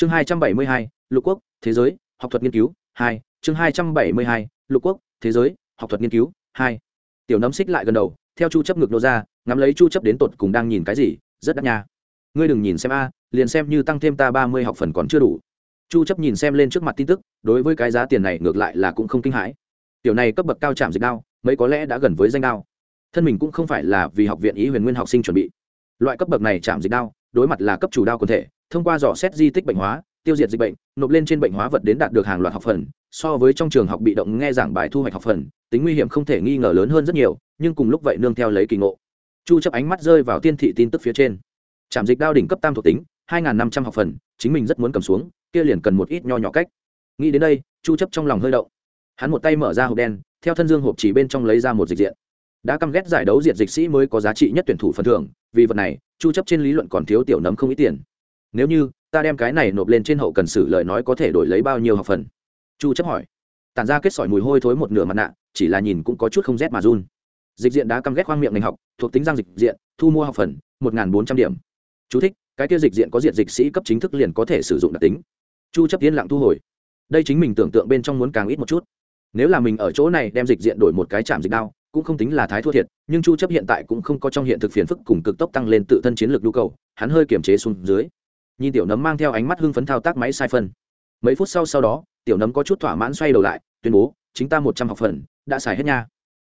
chương hai trăm bảy mươi hai, lục quốc, thế giới, học thuật nghiên cứu, hai. Chương hai trăm bảy mươi hai, lục quốc, thế giới, học thuật nghiên cứu, hai. Tiểu nấm xích lại gần đầu, theo chu chấp ngực nô ra, ngắm lấy chu chấp đến tột cùng đang nhìn cái gì, rất đắt nha. Ngươi đừng nhìn xem a, liền xem như tăng thêm ta ba mươi học phần còn chưa đủ. Chu chấp nhìn xem lên trước mặt tin tức, đối với cái giá tiền này ngược lại là cũng không kinh hãi. Tiểu này cấp bậc cao chạm dịch đao, mấy có lẽ đã gần với danh đao. Thân mình cũng không phải là vì học viện ý huyền nguyên học sinh chuẩn bị. Loại cấp bậc này chạm dịch đao, đối mặt là cấp chủ đao quần thể thông qua dò xét di tích bệnh hóa, tiêu diệt dịch bệnh, nộp lên trên bệnh hóa vật đến đạt được hàng loạt học phần, so với trong trường học bị động nghe giảng bài thu hoạch học phần, tính nguy hiểm không thể nghi ngờ lớn hơn rất nhiều, nhưng cùng lúc vậy nương theo lấy kỳ ngộ. Chu chấp ánh mắt rơi vào tiên thị tin tức phía trên. Trạm dịch đao đỉnh cấp tam thuộc tính 2.500 học phần, chính mình rất muốn cầm xuống, kia liền cần một ít nho nhỏ cách. Nghĩ đến đây, chu chấp trong lòng hơi động. Hắn một tay mở ra hộp đen, theo thân dương hộp chỉ bên trong lấy ra một dịch diện. Đã căm ghét giải đấu diệt dịch sĩ mới có giá trị nhất tuyển thủ phần thưởng, vì vật này, chu chấp trên lý luận còn thiếu tiểu nấm không ít tiền nếu như ta đem cái này nộp lên trên hậu cần sử lời nói có thể đổi lấy bao nhiêu học phần? Chu chấp hỏi. Tản ra kết sỏi mùi hôi thối một nửa mặt nạ, chỉ là nhìn cũng có chút không rét mà run. Dịch diện đã căm ghét khoang miệng ngành học, thuộc tính giang dịch diện, thu mua học phần, một bốn trăm điểm. Chú thích, cái kia dịch diện có diện dịch sĩ cấp chính thức liền có thể sử dụng đặc tính. Chu chấp tiến lặng thu hồi. Đây chính mình tưởng tượng bên trong muốn càng ít một chút. Nếu là mình ở chỗ này đem dịch diện đổi một cái chạm dịch đao, cũng không tính là thái thua thiệt, nhưng chu chấp hiện tại cũng không có trong hiện thực phiền phức cùng cực tốc tăng lên tự thân chiến lược nhu cầu, hắn hơi kiềm chế xuống dưới nhìn tiểu nấm mang theo ánh mắt hưng phấn thao tác máy sai phân. Mấy phút sau sau đó, tiểu nấm có chút thỏa mãn xoay đầu lại, tuyên bố, chính ta một trăm học phần, đã xài hết nha.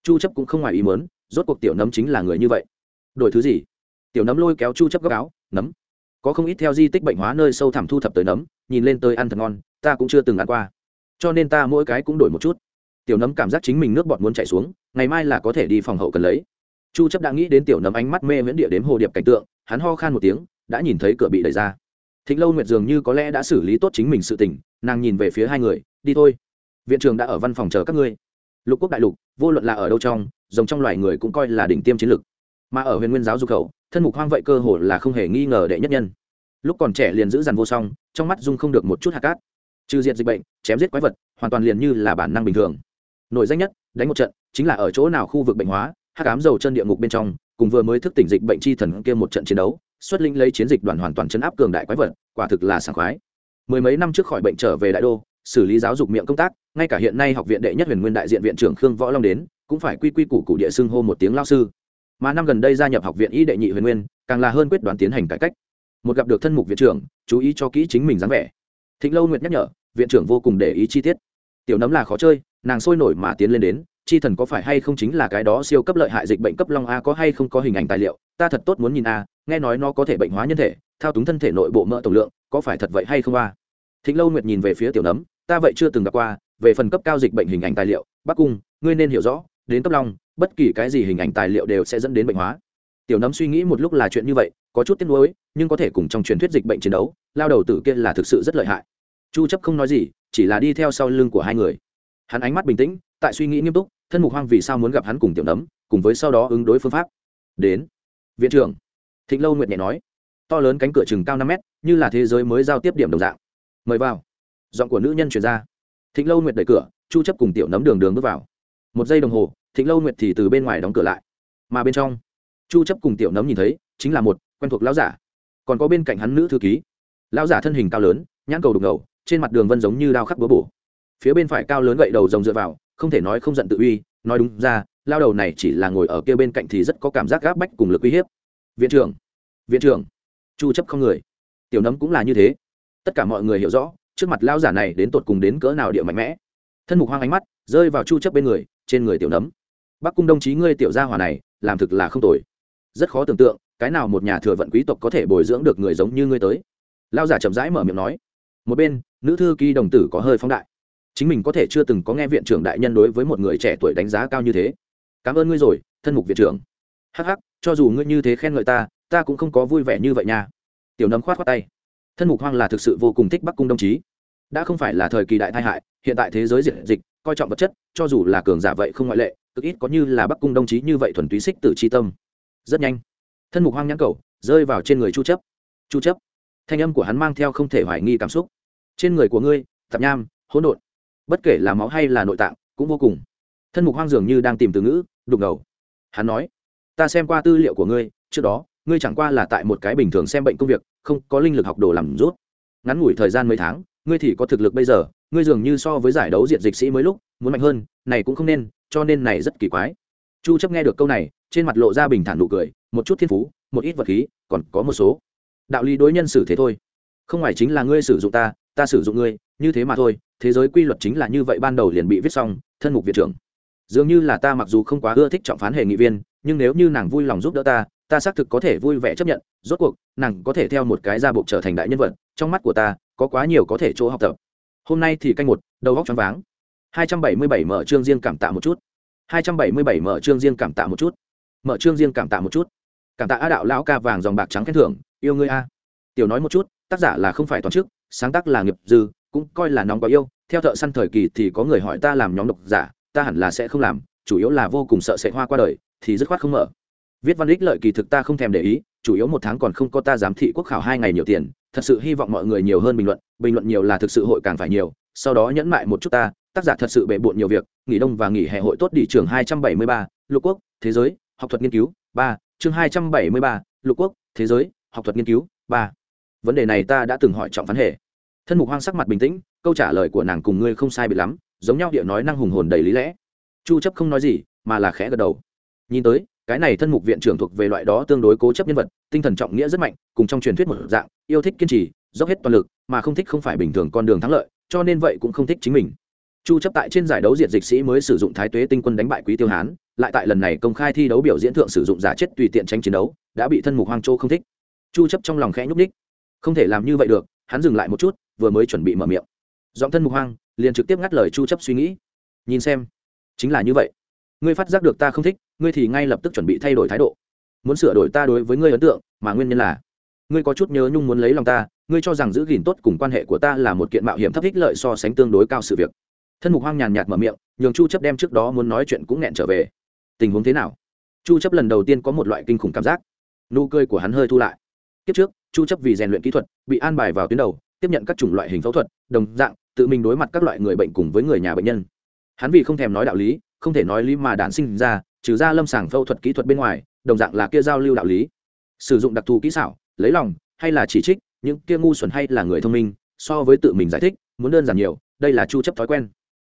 Chu chấp cũng không ngoài ý muốn, rốt cuộc tiểu nấm chính là người như vậy. Đổi thứ gì? Tiểu nấm lôi kéo chu chấp góc áo, nấm. Có không ít theo di tích bệnh hóa nơi sâu thẳm thu thập tới nấm, nhìn lên tới ăn thật ngon, ta cũng chưa từng ăn qua. Cho nên ta mỗi cái cũng đổi một chút. Tiểu nấm cảm giác chính mình nước bọt muốn chảy xuống, ngày mai là có thể đi phòng hậu cần lấy. Chu chấp đã nghĩ đến tiểu nấm ánh mắt mê miễn địa đến hồ điệp cảnh tượng, hắn ho khan một tiếng, đã nhìn thấy cửa bị đẩy ra thịnh lâu nguyệt dường như có lẽ đã xử lý tốt chính mình sự tình, nàng nhìn về phía hai người, đi thôi. Viện trường đã ở văn phòng chờ các ngươi. Lục quốc đại lục, vô luận là ở đâu trong giống trong loài người cũng coi là đỉnh tiêm chiến lực. Mà ở huyền nguyên giáo dục khẩu, thân mục hoang vậy cơ hồ là không hề nghi ngờ đệ nhất nhân. Lúc còn trẻ liền giữ dằn vô song, trong mắt dung không được một chút hạt cát. Trừ diệt dịch bệnh, chém giết quái vật, hoàn toàn liền như là bản năng bình thường. Nổi danh nhất, đánh một trận, chính là ở chỗ nào khu vực bệnh hóa, hắc ám dầu chân địa ngục bên trong, cùng vừa mới thức tỉnh dịch bệnh chi thần kia một trận chiến đấu xuất linh lấy chiến dịch đoàn hoàn toàn chấn áp cường đại quái vật, quả thực là sảng khoái. Mười mấy năm trước khỏi bệnh trở về đại đô, xử lý giáo dục miệng công tác, ngay cả hiện nay học viện đệ nhất huyền nguyên đại diện viện trưởng khương võ long đến, cũng phải quy quy củ cụ địa xưng hô một tiếng lao sư. Mà năm gần đây gia nhập học viện y đệ nhị huyền nguyên, càng là hơn quyết đoán tiến hành cải cách. Một gặp được thân mục viện trưởng, chú ý cho kỹ chính mình dáng vẻ. Thịnh lâu nguyệt nhắc nhở, viện trưởng vô cùng để ý chi tiết. Tiểu nấm là khó chơi, nàng sôi nổi mà tiến lên đến, chi thần có phải hay không chính là cái đó siêu cấp lợi hại dịch bệnh cấp long a có hay không có hình ảnh tài liệu, ta thật tốt muốn nhìn a nghe nói nó có thể bệnh hóa nhân thể, thao túng thân thể nội bộ mỡ tổng lượng, có phải thật vậy hay không a? Thịnh lâu nguyệt nhìn về phía tiểu nấm, ta vậy chưa từng gặp qua, về phần cấp cao dịch bệnh hình ảnh tài liệu, bắc cung, ngươi nên hiểu rõ, đến cấp long, bất kỳ cái gì hình ảnh tài liệu đều sẽ dẫn đến bệnh hóa. Tiểu nấm suy nghĩ một lúc là chuyện như vậy, có chút tiếc nuối, nhưng có thể cùng trong truyền thuyết dịch bệnh chiến đấu, lao đầu tử kia là thực sự rất lợi hại. Chu chấp không nói gì, chỉ là đi theo sau lưng của hai người. Hắn ánh mắt bình tĩnh, tại suy nghĩ nghiêm túc, thân mục hoang vì sao muốn gặp hắn cùng tiểu nấm, cùng với sau đó ứng đối phương pháp. Đến. Viện trưởng thịnh lâu nguyệt nhẹ nói, to lớn cánh cửa chừng cao năm mét, như là thế giới mới giao tiếp điểm đồng dạng. Mời vào. Giọng của nữ nhân chuyển ra. Thịnh lâu nguyệt đẩy cửa, chu chấp cùng tiểu nấm đường đường bước vào. Một giây đồng hồ, thịnh lâu nguyệt thì từ bên ngoài đóng cửa lại. Mà bên trong, chu chấp cùng tiểu nấm nhìn thấy, chính là một quen thuộc lão giả. Còn có bên cạnh hắn nữ thư ký. Lão giả thân hình cao lớn, nhãn cầu đục ngầu, trên mặt đường vân giống như đao khắc búa bổ. Phía bên phải cao lớn gậy đầu rồng dựa vào, không thể nói không giận tự uy, nói đúng ra lao đầu này chỉ là ngồi ở kia bên cạnh thì rất có cảm giác gáp bách cùng lực uy hiếp viện trưởng viện trưởng. Chu chấp không người. Tiểu nấm cũng là như thế. Tất cả mọi người hiểu rõ, trước mặt lao giả này đến tột cùng đến cỡ nào địa mạnh mẽ. Thân mục hoang ánh mắt rơi vào chu chấp bên người, trên người tiểu nấm. Bắc cung đồng chí ngươi tiểu gia hỏa này, làm thực là không tồi. Rất khó tưởng tượng, cái nào một nhà thừa vận quý tộc có thể bồi dưỡng được người giống như ngươi tới. Lao giả chậm rãi mở miệng nói. Một bên, nữ thư ký đồng tử có hơi phóng đại. Chính mình có thể chưa từng có nghe viện trưởng đại nhân đối với một người trẻ tuổi đánh giá cao như thế. Cảm ơn ngươi rồi, thân mục viện trưởng hắc hắc, cho dù ngươi như thế khen ngợi ta ta cũng không có vui vẻ như vậy nha. Tiểu nấm khoát khoát tay. Thân mục hoang là thực sự vô cùng thích bắc cung đồng chí. Đã không phải là thời kỳ đại tai hại, hiện tại thế giới diệt dịch, coi trọng vật chất, cho dù là cường giả vậy không ngoại lệ, cực ít có như là bắc cung đồng chí như vậy thuần túy xích tử c tâm. Rất nhanh, thân mục hoang nhãn cầu, rơi vào trên người chu chấp. Chu chấp, thanh âm của hắn mang theo không thể hoài nghi cảm xúc. Trên người của ngươi, tạp nham, hỗn độn. Bất kể là máu hay là nội tạng, cũng vô cùng. Thân mục hoang dường như đang tìm từ ngữ, đục ngầu. Hắn nói ta xem qua tư liệu của ngươi, trước đó, ngươi chẳng qua là tại một cái bình thường xem bệnh công việc, không có linh lực học đồ làm rút. Ngắn ngủi thời gian mấy tháng, ngươi thì có thực lực bây giờ, ngươi dường như so với giải đấu diện dịch sĩ mới lúc, muốn mạnh hơn, này cũng không nên, cho nên này rất kỳ quái. Chu chấp nghe được câu này, trên mặt lộ ra bình thản nụ cười, một chút thiên phú, một ít vật khí, còn có một số. Đạo lý đối nhân xử thế thôi. Không ngoài chính là ngươi sử dụng ta ta sử dụng ngươi, như thế mà thôi, thế giới quy luật chính là như vậy, ban đầu liền bị viết xong, thân mục viện trưởng dường như là ta mặc dù không quá ưa thích trọng phán hệ nghị viên, nhưng nếu như nàng vui lòng giúp đỡ ta ta xác thực có thể vui vẻ chấp nhận. Rốt cuộc, nàng có thể theo một cái ra bộ trở thành đại nhân vật, trong mắt của ta, có quá nhiều có thể chỗ học tập. Hôm nay thì canh một, đầu góc choáng váng. 277 mở chương riêng cảm tạ một chút. 277 mở chương riêng cảm tạ một chút. Mở chương riêng cảm tạ một chút. Cảm tạ a đạo lão ca vàng dòng bạc trắng khen thưởng. Yêu ngươi a. Tiểu nói một chút, tác giả là không phải toàn chức, sáng tác là nghiệp dư, cũng coi là nóng có yêu. Theo thợ săn thời kỳ thì có người hỏi ta làm nhóm độc giả ta hẳn là sẽ không làm, chủ yếu là vô cùng sợ sẽ hoa qua đời, thì dứt khoát không mở. Viết văn ích lợi kỳ thực ta không thèm để ý, chủ yếu một tháng còn không có ta giám thị quốc khảo hai ngày nhiều tiền, thật sự hy vọng mọi người nhiều hơn bình luận bình luận nhiều là thực sự hội càng phải nhiều, sau đó nhẫn mại một chút ta, tác giả thật sự bệ bộn nhiều việc, nghỉ đông và nghỉ hè hội tốt đi trường hai trăm bảy mươi ba, lục quốc, thế giới, học thuật nghiên cứu, ba, chương hai trăm bảy mươi ba, lục quốc, thế giới, học thuật nghiên cứu, ba. Vấn đề này ta đã từng hỏi trọng vấn hệ. Thân mục hoang sắc mặt bình tĩnh, câu trả lời của nàng cùng ngươi không sai biệt lắm giống nhau địa nói năng hùng hồn đầy lý lẽ. Chu chấp không nói gì mà là khẽ gật đầu. Nhìn tới cái này thân mục viện trưởng thuộc về loại đó tương đối cố chấp nhân vật tinh thần trọng nghĩa rất mạnh cùng trong truyền thuyết một dạng yêu thích kiên trì dốc hết toàn lực mà không thích không phải bình thường con đường thắng lợi cho nên vậy cũng không thích chính mình. Chu chấp tại trên giải đấu diệt dịch sĩ mới sử dụng thái tuế tinh quân đánh bại quý tiêu hán lại tại lần này công khai thi đấu biểu diễn thượng sử dụng giả chết tùy tiện tranh chiến đấu đã bị thân mục hoang châu không thích. Chu chấp trong lòng khẽ nhúc nhích, không thể làm như vậy được hắn dừng lại một chút vừa mới chuẩn bị mở miệng. Giọng thân mục hoang liền trực tiếp ngắt lời chu chấp suy nghĩ. Nhìn xem, chính là như vậy. Ngươi phát giác được ta không thích, ngươi thì ngay lập tức chuẩn bị thay đổi thái độ. Muốn sửa đổi ta đối với ngươi ấn tượng, mà nguyên nhân là, ngươi có chút nhớ nhung muốn lấy lòng ta, ngươi cho rằng giữ gìn tốt cùng quan hệ của ta là một kiện mạo hiểm thấp ích lợi so sánh tương đối cao sự việc. Thân mục hoang nhàn nhạt mở miệng, nhường chu chấp đem trước đó muốn nói chuyện cũng nghẹn trở về. Tình huống thế nào? Chu chấp lần đầu tiên có một loại kinh khủng cảm giác. Nụ cười của hắn hơi thu lại. Tiếp trước, chu chấp vì rèn luyện kỹ thuật, bị an bài vào tuyến đầu, tiếp nhận các chủng loại hình phẫu thuật, đồng dạng tự mình đối mặt các loại người bệnh cùng với người nhà bệnh nhân. Hắn vì không thèm nói đạo lý, không thể nói lý mà đản sinh ra, trừ ra lâm sàng phẫu thuật kỹ thuật bên ngoài, đồng dạng là kia giao lưu đạo lý. Sử dụng đặc thù kỹ xảo, lấy lòng, hay là chỉ trích, những kia ngu xuẩn hay là người thông minh, so với tự mình giải thích, muốn đơn giản nhiều, đây là chu chấp thói quen.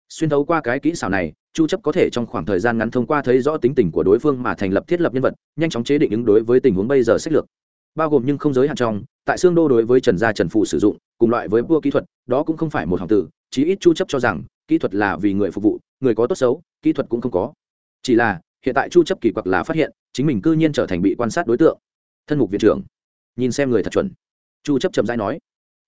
Xuyên thấu qua cái kỹ xảo này, chu chấp có thể trong khoảng thời gian ngắn thông qua thấy rõ tính tình của đối phương mà thành lập thiết lập nhân vật, nhanh chóng chế định ứng đối với tình huống bây giờ sách lược. Bao gồm nhưng không giới hạn trong, tại xương đô đối với trần gia trần phụ sử dụng cùng loại với vua kỹ thuật, đó cũng không phải một học tử, chí ít chu chấp cho rằng, kỹ thuật là vì người phục vụ, người có tốt xấu, kỹ thuật cũng không có. Chỉ là, hiện tại chu chấp kỳ quặc là phát hiện, chính mình cư nhiên trở thành bị quan sát đối tượng. Thân mục viện trưởng. Nhìn xem người thật chuẩn. Chu chấp chậm rãi nói.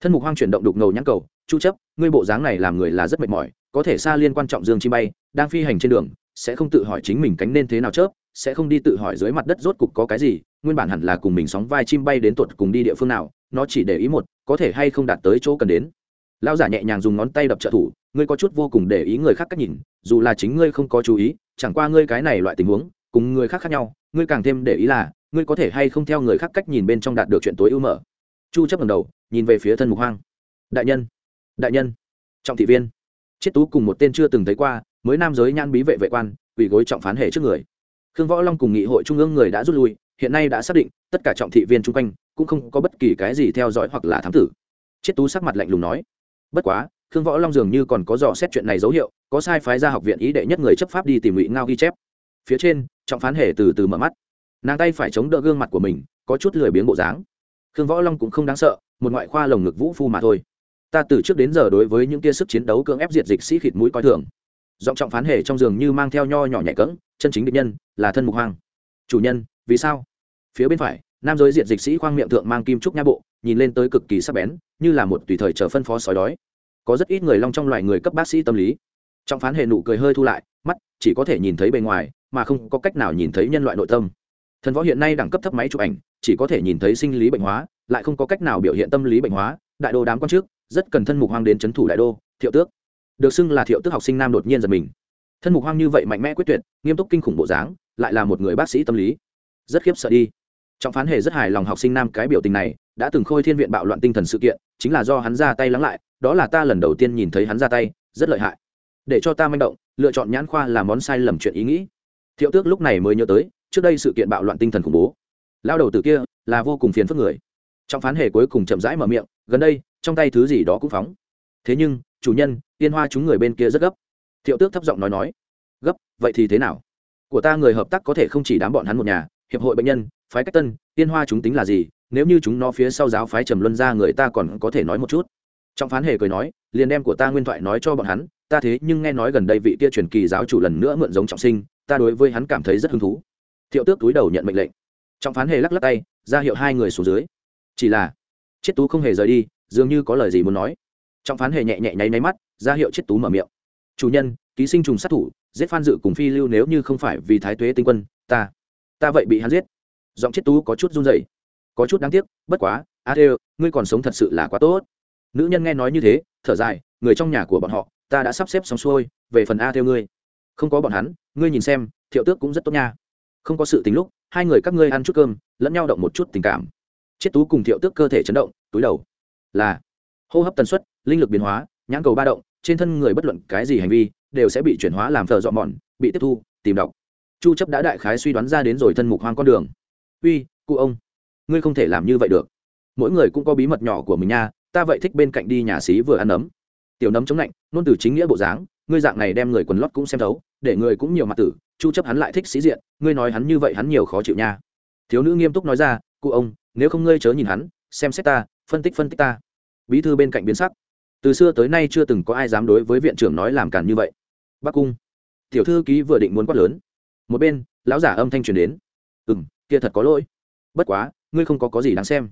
Thân mục hoang chuyển động đục ngầu nhãn cầu, chu chấp, ngươi bộ dáng này làm người là rất mệt mỏi, có thể xa liên quan trọng dương chi bay, đang phi hành trên đường, sẽ không tự hỏi chính mình cánh nên thế nào chớp, sẽ không đi tự hỏi dưới mặt đất rốt cục có cái gì, nguyên bản hẳn là cùng mình sóng vai chim bay đến tuột cùng đi địa phương nào nó chỉ để ý một, có thể hay không đạt tới chỗ cần đến. Lão giả nhẹ nhàng dùng ngón tay đập trợ thủ, ngươi có chút vô cùng để ý người khác cách nhìn, dù là chính ngươi không có chú ý, chẳng qua ngươi cái này loại tình huống, cùng người khác khác nhau, ngươi càng thêm để ý là, ngươi có thể hay không theo người khác cách nhìn bên trong đạt được chuyện tối ưu mở chu chấp ngẩng đầu, nhìn về phía thân mục hoang. Đại nhân đại nhân, trọng thị viên. Chiết tú cùng một tên chưa từng thấy qua, mới nam giới nhan bí vệ vệ quan, quỳ gối trọng phán hệ trước người. Khương võ long cùng nghị hội trung ương người đã rút lui, hiện nay đã xác định, tất cả trọng thị viên chung quanh cũng không có bất kỳ cái gì theo dõi hoặc là thám tử. Chiết tú sắc mặt lạnh lùng nói, bất quá, khương võ long dường như còn có dò xét chuyện này dấu hiệu, có sai phái ra học viện ý đệ nhất người chấp pháp đi tìm ngụy ngao ghi chép. Phía trên, trọng phán hề từ từ mở mắt. Nàng tay phải chống đỡ gương mặt của mình, có chút lười biếng bộ dáng. Khương võ long cũng không đáng sợ, một ngoại khoa lồng ngực vũ phu mà thôi. Ta từ trước đến giờ đối với những kia sức chiến đấu cưỡng ép diệt dịch sĩ khịt mũi coi thường. Giọng trọng phán hề trong giường như mang theo nho nhỏ nhẹ cỡng, chân chính định nhân là thân mục hoang. Chủ nhân, vì sao? Phía bên phải nam giới diện dịch sĩ khoang miệng thượng mang kim trúc nha bộ, nhìn lên tới cực kỳ sắc bén, như là một tùy thời chờ phân phó sói đói. Có rất ít người long trong loài người cấp bác sĩ tâm lý. Trong phán hệ nụ cười hơi thu lại, mắt chỉ có thể nhìn thấy bề ngoài, mà không có cách nào nhìn thấy nhân loại nội tâm. Thần võ hiện nay đẳng cấp thấp máy chụp ảnh, chỉ có thể nhìn thấy sinh lý bệnh hóa, lại không có cách nào biểu hiện tâm lý bệnh hóa. Đại đô đám quan trước, rất cần thân mục hoang đến c h ấ n thủ đại đô, thiệu tước. Được xưng là thiệu tước học sinh nam đột nhiên giật mình. Thân mục hoang như vậy mạnh mẽ quyết tuyệt, nghiêm túc kinh khủng bộ dáng, lại là một người bác sĩ tâm lý. Rất khiếp sợ đi trọng phán hề rất hài lòng học sinh nam cái biểu tình này, đã từng khôi thiên viện bạo loạn tinh thần sự kiện, chính là do hắn ra tay lắng lại, đó là ta lần đầu tiên nhìn thấy hắn ra tay, rất lợi hại. Để cho ta manh động, lựa chọn nhãn khoa là món sai lầm chuyện ý nghĩ. Thiệu tước lúc này mới nhớ tới, trước đây sự kiện bạo loạn tinh thần khủng bố. Lao đầu từ kia là vô cùng phiền phức người. Trọng phán hề cuối cùng chậm rãi mở miệng, gần đây, trong tay thứ gì đó cũng phóng. Thế nhưng, chủ nhân, tiên hoa chúng người bên kia rất gấp. Thiệu tước thấp giọng nói nói, gấp, vậy thì thế nào? Của ta người hợp tác có thể không chỉ đám bọn hắn một nhà, hiệp hội bệnh nhân phái cách tân, tiên hoa chúng tính là gì, nếu như chúng nó phía sau giáo phái trầm luân ra người ta còn có thể nói một chút. Trọng phán hề cười nói, liền đem của ta nguyên thoại nói cho bọn hắn, ta thế nhưng nghe nói gần đây vị kia truyền kỳ giáo chủ lần nữa mượn giống trọng sinh, ta đối với hắn cảm thấy rất hứng thú. Thiệu tước túi đầu nhận mệnh lệnh. Trọng phán hề lắc lắc tay, ra hiệu hai người xuống dưới. Chỉ là, chiết tú không hề rời đi, dường như có lời gì muốn nói. Trọng phán hề nhẹ nhẹ nháy máy mắt, ra hiệu chiết tú mở miệng. Chủ nhân, ký sinh trùng sát thủ, giết phan dự cùng phi lưu nếu như không phải vì thái tuế tinh quân, ta ta vậy bị hắn giết giọng chết tú có chút run rẩy. Có chút đáng tiếc, bất quá, a thê ngươi còn sống thật sự là quá tốt. Nữ nhân nghe nói như thế, thở dài, người trong nhà của bọn họ, ta đã sắp xếp xong xuôi, về phần a theo ngươi. Không có bọn hắn, ngươi nhìn xem, thiệu tước cũng rất tốt nha. Không có sự tính lúc, hai người các ngươi ăn chút cơm, lẫn nhau động một chút tình cảm. Chiết tú cùng thiệu tước cơ thể chấn động, túi đầu. Là, hô hấp tần suất, linh lực biến hóa, nhãn cầu ba động, trên thân người bất luận cái gì hành vi, đều sẽ bị chuyển hóa làm thờ dọn mòn, bị tiếp thu, tìm đọc. Chu chấp đã đại khái suy đoán ra đến rồi thân mục hoang con đường uy, cụ ông. Ngươi không thể làm như vậy được. Mỗi người cũng có bí mật nhỏ của mình nha, ta vậy thích bên cạnh đi nhà xí vừa ăn nấm. Tiểu nấm chống lạnh, nôn từ chính nghĩa bộ dáng, ngươi dạng này đem người quần lót cũng xem thấu, để người cũng nhiều mặt tử, chu chấp hắn lại thích sĩ diện, ngươi nói hắn như vậy hắn nhiều khó chịu nha. Thiếu nữ nghiêm túc nói ra, cụ ông, nếu không ngươi chớ nhìn hắn, xem xét ta, phân tích phân tích ta. Bí thư bên cạnh biến sắc. Từ xưa tới nay chưa từng có ai dám đối với viện trưởng nói làm cản như vậy. Bắc cung. Tiểu thư ký vừa định muốn quát lớn. Một bên, lão giả âm thanh truyền đến. Ừm kia thật có lỗi. Bất quá, ngươi không có có gì đáng xem.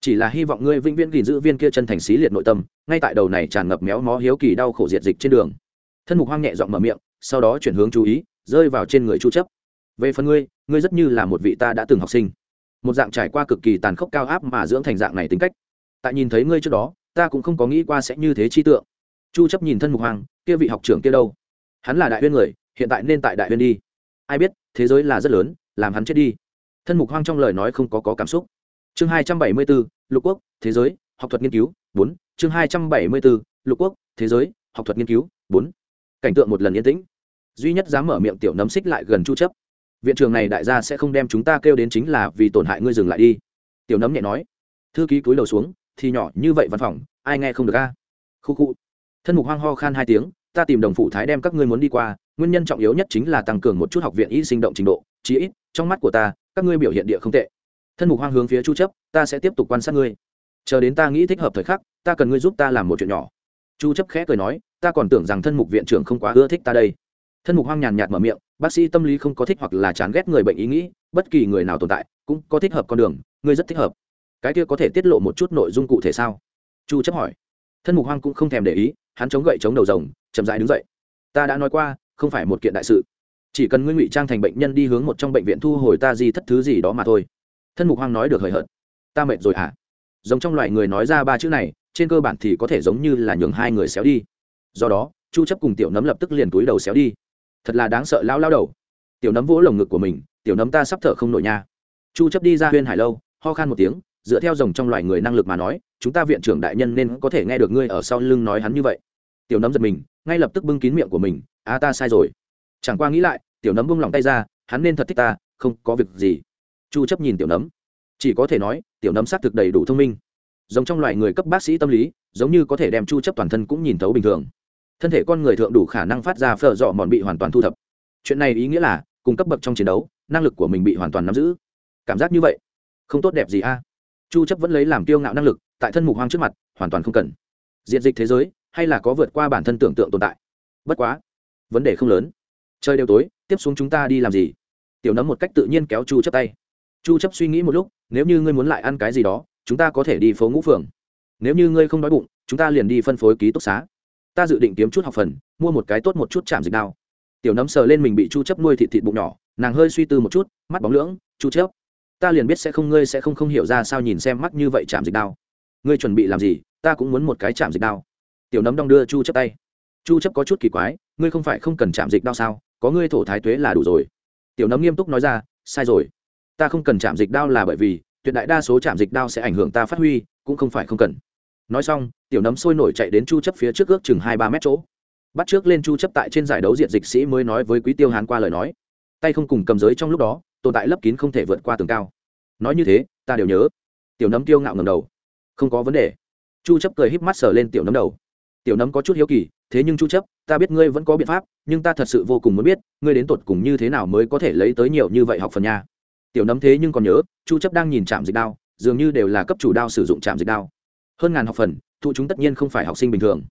Chỉ là hy vọng ngươi vĩnh viễn gìn giữ viên kia chân thành xí liệt nội tâm, ngay tại đầu này tràn ngập méo mó hiếu kỳ đau khổ diệt dịch trên đường. Thân mục hoang nhẹ giọng mở miệng, sau đó chuyển hướng chú ý, rơi vào trên người chu chấp. Về phần ngươi ngươi rất như là một vị ta đã từng học sinh. Một dạng trải qua cực kỳ tàn khốc cao áp mà dưỡng thành dạng này tính cách. Tại nhìn thấy ngươi trước đó, ta cũng không có nghĩ qua sẽ như thế chi tượng. Chu chấp nhìn thân mục hoang, kia vị học trưởng kia đâu? Hắn là đại huyên người, hiện tại nên tại đại huyên đi. Ai biết, thế giới là rất lớn, làm hắn chết đi thân mục hoang trong lời nói không có có cảm xúc. Chương 274, lục quốc thế giới học thuật nghiên cứu bốn. Chương 274, lục quốc thế giới học thuật nghiên cứu bốn. Cảnh tượng một lần yên tĩnh. Duy nhất dám mở miệng tiểu nấm xích lại gần chu chấp. Viện trường này đại gia sẽ không đem chúng ta kêu đến chính là vì tổn hại ngươi dừng lại đi. Tiểu nấm nhẹ nói. Thư ký cúi đầu xuống thì nhỏ như vậy văn phòng ai nghe không được a? Khu khu. Thân mục hoang ho khan hai tiếng ta tìm đồng phụ thái đem các ngươi muốn đi qua nguyên nhân trọng yếu nhất chính là tăng cường một chút học viện y sinh động trình độ chí ít trong mắt của ta, các ngươi biểu hiện địa không tệ. Thân mục hoang hướng phía chu chấp, ta sẽ tiếp tục quan sát ngươi. Chờ đến ta nghĩ thích hợp thời khắc, ta cần ngươi giúp ta làm một chuyện nhỏ. Chu chấp khẽ cười nói, ta còn tưởng rằng thân mục viện trưởng không quá ưa thích ta đây. Thân mục hoang nhàn nhạt mở miệng, bác sĩ tâm lý không có thích hoặc là chán ghét người bệnh ý nghĩ, bất kỳ người nào tồn tại cũng có thích hợp con đường, ngươi rất thích hợp. Cái kia có thể tiết lộ một chút nội dung cụ thể sao? Chu chấp hỏi. Thân mục hoang cũng không thèm để ý, hắn chống gậy chống đầu rồng, chậm rãi đứng dậy. Ta đã nói qua, không phải một kiện đại sự chỉ cần ngươi ngụy trang thành bệnh nhân đi hướng một trong bệnh viện thu hồi ta gì thất thứ gì đó mà thôi. Thân mục hoang nói được hời hợt. Ta mệt rồi hả? À? giống trong loại người nói ra ba chữ này, trên cơ bản thì có thể giống như là nhường hai người xéo đi. Do đó, chu chấp cùng tiểu nấm lập tức liền túi đầu xéo đi. Thật là đáng sợ lao lao đầu. Tiểu nấm vỗ lồng ngực của mình, tiểu nấm ta sắp thở không nổi nha. Chu chấp đi ra huyên hải lâu, ho khan một tiếng, dựa theo dòng trong loài người năng lực mà nói, chúng ta viện trưởng đại nhân nên có thể nghe được ngươi ở sau lưng nói hắn như vậy. Tiểu nấm giật mình, ngay lập tức bưng kín miệng của mình, a, ta sai rồi chẳng qua nghĩ lại, tiểu nấm bung lòng tay ra, hắn nên thật thích ta, không có việc gì. Chu chấp nhìn tiểu nấm. Chỉ có thể nói, tiểu nấm xác thực đầy đủ thông minh. Giống trong loại người cấp bác sĩ tâm lý, giống như có thể đem chu chấp toàn thân cũng nhìn thấu bình thường. Thân thể con người thượng đủ khả năng phát ra phở dọ mòn bị hoàn toàn thu thập. Chuyện này ý nghĩa là, cùng cấp bậc trong chiến đấu, năng lực của mình bị hoàn toàn nắm giữ. Cảm giác như vậy, không tốt đẹp gì a? Chu chấp vẫn lấy làm kiêu ngạo năng lực, tại thân mục hoang trước mặt, hoàn toàn không cần. Diện dịch thế giới, hay là có vượt qua bản thân tưởng tượng tồn tại. Bất quá, vấn đề không lớn trời đều tối, tiếp xuống chúng ta đi làm gì? Tiểu nấm một cách tự nhiên kéo chu chấp tay. Chu chấp suy nghĩ một lúc, nếu như ngươi muốn lại ăn cái gì đó, chúng ta có thể đi phố ngũ phường nếu như ngươi không đói bụng, chúng ta liền đi phân phối ký túc xá. Ta dự định kiếm chút học phần, mua một cái tốt một chút chạm dịch nào tiểu nấm sờ lên mình bị chu chấp nuôi thịt thịt bụng nhỏ, nàng hơi suy tư một chút, mắt bóng lưỡng, chu chấp, ta liền biết sẽ không, ngươi sẽ không không hiểu ra sao nhìn xem mắt như vậy chạm dịch đao. Ngươi chuẩn bị làm gì, ta cũng muốn một cái chạm dịch đao. Tiểu nấm đong đưa chu chấp tay. Chu chấp có chút kỳ quái, ngươi không phải không cần chạm dịch đao sao? Có ngươi thổ thái tuế là đủ rồi. Tiểu nấm nghiêm túc nói ra, sai rồi. Ta không cần chạm dịch đao là bởi vì, tuyệt đại đa số chạm dịch đao sẽ ảnh hưởng ta phát huy, cũng không phải không cần. Nói xong, tiểu nấm sôi nổi chạy đến chu chấp phía trước ước chừng hai ba mét chỗ. Bắt trước lên chu chấp tại trên giải đấu diện dịch sĩ mới nói với quý tiêu hán qua lời nói. Tay không cùng cầm giới trong lúc đó, tồn tại lấp kín không thể vượt qua tường cao. Nói như thế, ta đều nhớ. Tiểu nấm tiêu ngạo ngầm đầu. Không có vấn đề. Chu chấp cười híp mắt sờ lên tiểu nấm đầu. Tiểu nấm có chút hiếu kỳ thế nhưng chu chấp, ta biết ngươi vẫn có biện pháp, nhưng ta thật sự vô cùng muốn biết, ngươi đến tột cùng như thế nào mới có thể lấy tới nhiều như vậy học phần nha. Tiểu nấm thế nhưng còn nhớ, chu chấp đang nhìn chạm dịch đao, dường như đều là cấp chủ đao sử dụng chạm dịch đao. Hơn ngàn học phần thụ chúng tất nhiên không phải học sinh bình thường.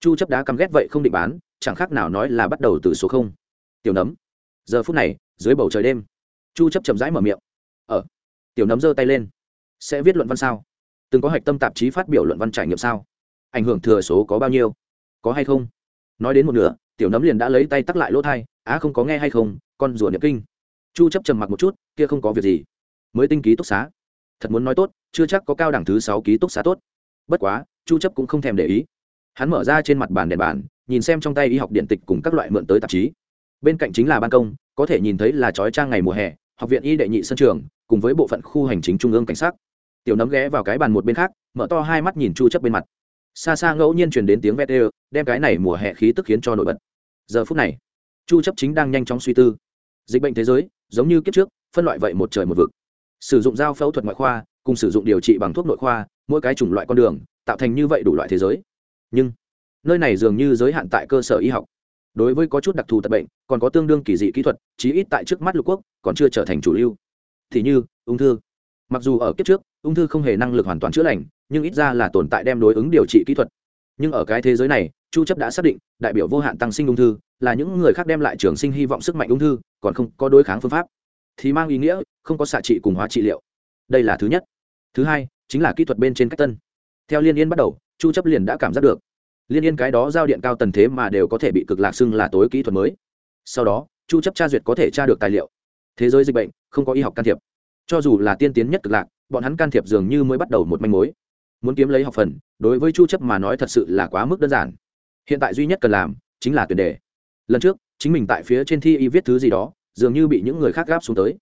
Chu chấp đá căm ghét vậy không định bán, chẳng khác nào nói là bắt đầu từ số không. Tiểu nấm, giờ phút này, dưới bầu trời đêm, chu chấp chậm rãi mở miệng. Ở tiểu nấm giơ tay lên. Sẽ viết luận văn sao? Từng có hạch tâm tạp chí phát biểu luận văn trải nghiệm sao? Ảnh hưởng thừa số có bao nhiêu? Có hay không? Nói đến một nửa, tiểu nấm liền đã lấy tay tắc lại lỗ thai, á, không có nghe hay không? Con rùa niệm kinh. Chu chấp trầm mặc một chút, kia không có việc gì. Mới tinh ký túc xá. Thật muốn nói tốt, chưa chắc có cao đẳng thứ sáu ký túc xá tốt. Bất quá, chu chấp cũng không thèm để ý. Hắn mở ra trên mặt bàn đèn bàn, nhìn xem trong tay y học điện tịch cùng các loại mượn tới tạp chí. Bên cạnh chính là ban công, có thể nhìn thấy là trói trang ngày mùa hè, học viện y đệ nhị sân trường, cùng với bộ phận khu hành chính trung ương cảnh sát. Tiểu nấm ghé vào cái bàn một bên khác, mở to hai mắt nhìn chu chấp bên mặt xa xa ngẫu nhiên truyền đến tiếng vét đều đem cái này mùa hè khí tức khiến cho nổi bật. Giờ phút này, chu chấp chính đang nhanh chóng suy tư. Dịch bệnh thế giới, giống như kiếp trước, phân loại vậy một trời một vực. Sử dụng dao phẫu thuật ngoại khoa, cùng sử dụng điều trị bằng thuốc nội khoa, mỗi cái chủng loại con đường, tạo thành như vậy đủ loại thế giới. Nhưng, nơi này dường như giới hạn tại cơ sở y học. Đối với có chút đặc thù tật bệnh, còn có tương đương kỳ dị kỹ thuật, chí ít tại trước mắt lục quốc, còn chưa trở thành chủ lưu. Thì như, ung thư. Mặc dù ở kiếp trước, ung thư không hề năng lực hoàn toàn chữa lành nhưng ít ra là tồn tại đem đối ứng điều trị kỹ thuật. Nhưng ở cái thế giới này, chu chấp đã xác định, đại biểu vô hạn tăng sinh ung thư, là những người khác đem lại trường sinh hy vọng sức mạnh ung thư, còn không có đối kháng phương pháp. Thì mang ý nghĩa, không có xạ trị cùng hóa trị liệu. Đây là thứ nhất. Thứ hai, chính là kỹ thuật bên trên cách tân. Theo liên yên bắt đầu, chu chấp liền đã cảm giác được. Liên yên cái đó giao điện cao tần thế mà đều có thể bị cực lạc xưng là tối kỹ thuật mới. Sau đó, chu chấp tra duyệt có thể tra được tài liệu. Thế giới dịch bệnh, không có y học can thiệp. Cho dù là tiên tiến nhất cực lạc, bọn hắn can thiệp dường như mới bắt đầu một manh mối muốn kiếm lấy học phần, đối với chu chấp mà nói thật sự là quá mức đơn giản. Hiện tại duy nhất cần làm chính là tuyển đề. Lần trước, chính mình tại phía trên thi y viết thứ gì đó, dường như bị những người khác gáp xuống tới.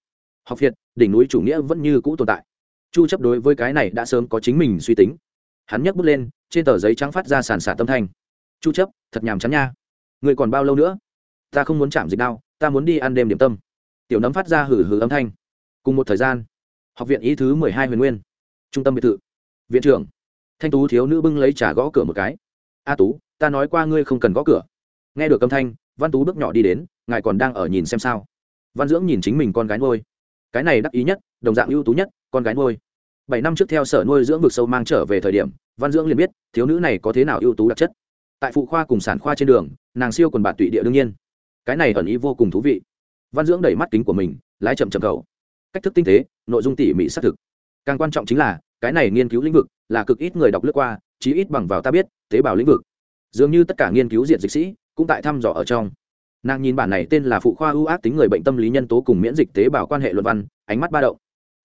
Học việt, đỉnh núi chủ nghĩa vẫn như cũ tồn tại. Chu chấp đối với cái này đã sớm có chính mình suy tính. Hắn nhấc bút lên, trên tờ giấy trắng phát ra sàn sạt tâm thanh. Chu chấp, thật nhàm chán nha. Người còn bao lâu nữa? Ta không muốn chạm dịch đau, ta muốn đi ăn đêm điểm tâm. Tiểu nấm phát ra hử hử âm thanh. Cùng một thời gian, học viện ý thứ 12 huyền nguyên. Trung tâm biệt thự viện trưởng. Thanh tú thiếu nữ bưng lấy trà gõ cửa một cái. A tú, ta nói qua ngươi không cần gõ cửa. Nghe được âm thanh, văn tú bước nhỏ đi đến, ngài còn đang ở nhìn xem sao? Văn dưỡng nhìn chính mình con gái nuôi. Cái này đắc ý nhất, đồng dạng ưu tú nhất, con gái nuôi. Bảy năm trước theo sở nuôi dưỡng vực sâu mang trở về thời điểm, văn dưỡng liền biết, thiếu nữ này có thế nào ưu tú đặc chất. Tại phụ khoa cùng sản khoa trên đường, nàng siêu quần bạn tụy địa đương nhiên. Cái này ẩn ý vô cùng thú vị. Văn dưỡng đẩy mắt kính của mình, lái chậm chậm cầu. Cách thức tinh tế, nội dung tỉ mỉ xác thực. Càng quan trọng chính là cái này nghiên cứu lĩnh vực là cực ít người đọc lướt qua, chí ít bằng vào ta biết, tế bào lĩnh vực. Dường như tất cả nghiên cứu diện dịch sĩ cũng tại thăm dò ở trong. Nàng nhìn bản này tên là phụ khoa ưu ác tính người bệnh tâm lý nhân tố cùng miễn dịch tế bào quan hệ luận văn, ánh mắt ba động.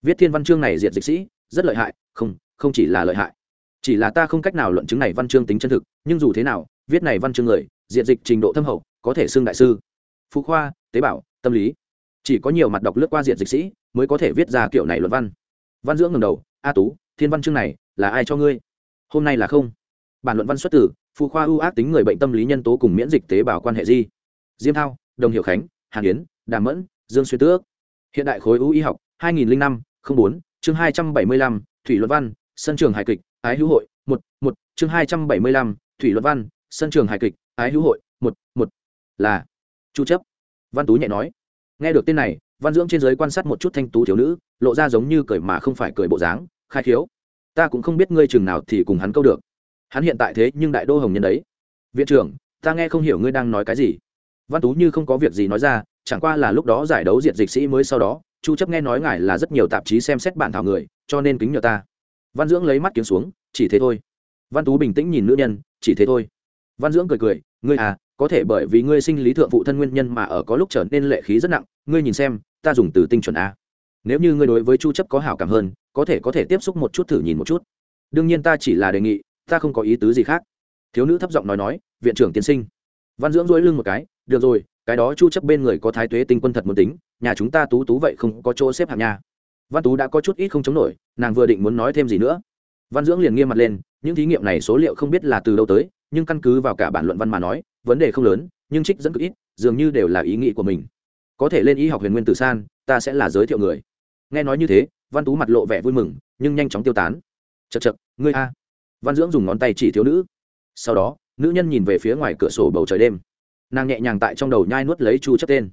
Viết thiên văn chương này diện dịch sĩ rất lợi hại, không không chỉ là lợi hại. Chỉ là ta không cách nào luận chứng này văn chương tính chân thực, nhưng dù thế nào, viết này văn chương người, diện dịch trình độ thâm hậu, có thể xưng đại sư. Phụ khoa, tế bào, tâm lý. Chỉ có nhiều mặt đọc lướt qua diện dịch sĩ mới có thể viết ra kiểu này luận văn. Văn dưỡng ngầm đầu, a tú thiên văn chương này là ai cho ngươi? Hôm nay là không. Bản luận văn xuất tử phụ khoa ưu ác tính người bệnh tâm lý nhân tố cùng miễn dịch tế bào quan hệ di. Diêm thao đồng hiệu khánh hàn yến đàm mẫn dương xuyên tước. Hiện đại khối ưu y học 2005 04 chương 275, thủy luận văn sân trường hài kịch ái hữu hội một một chương 275, thủy luận văn sân trường hài kịch ái hữu hội một một là chu chấp. Văn tú nhẹ nói. Nghe được tên này văn dưỡng trên giới quan sát một chút thanh tú thiếu nữ lộ ra giống như cười mà không phải cười bộ dáng khai khiếu. Ta cũng không biết ngươi chừng nào thì cùng hắn câu được. Hắn hiện tại thế nhưng đại đô hồng nhân đấy. Viện trưởng, ta nghe không hiểu ngươi đang nói cái gì. Văn tú như không có việc gì nói ra, chẳng qua là lúc đó giải đấu diệt dịch sĩ mới sau đó, chu chấp nghe nói ngài là rất nhiều tạp chí xem xét bản thảo người, cho nên kính nhờ ta. Văn dưỡng lấy mắt kiếm xuống, chỉ thế thôi. Văn tú bình tĩnh nhìn nữ nhân, chỉ thế thôi. Văn dưỡng cười cười, ngươi à có thể bởi vì ngươi sinh lý thượng phụ thân nguyên nhân mà ở có lúc trở nên lệ khí rất nặng, ngươi nhìn xem, ta dùng từ tinh chuẩn a nếu như ngươi đối với chu chấp có hảo cảm hơn, có thể có thể tiếp xúc một chút thử nhìn một chút. Đương nhiên ta chỉ là đề nghị, ta không có ý tứ gì khác. Thiếu nữ thấp giọng nói nói, viện trưởng tiên sinh. Văn dưỡng dối lưng một cái, được rồi, cái đó chu chấp bên người có thái tuế tinh quân thật muốn tính, nhà chúng ta tú tú vậy không có chỗ xếp hạng nhà văn tú đã có chút ít không chống nổi, nàng vừa định muốn nói thêm gì nữa. Văn dưỡng liền nghiêm mặt lên, những thí nghiệm này số liệu không biết là từ đâu tới, nhưng căn cứ vào cả bản luận văn mà nói, vấn đề không lớn, nhưng trích dẫn cực ít, dường như đều là ý nghĩ của mình. Có thể lên y học huyền nguyên tử san, ta sẽ là giới thiệu người nghe nói như thế, văn tú mặt lộ vẻ vui mừng, nhưng nhanh chóng tiêu tán. Chật chật ngươi a. Văn dưỡng dùng ngón tay chỉ thiếu nữ. Sau đó, nữ nhân nhìn về phía ngoài cửa sổ bầu trời đêm. Nàng nhẹ nhàng tại trong đầu nhai nuốt lấy chu chất tên.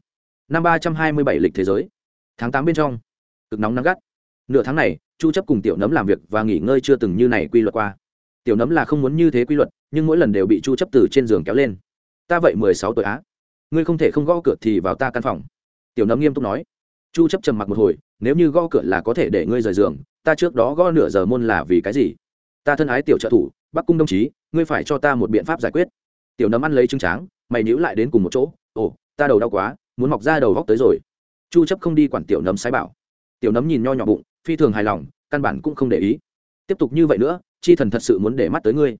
Năm ba trăm hai mươi bảy lịch thế giới. Tháng tám bên trong. Cực nóng nắng gắt. Nửa tháng này, chu chấp cùng tiểu nấm làm việc và nghỉ ngơi chưa từng như này quy luật qua. Tiểu nấm là không muốn như thế quy luật, nhưng mỗi lần đều bị chu chấp từ trên giường kéo lên. Ta vậy 16 tuổi á. Ngươi không thể không gõ cửa thì vào ta căn phòng. Tiểu nấm nghiêm túc nói chu chấp trầm mặc một hồi, nếu như gõ cửa là có thể để ngươi rời giường, ta trước đó gõ nửa giờ môn là vì cái gì? Ta thân ái tiểu trợ thủ, bắc cung đồng chí, ngươi phải cho ta một biện pháp giải quyết. Tiểu nấm ăn lấy trứng tráng, mày nhíu lại đến cùng một chỗ, ồ, ta đầu đau quá, muốn mọc ra đầu góc tới rồi. Chu chấp không đi quản tiểu nấm sai bảo. Tiểu nấm nhìn nho nhỏ bụng, phi thường hài lòng, căn bản cũng không để ý. Tiếp tục như vậy nữa, chi thần thật sự muốn để mắt tới ngươi.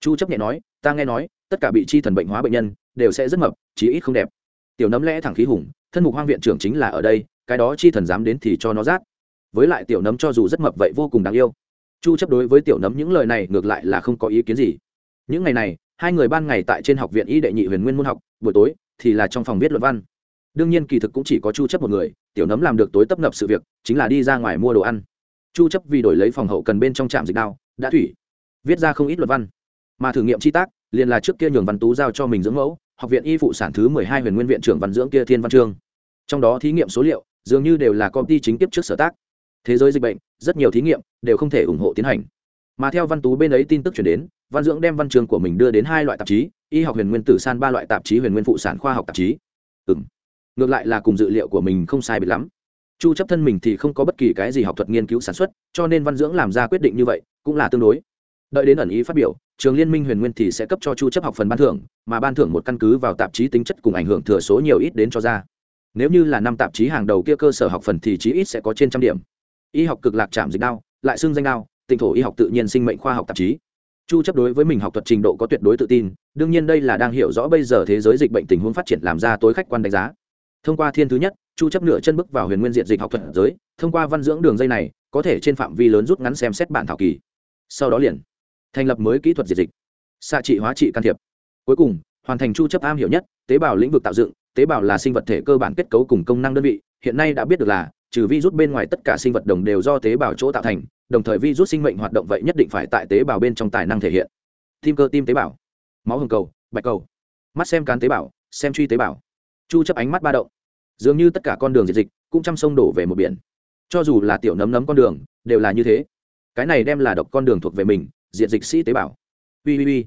Chu chấp nhẹ nói, ta nghe nói, tất cả bị chi thần bệnh hóa bệnh nhân, đều sẽ rất mập, chí ít không đẹp. Tiểu nấm lẽ thẳng khí hùng, thân mục hoang viện trưởng chính là ở đây cái đó chi thần dám đến thì cho nó rát. Với lại tiểu nấm cho dù rất mập vậy vô cùng đáng yêu. Chu chấp đối với tiểu nấm những lời này ngược lại là không có ý kiến gì. Những ngày này, hai người ban ngày tại trên học viện y đệ nhị huyền nguyên môn học, buổi tối thì là trong phòng viết luận văn. Đương nhiên kỳ thực cũng chỉ có chu chấp một người, tiểu nấm làm được tối tấp nập sự việc, chính là đi ra ngoài mua đồ ăn. Chu chấp vì đổi lấy phòng hậu cần bên trong trạm dịch đao, đã thủy, viết ra không ít luận văn. Mà thử nghiệm chi tác, liền là trước kia nhường văn tú giao cho mình dưỡng mẫu, học viện y phụ sản thứ 12 huyền nguyên viện trưởng văn dưỡng kia thiên văn trương. Trong đó thí nghiệm số liệu dường như đều là công ty chính tiếp trước sở tác. Thế giới dịch bệnh, rất nhiều thí nghiệm đều không thể ủng hộ tiến hành. Mà theo văn tú bên ấy tin tức chuyển đến, văn dưỡng đem văn trường của mình đưa đến hai loại tạp chí, y học huyền nguyên tử san ba loại tạp chí huyền nguyên phụ sản khoa học tạp chí. Ừ m ngược lại là cùng dự liệu của mình không sai biệt lắm. Chu chấp thân mình thì không có bất kỳ cái gì học thuật nghiên cứu sản xuất, cho nên văn dưỡng làm ra quyết định như vậy cũng là tương đối. Đợi đến ẩn ý phát biểu, trường liên minh huyền nguyên thì sẽ cấp cho chu chấp học phần ban thưởng, mà ban thưởng một căn cứ vào tạp chí tính chất cùng ảnh hưởng thừa số nhiều ít đến cho ra nếu như là năm tạp chí hàng đầu kia cơ sở học phần thì chí ít sẽ có trên trăm điểm. Y học cực lạc chạm dịch đao, lại xưng danh đao tinh thổ y học tự nhiên sinh mệnh khoa học tạp chí. Chu chấp đối với mình học thuật trình độ có tuyệt đối tự tin, đương nhiên đây là đang hiểu rõ bây giờ thế giới dịch bệnh tình huống phát triển làm ra tối khách quan đánh giá. Thông qua thiên thứ nhất, chu chấp nửa chân bước vào huyền nguyên diện dịch học thuật giới, thông qua văn dưỡng đường dây này, có thể trên phạm vi lớn rút ngắn xem xét bản thảo kỳ. Sau đó liền, thành lập mới kỹ thuật diệt dịch. Xạ trị hóa trị can thiệp. Cuối cùng, hoàn thành chu chấp am hiểu nhất, tế bào lĩnh vực tạo dựng tế bào là sinh vật thể cơ bản kết cấu cùng công năng đơn vị, hiện nay đã biết được là, trừ virus bên ngoài tất cả sinh vật đồng đều do tế bào chỗ tạo thành, đồng thời virus sinh mệnh hoạt động vậy nhất định phải tại tế bào bên trong tài năng thể hiện. Tim cơ tim tế bào, máu hồng cầu, bạch cầu, mắt xem cán tế bào, xem truy tế bào. Chu chấp ánh mắt ba động. Dường như tất cả con đường diệt dịch cũng chăm sông đổ về một biển. Cho dù là tiểu nấm nấm con đường, đều là như thế. Cái này đem là độc con đường thuộc về mình, diệt dịch sĩ tế bào. Ui ui ui.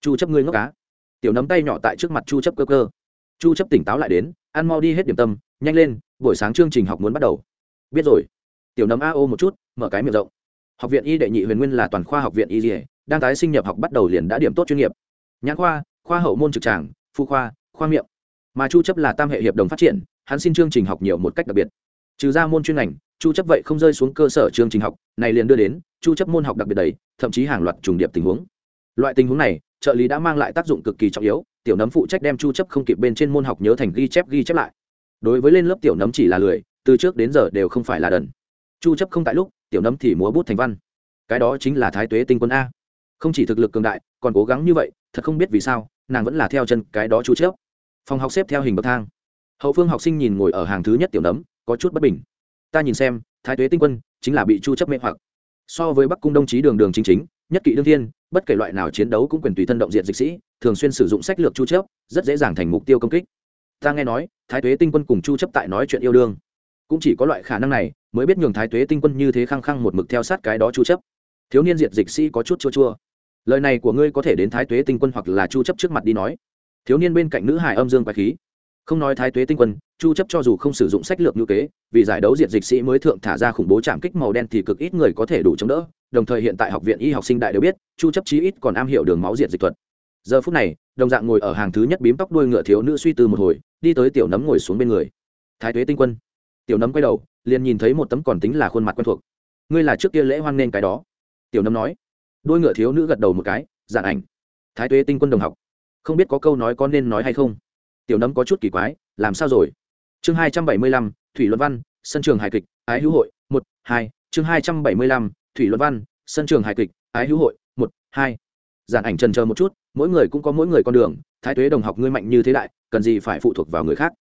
Chu chấp ngươi ngốc cá tiểu nấm tay nhỏ tại trước mặt chu chấp cơ cơ chu chấp tỉnh táo lại đến, ăn mau đi hết điểm tâm, nhanh lên, buổi sáng chương trình học muốn bắt đầu. Biết rồi. Tiểu nấm a ô một chút, mở cái miệng rộng. Học viện y đệ nhị huyền nguyên là toàn khoa học viện y dỉa đang tái sinh nhập học bắt đầu liền đã điểm tốt chuyên nghiệp. Nhãn khoa khoa hậu môn trực tràng phu khoa khoa miệng. Mà chu chấp là tam hệ hiệp đồng phát triển, hắn xin chương trình học nhiều một cách đặc biệt. Trừ ra môn chuyên ngành, chu chấp vậy không rơi xuống cơ sở chương trình học, này liền đưa đến, chu chấp môn học đặc biệt đầy, thậm chí hàng loạt trùng điệp tình huống. Loại tình huống này trợ lý đã mang lại tác dụng cực kỳ trọng yếu, tiểu nấm phụ trách đem chu chấp không kịp bên trên môn học nhớ thành ghi chép ghi chép lại. Đối với lên lớp tiểu nấm chỉ là lười, từ trước đến giờ đều không phải là đần. Chu chấp không tại lúc, tiểu nấm thì múa bút thành văn. Cái đó chính là thái tuế tinh quân a. Không chỉ thực lực cường đại, còn cố gắng như vậy, thật không biết vì sao, nàng vẫn là theo chân cái đó chu chấp. Phòng học xếp theo hình bậc thang. Hậu phương học sinh nhìn ngồi ở hàng thứ nhất tiểu nấm, có chút bất bình. Ta nhìn xem, thái tuế tinh quân chính là bị chu chấp mê hoặc. So với bắc cung đồng chí đường đường chính chính, nhất kỵ đương thiên bất kể loại nào chiến đấu cũng quyền tùy thân động diện dịch sĩ, thường xuyên sử dụng sách lược chu chấp, rất dễ dàng thành mục tiêu công kích. Ta nghe nói, thái tuế tinh quân cùng chu chấp tại nói chuyện yêu đương. Cũng chỉ có loại khả năng này, mới biết nhường thái tuế tinh quân như thế khăng khăng một mực theo sát cái đó chu chấp. Thiếu niên diệt dịch sĩ có chút chua chua. Lời này của ngươi có thể đến thái tuế tinh quân hoặc là chu chấp trước mặt đi nói. Thiếu niên bên cạnh nữ hải âm dương quái khí không nói thái tuế tinh quân, chu chấp cho dù không sử dụng sách lược như kế, vì giải đấu diệt dịch sĩ mới thượng thả ra khủng bố chạm kích màu đen thì cực ít người có thể đủ chống đỡ, đồng thời hiện tại học viện y học sinh đại đều biết, chu chấp chí ít còn am hiểu đường máu diệt dịch thuật. Giờ phút này, đồng dạng ngồi ở hàng thứ nhất bím tóc đuôi ngựa thiếu nữ suy tư một hồi, đi tới tiểu nấm ngồi xuống bên người. Thái tuế tinh quân. Tiểu nấm quay đầu, liền nhìn thấy một tấm còn tính là khuôn mặt quen thuộc. Ngươi là trước kia lễ hoan nên cái đó. Tiểu nấm nói. Đuôi ngựa thiếu nữ gật đầu một cái, giản ảnh. Thái tuế tinh quân đồng học. Không biết có câu nói có nên nói hay không tiểu nấm có chút kỳ quái, làm sao rồi? Chương hai trăm bảy mươi lăm, thủy luận văn, sân trường hài kịch, ái hữu hội, một, hai, chương hai trăm bảy mươi lăm, thủy luận văn, sân trường hài kịch, ái hữu hội, một, hai. Giản ảnh trần chờ một chút, mỗi người cũng có mỗi người con đường, thái tuế đồng học ngươi mạnh như thế đại, cần gì phải phụ thuộc vào người khác.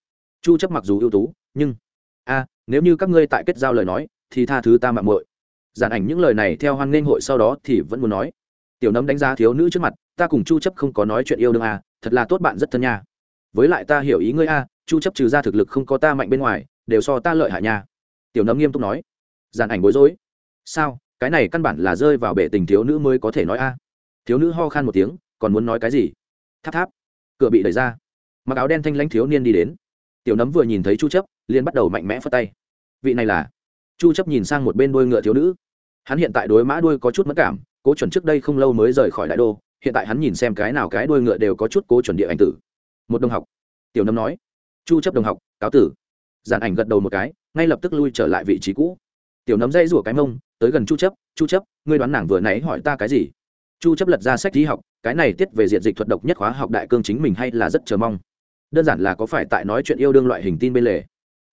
Chu chấp mặc dù ưu tú, nhưng, a, nếu như các ngươi tại kết giao lời nói, thì tha thứ ta mạng muội. Giản ảnh những lời này theo hoan nghênh hội sau đó thì vẫn muốn nói. Tiểu nấm đánh giá thiếu nữ trước mặt, ta cùng chu chấp không có nói chuyện yêu đương à thật là tốt bạn rất thân nha với lại ta hiểu ý ngươi a, chu chấp trừ ra thực lực không có ta mạnh bên ngoài, đều so ta lợi hại nha. Tiểu nấm nghiêm túc nói. Giàn ảnh bối rối. Sao? Cái này căn bản là rơi vào bể tình thiếu nữ mới có thể nói a. Thiếu nữ ho khan một tiếng, còn muốn nói cái gì? Tháp tháp. Cửa bị đẩy ra. Mặc áo đen thanh lãnh thiếu niên đi đến. Tiểu nấm vừa nhìn thấy chu chấp, liền bắt đầu mạnh mẽ phất tay. Vị này là? Chu chấp nhìn sang một bên đuôi ngựa thiếu nữ. Hắn hiện tại đối mã đuôi có chút mất cảm, cố chuẩn trước đây không lâu mới rời khỏi đại đô, hiện tại hắn nhìn xem cái nào cái đuôi ngựa đều có chút cố chuẩn địa ảnh tử một đồng học. Tiểu nấm nói. Chu chấp đồng học, cáo tử. Giản ảnh gật đầu một cái, ngay lập tức lui trở lại vị trí cũ. Tiểu nấm dây rủa cái mông, tới gần chu chấp chu chấp, ngươi đoán nàng vừa nãy hỏi ta cái gì? Chu chấp lật ra sách đi học, cái này tiết về diện dịch thuật độc nhất khóa học đại cương chính mình hay là rất chờ mong. Đơn giản là có phải tại nói chuyện yêu đương loại hình tin bên lề.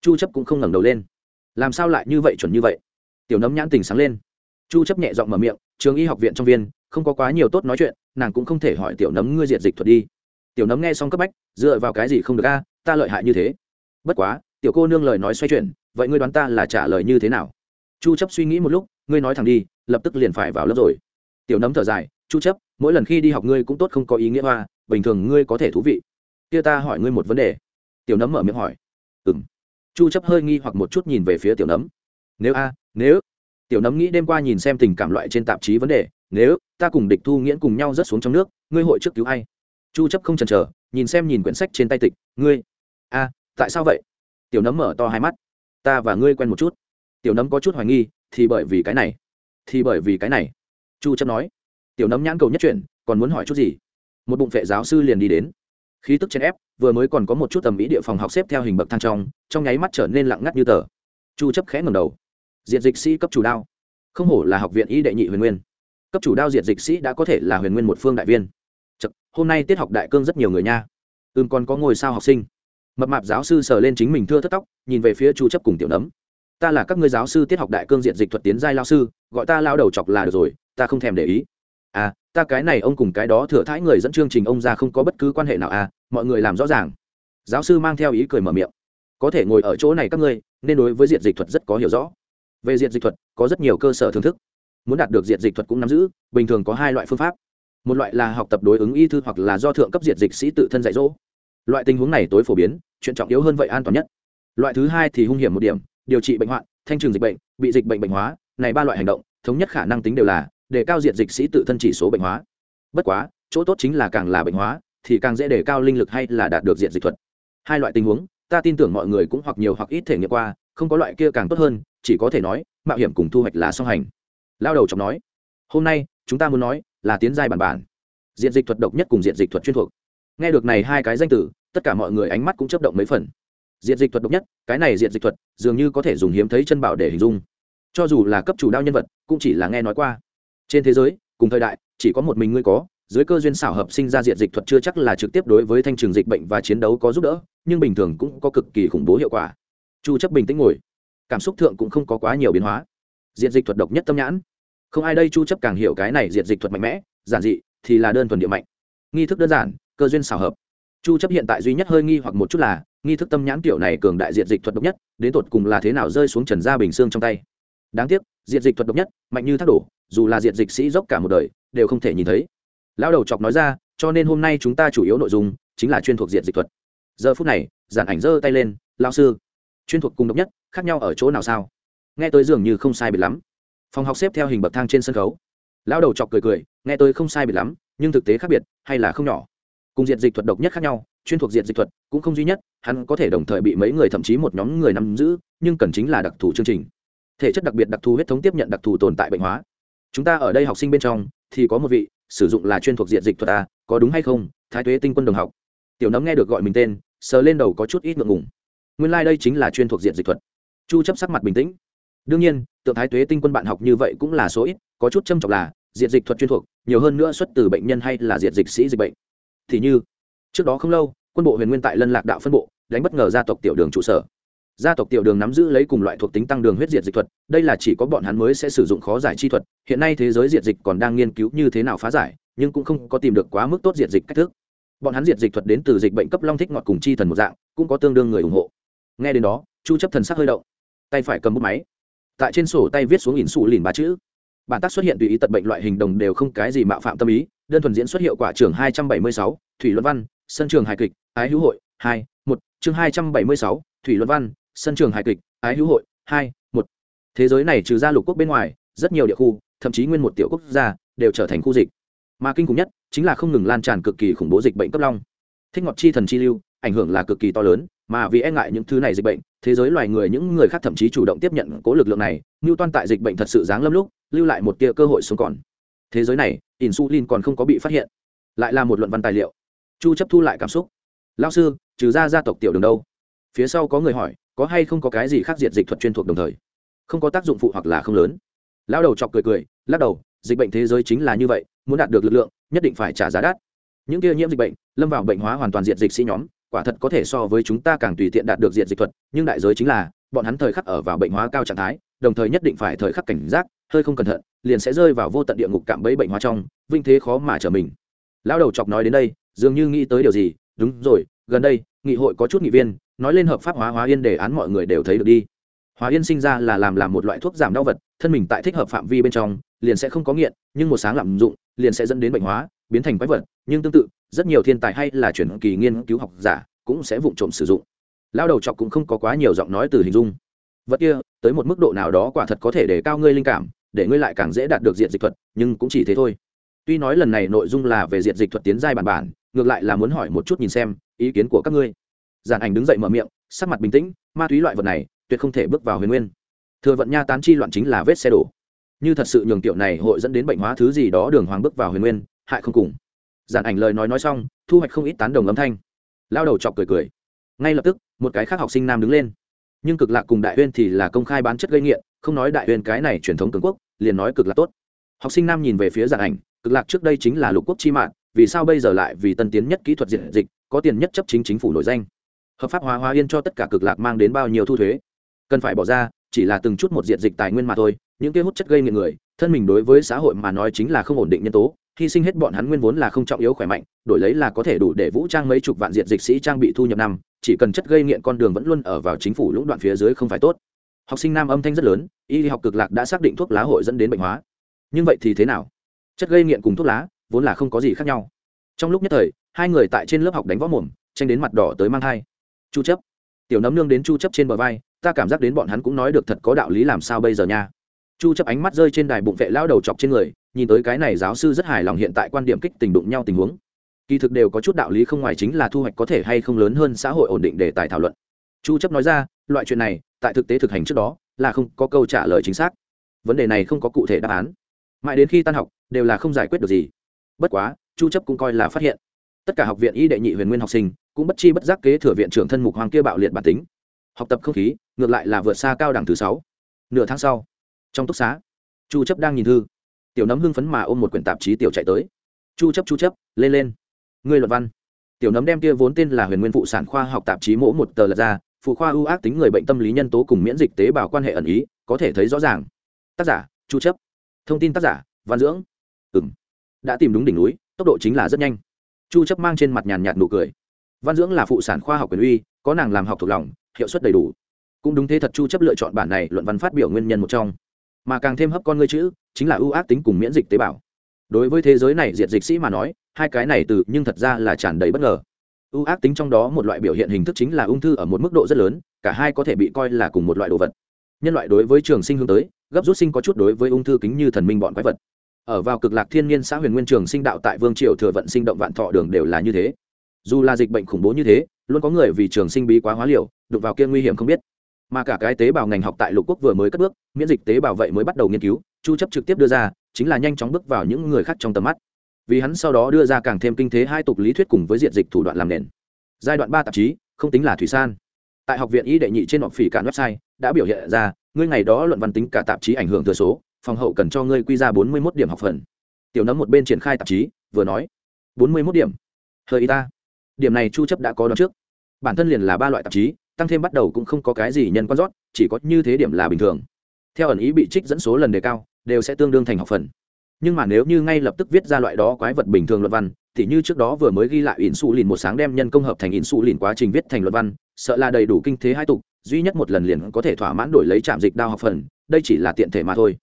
Chu chấp cũng không ngẩng đầu lên. Làm sao lại như vậy, chuẩn như vậy? Tiểu nấm nhãn tình sáng lên. Chu chấp nhẹ giọng mở miệng, trường y học viện trong viên, không có quá nhiều tốt nói chuyện, nàng cũng không thể hỏi tiểu nấm ngươi diện dịch thuật đi. Tiểu nấm nghe xong cấp bách dựa vào cái gì không được a, ta lợi hại như thế? Bất quá, tiểu cô nương lời nói xoay chuyển, vậy ngươi đoán ta là trả lời như thế nào? Chu chấp suy nghĩ một lúc, ngươi nói thẳng đi, lập tức liền phải vào lớp rồi. Tiểu nấm thở dài, chu chấp, mỗi lần khi đi học ngươi cũng tốt không có ý nghĩa hoa, bình thường ngươi có thể thú vị. Kia ta hỏi ngươi một vấn đề. Tiểu nấm mở miệng hỏi. Ừm. Chu chấp hơi nghi hoặc một chút nhìn về phía tiểu nấm. Nếu a, nếu. Tiểu nấm nghĩ đêm qua nhìn xem tình cảm loại trên tạp chí vấn đề, nếu, ta cùng địch thu nghiễn cùng nhau rớt xuống trong nước, ngươi hội trước cứu ai? Chu chấp không chần chờ nhìn xem nhìn quyển sách trên tay tịch, ngươi, a, tại sao vậy? Tiểu nấm mở to hai mắt. Ta và ngươi quen một chút. Tiểu nấm có chút hoài nghi, thì bởi vì cái này, thì bởi vì cái này. Chu chấp nói. Tiểu nấm nhãn cầu nhất chuyển, còn muốn hỏi chút gì? Một bụng vệ giáo sư liền đi đến. Khí tức trên ép, vừa mới còn có một chút tầm ý địa phòng học xếp theo hình bậc thang trong trong nháy mắt trở nên lặng ngắt như tờ. Chu chấp khẽ ngẩng đầu. Diện dịch sĩ cấp chủ đao. Không hổ là học viện y đệ nhị huyền nguyên. Cấp chủ đao diệt dịch sĩ đã có thể là huyền nguyên một phương đại viên hôm nay tiết học đại cương rất nhiều người nha. Ừm, còn có ngôi sao học sinh. Mập mạp giáo sư sờ lên chính mình thưa thất tóc, nhìn về phía chu chấp cùng tiểu nấm. Ta là các ngươi giáo sư tiết học đại cương diện dịch thuật tiến giai lao sư, gọi ta lao đầu chọc là được rồi, ta không thèm để ý. À ta cái này ông cùng cái đó thừa thãi người dẫn chương trình ông ra không có bất cứ quan hệ nào à mọi người làm rõ ràng. Giáo sư mang theo ý cười mở miệng. Có thể ngồi ở chỗ này các ngươi, nên đối với diện dịch thuật rất có hiểu rõ. Về diện dịch thuật, có rất nhiều cơ sở thưởng thức. Muốn đạt được diện dịch thuật cũng nắm giữ, bình thường có hai loại phương pháp một loại là học tập đối ứng y thư hoặc là do thượng cấp diện dịch sĩ tự thân dạy dỗ. Loại tình huống này tối phổ biến, chuyện trọng yếu hơn vậy an toàn nhất. Loại thứ hai thì hung hiểm một điểm, điều trị bệnh hoạn, thanh trừng dịch bệnh, bị dịch bệnh bệnh hóa, này ba loại hành động, thống nhất khả năng tính đều là để cao diện dịch sĩ tự thân chỉ số bệnh hóa. Bất quá, chỗ tốt chính là càng là bệnh hóa, thì càng dễ đề cao linh lực hay là đạt được diện dịch thuật. Hai loại tình huống, ta tin tưởng mọi người cũng hoặc nhiều hoặc ít thể nghiệm qua, không có loại kia càng tốt hơn, chỉ có thể nói, mạo hiểm cùng thu hoạch là song hành. Lao đầu chọc nói, hôm nay, chúng ta muốn nói là tiến giai bản bản. Diện dịch thuật độc nhất cùng diện dịch thuật chuyên thuộc. Nghe được này hai cái danh từ, tất cả mọi người ánh mắt cũng chấp động mấy phần. Diện dịch thuật độc nhất, cái này diện dịch thuật, dường như có thể dùng hiếm thấy chân bảo để hình dung. Cho dù là cấp chủ đao nhân vật, cũng chỉ là nghe nói qua. Trên thế giới, cùng thời đại, chỉ có một mình ngươi có, dưới cơ duyên xảo hợp sinh ra diện dịch thuật chưa chắc là trực tiếp đối với thanh trường dịch bệnh và chiến đấu có giúp đỡ, nhưng bình thường cũng có cực kỳ khủng bố hiệu quả. Chu chấp bình tĩnh ngồi. Cảm xúc thượng cũng không có quá nhiều biến hóa. Diện dịch thuật độc nhất tâm nhãn không ai đây chu chấp càng hiểu cái này Diệt dịch thuật mạnh mẽ, giản dị thì là đơn thuần địa mạnh. Nghi thức đơn giản, cơ duyên xảo hợp. Chu chấp hiện tại duy nhất hơi nghi hoặc một chút là, nghi thức tâm nhãn tiểu này cường đại Diệt dịch thuật độc nhất, đến tột cùng là thế nào rơi xuống trần gia bình xương trong tay. Đáng tiếc, Diệt dịch thuật độc nhất, mạnh như thác đổ, dù là Diệt dịch sĩ dốc cả một đời, đều không thể nhìn thấy. Lão đầu chọc nói ra, cho nên hôm nay chúng ta chủ yếu nội dung chính là chuyên thuộc Diệt dịch thuật. Giờ phút này, giản ảnh giơ tay lên, lão sư, chuyên thuộc cùng độc nhất, khác nhau ở chỗ nào sao? Nghe tới dường như không sai biệt lắm phòng học xếp theo hình bậc thang trên sân khấu. Lão đầu chọc cười cười, nghe tôi không sai biệt lắm, nhưng thực tế khác biệt, hay là không nhỏ. Cùng diện dịch thuật độc nhất khác nhau, chuyên thuộc diện dịch thuật cũng không duy nhất, hắn có thể đồng thời bị mấy người thậm chí một nhóm người nắm giữ, nhưng cần chính là đặc thù chương trình. Thể chất đặc biệt đặc thù huyết thống tiếp nhận đặc thù tồn tại bệnh hóa. Chúng ta ở đây học sinh bên trong, thì có một vị, sử dụng là chuyên thuộc diện dịch thuật a có đúng hay không, thái tuế tinh quân đồng học. Tiểu nấm nghe được gọi mình tên, sờ lên đầu có chút ít ngượng ngùng. Nguyên lai、like、đây chính là chuyên thuộc diện dịch thuật. Chu chấp sắc mặt bình tĩnh đương nhiên, tượng thái tuế tinh quân bạn học như vậy cũng là số ít, có chút châm trọng là diện dịch thuật chuyên thuộc, nhiều hơn nữa xuất từ bệnh nhân hay là diện dịch sĩ dịch bệnh. Thì như, trước đó không lâu, quân bộ huyền nguyên tại lân lạc đạo phân bộ, đánh bất ngờ gia tộc tiểu đường trụ sở. Gia tộc tiểu đường nắm giữ lấy cùng loại thuộc tính tăng đường huyết diệt dịch thuật, đây là chỉ có bọn hắn mới sẽ sử dụng khó giải chi thuật, hiện nay thế giới diệt dịch còn đang nghiên cứu như thế nào phá giải, nhưng cũng không có tìm được quá mức tốt diệt dịch cách thức. Bọn hắn diệt dịch thuật đến từ dịch bệnh cấp long thích ngọt cùng chi thần một dạng, cũng có tương đương người ủng hộ. Nghe đến đó, chu chấp thần sắc hơi động, tay phải cầm bút máy tại trên sổ tay viết xuống ỉn xù lìn ba chữ. Bản tác xuất hiện tùy ý tật bệnh loại hình đồng đều không cái gì mạo phạm tâm ý, đơn thuần diễn xuất hiệu quả trường hai trăm bảy mươi sáu, thủy luận văn, sân trường hài kịch, ái hữu hội, hai, một. Chương hai trăm bảy mươi sáu, thủy luận văn, sân trường hài kịch, ái hữu hội, hai, một. Thế giới này trừ ra lục quốc bên ngoài, rất nhiều địa khu, thậm chí nguyên một tiểu quốc gia, đều trở thành khu dịch. Mà kinh khủng nhất chính là không ngừng lan tràn cực kỳ khủng bố dịch bệnh cấp long. Thích ngọt chi thần chi lưu, ảnh hưởng là cực kỳ to lớn mà vì e ngại những thứ này dịch bệnh, thế giới loài người, những người khác thậm chí chủ động tiếp nhận cố lực lượng này như toan tại dịch bệnh thật sự giáng lâm lúc, lưu lại một tia cơ hội sống còn. Thế giới này, insulin còn không có bị phát hiện. Lại là một luận văn tài liệu. Chu chấp thu lại cảm xúc. Lao sư, trừ ra gia tộc tiểu đường đâu? Phía sau có người hỏi, có hay không có cái gì khác diệt dịch thuật chuyên thuộc đồng thời? Không có tác dụng phụ hoặc là không lớn. Lao đầu chọc cười cười, lắc đầu, dịch bệnh thế giới chính là như vậy, muốn đạt được lực lượng, nhất định phải trả giá đắt. Những kia nhiễm dịch bệnh, lâm vào bệnh hóa hoàn toàn diệt dịch sĩ nhóm quả thật có thể so với chúng ta càng tùy tiện đạt được diện dịch thuật, nhưng đại giới chính là, bọn hắn thời khắc ở vào bệnh hóa cao trạng thái, đồng thời nhất định phải thời khắc cảnh giác, hơi không cẩn thận, liền sẽ rơi vào vô tận địa ngục cạm bẫy bệnh hóa trong, vinh thế khó mà trở mình. Lão đầu chọc nói đến đây, dường như nghĩ tới điều gì, đúng rồi, gần đây, nghị hội có chút nghị viên, nói lên hợp pháp hóa hóa yên đề án mọi người đều thấy được đi. Hóa yên sinh ra là làm làm một loại thuốc giảm đau vật, thân mình tại thích hợp phạm vi bên trong, liền sẽ không có nghiện, nhưng một sáng lạm dụng, liền sẽ dẫn đến bệnh hóa, biến thành quái vật, nhưng tương tự rất nhiều thiên tài hay là chuyển kỳ nghiên cứu học giả cũng sẽ vụng trộm sử dụng. Lao đầu chọc cũng không có quá nhiều giọng nói từ hình dung. Vật kia, tới một mức độ nào đó quả thật có thể để cao ngươi linh cảm, để ngươi lại càng dễ đạt được diện dịch thuật, nhưng cũng chỉ thế thôi. Tuy nói lần này nội dung là về diện dịch thuật tiến giai bản bản, ngược lại là muốn hỏi một chút nhìn xem ý kiến của các ngươi. Giản ảnh đứng dậy mở miệng, sắc mặt bình tĩnh, ma túy loại vật này, tuyệt không thể bước vào huyền nguyên. Thừa vận nha tán chi loạn chính là vết xe đổ. Như thật sự nhường tiểu này hội dẫn đến bệnh hóa thứ gì đó đường hoàng bước vào huyền nguyên, hại không cùng giản ảnh lời nói nói xong, thu hoạch không ít tán đồng âm thanh. Lao đầu chọc cười cười. Ngay lập tức, một cái khác học sinh nam đứng lên. Nhưng cực lạc cùng đại huyên thì là công khai bán chất gây nghiện, không nói đại huyên cái này truyền thống cường quốc, liền nói cực lạc tốt. Học sinh nam nhìn về phía giản ảnh, cực lạc trước đây chính là lục quốc chi mạng, vì sao bây giờ lại vì tân tiến nhất kỹ thuật diện dịch, có tiền nhất chấp chính chính phủ nổi danh? Hợp pháp hóa hóa yên cho tất cả cực lạc mang đến bao nhiêu thu thuế? Cần phải bỏ ra, chỉ là từng chút một diện dịch tài nguyên mà thôi, những cái hút chất gây nghiện người, thân mình đối với xã hội mà nói chính là không ổn định nhân tố hy sinh hết bọn hắn nguyên vốn là không trọng yếu khỏe mạnh, đổi lấy là có thể đủ để vũ trang mấy chục vạn diện dịch sĩ trang bị thu nhập năm, chỉ cần chất gây nghiện con đường vẫn luôn ở vào chính phủ lũng đoạn phía dưới không phải tốt. Học sinh nam âm thanh rất lớn, y học cực lạc đã xác định thuốc lá hội dẫn đến bệnh hóa. Nhưng vậy thì thế nào? Chất gây nghiện cùng thuốc lá vốn là không có gì khác nhau. Trong lúc nhất thời, hai người tại trên lớp học đánh võ mồm, tranh đến mặt đỏ tới mang thai. Chu chấp. Tiểu nấm nương đến chu chấp trên bờ vai, ta cảm giác đến bọn hắn cũng nói được thật có đạo lý làm sao bây giờ nha chu chấp ánh mắt rơi trên đài bụng vệ lao đầu chọc trên người, nhìn tới cái này giáo sư rất hài lòng hiện tại quan điểm kích tình đụng nhau tình huống. Kỳ thực đều có chút đạo lý không ngoài chính là thu hoạch có thể hay không lớn hơn xã hội ổn định để tài thảo luận. Chu chấp nói ra, loại chuyện này, tại thực tế thực hành trước đó, là không có câu trả lời chính xác. Vấn đề này không có cụ thể đáp án. Mãi đến khi tan học, đều là không giải quyết được gì. Bất quá, chu chấp cũng coi là phát hiện. Tất cả học viện y đệ nhị huyền nguyên học sinh, cũng bất chi bất giác kế thừa viện trưởng thân mục hoàng kia bạo liệt bản tính. Học tập không khí, ngược lại là vượt xa cao đẳng thứ sáu. Nửa tháng sau trong túc xá, chu chấp đang nhìn thư. Tiểu nấm hưng phấn mà ôm một quyển tạp chí tiểu chạy tới. Chu chấp chu chấp, lên lên. Ngươi luận văn. Tiểu nấm đem kia vốn tên là huyền nguyên phụ sản khoa học tạp chí mỗ một tờ lật ra, phụ khoa ưu ác tính người bệnh tâm lý nhân tố cùng miễn dịch tế bào quan hệ ẩn ý, có thể thấy rõ ràng. Tác giả, chu chấp. Thông tin tác giả, văn dưỡng. Ừm. Đã tìm đúng đỉnh núi, tốc độ chính là rất nhanh. Chu chấp mang trên mặt nhàn nhạt nụ cười. Văn dưỡng là phụ sản khoa học quyền uy, có nàng làm học thuộc lòng, hiệu suất đầy đủ. Cũng đúng thế thật chu chấp lựa chọn bản này luận văn phát biểu nguyên nhân một trong mà càng thêm hấp con ngươi chữ, chính là ưu ác tính cùng miễn dịch tế bào. Đối với thế giới này diệt dịch sĩ mà nói, hai cái này từ nhưng thật ra là tràn đầy bất ngờ. Ưu ác tính trong đó một loại biểu hiện hình thức chính là ung thư ở một mức độ rất lớn, cả hai có thể bị coi là cùng một loại đồ vật. Nhân loại đối với trường sinh hướng tới, gấp rút sinh có chút đối với ung thư kính như thần minh bọn quái vật. Ở vào cực lạc thiên nhiên xã huyền nguyên trường sinh đạo tại vương triều thừa vận sinh động vạn thọ đường đều là như thế. Dù là dịch bệnh khủng bố như thế, luôn có người vì trường sinh bí quá hóa liều, đụng vào kia nguy hiểm không biết mà cả cái tế bào ngành học tại lục quốc vừa mới cất bước, miễn dịch tế bào vậy mới bắt đầu nghiên cứu, chu chấp trực tiếp đưa ra, chính là nhanh chóng bước vào những người khác trong tầm mắt. Vì hắn sau đó đưa ra càng thêm kinh thế hai tục lý thuyết cùng với diện dịch thủ đoạn làm nền. Giai đoạn ba tạp chí, không tính là thủy san. Tại học viện y đệ nhị trên họp phỉ cả website, đã biểu hiện ra, ngươi ngày đó luận văn tính cả tạp chí ảnh hưởng thừa số, phòng hậu cần cho ngươi quy ra bốn mươi 41 điểm học phần. Tiểu nấm một bên triển khai tạp chí, vừa nói, bốn mươi 41 điểm. Hơi y ta. Điểm này chu chấp đã có đón trước. Bản thân liền là ba loại tạp chí tăng thêm bắt đầu cũng không có cái gì nhân quan rót, chỉ có như thế điểm là bình thường. Theo ẩn ý bị trích dẫn số lần đề cao, đều sẽ tương đương thành học phần. Nhưng mà nếu như ngay lập tức viết ra loại đó quái vật bình thường luận văn, thì như trước đó vừa mới ghi lại ỉn xù lìn một sáng đem nhân công hợp thành ỉn xù lìn quá trình viết thành luận văn, sợ là đầy đủ kinh thế hai tục, duy nhất một lần liền có thể thỏa mãn đổi lấy trạm dịch đao học phần, đây chỉ là tiện thể mà thôi.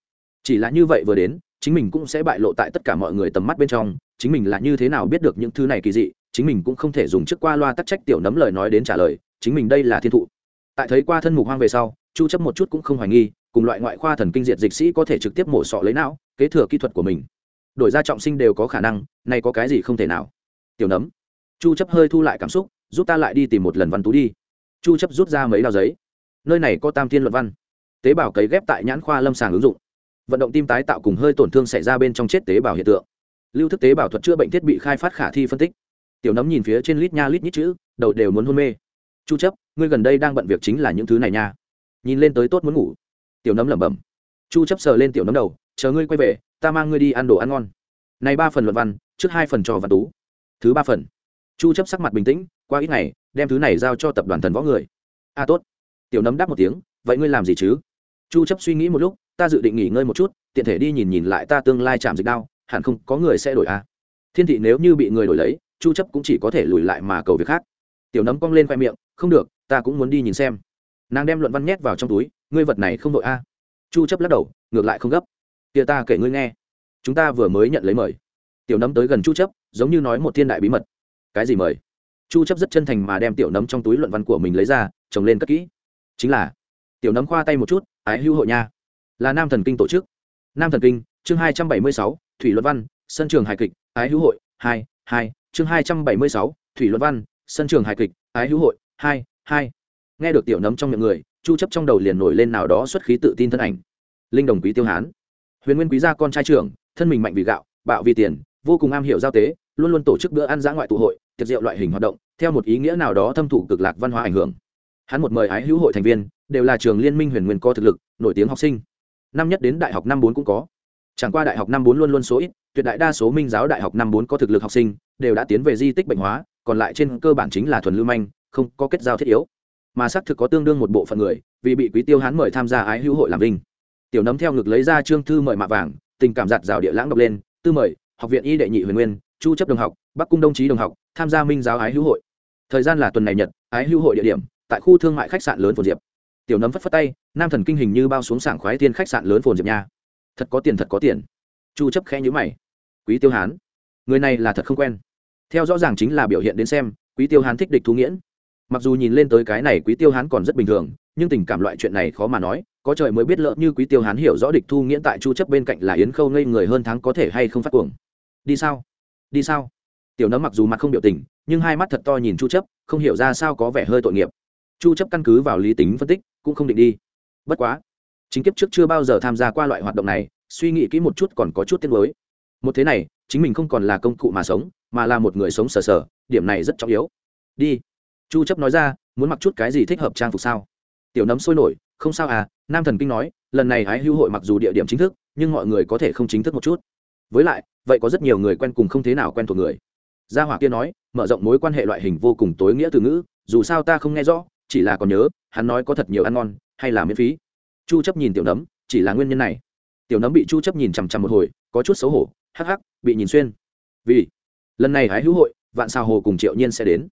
Chỉ là như vậy vừa đến, chính mình cũng sẽ bại lộ tại tất cả mọi người tầm mắt bên trong, chính mình là như thế nào biết được những thứ này kỳ dị, chính mình cũng không thể dùng trước qua loa tắc trách tiểu nấm lời nói đến trả lời chính mình đây là thiên thụ. Tại thấy qua thân mục hoang về sau, chu chấp một chút cũng không hoài nghi, cùng loại ngoại khoa thần kinh diệt dịch sĩ có thể trực tiếp mổ sọ lấy não, kế thừa kỹ thuật của mình. Đổi ra trọng sinh đều có khả năng, nay có cái gì không thể nào. Tiểu nấm. Chu chấp hơi thu lại cảm xúc, giúp ta lại đi tìm một lần văn tú đi. Chu chấp rút ra mấy đào giấy. Nơi này có tam thiên luận văn. Tế bào cấy ghép tại nhãn khoa lâm sàng ứng dụng. Vận động tim tái tạo cùng hơi tổn thương xảy ra bên trong chết tế bào hiện tượng. Lưu thức tế bào thuật chữa bệnh thiết bị khai phát khả thi phân tích. Tiểu nấm nhìn phía trên lít nha lít nhít chữ, đầu đều muốn hôn mê chu chấp ngươi gần đây đang bận việc chính là những thứ này nha. Nhìn lên tới tốt muốn ngủ. Tiểu nấm lẩm bẩm. Chu chấp sờ lên tiểu nấm đầu chờ ngươi quay về ta mang ngươi đi ăn đồ ăn ngon. Này ba phần luận văn trước hai phần trò văn tú. Thứ ba phần. Chu chấp sắc mặt bình tĩnh qua ít ngày đem thứ này giao cho tập đoàn thần võ người. A à, tốt. Tiểu nấm đáp một tiếng vậy ngươi làm gì chứ? Chu chấp suy nghĩ một lúc ta dự định nghỉ ngơi một chút tiện thể đi nhìn nhìn lại ta tương lai chạm dịch đao hẳn không có người sẽ đổi a à. thiên thị nếu như bị người đổi lấy chu chấp cũng chỉ có thể lùi lại mà cầu việc khác. Tiểu nấm cong lên khoe miệng không được ta cũng muốn đi nhìn xem. Nàng đem luận văn nhét vào trong túi ngươi vật này không đội a. Chu chấp lắc đầu ngược lại không gấp. Kia ta kể ngươi nghe. Chúng ta vừa mới nhận lấy mời. Tiểu nấm tới gần chu chấp giống như nói một thiên đại bí mật. Cái gì mời? Chu chấp rất chân thành mà đem tiểu nấm trong túi luận văn của mình lấy ra trồng lên cất kỹ. Chính là tiểu nấm khoa tay một chút ái hưu hội nha. Là nam thần kinh tổ chức. Nam thần kinh chương 276, thủy luận văn sân trường hài kịch ái hữu hội hai hai chương 276, thủy luận văn sân trường hài kịch ái hữu hội hai hai. Nghe được tiểu nấm trong miệng người, chu chấp trong đầu liền nổi lên nào đó xuất khí tự tin thân ảnh. Linh đồng quý tiêu hán. Huyền nguyên quý gia con trai trưởng, thân mình mạnh vì gạo, bạo vì tiền, vô cùng am hiểu giao tế, luôn luôn tổ chức bữa ăn dã ngoại tụ hội, tiệc rượu loại hình hoạt động, theo một ý nghĩa nào đó thâm thụ cực lạc văn hóa ảnh hưởng. Hắn một mời ái hữu hội thành viên, đều là trường liên minh huyền nguyên có thực lực, nổi tiếng học sinh. Năm nhất đến đại học năm bốn cũng có. Chẳng qua đại học năm bốn luôn luôn số ít, tuyệt đại đa số minh giáo đại học năm bốn có thực lực học sinh, đều đã tiến về di tích bệnh hóa, còn lại trên cơ bản chính là thuần lưu manh không có kết giao thiết yếu. Mà xác thực có tương đương một bộ phận người, vì bị quý tiêu hán mời tham gia ái hữu hội làm vinh. Tiểu nấm theo ngực lấy ra trương thư mời mạ vàng, tình cảm giặt rào địa lãng đọc lên, tư mời, học viện y đệ nhị huyền nguyên, chu chấp đồng học, bắc cung đồng chí đồng học, tham gia minh giáo ái hữu hội. Thời gian là tuần này nhật, ái hữu hội địa điểm, tại khu thương mại khách sạn lớn phồn diệp. Tiểu nấm phất phất tay, nam thần kinh hình như bao xuống sảng khoái tiên khách sạn lớn phồn diệp nha. Thật có tiền, thật có tiền. Chu chấp khẽ nhíu mày. Quý tiêu hán, người này là thật không quen. Theo rõ ràng chính là biểu hiện đến xem, quý tiêu hán thích địch thú nghiễn mặc dù nhìn lên tới cái này quý tiêu hán còn rất bình thường, nhưng tình cảm loại chuyện này khó mà nói, có trời mới biết lỡ như quý tiêu hán hiểu rõ địch thu nghiễn tại chu chấp bên cạnh là yến khâu ngây người hơn tháng có thể hay không phát cuồng. Đi sao? Đi sao? Tiểu nấm mặc dù mặt không biểu tình, nhưng hai mắt thật to nhìn chu chấp, không hiểu ra sao có vẻ hơi tội nghiệp. Chu chấp căn cứ vào lý tính phân tích, cũng không định đi. Bất quá, chính kiếp trước chưa bao giờ tham gia qua loại hoạt động này, suy nghĩ kỹ một chút còn có chút tiếc nuối. Một thế này, chính mình không còn là công cụ mà sống, mà là một người sống sờ sờ, điểm này rất trọng yếu. Đi chu chấp nói ra, muốn mặc chút cái gì thích hợp trang phục sao? Tiểu nấm sôi nổi, không sao à nam thần kinh nói, lần này hái hưu hội mặc dù địa điểm chính thức, nhưng mọi người có thể không chính thức một chút. Với lại, vậy có rất nhiều người quen cùng không thế nào quen thuộc người. Gia hỏa kia nói, mở rộng mối quan hệ loại hình vô cùng tối nghĩa từ ngữ, dù sao ta không nghe rõ, chỉ là còn nhớ, hắn nói có thật nhiều ăn ngon, hay là miễn phí. Chu chấp nhìn tiểu nấm, chỉ là nguyên nhân này. Tiểu nấm bị chu chấp nhìn chằm chằm một hồi, có chút xấu hổ, hắc hắc, bị nhìn xuyên. Vì lần này hái hữu hội, vạn sao hồ cùng triệu nhiên sẽ đến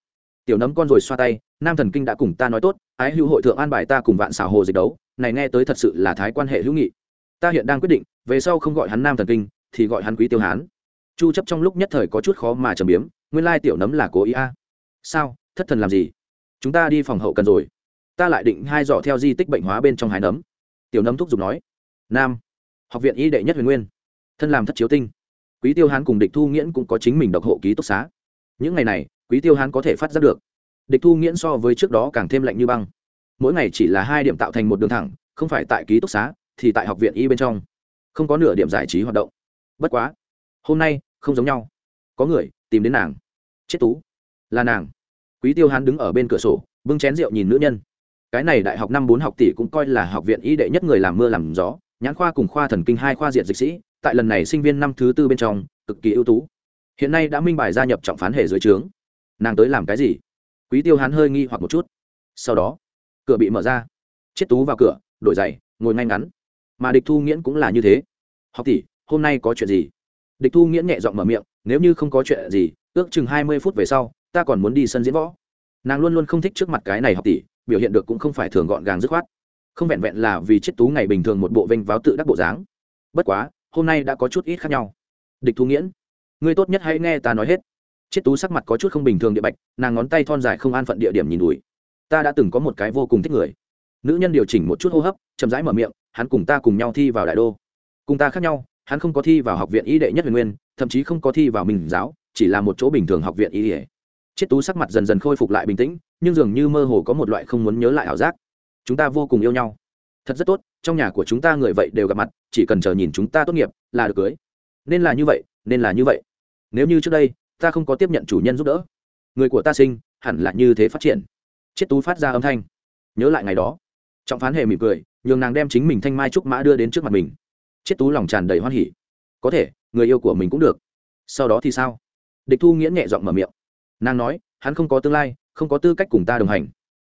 tiểu nấm con rồi xoa tay, nam thần kinh đã cùng ta nói tốt, ái hữu hội thượng an bài ta cùng vạn xảo hồ dịch đấu, này nghe tới thật sự là thái quan hệ hữu nghị. Ta hiện đang quyết định, về sau không gọi hắn nam thần kinh, thì gọi hắn quý tiêu hán. Chu chấp trong lúc nhất thời có chút khó mà trầm biếm, nguyên lai tiểu nấm là cố ý a. Sao, thất thần làm gì? Chúng ta đi phòng hậu cần rồi. Ta lại định hai dọ theo di tích bệnh hóa bên trong hải nấm. Tiểu nấm thúc giục nói. Nam, học viện y đệ nhất huyền nguyên. Thân làm thất chiếu tinh. Quý tiêu hán cùng địch thu nghiễn cũng có chính mình độc hộ ký túc xá. Những ngày này quý tiêu hán có thể phát giác được. Địch thu nghiễn so với trước đó càng thêm lạnh như băng. Mỗi ngày chỉ là hai điểm tạo thành một đường thẳng, không phải tại ký túc xá, thì tại học viện y bên trong. Không có nửa điểm giải trí hoạt động. Bất quá, hôm nay, không giống nhau. Có người, tìm đến nàng. Chết tú. Là nàng. Quý tiêu hán đứng ở bên cửa sổ, bưng chén rượu nhìn nữ nhân. Cái này đại học năm bốn học tỷ cũng coi là học viện y đệ nhất người làm mưa làm gió, nhãn khoa cùng khoa thần kinh hai khoa diện dịch sĩ, tại lần này sinh viên năm thứ tư bên trong, cực kỳ ưu tú. Hiện nay đã minh bài gia nhập trọng phán hệ dưới trướng nàng tới làm cái gì? Quý tiêu hán hơi nghi hoặc một chút. Sau đó, cửa bị mở ra. Chiết tú vào cửa, đổi giày, ngồi ngay ngắn. Mà địch thu nghiễn cũng là như thế. Học tỷ, hôm nay có chuyện gì? Địch thu nghiễn nhẹ giọng mở miệng, nếu như không có chuyện gì, ước chừng hai mươi phút về sau, ta còn muốn đi sân diễn võ. Nàng luôn luôn không thích trước mặt cái này học tỷ, biểu hiện được cũng không phải thường gọn gàng dứt khoát. Không vẹn vẹn là vì chiết tú ngày bình thường một bộ vênh váo tự đắc bộ dáng. Bất quá, hôm nay đã có chút ít khác nhau. Địch thu nghiễn, ngươi tốt nhất hãy nghe ta nói hết chiết tú sắc mặt có chút không bình thường địa bạch, nàng ngón tay thon dài không an phận địa điểm nhìn đùi. Ta đã từng có một cái vô cùng thích người. Nữ nhân điều chỉnh một chút hô hấp, chậm rãi mở miệng, hắn cùng ta cùng nhau thi vào đại đô. Cùng ta khác nhau, hắn không có thi vào học viện y đệ nhất huyền nguyên, thậm chí không có thi vào mình giáo, chỉ là một chỗ bình thường học viện y đệ. Chiết tú sắc mặt dần dần khôi phục lại bình tĩnh, nhưng dường như mơ hồ có một loại không muốn nhớ lại ảo giác. Chúng ta vô cùng yêu nhau. Thật rất tốt, trong nhà của chúng ta người vậy đều gặp mặt, chỉ cần chờ nhìn chúng ta tốt nghiệp là được cưới. Nên là như vậy, nên là như vậy. Nếu như trước đây ta không có tiếp nhận chủ nhân giúp đỡ. Người của ta sinh, hẳn là như thế phát triển. Chiết tú phát ra âm thanh. Nhớ lại ngày đó. Trọng phán hề mỉm cười, nhường nàng đem chính mình thanh mai trúc mã đưa đến trước mặt mình. Chiết tú lòng tràn đầy hoan hỉ. Có thể, người yêu của mình cũng được. Sau đó thì sao? Địch thu nghĩa nhẹ giọng mở miệng. Nàng nói, hắn không có tương lai, không có tư cách cùng ta đồng hành.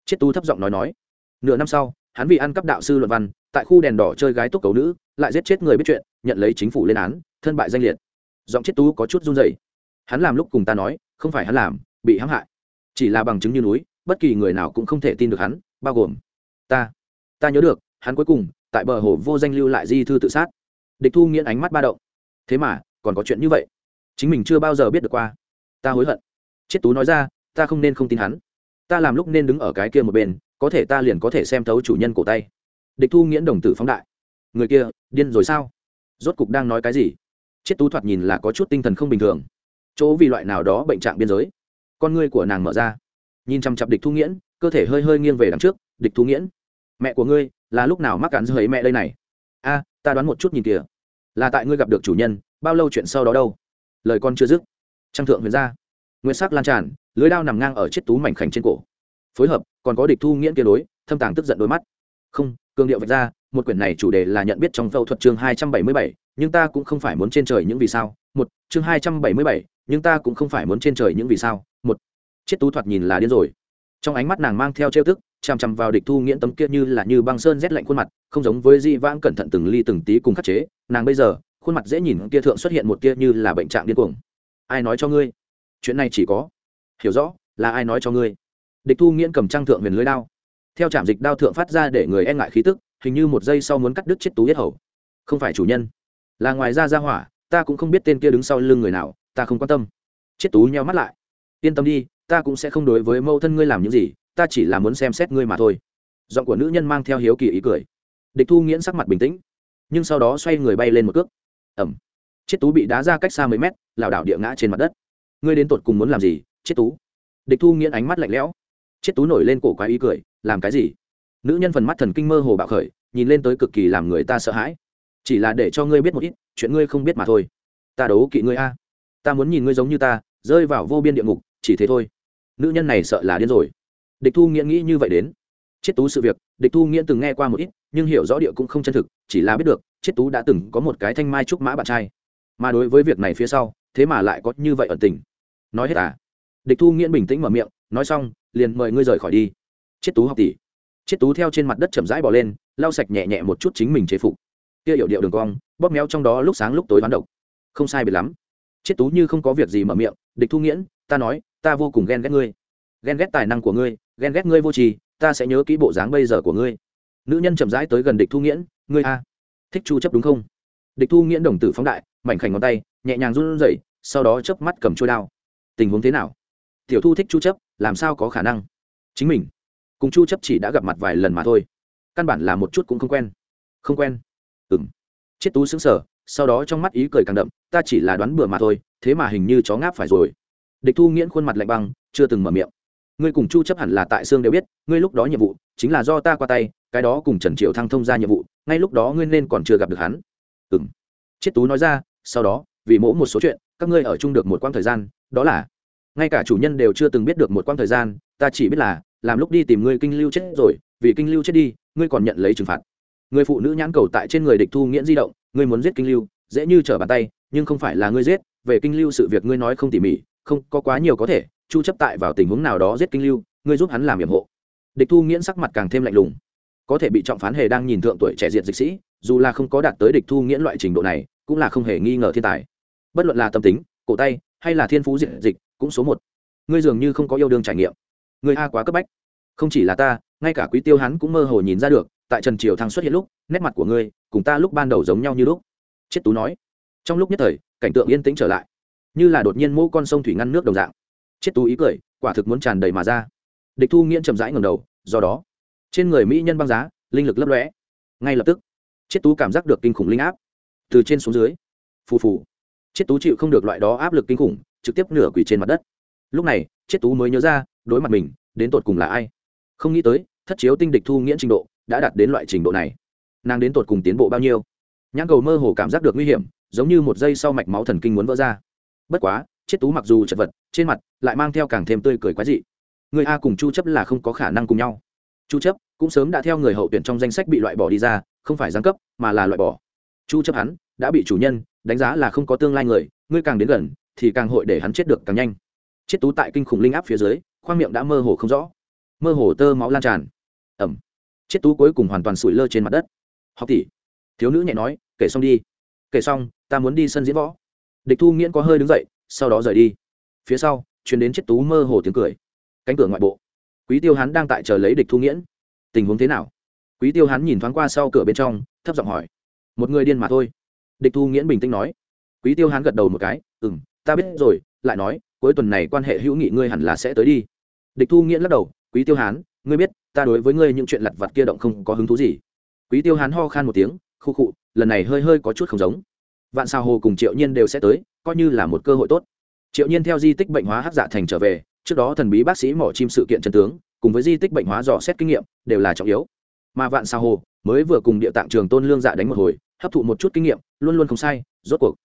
Chiết tú thấp giọng nói nói. Nửa năm sau, hắn vì ăn cắp đạo sư luận văn, tại khu đèn đỏ chơi gái túc cầu nữ, lại giết chết người biết chuyện, nhận lấy chính phủ lên án, thân bại danh liệt. Giọng chiết tú có chút run rẩy hắn làm lúc cùng ta nói, không phải hắn làm, bị hãm hại. Chỉ là bằng chứng như núi, bất kỳ người nào cũng không thể tin được hắn, bao gồm ta. Ta nhớ được, hắn cuối cùng, tại bờ hồ vô danh lưu lại di thư tự sát. Địch thu nghiễn ánh mắt ba động. Thế mà, còn có chuyện như vậy? Chính mình chưa bao giờ biết được qua. Ta hối hận. Chiết tú nói ra, ta không nên không tin hắn. Ta làm lúc nên đứng ở cái kia một bên, có thể ta liền có thể xem thấu chủ nhân cổ tay. Địch thu nghiễn đồng tử phóng đại. Người kia, điên rồi sao? Rốt cục đang nói cái gì? Chiết tú thoạt nhìn là có chút tinh thần không bình thường chỗ vì loại nào đó bệnh trạng biên giới. Con ngươi của nàng mở ra. Nhìn chăm chặp địch thu nghiễn, cơ thể hơi hơi nghiêng về đằng trước, địch thu nghiễn, mẹ của ngươi là lúc nào mắc cắn dưới mẹ đây này? A, ta đoán một chút nhìn kìa. Là tại ngươi gặp được chủ nhân, bao lâu chuyện sau đó đâu? Lời con chưa dứt trang thượng huyền ra. Nguyên sắc lan tràn, lưới đao nằm ngang ở chiếc tú mảnh khảnh trên cổ. Phối hợp, còn có địch thu nghiễn kia đối, thâm tàng tức giận đôi mắt. Không cương điệu vạch ra, một quyển này chủ đề là nhận biết trong phẫu thuật chương hai trăm bảy mươi bảy, nhưng ta cũng không phải muốn trên trời những vì sao. Một, chương hai trăm bảy mươi bảy nhưng ta cũng không phải muốn trên trời những vì sao. Một chiếc tú thoạt nhìn là điên rồi. Trong ánh mắt nàng mang theo trêu thức chằm chằm vào địch thu nghiễn tấm kia như là như băng sơn rét lạnh khuôn mặt, không giống với di vãng cẩn thận từng ly từng tí cùng khắc chế. Nàng bây giờ, khuôn mặt dễ nhìn, kia thượng xuất hiện một kia như là bệnh trạng điên cuồng. Ai nói cho ngươi? Chuyện này chỉ có hiểu rõ, là ai nói cho ngươi? Địch thu nghiễn cầm trang thượng huyền lưới đao. Theo trạm dịch đao thượng phát ra để người e ngại khí tức, hình như một giây sau muốn cắt đứt chết tú yết hầu. Không phải chủ nhân, là ngoài ra ra hỏa, ta cũng không biết tên kia đứng sau lưng người nào ta không quan tâm. Chết tú nheo mắt lại. Yên tâm đi, ta cũng sẽ không đối với mẫu thân ngươi làm những gì, ta chỉ là muốn xem xét ngươi mà thôi. Giọng của nữ nhân mang theo hiếu kỳ ý cười. Địch thu nghiễn sắc mặt bình tĩnh, nhưng sau đó xoay người bay lên một cước. Ẩm chiết tú bị đá ra cách xa mấy mét, lảo đảo địa ngã trên mặt đất. Ngươi đến tột cùng muốn làm gì chiết tú? Địch thu nghiễn ánh mắt lạnh lẽo. Chiết tú nổi lên cổ quái ý cười, làm cái gì? Nữ nhân phần mắt thần kinh mơ hồ bạo khởi, nhìn lên tới cực kỳ làm người ta sợ hãi. Chỉ là để cho ngươi biết một ít, chuyện ngươi không biết mà thôi. Ta đấu kỵ ngươi a ta muốn nhìn ngươi giống như ta, rơi vào vô biên địa ngục, chỉ thế thôi. Nữ nhân này sợ là điên rồi. Địch thu nghĩa nghĩ như vậy đến. Chết tú sự việc, địch thu nghĩa từng nghe qua một ít, nhưng hiểu rõ địa cũng không chân thực, chỉ là biết được chết tú đã từng có một cái thanh mai trúc mã bạn trai. Mà đối với việc này phía sau, thế mà lại có như vậy ẩn tình. Nói hết à? Địch thu nghĩa bình tĩnh mở miệng, nói xong, liền mời ngươi rời khỏi đi. Chết tú học tỷ. Chết tú theo trên mặt đất chậm rãi bỏ lên, lau sạch nhẹ nhẹ một chút chính mình chế phục. Kia hiệu điệu đường cong, bóp méo trong đó lúc sáng lúc tối hoán độc. Không sai biệt lắm chết tú như không có việc gì mở miệng, địch thu nghiễn, ta nói, ta vô cùng ghen ghét ngươi. Ghen ghét tài năng của ngươi, ghen ghét ngươi vô trì ta sẽ nhớ kỹ bộ dáng bây giờ của ngươi. Nữ nhân chậm rãi tới gần địch thu nghiễn, ngươi a, thích chu chấp đúng không? Địch thu nghiễn đồng tử phóng đại, mảnh khảnh ngón tay, nhẹ nhàng run rẩy, sau đó chớp mắt cầm chuôi đao. Tình huống thế nào? Tiểu thu thích chu chấp, làm sao có khả năng? Chính mình, cùng chu chấp chỉ đã gặp mặt vài lần mà thôi. Căn bản là một chút cũng không quen. Không quen. Ừm. Chết tú sững sờ sau đó trong mắt ý cười càng đậm, ta chỉ là đoán bừa mà thôi, thế mà hình như chó ngáp phải rồi. Địch thu nghiễn khuôn mặt lạnh băng, chưa từng mở miệng. Ngươi cùng chu chấp hẳn là tại xương đều biết, ngươi lúc đó nhiệm vụ chính là do ta qua tay, cái đó cùng trần triệu thăng thông ra nhiệm vụ, ngay lúc đó ngươi nên còn chưa gặp được hắn. Ừm. Chiết tú nói ra, sau đó, vì mỗi một số chuyện, các ngươi ở chung được một quãng thời gian, đó là, ngay cả chủ nhân đều chưa từng biết được một quãng thời gian, ta chỉ biết là, làm lúc đi tìm ngươi kinh lưu chết rồi, vì kinh lưu chết đi, ngươi còn nhận lấy trừng phạt. Người phụ nữ nhãn cầu tại trên người địch thu nghiễn di động ngươi muốn giết kinh lưu, dễ như trở bàn tay, nhưng không phải là ngươi giết, về kinh lưu sự việc ngươi nói không tỉ mỉ, không, có quá nhiều có thể, chu chấp tại vào tình huống nào đó giết kinh lưu, ngươi giúp hắn làm nhiệm hộ. Địch thu nghiễn sắc mặt càng thêm lạnh lùng. Có thể bị trọng phán hề đang nhìn thượng tuổi trẻ diệt dịch sĩ, dù là không có đạt tới địch thu nghiễn loại trình độ này, cũng là không hề nghi ngờ thiên tài. Bất luận là tâm tính, cổ tay, hay là thiên phú diệt dịch, cũng số một. Ngươi dường như không có yêu đương trải nghiệm. Ngươi a quá cấp bách. Không chỉ là ta, ngay cả quý tiêu hắn cũng mơ hồ nhìn ra được tại trần triều thăng xuất hiện lúc, nét mặt của ngươi cùng ta lúc ban đầu giống nhau như lúc. Chết tú nói. Trong lúc nhất thời, cảnh tượng yên tĩnh trở lại, như là đột nhiên mỗ con sông thủy ngăn nước đồng dạng. Chết tú ý cười, quả thực muốn tràn đầy mà ra. Địch thu nghiễn chậm rãi ngầm đầu, do đó, trên người mỹ nhân băng giá, linh lực lấp lõe ngay lập tức, chết tú cảm giác được kinh khủng linh áp từ trên xuống dưới. Phù phù. Chết tú chịu không được loại đó áp lực kinh khủng, trực tiếp nửa quỷ trên mặt đất. Lúc này, chết tú mới nhớ ra, đối mặt mình, đến tột cùng là ai? Không nghĩ tới, thất chiếu tinh địch thu nghiễn trình độ đã đạt đến loại trình độ này. Nàng đến tột cùng tiến bộ bao nhiêu? Nhãn cầu mơ hồ cảm giác được nguy hiểm, giống như một giây sau mạch máu thần kinh muốn vỡ ra. Bất quá chiết tú mặc dù chật vật, trên mặt lại mang theo càng thêm tươi cười quái dị. Người a cùng chu chấp là không có khả năng cùng nhau. Chu chấp cũng sớm đã theo người hậu tuyển trong danh sách bị loại bỏ đi ra, không phải giáng cấp, mà là loại bỏ. Chu chấp hắn đã bị chủ nhân đánh giá là không có tương lai người, ngươi càng đến gần thì càng hội để hắn chết được càng nhanh. Chiết tú tại kinh khủng linh áp phía dưới, khoang miệng đã mơ hồ không rõ. Mơ hồ tơ máu lan tràn. Ẩm chết tú cuối cùng hoàn toàn sủi lơ trên mặt đất. Học tỷ. Thiếu nữ nhẹ nói, kể xong đi. Kể xong, ta muốn đi sân diễn võ. Địch thu nghiễn có hơi đứng dậy, sau đó rời đi. Phía sau chuyến đến chết tú mơ hồ tiếng cười. Cánh cửa ngoại bộ. Quý tiêu hắn đang tại chờ lấy địch thu nghiễn. Tình huống thế nào? Quý tiêu hắn nhìn thoáng qua sau cửa bên trong, thấp giọng hỏi. Một người điên mà thôi. Địch thu nghiễn bình tĩnh nói. Quý tiêu hắn gật đầu một cái. Ừ m ta biết rồi. Lại nói, cuối tuần này quan hệ hữu nghị ngươi hẳn là sẽ tới đi. Địch thu nghiễn lắc đầu. Quý tiêu hán ngươi biết, ta đối với ngươi những chuyện lặt vặt kia động không có hứng thú gì. Quý tiêu hán ho khan một tiếng, khu khụ lần này hơi hơi có chút không giống. Vạn sao hồ cùng triệu nhiên đều sẽ tới, coi như là một cơ hội tốt. Triệu nhiên theo di tích bệnh hóa hát dạ thành trở về, trước đó thần bí bác sĩ mỏ chim sự kiện chân tướng, cùng với di tích bệnh hóa dò xét kinh nghiệm, đều là trọng yếu. Mà vạn sao hồ mới vừa cùng địa tạng trường tôn lương dạ đánh một hồi, hấp thụ một chút kinh nghiệm, luôn luôn không sai, rốt cuộc.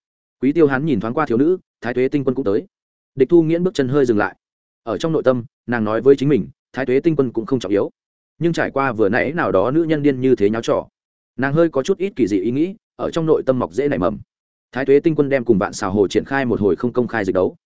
Quý tiêu hán nhìn thoáng qua thiếu nữ, thái tuế tinh quân cũng tới. Địch thu nghiễn bước chân hơi dừng lại. Ở trong nội tâm, nàng nói với chính mình thái tuế tinh quân cũng không trọng yếu. Nhưng trải qua vừa nãy nào đó nữ nhân điên như thế nháo trò, nàng hơi có chút ít kỳ dị ý nghĩ, ở trong nội tâm mọc dễ nảy mầm. Thái tuế tinh quân đem cùng bạn xào hồ triển khai một hồi không công khai dịch đấu.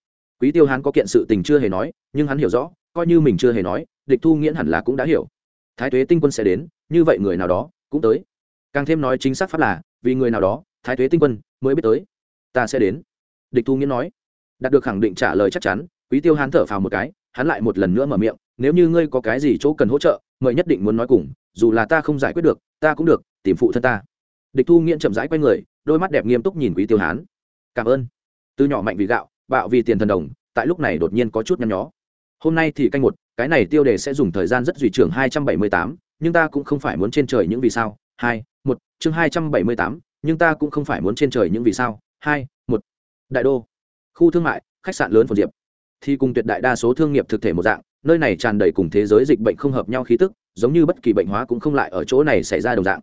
Quý tiêu hán có kiện sự tình chưa hề nói, nhưng hắn hiểu rõ, coi như mình chưa hề nói, địch thu nghiễn hẳn là cũng đã hiểu. Thái tuế tinh quân sẽ đến, như vậy người nào đó cũng tới. Càng thêm nói chính xác pháp là, vì người nào đó, thái tuế tinh quân mới biết tới. Ta sẽ đến. Địch thu nghiễn nói. Đạt được khẳng định trả lời chắc chắn, quý tiêu hán thở phào một cái hắn lại một lần nữa mở miệng, nếu như ngươi có cái gì chỗ cần hỗ trợ, mời nhất định muốn nói cùng, dù là ta không giải quyết được, ta cũng được, tìm phụ thân ta. Địch thu nghiện chậm rãi q u a y người, đôi mắt đẹp nghiêm túc nhìn quý tiêu hán. Cảm ơn. Từ nhỏ mạnh vì gạo, bạo vì tiền thần đồng, tại lúc này đột nhiên có chút nhăn nhó. Hôm nay thì canh một, cái này tiêu đề sẽ dùng thời gian rất duy trường hai trăm bảy mươi tám, nhưng ta cũng không phải muốn trên trời những vì sao. Hai, một, chương hai trăm bảy mươi tám, nhưng ta cũng không phải muốn trên trời những vì sao. Hai, một, đại đô. Khu thương mại, khách sạn lớn phồn diệp thì cùng tuyệt đại đa số thương nghiệp thực thể một dạng, nơi này tràn đầy cùng thế giới dịch bệnh không hợp nhau khí tức, giống như bất kỳ bệnh hóa cũng không lại ở chỗ này xảy ra đồng dạng.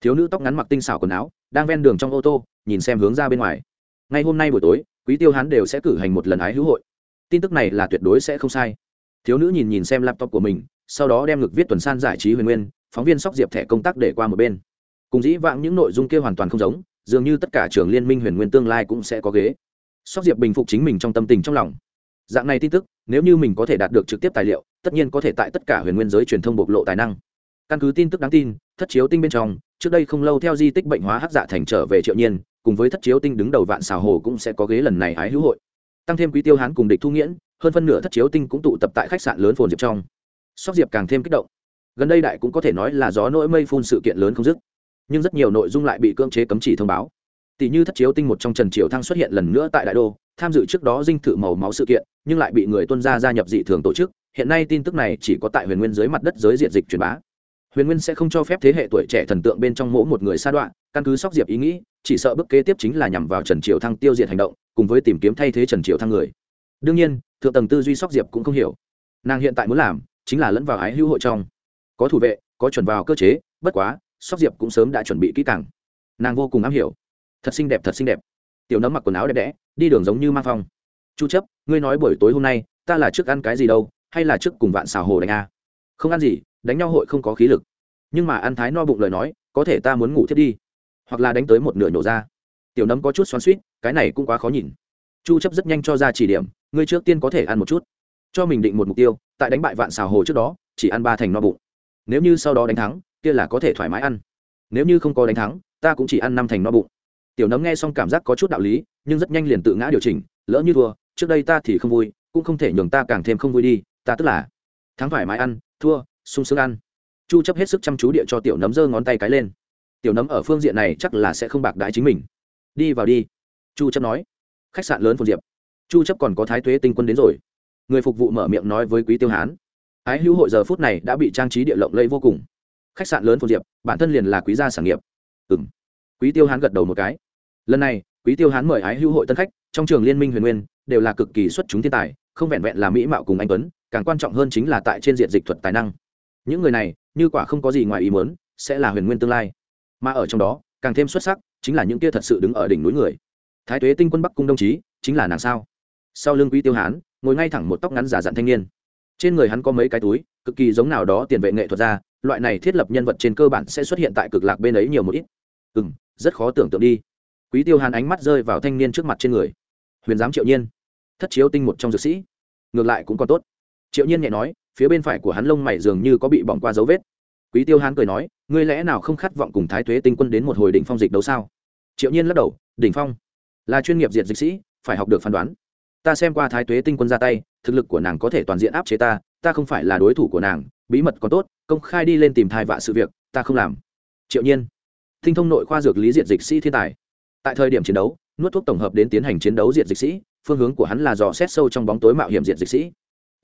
Thiếu nữ tóc ngắn mặc tinh xảo quần áo, đang ven đường trong ô tô, nhìn xem hướng ra bên ngoài. Ngay hôm nay buổi tối, quý tiêu hắn đều sẽ cử hành một lần ái hữu hội. Tin tức này là tuyệt đối sẽ không sai. Thiếu nữ nhìn nhìn xem laptop của mình, sau đó đem ngực viết tuần san giải trí huyền nguyên, phóng viên sóc diệp thẻ công tác để qua một bên. Cùng dĩ vãng những nội dung kia hoàn toàn không giống, dường như tất cả trường liên minh huyền nguyên tương lai cũng sẽ có ghế. Sóc diệp bình phục chính mình trong tâm tình trong lòng dạng này tin tức, nếu như mình có thể đạt được trực tiếp tài liệu, tất nhiên có thể tại tất cả huyền nguyên giới truyền thông bộc lộ tài năng. Căn cứ tin tức đáng tin, thất chiếu tinh bên trong, trước đây không lâu theo di tích bệnh hóa hắc dạ thành trở về triệu nhiên, cùng với thất chiếu tinh đứng đầu vạn xào hồ cũng sẽ có ghế lần này ái hữu hội. Tăng thêm quý tiêu hán cùng địch thu nghiễn, hơn phân nửa thất chiếu tinh cũng tụ tập tại khách sạn lớn phồn diệp trong. Sóc diệp càng thêm kích động. Gần đây đại cũng có thể nói là gió nỗi mây phun sự kiện lớn không dứt. Nhưng rất nhiều nội dung lại bị cưỡng chế cấm chỉ thông báo. Tỷ như thất chiếu tinh một trong trần triều thăng xuất hiện lần nữa tại đại đô tham dự trước đó dinh thự màu máu sự kiện, nhưng lại bị người tuân gia gia nhập dị thường tổ chức. Hiện nay tin tức này chỉ có tại huyền nguyên dưới mặt đất giới diện dịch truyền bá. Huyền nguyên sẽ không cho phép thế hệ tuổi trẻ thần tượng bên trong mỗi một người sa đoạn căn cứ sóc diệp ý nghĩ, chỉ sợ bước kế tiếp chính là nhằm vào trần triều thăng tiêu diệt hành động, cùng với tìm kiếm thay thế trần triều thăng người. Đương nhiên, thượng tầng tư duy sóc diệp cũng không hiểu. Nàng hiện tại muốn làm chính là lẫn vào ái hữu hội trong. Có thủ vệ, có chuẩn vào cơ chế, bất quá, sóc diệp cũng sớm đã chuẩn bị kỹ càng. Nàng vô cùng am hiểu. Thật xinh đẹp, thật xinh đẹp tiểu nấm mặc quần áo đẹp đẽ, đi đường giống như mang phong. Chu chấp, ngươi nói buổi tối hôm nay, ta là trước ăn cái gì đâu, hay là trước cùng vạn xào hồ đánh a? Không ăn gì, đánh nhau hội không có khí lực. Nhưng mà ăn thái no bụng lời nói, có thể ta muốn ngủ thiết đi. Hoặc là đánh tới một nửa nhổ ra. Tiểu nấm có chút xoắn suýt cái này cũng quá khó nhìn. Chu chấp rất nhanh cho ra chỉ điểm, ngươi trước tiên có thể ăn một chút. Cho mình định một mục tiêu, tại đánh bại vạn xào hồ trước đó, chỉ ăn ba thành no bụng. Nếu như sau đó đánh thắng, kia là có thể thoải mái ăn. Nếu như không có đánh thắng, ta cũng chỉ ăn năm thành no bụng tiểu nấm nghe xong cảm giác có chút đạo lý, nhưng rất nhanh liền tự ngã điều chỉnh, lỡ như thua, trước đây ta thì không vui, cũng không thể nhường ta càng thêm không vui đi, ta tức là thắng thoải mái ăn, thua, sung sướng ăn. Chu chấp hết sức chăm chú địa cho tiểu nấm giơ ngón tay cái lên. Tiểu nấm ở phương diện này chắc là sẽ không bạc đái chính mình. Đi vào đi, chu chấp nói. Khách sạn lớn phồn diệp. Chu chấp còn có thái tuế tinh quân đến rồi. Người phục vụ mở miệng nói với quý tiêu hán. Ái hữu hội giờ phút này đã bị trang trí địa lộng lẫy vô cùng. Khách sạn lớn phồn diệp, bản thân liền là quý gia sản nghiệp. Ừm. Quý tiêu hán gật đầu một cái lần này, quý tiêu hán mời ái hữu hội tân khách, trong trường liên minh huyền nguyên, đều là cực kỳ xuất chúng thiên tài, không vẹn vẹn là mỹ mạo cùng anh tuấn, càng quan trọng hơn chính là tại trên diện dịch thuật tài năng. Những người này, như quả không có gì ngoài ý muốn, sẽ là huyền nguyên tương lai. Mà ở trong đó, càng thêm xuất sắc, chính là những kia thật sự đứng ở đỉnh núi người. Thái tuế tinh quân bắc cung đồng chí, chính là nàng sao? Sau lưng quý tiêu hán, ngồi ngay thẳng một tóc ngắn giả dặn thanh niên. Trên người hắn có mấy cái túi, cực kỳ giống nào đó tiền vệ nghệ thuật ra, loại này thiết lập nhân vật trên cơ bản sẽ xuất hiện tại cực lạc bên ấy nhiều một ít. Ừ rất khó tưởng tượng đi quý tiêu hàn ánh mắt rơi vào thanh niên trước mặt trên người. Huyền giám triệu nhiên. Thất chiếu tinh một trong dược sĩ. Ngược lại cũng còn tốt. Triệu nhiên nhẹ nói, phía bên phải của hắn lông mày dường như có bị bỏng qua dấu vết. Quý tiêu hán cười nói, ngươi lẽ nào không khát vọng cùng thái thuế tinh quân đến một hồi đỉnh phong dịch đấu sao? Triệu nhiên lắc đầu, đỉnh phong. Là chuyên nghiệp diệt dịch sĩ, phải học được phán đoán. Ta xem qua thái tuế tinh quân ra tay, thực lực của nàng có thể toàn diện áp chế ta ta không phải là đối thủ của nàng, bí mật còn tốt, công khai đi lên tìm thai vạ sự việc, ta không làm. Triệu nhiên. Tinh thông nội khoa dược lý diệt dịch sĩ thiên tài tại thời điểm chiến đấu, nuốt thuốc tổng hợp đến tiến hành chiến đấu diệt dịch sĩ, phương hướng của hắn là dò xét sâu trong bóng tối mạo hiểm diệt dịch sĩ.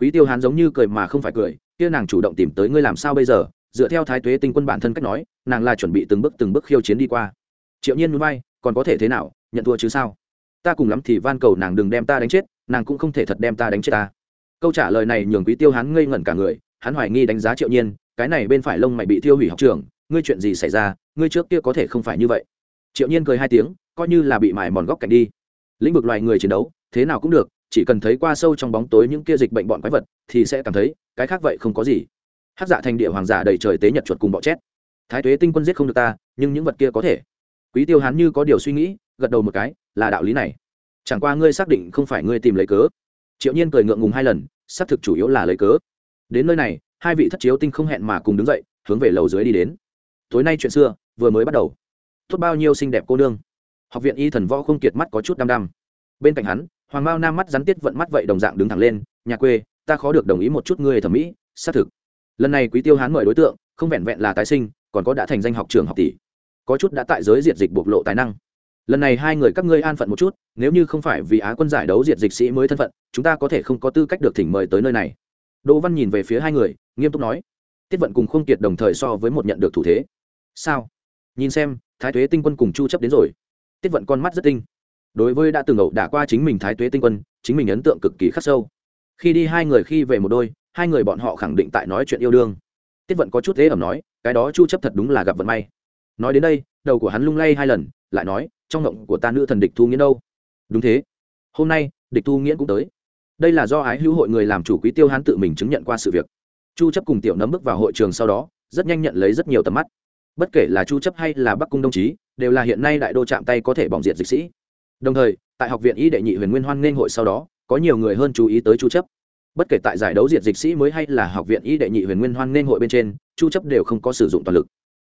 Quý tiêu hán giống như cười mà không phải cười, kia nàng chủ động tìm tới ngươi làm sao bây giờ? Dựa theo thái tuế tinh quân bản thân cách nói, nàng là chuẩn bị từng bước từng bước khiêu chiến đi qua. Triệu nhiên núi bay, còn có thể thế nào? Nhận thua chứ sao? Ta cùng lắm thì van cầu nàng đừng đem ta đánh chết, nàng cũng không thể thật đem ta đánh chết ta. Câu trả lời này nhường quý tiêu hắn ngây ngẩn cả người, hắn hoài nghi đánh giá triệu nhiên, cái này bên phải lông mày bị thiêu hủy học trường, ngươi chuyện gì xảy ra? Ngươi trước kia có thể không phải như vậy. Triệu nhiên cười hai tiếng coi như là bị mài mòn góc cạnh đi. Lĩnh vực loài người chiến đấu, thế nào cũng được, chỉ cần thấy qua sâu trong bóng tối những kia dịch bệnh bọn quái vật, thì sẽ cảm thấy, cái khác vậy không có gì. Hát dạ thành địa hoàng giả đầy trời tế nhật chuột cùng bọ chét. Thái tuế tinh quân giết không được ta, nhưng những vật kia có thể. Quý tiêu hán như có điều suy nghĩ, gật đầu một cái, là đạo lý này. Chẳng qua ngươi xác định không phải ngươi tìm lấy cớ. Triệu nhiên cười ngượng ngùng hai lần, xác thực chủ yếu là lấy cớ. Đến nơi này, hai vị thất chiếu tinh không hẹn mà cùng đứng dậy, hướng về lầu dưới đi đến. Tối nay chuyện xưa, vừa mới bắt đầu. Tốt bao nhiêu xinh đẹp cô nương học viện y thần võ không kiệt mắt có chút đăm đăm. Bên cạnh hắn, hoàng mao nam mắt rắn tiết vận mắt vậy đồng dạng đứng thẳng lên, nhà quê, ta khó được đồng ý một chút ngươi thẩm mỹ, xác thực. Lần này quý tiêu hán mời đối tượng, không vẹn vẹn là tái sinh, còn có đã thành danh học trường học tỷ. Có chút đã tại giới diệt dịch bộc lộ tài năng. Lần này hai người các ngươi an phận một chút, nếu như không phải vì á quân giải đấu diệt dịch sĩ mới thân phận, chúng ta có thể không có tư cách được thỉnh mời tới nơi này. Đỗ văn nhìn về phía hai người, nghiêm túc nói, tiết vận cùng không kiệt đồng thời so với một nhận được thủ thế. Sao? Nhìn xem, thái thuế tinh quân cùng chu chấp đến rồi tiết vận con mắt rất tinh. Đối với đã từng ẩu đả qua chính mình thái tuế tinh quân, chính mình ấn tượng cực kỳ khắc sâu. Khi đi hai người khi về một đôi, hai người bọn họ khẳng định tại nói chuyện yêu đương. Tiết vận có chút thế ẩm nói, cái đó chu chấp thật đúng là gặp vận may. Nói đến đây, đầu của hắn lung lay hai lần, lại nói, trong ngộng của ta nữ thần địch thu nghĩa đâu? Đúng thế. Hôm nay, địch thu nghiễn cũng tới. Đây là do ái hữu hội người làm chủ quý tiêu hán tự mình chứng nhận qua sự việc. Chu chấp cùng tiểu nấm bước vào hội trường sau đó, rất nhanh nhận lấy rất nhiều tầm mắt. Bất kể là chu chấp hay là bắc cung đồng chí đều là hiện nay đại đô chạm tay có thể bỏng diện dịch sĩ. Đồng thời, tại học viện y đệ nhị huyền nguyên hoan nghênh hội sau đó, có nhiều người hơn chú ý tới chu chấp. Bất kể tại giải đấu diệt dịch sĩ mới hay là học viện y đệ nhị huyền nguyên hoan nghênh hội bên trên, chu chấp đều không có sử dụng toàn lực.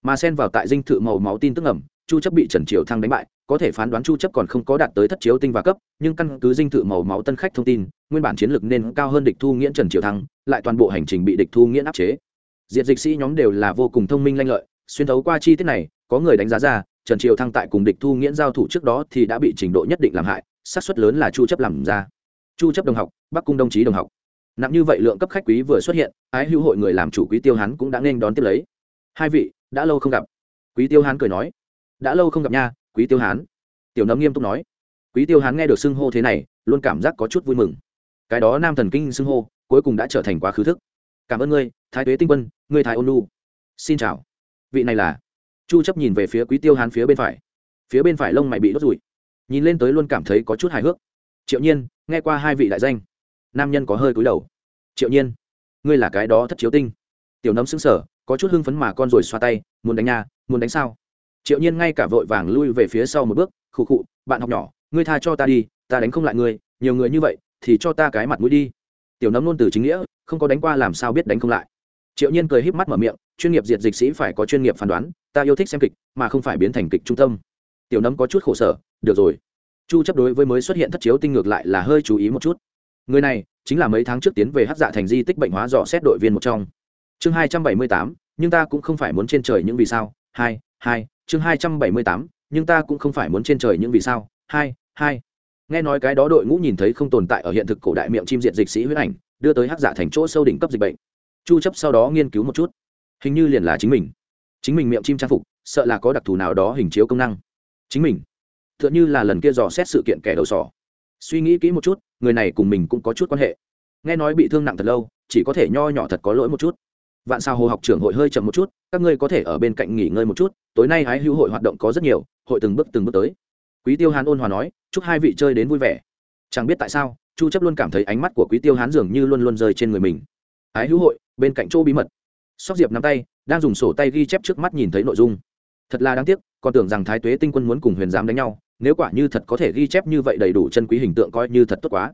Mà xen vào tại dinh thự màu máu tin tức ẩm chu chấp bị trần triều thăng đánh bại, có thể phán đoán chu chấp còn không có đạt tới thất chiếu tinh và cấp, nhưng căn cứ dinh thự màu máu tân khách thông tin, nguyên bản chiến lược nên cao hơn địch thu nghiễn trần triều thăng, lại toàn bộ hành trình bị địch thu nghiễn áp chế. Diệt dịch sĩ nhóm đều là vô cùng thông minh lanh lợi, xuyên thấu qua chi tiết này, có người đánh giá ra trần triều thăng tại cùng địch thu nghiễn giao thủ trước đó thì đã bị trình độ nhất định làm hại sát suất lớn là chu chấp làm ra. Chu chấp đồng học, bắc cung đồng chí đồng học. Nặng như vậy lượng cấp khách quý vừa xuất hiện, ái hữu hội người làm chủ quý tiêu hắn cũng đã nên đón tiếp lấy. Hai vị, đã lâu không gặp. Quý tiêu hán cười nói. Đã lâu không gặp nha, quý tiêu hán. Tiểu nấm nghiêm túc nói. Quý tiêu hán nghe được xưng hô thế này, luôn cảm giác có chút vui mừng. Cái đó nam thần kinh xưng hô, cuối cùng đã trở thành quá khứ thức. Cảm ơn ngươi, thái tuế tinh quân, ngươi thái ôn lu xin chào. Vị này là chu chấp nhìn về phía quý tiêu hán phía bên phải. Phía bên phải lông mày bị đốt rụi. Nhìn lên tới luôn cảm thấy có chút hài hước. Triệu nhiên, nghe qua hai vị đại danh. Nam nhân có hơi cúi đầu. Triệu nhiên, ngươi là cái đó thất chiếu tinh. Tiểu nấm xứng sở có chút hưng phấn mà con rồi xoa tay, muốn đánh nha muốn đánh sao? Triệu nhiên ngay cả vội vàng lui về phía sau một bước, khụ khụ, bạn học nhỏ, ngươi tha cho ta đi, ta đánh không lại ngươi, nhiều người như vậy, thì cho ta cái mặt mũi đi. Tiểu nấm luôn từ chính nghĩa, không có đánh qua làm sao biết đánh không lại triệu nhiên cười híp mắt mở miệng chuyên nghiệp diệt dịch sĩ phải có chuyên nghiệp phán đoán ta yêu thích xem kịch mà không phải biến thành kịch trung tâm. Tiểu nấm có chút khổ sở được rồi. Chu chấp đối với mới xuất hiện thất chiếu tinh ngược lại là hơi chú ý một chút. Người này chính là mấy tháng trước tiến về hắc dạ thành di tích bệnh hóa dò xét đội viên một trong. Chương 278, nhưng ta cũng không phải muốn trên trời những vì sao. Hai hai chương hai trăm bảy mươi tám nhưng ta cũng không phải muốn trên trời những vì sao. Hai hai. Nghe nói cái đó đội ngũ nhìn thấy không tồn tại ở hiện thực cổ đại miệng chim diện dịch sĩ huyết ảnh đưa tới hắc Dạ thành chỗ sâu đỉnh cấp dịch bệnh chu chấp sau đó nghiên cứu một chút. Hình như liền là chính mình. Chính mình miệng chim trang phục, sợ là có đặc thù nào đó hình chiếu công năng. Chính mình. Tựa như là lần kia dò xét sự kiện kẻ đầu sỏ. Suy nghĩ kỹ một chút, người này cùng mình cũng có chút quan hệ. Nghe nói bị thương nặng thật lâu, chỉ có thể nho nhỏ thật có lỗi một chút. Vạn sao hồ học trưởng hội hơi chậm một chút, các ngươi có thể ở bên cạnh nghỉ ngơi một chút, tối nay hái hữu hội hoạt động có rất nhiều, hội từng bước từng bước tới. Quý tiêu hán ôn hòa nói, chúc hai vị chơi đến vui vẻ. Chẳng biết tại sao, chu chấp luôn cảm thấy ánh mắt của quý tiêu hán dường như luôn luôn rơi trên người mình. Ái hữu hội bên cạnh chỗ bí mật. Sóc diệp nắm tay, đang dùng sổ tay ghi chép trước mắt nhìn thấy nội dung. Thật là đáng tiếc, còn tưởng rằng thái tuế tinh quân muốn cùng huyền giám đánh nhau, nếu quả như thật có thể ghi chép như vậy đầy đủ chân quý hình tượng coi như thật tốt quá.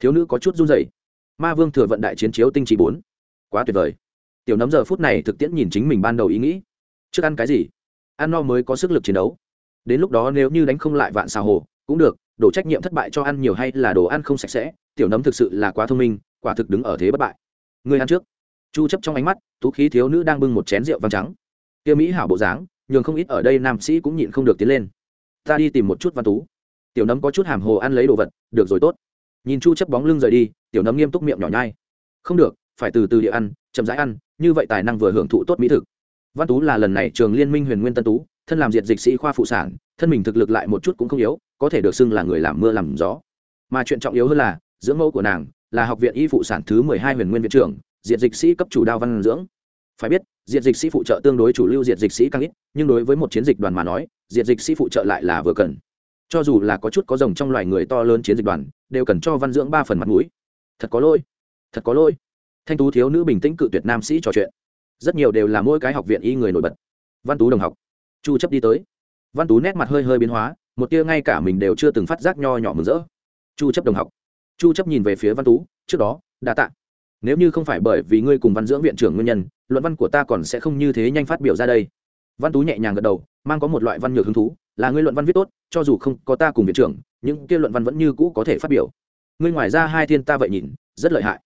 Thiếu nữ có chút run rẩy. Ma vương thừa vận đại chiến chiếu tinh trị bốn. Quá tuyệt vời. Tiểu nấm giờ phút này thực tiễn nhìn chính mình ban đầu ý nghĩ. Trước ăn cái gì? Ăn no mới có sức lực chiến đấu. Đến lúc đó nếu như đánh không lại vạn xào hồ, cũng được, đổ trách nhiệm thất bại cho ăn nhiều hay là đồ ăn không sạch sẽ, tiểu nấm thực sự là quá thông minh, quả thực đứng ở thế bất bại. Người ăn trước chu chấp trong ánh mắt, tú khí thiếu nữ đang bưng một chén rượu vang trắng. Tiêu mỹ hảo bộ dáng, nhường không ít ở đây nam sĩ cũng nhịn không được tiến lên. Ta đi tìm một chút văn tú. Tiểu nấm có chút hàm hồ ăn lấy đồ vật, được rồi, tốt. Nhìn chu chấp bóng lưng rời đi, tiểu nấm nghiêm túc miệng nhỏ nhai. Không được, phải từ từ địa ăn, chậm rãi ăn, như vậy tài năng vừa hưởng thụ tốt mỹ thực. Văn tú là lần này trường liên minh huyền nguyên tân tú, thân làm diệt dịch sĩ khoa phụ sản, thân mình thực lực lại một chút cũng không yếu, có thể được xưng là người làm mưa làm gió. Mà chuyện trọng yếu hơn là, dưỡng mẫu của nàng là học viện y phụ sản thứ mười hai huyền nguyên viện trưởng diệt dịch sĩ cấp chủ đao văn dưỡng. Phải biết, diệt dịch sĩ phụ trợ tương đối chủ lưu diệt dịch sĩ càng ít, nhưng đối với một chiến dịch đoàn mà nói, diệt dịch sĩ phụ trợ lại là vừa cần. Cho dù là có chút có rồng trong loài người to lớn chiến dịch đoàn, đều cần cho văn dưỡng ba phần mặt mũi. Thật có lỗi, thật có lỗi. Thanh tú thiếu nữ bình tĩnh cự tuyệt nam sĩ trò chuyện. Rất nhiều đều là mỗi cái học viện y người nổi bật. Văn tú đồng học, chu chấp đi tới. Văn tú nét mặt hơi hơi biến hóa, một tia ngay cả mình đều chưa từng phát giác nho nhỏ mừng rỡ. Chu chấp đồng học, chu chấp nhìn về phía văn tú, trước đó, đa tạ nếu như không phải bởi vì ngươi cùng văn dưỡng viện trưởng nguyên nhân, luận văn của ta còn sẽ không như thế nhanh phát biểu ra đây. Văn tú nhẹ nhàng gật đầu, mang có một loại văn nhược hứng thú, là ngươi luận văn viết tốt, cho dù không có ta cùng viện trưởng, những kia luận văn vẫn như cũ có thể phát biểu. Ngươi ngoài ra hai thiên ta vậy nhìn, rất lợi hại.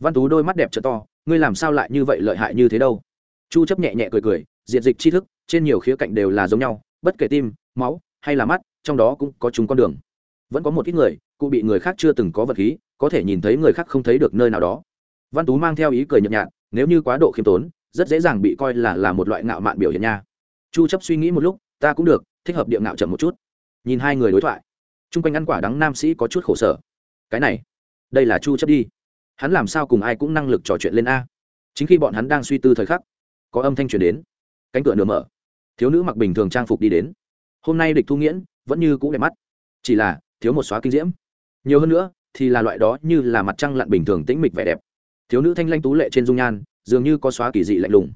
Văn tú đôi mắt đẹp t to, ngươi làm sao lại như vậy lợi hại như thế đâu? Chu chấp nhẹ nhẹ cười cười, diệt dịch tri thức, trên nhiều khía cạnh đều là giống nhau, bất kể tim, máu hay là mắt, trong đó cũng có chúng con đường. Vẫn có một ít người, cụ bị người khác chưa từng có vật khí, có thể nhìn thấy người khác không thấy được nơi nào đó văn tú mang theo ý cười nhợt nhạt, nếu như quá độ khiêm tốn, rất dễ dàng bị coi là là một loại ngạo mạn biểu hiện nha. Chu chấp suy nghĩ một lúc, ta cũng được, thích hợp địa ngạo chậm một chút. Nhìn hai người đối thoại, chung quanh ăn quả đắng nam sĩ có chút khổ sở. Cái này, đây là chu chấp đi. Hắn làm sao cùng ai cũng năng lực trò chuyện lên a? Chính khi bọn hắn đang suy tư thời khắc, có âm thanh truyền đến. Cánh cửa nửa mở, thiếu nữ mặc bình thường trang phục đi đến. Hôm nay địch thu nghiễn vẫn như cũ đẹp mắt, chỉ là thiếu một xóa kinh diễm. Nhiều hơn nữa, thì là loại đó như là mặt trăng lặn bình thường tĩnh mịch vẻ đẹp thiếu nữ thanh lanh tú lệ trên dung nhan, dường như có xóa kỳ dị lạnh lùng.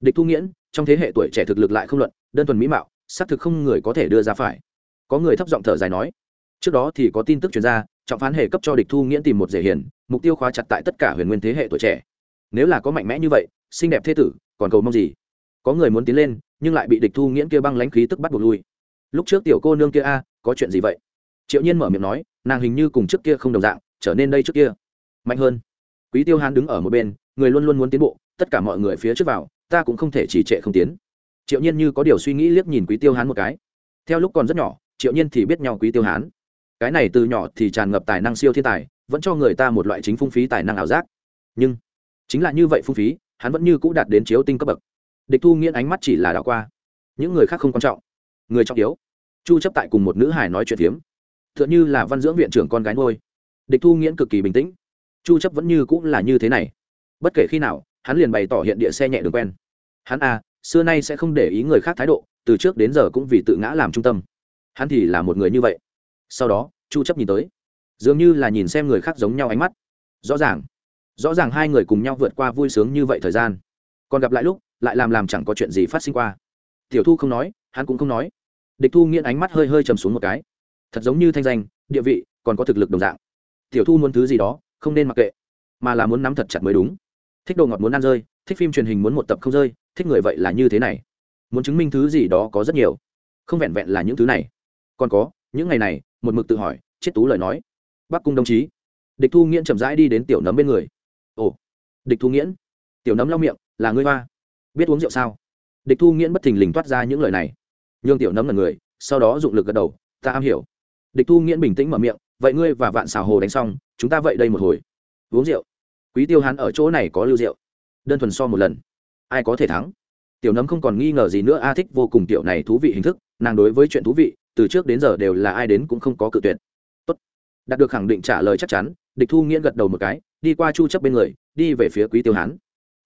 Địch thu nghiễn, trong thế hệ tuổi trẻ thực lực lại không luận, đơn thuần mỹ mạo, xác thực không người có thể đưa ra phải. Có người thấp giọng thở dài nói, trước đó thì có tin tức chuyển ra, trọng phán hệ cấp cho địch thu nghiễn tìm một rể hiền, mục tiêu khóa chặt tại tất cả huyền nguyên thế hệ tuổi trẻ. Nếu là có mạnh mẽ như vậy, xinh đẹp thế tử, còn cầu mong gì? Có người muốn tiến lên, nhưng lại bị địch thu nghiễn kia băng lãnh khí tức bắt buộc lui. Lúc trước tiểu cô nương kia a, có chuyện gì vậy? Triệu nhiên mở miệng nói, nàng hình như cùng trước kia không đồng dạng, trở nên đây trước kia. Mạnh hơn quý tiêu hán đứng ở một bên, người luôn luôn muốn tiến bộ, tất cả mọi người phía trước vào, ta cũng không thể chỉ trệ không tiến. Triệu nhiên như có điều suy nghĩ liếc nhìn quý tiêu hán một cái. Theo lúc còn rất nhỏ, triệu nhiên thì biết nhau quý tiêu hán. Cái này từ nhỏ thì tràn ngập tài năng siêu thiên tài, vẫn cho người ta một loại chính phung phí tài năng ảo giác. Nhưng, chính là như vậy phung phí, hắn vẫn như cũ đạt đến chiếu tinh cấp bậc. Địch thu nghiễn ánh mắt chỉ là đảo qua. Những người khác không quan trọng. Người trọng yếu. Chu chấp tại cùng một nữ hải nói chuyện phiếm. Tựa như là văn dưỡng viện trưởng con gái nuôi. Địch thu nghiễn cực kỳ bình tĩnh chu chấp vẫn như cũng là như thế này. Bất kể khi nào, hắn liền bày tỏ hiện địa xe nhẹ đường quen. Hắn à xưa nay sẽ không để ý người khác thái độ, từ trước đến giờ cũng vì tự ngã làm trung tâm. Hắn thì là một người như vậy. Sau đó, chu chấp nhìn tới. Dường như là nhìn xem người khác giống nhau ánh mắt. Rõ ràng rõ ràng hai người cùng nhau vượt qua vui sướng như vậy thời gian. Còn gặp lại lúc, lại làm làm chẳng có chuyện gì phát sinh qua. Tiểu thu không nói, hắn cũng không nói. Địch thu nghiện ánh mắt hơi hơi trầm xuống một cái. Thật giống như thanh danh, địa vị, còn có thực lực đồng dạng. Tiểu thu muốn thứ gì đó không nên mặc kệ, mà là muốn nắm thật chặt mới đúng. Thích đồ ngọt muốn ăn rơi, thích phim truyền hình muốn một tập không rơi, thích người vậy là như thế này. Muốn chứng minh thứ gì đó có rất nhiều, không vẹn vẹn là những thứ này. Còn có, những ngày này, một mực tự hỏi chết tú lời nói. Bắc cung đồng chí, địch thu nghiễn chậm rãi đi đến tiểu nấm bên người. Ồ, địch thu nghiễn, tiểu nấm lau miệng, là ngươi hoa. Biết uống rượu sao? Địch thu nghiễn bất thình lình toát ra những lời này. Nhường tiểu nấm là người, sau đó dụng lực gật đầu, ta am hiểu. Địch thu nghiễn bình tĩnh mở miệng vậy ngươi và vạn xào hồ đánh xong, chúng ta vậy đây một hồi. Uống rượu. Quý tiêu hán ở chỗ này có lưu rượu. Đơn thuần so một lần. Ai có thể thắng? Tiểu nấm không còn nghi ngờ gì nữa, a thích vô cùng tiểu này thú vị hình thức, nàng đối với chuyện thú vị, từ trước đến giờ đều là ai đến cũng không có cự tuyệt. Tốt. Đạt được khẳng định trả lời chắc chắn, địch thu nghiễn gật đầu một cái, đi qua chu chấp bên người, đi về phía quý tiêu hán.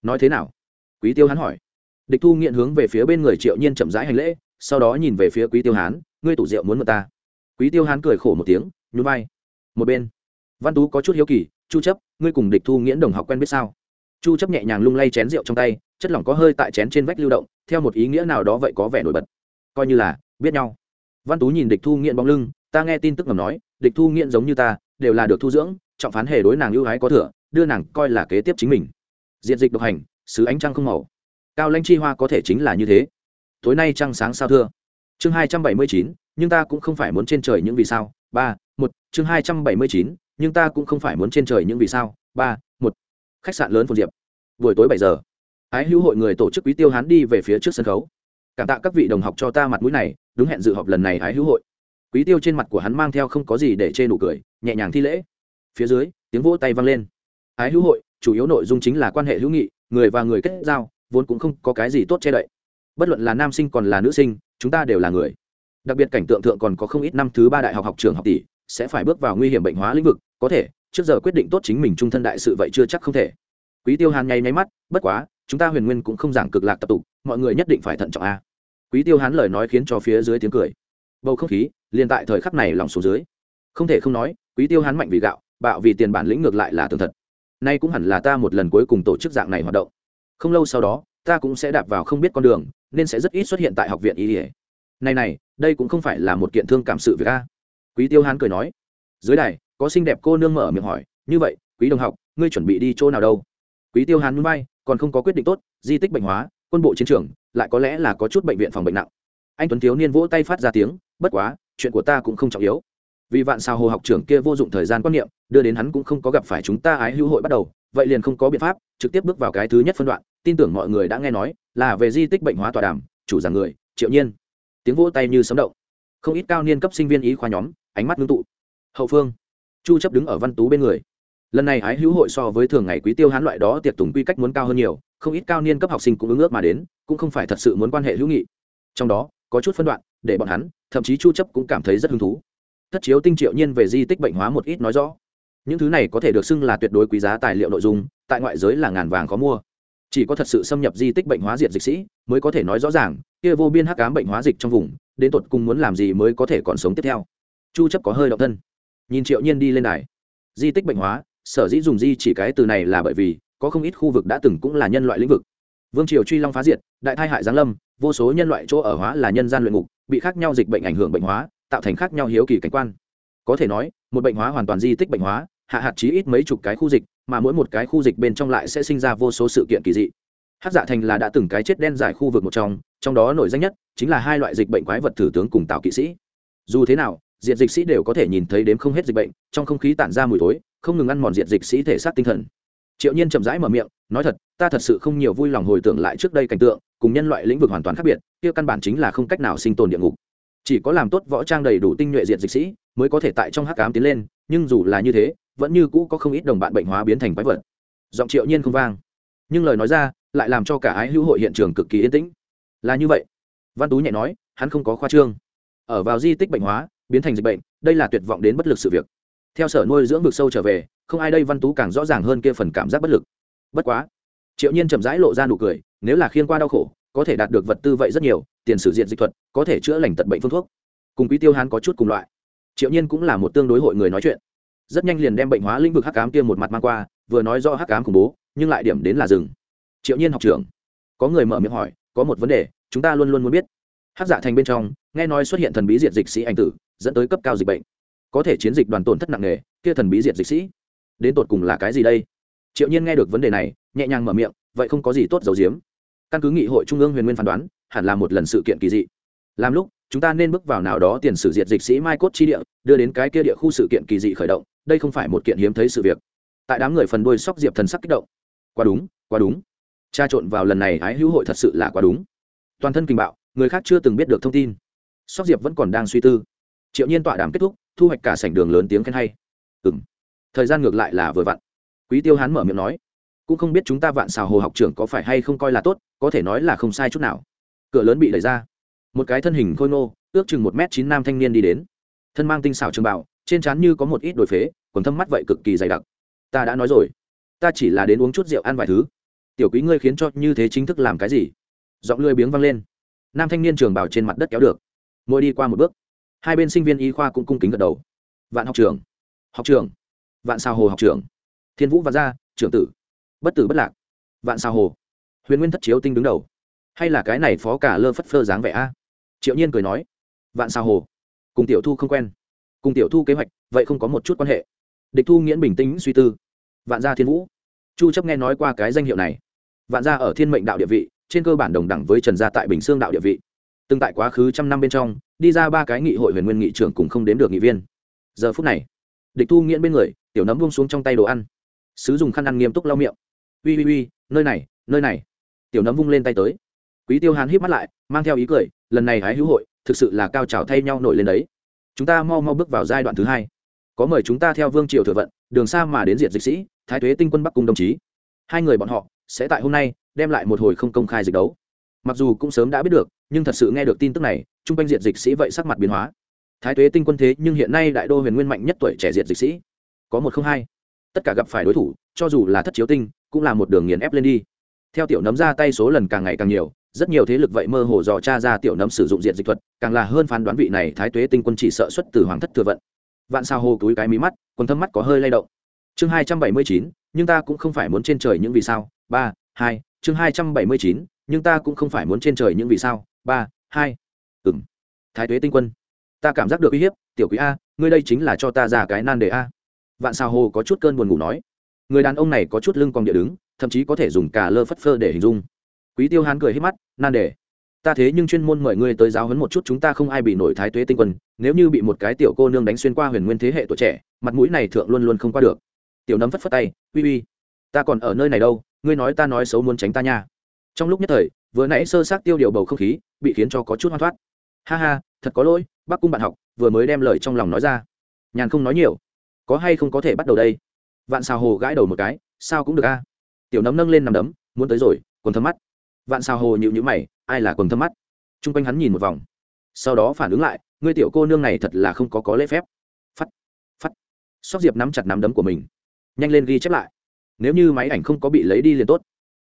Nói thế nào? Quý tiêu hán hỏi. Địch thu nghiện hướng về phía bên người triệu nhiên chậm rãi hành lễ, sau đó nhìn về phía quý tiêu hán, ngươi tủ rượu muốn mượn ta. Quý tiêu hán cười khổ một tiếng nhún vai. Một bên, văn tú có chút hiếu kỳ, chu chấp, ngươi cùng địch thu nghiễn đồng học quen biết sao? Chu chấp nhẹ nhàng lung lay chén rượu trong tay, chất lỏng có hơi tại chén trên vách lưu động, theo một ý nghĩa nào đó vậy có vẻ nổi bật. Coi như là, biết nhau. Văn tú nhìn địch thu nghiện bóng lưng, ta nghe tin tức ngầm nói, địch thu nghiện giống như ta, đều là được thu dưỡng, trọng phán hề đối nàng ưu ái có thừa, đưa nàng coi là kế tiếp chính mình. Diện dịch độc hành, sứ ánh trăng không màu. Cao lãnh chi hoa có thể chính là như thế. Tối nay trăng sáng sao thưa? Chương hai trăm bảy mươi chín, nhưng ta cũng không phải muốn trên trời những vì sao. Ba một, chương hai trăm bảy mươi chín, nhưng ta cũng không phải muốn trên trời những vì sao. Ba, một, khách sạn lớn phồn diệp. Buổi tối bảy giờ, ái hữu hội người tổ chức quý tiêu hán đi về phía trước sân khấu. Cảm tạ các vị đồng học cho ta mặt mũi này, đúng hẹn dự họp lần này ái hữu hội. Quý tiêu trên mặt của hắn mang theo không có gì để chê nụ cười, nhẹ nhàng thi lễ. Phía dưới, tiếng vỗ tay vang lên. Ái hữu hội, chủ yếu nội dung chính là quan hệ hữu nghị, người và người kết giao, vốn cũng không có cái gì tốt che đậy. Bất luận là nam sinh còn là nữ sinh, chúng ta đều là người. Đặc biệt cảnh tượng thượng còn có không ít năm thứ ba đại học học trường học tỷ sẽ phải bước vào nguy hiểm bệnh hóa lĩnh vực, có thể, trước giờ quyết định tốt chính mình trung thân đại sự vậy chưa chắc không thể. Quý tiêu hàn nháy nháy mắt, bất quá, chúng ta huyền nguyên cũng không giảng cực lạc tập tục, mọi người nhất định phải thận trọng a. Quý tiêu hán lời nói khiến cho phía dưới tiếng cười. Bầu không khí, liền tại thời khắc này lòng xuống dưới. Không thể không nói, quý tiêu hán mạnh vì gạo, bạo vì tiền bản lĩnh ngược lại là tường thật. Nay cũng hẳn là ta một lần cuối cùng tổ chức dạng này hoạt động. Không lâu sau đó, ta cũng sẽ đạp vào không biết con đường, nên sẽ rất ít xuất hiện tại học viện y này này, đây cũng không phải là một kiện thương cảm sự việc a quý tiêu hán cười nói, dưới đài, có xinh đẹp cô nương mở miệng hỏi, như vậy, quý đồng học, ngươi chuẩn bị đi chỗ nào đâu? Quý tiêu hán núi bay còn không có quyết định tốt, di tích bệnh hóa, quân bộ chiến trường, lại có lẽ là có chút bệnh viện phòng bệnh nặng. Anh tuấn thiếu niên vỗ tay phát ra tiếng, bất quá, chuyện của ta cũng không trọng yếu. Vì vạn sao hồ học trưởng kia vô dụng thời gian quan niệm, đưa đến hắn cũng không có gặp phải chúng ta ái hữu hội bắt đầu, vậy liền không có biện pháp, trực tiếp bước vào cái thứ nhất phân đoạn, tin tưởng mọi người đã nghe nói, là về di tích bệnh hóa tọa đàm, chủ giảng người, triệu nhiên. Tiếng vỗ tay như sấm động. Không ít cao niên cấp sinh viên ý khoa nhóm ánh mắt ngưng tụ. Hậu phương, chu chấp đứng ở văn tú bên người. Lần này ái hữu hội so với thường ngày quý tiêu hán loại đó tiệc tùng quy cách muốn cao hơn nhiều, không ít cao niên cấp học sinh cũng ứng ước mà đến, cũng không phải thật sự muốn quan hệ hữu nghị. Trong đó, có chút phân đoạn, để bọn hắn, thậm chí chu chấp cũng cảm thấy rất hứng thú. Thất chiếu tinh triệu nhiên về di tích bệnh hóa một ít nói rõ. Những thứ này có thể được xưng là tuyệt đối quý giá tài liệu nội dung, tại ngoại giới là ngàn vàng có mua. Chỉ có thật sự xâm nhập di tích bệnh hóa diệt dịch sĩ, mới có thể nói rõ ràng, kia vô biên hắc ám bệnh hóa dịch trong vùng, đến tột cùng muốn làm gì mới có thể còn sống tiếp theo chu chấp có hơi động thân. Nhìn triệu nhiên đi lên đài, di tích bệnh hóa, sở dĩ dùng di chỉ cái từ này là bởi vì có không ít khu vực đã từng cũng là nhân loại lĩnh vực. Vương triều truy long phá diệt, đại thai hại giáng lâm, vô số nhân loại chỗ ở hóa là nhân gian luyện ngục, bị khác nhau dịch bệnh ảnh hưởng bệnh hóa, tạo thành khác nhau hiếu kỳ cảnh quan. Có thể nói, một bệnh hóa hoàn toàn di tích bệnh hóa, hạ hạt chí ít mấy chục cái khu dịch, mà mỗi một cái khu dịch bên trong lại sẽ sinh ra vô số sự kiện kỳ dị. Hát dạ thành là đã từng cái chết đen giải khu vực một trong trong đó nổi danh nhất chính là hai loại dịch bệnh quái vật thử tướng cùng tạo kỵ sĩ. Dù thế nào diện dịch sĩ đều có thể nhìn thấy đếm không hết dịch bệnh, trong không khí tản ra mùi tối không ngừng ăn mòn diện dịch sĩ thể xác tinh thần. Triệu nhiên chậm rãi mở miệng, nói thật, ta thật sự không nhiều vui lòng hồi tưởng lại trước đây cảnh tượng, cùng nhân loại lĩnh vực hoàn toàn khác biệt, kia căn bản chính là không cách nào sinh tồn địa ngục. Chỉ có làm tốt võ trang đầy đủ tinh nhuệ diện dịch sĩ, mới có thể tại trong hắc cám tiến lên, nhưng dù là như thế, vẫn như cũ có không ít đồng bạn bệnh hóa biến thành quái vật. Giọng triệu nhiên không vang. Nhưng lời nói ra, lại làm cho cả ái hữu hội hiện trường cực kỳ yên tĩnh. Là như vậy. Văn tú nhẹ nói, hắn không có khoa trương. Ở vào di tích bệnh hóa biến thành dịch bệnh, đây là tuyệt vọng đến bất lực sự việc. Theo sở nuôi dưỡng vực sâu trở về, không ai đây văn tú càng rõ ràng hơn kia phần cảm giác bất lực. Bất quá, triệu nhiên chậm rãi lộ ra nụ cười, nếu là khiên qua đau khổ, có thể đạt được vật tư vậy rất nhiều, tiền sử diện dịch thuật, có thể chữa lành tật bệnh phương thuốc. Cùng quý tiêu hán có chút cùng loại. Triệu nhiên cũng là một tương đối hội người nói chuyện. Rất nhanh liền đem bệnh hóa lĩnh vực hắc cám kia một mặt mang qua, vừa nói do hắc cám khủng bố, nhưng lại điểm đến là rừng triệu nhiên học trưởng, có người mở miệng hỏi, có một vấn đề, chúng ta luôn luôn muốn biết. Hắc dạ thành bên trong, nghe nói xuất hiện thần bí diệt dịch sĩ anh tử dẫn tới cấp cao dịch bệnh. Có thể chiến dịch đoàn tổn thất nặng nề, kia thần bí diệt dịch sĩ. Đến tột cùng là cái gì đây? Triệu nhiên nghe được vấn đề này, nhẹ nhàng mở miệng, vậy không có gì tốt dầu diếm căn cứ nghị hội trung ương huyền nguyên phán đoán, hẳn là một lần sự kiện kỳ dị. Làm lúc, chúng ta nên bước vào nào đó tiền sử diệt dịch sĩ mai cốt chi địa, đưa đến cái kia địa khu sự kiện kỳ dị khởi động, đây không phải một kiện hiếm thấy sự việc. Tại đám người phần đôi sóc diệp thần sắc kích động. Quá đúng quá đúng. Tra trộn vào lần này ái hữu hội thật sự là quá đúng. Toàn thân kinh bạo, người khác chưa từng biết được thông tin. Sóc diệp vẫn còn đang suy tư triệu nhiên tọa đàm kết thúc, thu hoạch cả sảnh đường lớn tiếng khen hay. Ừ m thời gian ngược lại là vừa vặn. Quý tiêu hán mở miệng nói, cũng không biết chúng ta vạn xào hồ học trưởng có phải hay không coi là tốt, có thể nói là không sai chút nào. Cửa lớn bị đẩy ra. Một cái thân hình khôi ngô, ước chừng một m chín nam thanh niên đi đến. Thân mang tinh xảo trường bảo trên trán như có một ít đồi phế còn thâm mắt vậy cực kỳ dày đặc. Ta đã nói rồi, ta chỉ là đến uống chút rượu ăn vài thứ. Tiểu quý ngươi khiến cho như thế chính thức làm cái gì? Giọng lười biếng vang lên. Nam thanh niên trường bảo trên mặt đất kéo được. Mỗi đi qua một bước hai bên sinh viên y khoa cũng cung kính gật đầu. Vạn học trường học trường, vạn sao hồ học trường. Thiên vũ Vạn gia, trưởng tử, bất tử bất lạc. Vạn sao hồ, huyền nguyên thất chiếu tinh đứng đầu. Hay là cái này phó cả lơ phất phơ dáng vẻ a? Triệu nhiên cười nói, vạn sao hồ, cùng tiểu thu không quen. Cùng tiểu thu kế hoạch, vậy không có một chút quan hệ. Địch thu nghiễn bình tĩnh suy tư. Vạn gia thiên vũ. Chu chấp nghe nói qua cái danh hiệu này. Vạn gia ở thiên mệnh đạo địa vị, trên cơ bản đồng đẳng với trần gia tại bình xương đạo địa vị từng tại quá khứ trăm năm bên trong, đi ra ba cái nghị hội huyền nguyên nghị trưởng cùng không đếm được nghị viên. Giờ phút này, địch thu nghiễn bên người, tiểu nấm buông xuống trong tay đồ ăn. Sứ dùng khăn ăn nghiêm túc lau miệng. Ui ui ui nơi này nơi này. Tiểu nấm vung lên tay tới. Quý tiêu hàn hít mắt lại, mang theo ý cười, lần này hái hữu hội, thực sự là cao trào thay nhau nổi lên đấy. Chúng ta mau mau bước vào giai đoạn thứ hai. Có mời chúng ta theo vương triều thừa vận, đường xa mà đến diệt dịch sĩ, thái thuế tinh quân bắc cung đồng chí. Hai người bọn họ sẽ tại hôm nay đem lại một hồi không công khai dịch đấu mặc dù cũng sớm đã biết được, nhưng thật sự nghe được tin tức này, chung quanh diện dịch sĩ vậy sắc mặt biến hóa. Thái tuế tinh quân thế, nhưng hiện nay đại đô huyền nguyên mạnh nhất tuổi trẻ diện dịch sĩ. Có một không hai. Tất cả gặp phải đối thủ, cho dù là thất chiếu tinh, cũng là một đường nghiền ép lên đi. Theo tiểu nấm ra tay số lần càng ngày càng nhiều, rất nhiều thế lực vậy mơ hồ dò cha ra tiểu nấm sử dụng diện dịch thuật, càng là hơn phán đoán vị này thái tuế tinh quân chỉ sợ xuất từ hoàng thất thừa vận. Vạn sao hồ túi cái mí mắt quần thâm mắt có hơi lay động. Chương hai trăm bảy mươi chín, nhưng ta cũng không phải muốn trên trời những vì sao. Ba, hai, chương hai trăm bảy mươi chín nhưng ta cũng không phải muốn trên trời những vì sao. Ba, hai ừng thái tuế tinh quân. Ta cảm giác được uy hiếp, tiểu quý a, ngươi đây chính là cho ta ra cái nan đề a. Vạn sao hồ có chút cơn buồn ngủ nói. Người đàn ông này có chút lưng còn địa đứng, thậm chí có thể dùng cả lơ phất phơ để hình dung. Quý tiêu hán cười hết mắt, nan đề. Ta thế nhưng chuyên môn mời ngươi tới giáo huấn một chút chúng ta không ai bị nổi thái tuế tinh quân, nếu như bị một cái tiểu cô nương đánh xuyên qua huyền nguyên thế hệ tuổi trẻ, mặt mũi này thượng luôn luôn không qua được. Tiểu nấm phất phất tay, uy uy, ta còn ở nơi này đâu, ngươi nói ta nói xấu muốn tránh ta nha trong lúc nhất thời, vừa nãy sơ sát tiêu điều bầu không khí, bị khiến cho có chút hoan thoát. Ha ha, thật có lỗi bác cung bạn học, vừa mới đem lời trong lòng nói ra. Nhàn không nói nhiều. Có hay không có thể bắt đầu đây? Vạn xào hồ gãi đầu một cái, sao cũng được a. Tiểu nấm nâng lên nằm đấm, muốn tới rồi, quần thâm mắt. Vạn xào hồ nhịu nhữ mày, ai là quần thâm mắt? T r u n g quanh hắn nhìn một vòng. Sau đó phản ứng lại, ngươi tiểu cô nương này thật là không có có lễ phép. Phắt phắt. Sóc diệp nắm chặt nắm đấm của mình. Nhanh lên ghi chép lại. Nếu như máy ảnh không có bị lấy đi liền tốt.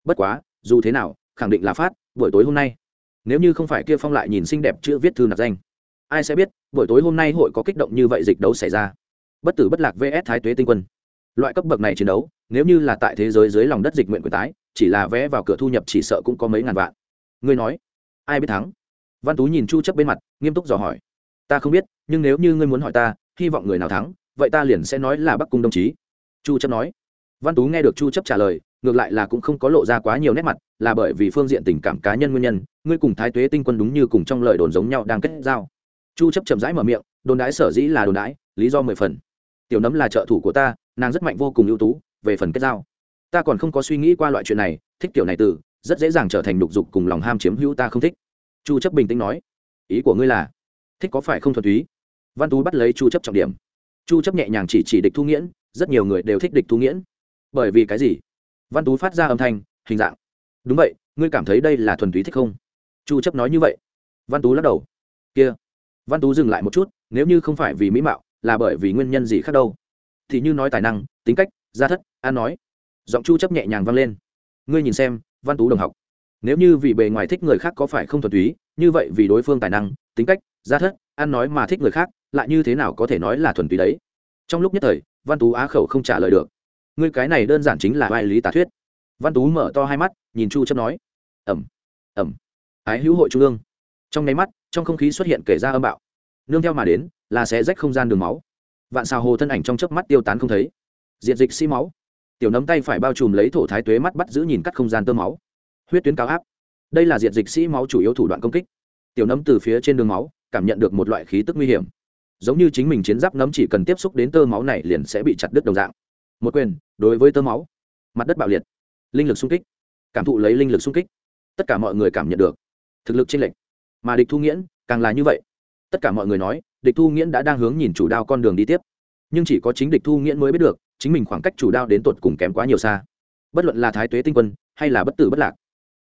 Bất quá dù thế nào, khẳng định là phát, buổi tối hôm nay. Nếu như không phải kia phong lại nhìn xinh đẹp chữ viết thư nạp danh, ai sẽ biết, buổi tối hôm nay hội có kích động như vậy dịch đấu xảy ra. Bất tử bất lạc vs thái tuế tinh quân. Loại cấp bậc này chiến đấu, nếu như là tại thế giới dưới lòng đất dịch nguyện quyền tái, chỉ là vé vào cửa thu nhập chỉ sợ cũng có mấy ngàn vạn. Ngươi nói, ai biết thắng? Văn tú nhìn chu chấp bên mặt, nghiêm túc dò hỏi. Ta không biết, nhưng nếu như ngươi muốn hỏi ta, hy vọng người nào thắng, vậy ta liền sẽ nói là bắc cung đồng chí. Chu chấp nói. Văn tú nghe được chu chấp trả lời ngược lại là cũng không có lộ ra quá nhiều nét mặt, là bởi vì phương diện tình cảm cá nhân nguyên nhân, ngươi cùng thái tuế tinh quân đúng như cùng trong lời đồn giống nhau đang kết giao. Chu chấp chậm rãi mở miệng, đồn đãi sở dĩ là đồn đãi, lý do mười phần. Tiểu nấm là trợ thủ của ta, nàng rất mạnh vô cùng ưu tú, về phần kết giao. Ta còn không có suy nghĩ qua loại chuyện này, thích tiểu này từ rất dễ dàng trở thành đục dục cùng lòng ham chiếm hữu ta không thích. Chu chấp bình tĩnh nói, ý của ngươi là, thích có phải không thuần túy? Văn tú bắt lấy chu chấp trọng điểm. Chu chấp nhẹ nhàng chỉ chỉ địch thu nghiễn, rất nhiều người đều thích địch thu nghiễn. Bởi vì cái gì? Văn tú phát ra âm thanh, hình dạng. Đúng vậy, ngươi cảm thấy đây là thuần túy thích không? Chu chấp nói như vậy. Văn tú lắc đầu. Kia. Văn tú dừng lại một chút, nếu như không phải vì mỹ mạo, là bởi vì nguyên nhân gì khác đâu? Thì như nói tài năng, tính cách, gia thất an nói. Giọng chu chấp nhẹ nhàng vang lên. Ngươi nhìn xem, văn tú đồng học. Nếu như vì bề ngoài thích người khác có phải không thuần túy, như vậy vì đối phương tài năng, tính cách, gia thất an nói mà thích người khác, lại như thế nào có thể nói là thuần túy đấy? Trong lúc nhất thời, văn tú á khẩu không trả lời được ngươi cái này đơn giản chính là vai lý tả thuyết. Văn tú mở to hai mắt, nhìn chu chấp nói, ẩm ẩm, ái hữu hội trung ương. Trong nháy mắt, trong không khí xuất hiện kể ra âm bạo. Nương theo mà đến, là sẽ rách không gian đường máu. Vạn xào hồ thân ảnh trong chớp mắt tiêu tán không thấy. Diện dịch xi máu. Tiểu nấm tay phải bao trùm lấy thổ thái tuế mắt bắt giữ nhìn cắt không gian tơ máu. Huyết tuyến cao áp. Đây là diện dịch sĩ máu chủ yếu thủ đoạn công kích. Tiểu nấm từ phía trên đường máu, cảm nhận được một loại khí tức nguy hiểm. Giống như chính mình chiến giáp nấm chỉ cần tiếp xúc đến tơ máu này liền sẽ bị chặt đứt đồng dạng. Một quyền đối với tơ máu, mặt đất bạo liệt, linh lực sung kích, cảm thụ lấy linh lực sung kích, tất cả mọi người cảm nhận được thực lực chênh lệch. Mà địch thu nghiễn càng là như vậy. Tất cả mọi người nói, địch thu nghiễn đã đang hướng nhìn chủ đao con đường đi tiếp. Nhưng chỉ có chính địch thu nghiễn mới biết được, chính mình khoảng cách chủ đao đến tột cùng kém quá nhiều xa. Bất luận là thái tuế tinh quân hay là bất tử bất lạc,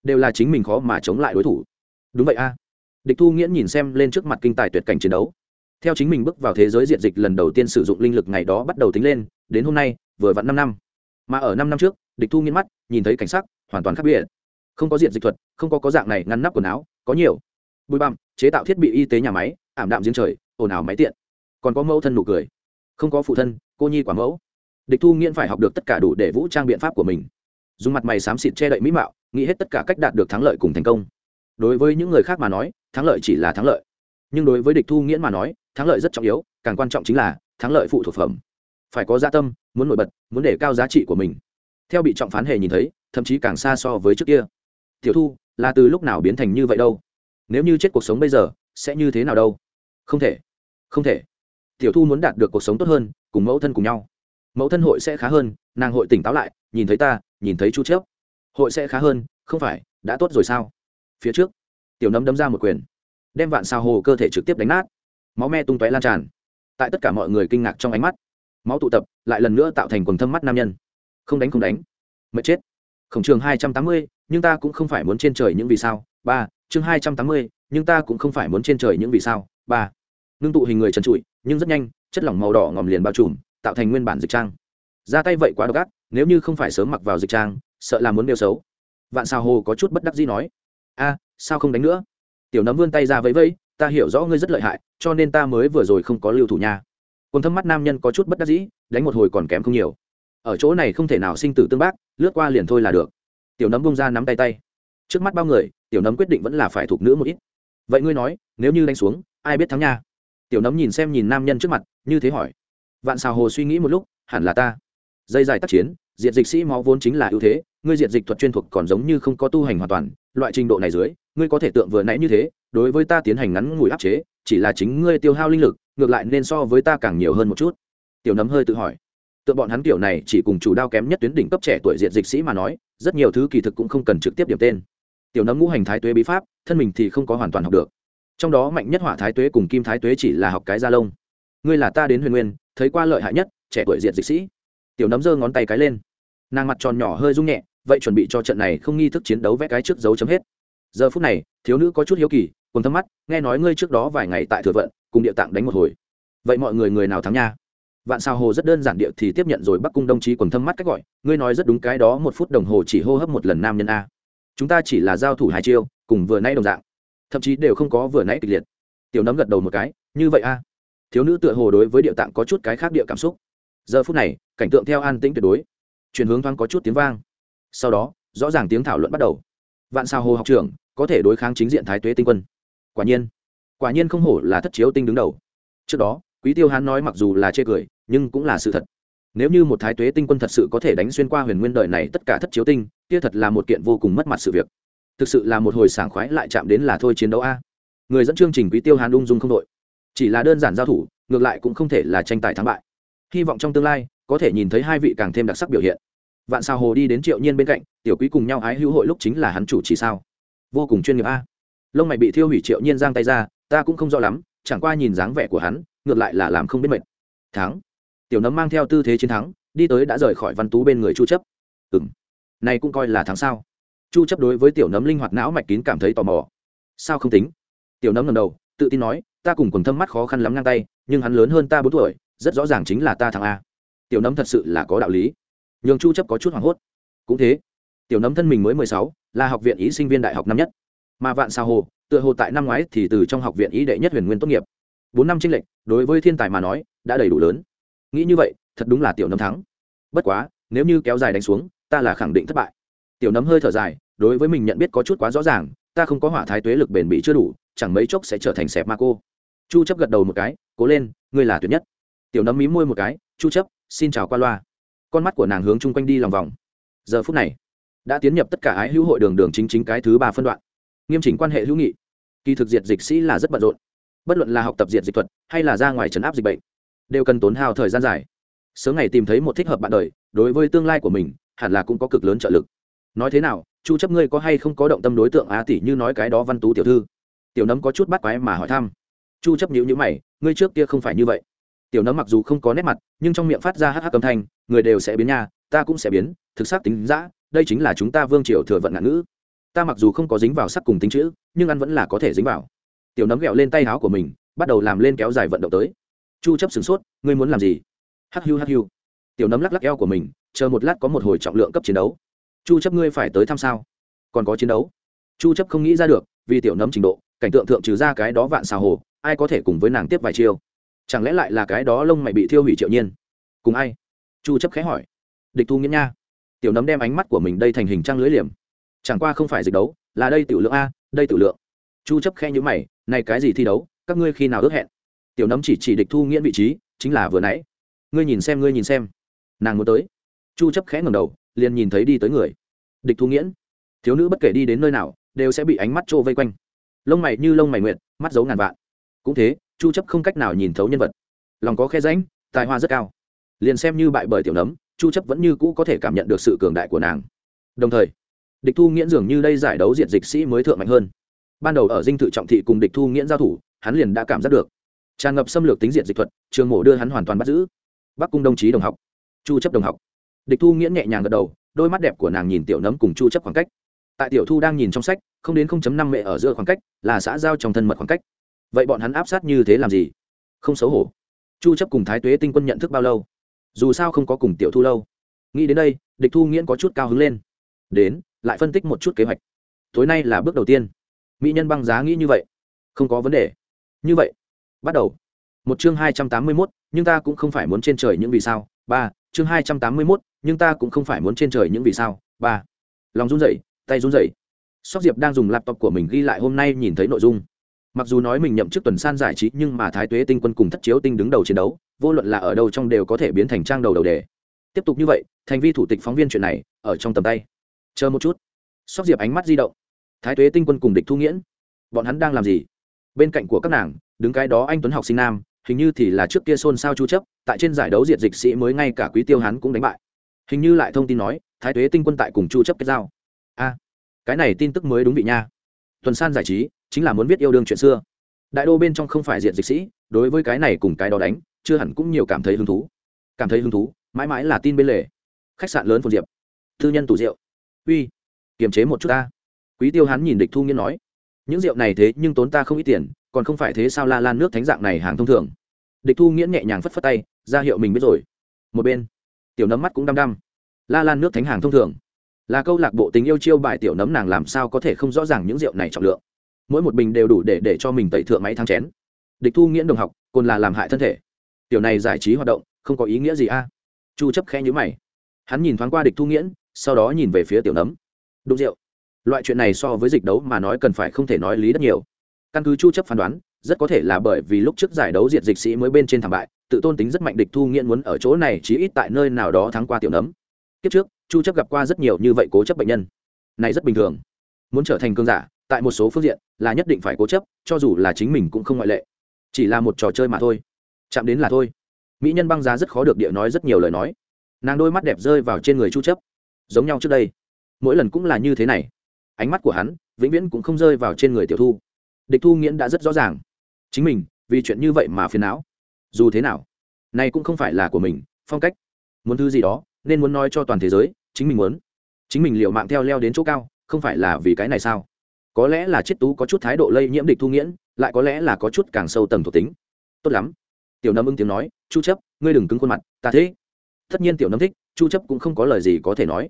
đều là chính mình khó mà chống lại đối thủ. Đúng vậy a. Địch thu nghiễn nhìn xem lên trước mặt kinh tài tuyệt cảnh chiến đấu. Theo chính mình bước vào thế giới diện dịch lần đầu tiên sử dụng linh lực ngày đó bắt đầu tính lên, đến hôm nay, vừa vặn năm năm mà ở năm năm trước, địch thu nghiên mắt, nhìn thấy cảnh sắc, hoàn toàn khác biệt. Không có diện dịch thuật, không có có dạng này ngăn nắp quần áo, có nhiều. Bụi bặm, chế tạo thiết bị y tế nhà máy, ảm đạm giếng trời, ồn ào máy tiện. Còn có mẫu thân nụ cười. Không có phụ thân, cô nhi quả mẫu. Địch thu nghiễn phải học được tất cả đủ để vũ trang biện pháp của mình. Dùng mặt mày xám xịt che đậy mỹ mạo, nghĩ hết tất cả cách đạt được thắng lợi cùng thành công. Đối với những người khác mà nói, thắng lợi chỉ là thắng lợi. Nhưng đối với địch thu nghiễn mà nói, thắng lợi rất trọng yếu, càng quan trọng chính là thắng lợi phụ thuộc phẩm phải có gia tâm, muốn nổi bật, muốn để cao giá trị của mình. Theo bị trọng phán hề nhìn thấy, thậm chí càng xa so với trước kia. Tiểu thu, là từ lúc nào biến thành như vậy đâu? Nếu như chết cuộc sống bây giờ, sẽ như thế nào đâu? Không thể không thể. Tiểu thu muốn đạt được cuộc sống tốt hơn, cùng mẫu thân cùng nhau. Mẫu thân hội sẽ khá hơn, nàng hội tỉnh táo lại, nhìn thấy ta, nhìn thấy chú chớp. Hội sẽ khá hơn, không phải, đã tốt rồi sao? Phía trước, tiểu nấm đấm ra một quyền, đem vạn sao hồ cơ thể trực tiếp đánh nát. Máu me tung tóe lan tràn. Tại tất cả mọi người kinh ngạc trong ánh mắt máu tụ tập, lại lần nữa tạo thành quần thâm mắt nam nhân. Không đánh không đánh. Mệt chết. Khổng trường hai trăm tám mươi, nhưng ta cũng không phải muốn trên trời những vì sao. Ba, chương hai trăm tám mươi, nhưng ta cũng không phải muốn trên trời những vì sao. Ba, ngưng tụ hình người trần trụi, nhưng rất nhanh, chất lỏng màu đỏ ngòm liền bao trùm, tạo thành nguyên bản dịch trang. Ra tay vậy quá độc ác, nếu như không phải sớm mặc vào dịch trang, sợ là muốn đeo xấu. Vạn sao hồ có chút bất đắc dĩ nói, a, sao không đánh nữa? Tiểu nấm vươn tay ra vẫy vẫy, ta hiểu rõ ngươi rất lợi hại, cho nên ta mới vừa rồi không có lưu thủ nhà còn thâm mắt nam nhân có chút bất đắc dĩ, đánh một hồi còn kém không nhiều. Ở chỗ này không thể nào sinh tử tương bác, lướt qua liền thôi là được. Tiểu nấm bông ra nắm tay tay. Trước mắt bao người, tiểu nấm quyết định vẫn là phải thuộc nữ một ít. Vậy ngươi nói, nếu như đánh xuống, ai biết thắng nha? Tiểu nấm nhìn xem nhìn nam nhân trước mặt, như thế hỏi. Vạn xào hồ suy nghĩ một lúc, hẳn là ta. Dây dài tác chiến diện dịch sĩ máu vốn chính là ưu thế, ngươi diện dịch thuật chuyên thuộc còn giống như không có tu hành hoàn toàn, loại trình độ này dưới, ngươi có thể tượng vừa nãy như thế, đối với ta tiến hành ngắn ngủi áp chế, chỉ là chính ngươi tiêu hao linh lực ngược lại nên so với ta càng nhiều hơn một chút. Tiểu nấm hơi tự hỏi. Tựa bọn hắn kiểu này chỉ cùng chủ đao kém nhất tuyến đỉnh cấp trẻ tuổi diện dịch sĩ mà nói, rất nhiều thứ kỳ thực cũng không cần trực tiếp điểm tên. Tiểu nấm ngũ hành thái tuế bí pháp, thân mình thì không có hoàn toàn học được. Trong đó mạnh nhất hỏa thái tuế cùng kim thái tuế chỉ là học cái da lông. Ngươi là ta đến huyền nguyên, thấy qua lợi hại nhất, trẻ tuổi diện dịch sĩ. Tiểu nấm giơ ngón tay cái lên. Nàng mặt tròn nhỏ hơi rung nhẹ, vậy chuẩn bị cho trận này không nghi thức chiến đấu vẽ cái trước dấu chấm hết. Giờ phút này, thiếu nữ có chút hiếu kỳ cùng thâm mắt, nghe nói ngươi trước đó vài ngày tại thừa vận cùng địa tạng đánh một hồi. Vậy mọi người người nào thắng nha? Vạn sao hồ rất đơn giản địa thì tiếp nhận rồi bắc cung đồng chí quần thâm mắt cách gọi, ngươi nói rất đúng cái đó, một phút đồng hồ chỉ hô hấp một lần nam nhân a. Chúng ta chỉ là giao thủ hai chiêu, cùng vừa nãy đồng dạng. Thậm chí đều không có vừa nãy kịch liệt. Tiểu nấm gật đầu một cái, như vậy a. Thiếu nữ tựa hồ đối với địa tạng có chút cái khác địa cảm xúc. Giờ phút này, cảnh tượng theo an tĩnh tuyệt đối. Chuyển hướng thoáng có chút tiếng vang. Sau đó, rõ ràng tiếng thảo luận bắt đầu. Vạn sao hồ học trưởng, có thể đối kháng chính diện thái tuế tinh quân. Quả nhiên quả nhiên không hổ là thất chiếu tinh đứng đầu. Trước đó, quý tiêu hán nói mặc dù là chê cười, nhưng cũng là sự thật. Nếu như một thái tuế tinh quân thật sự có thể đánh xuyên qua huyền nguyên đời này tất cả thất chiếu tinh, kia thật là một kiện vô cùng mất mặt sự việc. Thực sự là một hồi sảng khoái lại chạm đến là thôi chiến đấu a. Người dẫn chương trình quý tiêu hán ung dung không đội. Chỉ là đơn giản giao thủ, ngược lại cũng không thể là tranh tài thắng bại. Hy vọng trong tương lai, có thể nhìn thấy hai vị càng thêm đặc sắc biểu hiện. Vạn sao hồ đi đến triệu nhiên bên cạnh, tiểu quý cùng nhau ái hữu hội lúc chính là hắn chủ chỉ sao? Vô cùng chuyên nghiệp a. Lông mày bị thiêu hủy triệu nhiên giang tay ra ta cũng không rõ lắm chẳng qua nhìn dáng vẻ của hắn ngược lại là làm không biết mệt. Thắng. Tiểu nấm mang theo tư thế chiến thắng đi tới đã rời khỏi văn tú bên người chu chấp. Ừ m này cũng coi là thắng sao? Chu chấp đối với tiểu nấm linh hoạt não mạch kín cảm thấy tò mò. Sao không tính? Tiểu nấm ngẩng đầu tự tin nói ta cùng quần thâm mắt khó khăn lắm ngang tay nhưng hắn lớn hơn ta bốn tuổi rất rõ ràng chính là ta thằng a. Tiểu nấm thật sự là có đạo lý. Nhường chu chấp có chút hoảng hốt. Cũng thế. Tiểu nấm thân mình mới 16, là học viện ý sinh viên đại học năm nhất. Mà vạn sao hồ tựa hồ tại năm ngoái thì từ trong học viện ý đệ nhất huyền nguyên tốt nghiệp. Bốn năm tranh lệch, đối với thiên tài mà nói, đã đầy đủ lớn. Nghĩ như vậy, thật đúng là tiểu nấm thắng. Bất quá, nếu như kéo dài đánh xuống, ta là khẳng định thất bại. Tiểu nấm hơi thở dài, đối với mình nhận biết có chút quá rõ ràng, ta không có hỏa thái tuế lực bền bỉ chưa đủ, chẳng mấy chốc sẽ trở thành xẹp ma cô. Chu chấp gật đầu một cái, cố lên, ngươi là tuyệt nhất. Tiểu nấm mí môi một cái, chu chấp, xin chào qua loa. Con mắt của nàng hướng chung quanh đi lòng vòng. Giờ phút này, đã tiến nhập tất cả ái hữu hội đường đường chính chính cái thứ ba phân đoạn nghiêm chỉnh quan hệ hữu nghị. Kỳ thực diệt dịch sĩ là rất bận rộn. Bất luận là học tập diệt dịch thuật hay là ra ngoài trấn áp dịch bệnh, đều cần tốn hao thời gian dài. Sớm ngày tìm thấy một thích hợp bạn đời, đối với tương lai của mình, hẳn là cũng có cực lớn trợ lực. Nói thế nào, chu chấp ngươi có hay không có động tâm đối tượng á tỷ như nói cái đó văn tú tiểu thư? Tiểu nấm có chút bắt quái mà hỏi thăm. Chu chấp nhíu nhíu mày, ngươi trước kia không phải như vậy. Tiểu nấm mặc dù không có nét mặt, nhưng trong miệng phát ra hắc hắc âm thanh, người đều sẽ biến nha, ta cũng sẽ biến, thực xác tính dã, đây chính là chúng ta vương triều thừa vận ngạn ngữ ta mặc dù không có dính vào sắc cùng tính chữ, nhưng ăn vẫn là có thể dính vào. Tiểu nấm ghẹo lên tay áo của mình, bắt đầu làm lên kéo dài vận động tới. Chu chấp sửng sốt, ngươi muốn làm gì? Hắc hưu hắc hưu tiểu nấm lắc lắc eo của mình, chờ một lát có một hồi trọng lượng cấp chiến đấu. Chu chấp ngươi phải tới thăm sao? Còn có chiến đấu. Chu chấp không nghĩ ra được, vì tiểu nấm trình độ, cảnh tượng thượng trừ ra cái đó vạn xào hồ, ai có thể cùng với nàng tiếp vài chiêu? Chẳng lẽ lại là cái đó lông mày bị thiêu hủy triệu nhiên? Cùng ai? Chu chấp khẽ hỏi. Địch thu nghĩa nha. Tiểu nấm đem ánh mắt của mình đây thành hình trang lưới liềm chẳng qua không phải dịch đấu, là đây tiểu lượng a, đây tiểu lượng. Chu chấp khe như mày, này cái gì thi đấu, các ngươi khi nào ước hẹn? Tiểu nấm chỉ chỉ địch thu nghiễn vị trí, chính là vừa nãy. Ngươi nhìn xem, ngươi nhìn xem. Nàng muốn tới. Chu chấp khẽ ngẩng đầu, liền nhìn thấy đi tới người. Địch thu nghiễn. Thiếu nữ bất kể đi đến nơi nào, đều sẽ bị ánh mắt trô vây quanh. Lông mày như lông mày nguyện mắt giấu ngàn vạn. Cũng thế, chu chấp không cách nào nhìn thấu nhân vật. Lòng có khe rãnh, tài hoa rất cao. Liền xem như bại bởi tiểu nấm, chu chấp vẫn như cũ có thể cảm nhận được sự cường đại của nàng. Đồng thời địch thu nghiễn dường như đây giải đấu diệt dịch sĩ mới thượng mạnh hơn. Ban đầu ở dinh thự trọng thị cùng địch thu nghiễn giao thủ, hắn liền đã cảm giác được. Tràn ngập xâm lược tính diệt dịch thuật, trường mổ đưa hắn hoàn toàn bắt giữ. Bắc cung đồng chí đồng học, chu chấp đồng học. Địch thu nghiễn nhẹ nhàng gật đầu, đôi mắt đẹp của nàng nhìn tiểu nấm cùng chu chấp khoảng cách. Tại tiểu thu đang nhìn trong sách, không đến 0.5 mẹ ở giữa khoảng cách, là xã giao trong thân mật khoảng cách. Vậy bọn hắn áp sát như thế làm gì? Không xấu hổ. Chu chấp cùng thái tuế tinh quân nhận thức bao lâu? Dù sao không có cùng tiểu thu lâu. Nghĩ đến đây, địch thu nghiễn có chút cao hứng lên. Đến lại phân tích một chút kế hoạch. Tối nay là bước đầu tiên. Mỹ nhân băng giá nghĩ như vậy. Không có vấn đề. Như vậy, bắt đầu. Một chương hai trăm tám mươi mốt, nhưng ta cũng không phải muốn trên trời những vì sao. Ba, chương hai trăm tám mươi mốt, nhưng ta cũng không phải muốn trên trời những vì sao. Ba, lòng run rẩy, tay run rẩy. Sóc diệp đang dùng laptop của mình ghi lại hôm nay nhìn thấy nội dung. Mặc dù nói mình nhậm chức tuần san giải trí, nhưng mà thái tuế tinh quân cùng thất chiếu tinh đứng đầu chiến đấu, vô luận là ở đâu trong đều có thể biến thành trang đầu đầu đề. Tiếp tục như vậy, thành vi thủ tịch phóng viên chuyện này, ở trong tầm tay chờ một chút. Sóc diệp ánh mắt di động. Thái tuế tinh quân cùng địch thu nghiễn. Bọn hắn đang làm gì? Bên cạnh của các nàng, đứng cái đó anh tuấn học sinh nam, hình như thì là trước kia xôn xao chu chấp, tại trên giải đấu diệt dịch sĩ mới ngay cả quý tiêu hắn cũng đánh bại. Hình như lại thông tin nói, thái tuế tinh quân tại cùng chu chấp kết giao. A, cái này tin tức mới đúng vị nha. Tuần san giải trí, chính là muốn viết yêu đương chuyện xưa. Đại đô bên trong không phải diện dịch sĩ, đối với cái này cùng cái đó đánh, chưa hẳn cũng nhiều cảm thấy hứng thú. Cảm thấy hứng thú, mãi mãi là tin bên lề. Khách sạn lớn phồn diệp. Thư nhân tủ rượu uy, kiềm chế một chút ta. Quý tiêu hắn nhìn địch thu nghiên nói, những rượu này thế nhưng tốn ta không ít tiền, còn không phải thế sao la lan nước thánh dạng này hàng thông thường. Địch thu nghiễn nhẹ nhàng phất phất tay, ra hiệu mình biết rồi. Một bên, tiểu nấm mắt cũng đăm đăm. La lan nước thánh hàng thông thường. Là câu lạc bộ tình yêu chiêu bài tiểu nấm nàng làm sao có thể không rõ ràng những rượu này trọng lượng. Mỗi một bình đều đủ để để cho mình tẩy thượng máy thang chén. Địch thu nghiễn đồng học còn là làm hại thân thể. Tiểu này giải trí hoạt động, không có ý nghĩa gì a. Chu chấp khẽ nhíu mày. Hắn nhìn thoáng qua địch thu nghiễn sau đó nhìn về phía tiểu nấm. Đụng rượu. Loại chuyện này so với dịch đấu mà nói cần phải không thể nói lý rất nhiều. Căn cứ chu chấp phán đoán, rất có thể là bởi vì lúc trước giải đấu diệt dịch sĩ mới bên trên thảm bại, tự tôn tính rất mạnh địch thu nghiện muốn ở chỗ này chí ít tại nơi nào đó thắng qua tiểu nấm. Kiếp trước, chu chấp gặp qua rất nhiều như vậy cố chấp bệnh nhân. Này rất bình thường. Muốn trở thành cương giả, tại một số phương diện, là nhất định phải cố chấp, cho dù là chính mình cũng không ngoại lệ. Chỉ là một trò chơi mà thôi. Chạm đến là thôi. Mỹ nhân băng giá rất khó được địa nói rất nhiều lời nói. Nàng đôi mắt đẹp rơi vào trên người chu chấp giống nhau trước đây. Mỗi lần cũng là như thế này. Ánh mắt của hắn vĩnh viễn cũng không rơi vào trên người tiểu thu. Địch thu nghiễn đã rất rõ ràng. Chính mình, vì chuyện như vậy mà phiền não. Dù thế nào, này cũng không phải là của mình, phong cách. Muốn thứ gì đó, nên muốn nói cho toàn thế giới, chính mình muốn. Chính mình liệu mạng theo leo đến chỗ cao, không phải là vì cái này sao? Có lẽ là chiết tú có chút thái độ lây nhiễm địch thu nghiễn, lại có lẽ là có chút càng sâu tầng thuộc tính. Tốt lắm. Tiểu nấm ưng tiếng nói, chu chấp, ngươi đừng cứng khuôn mặt, ta thế tất nhiên tiểu nấm thích, chu chấp cũng không có lời gì có thể nói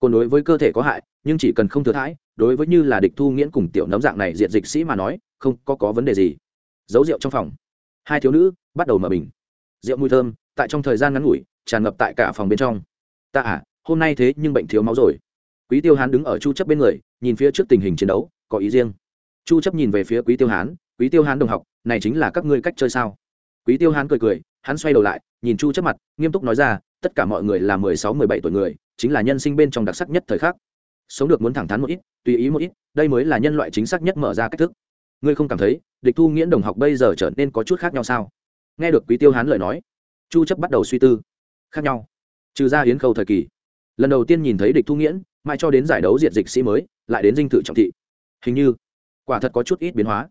còn đối với cơ thể có hại, nhưng chỉ cần không thừa thãi, đối với như là địch thu nghiễn cùng tiểu nấm dạng này diện dịch sĩ mà nói, không có có vấn đề gì. Giấu rượu trong phòng. Hai thiếu nữ bắt đầu mở bình. Rượu mùi thơm, tại trong thời gian ngắn ngủi, tràn ngập tại cả phòng bên trong. Ta à hôm nay thế nhưng bệnh thiếu máu rồi. Quý tiêu hán đứng ở chu chấp bên người, nhìn phía trước tình hình chiến đấu, có ý riêng. Chu chấp nhìn về phía quý tiêu hán, quý tiêu hán đồng học, này chính là các ngươi cách chơi sao? Quý tiêu hán cười cười, hắn xoay đầu lại, nhìn chu chấp mặt, nghiêm túc nói ra tất cả mọi người là 16, 17 tuổi người chính là nhân sinh bên trong đặc sắc nhất thời khắc. Sống được muốn thẳng thắn một ít tùy ý một ít đây mới là nhân loại chính xác nhất mở ra cách thức. Ngươi không cảm thấy địch thu nghiễn đồng học bây giờ trở nên có chút khác nhau sao? Nghe được quý tiêu hán lời nói chu chấp bắt đầu suy tư. Khác nhau. Trừ ra hiến khâu thời kỳ. Lần đầu tiên nhìn thấy địch thu nghiễn mai cho đến giải đấu diệt dịch sĩ mới lại đến dinh thự trọng thị. Hình như quả thật có chút ít biến hóa.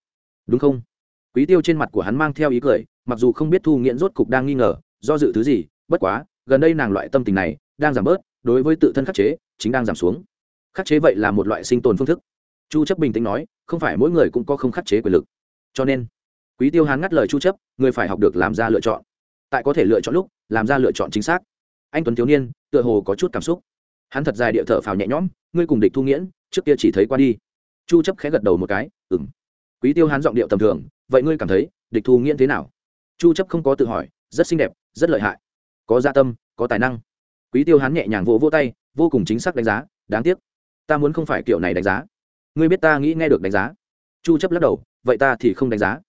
Đúng không? Quý tiêu trên mặt của hắn mang theo ý cười mặc dù không biết thu nghiễn rốt cục đang nghi ngờ do dự thứ gì bất quá gần đây nàng loại tâm tình này đang giảm bớt, đối với tự thân khắc chế, chính đang giảm xuống. Khắc chế vậy là một loại sinh tồn phương thức. Chu chấp bình tĩnh nói, không phải mỗi người cũng có không khắc chế quyền lực. Cho nên, quý tiêu hán ngắt lời chu chấp, người phải học được làm ra lựa chọn. Tại có thể lựa chọn lúc, làm ra lựa chọn chính xác. Anh tuấn thiếu niên, tựa hồ có chút cảm xúc. Hắn thật dài địa thở phào nhẹ nhõm, ngươi cùng địch thu nghiễn, trước kia chỉ thấy qua đi. Chu chấp khẽ gật đầu một cái, ừm. Quý tiêu hán giọng điệu tầm thường, vậy ngươi cảm thấy, địch thu nghiễn thế nào? Chu chấp không có tự hỏi, rất xinh đẹp, rất lợi hại có gia dạ tâm, có tài năng. Quý tiêu hán nhẹ nhàng vỗ vỗ tay, vô cùng chính xác đánh giá, đáng tiếc, ta muốn không phải kiểu này đánh giá. Ngươi biết ta nghĩ nghe được đánh giá. Chu chấp lắc đầu, vậy ta thì không đánh giá.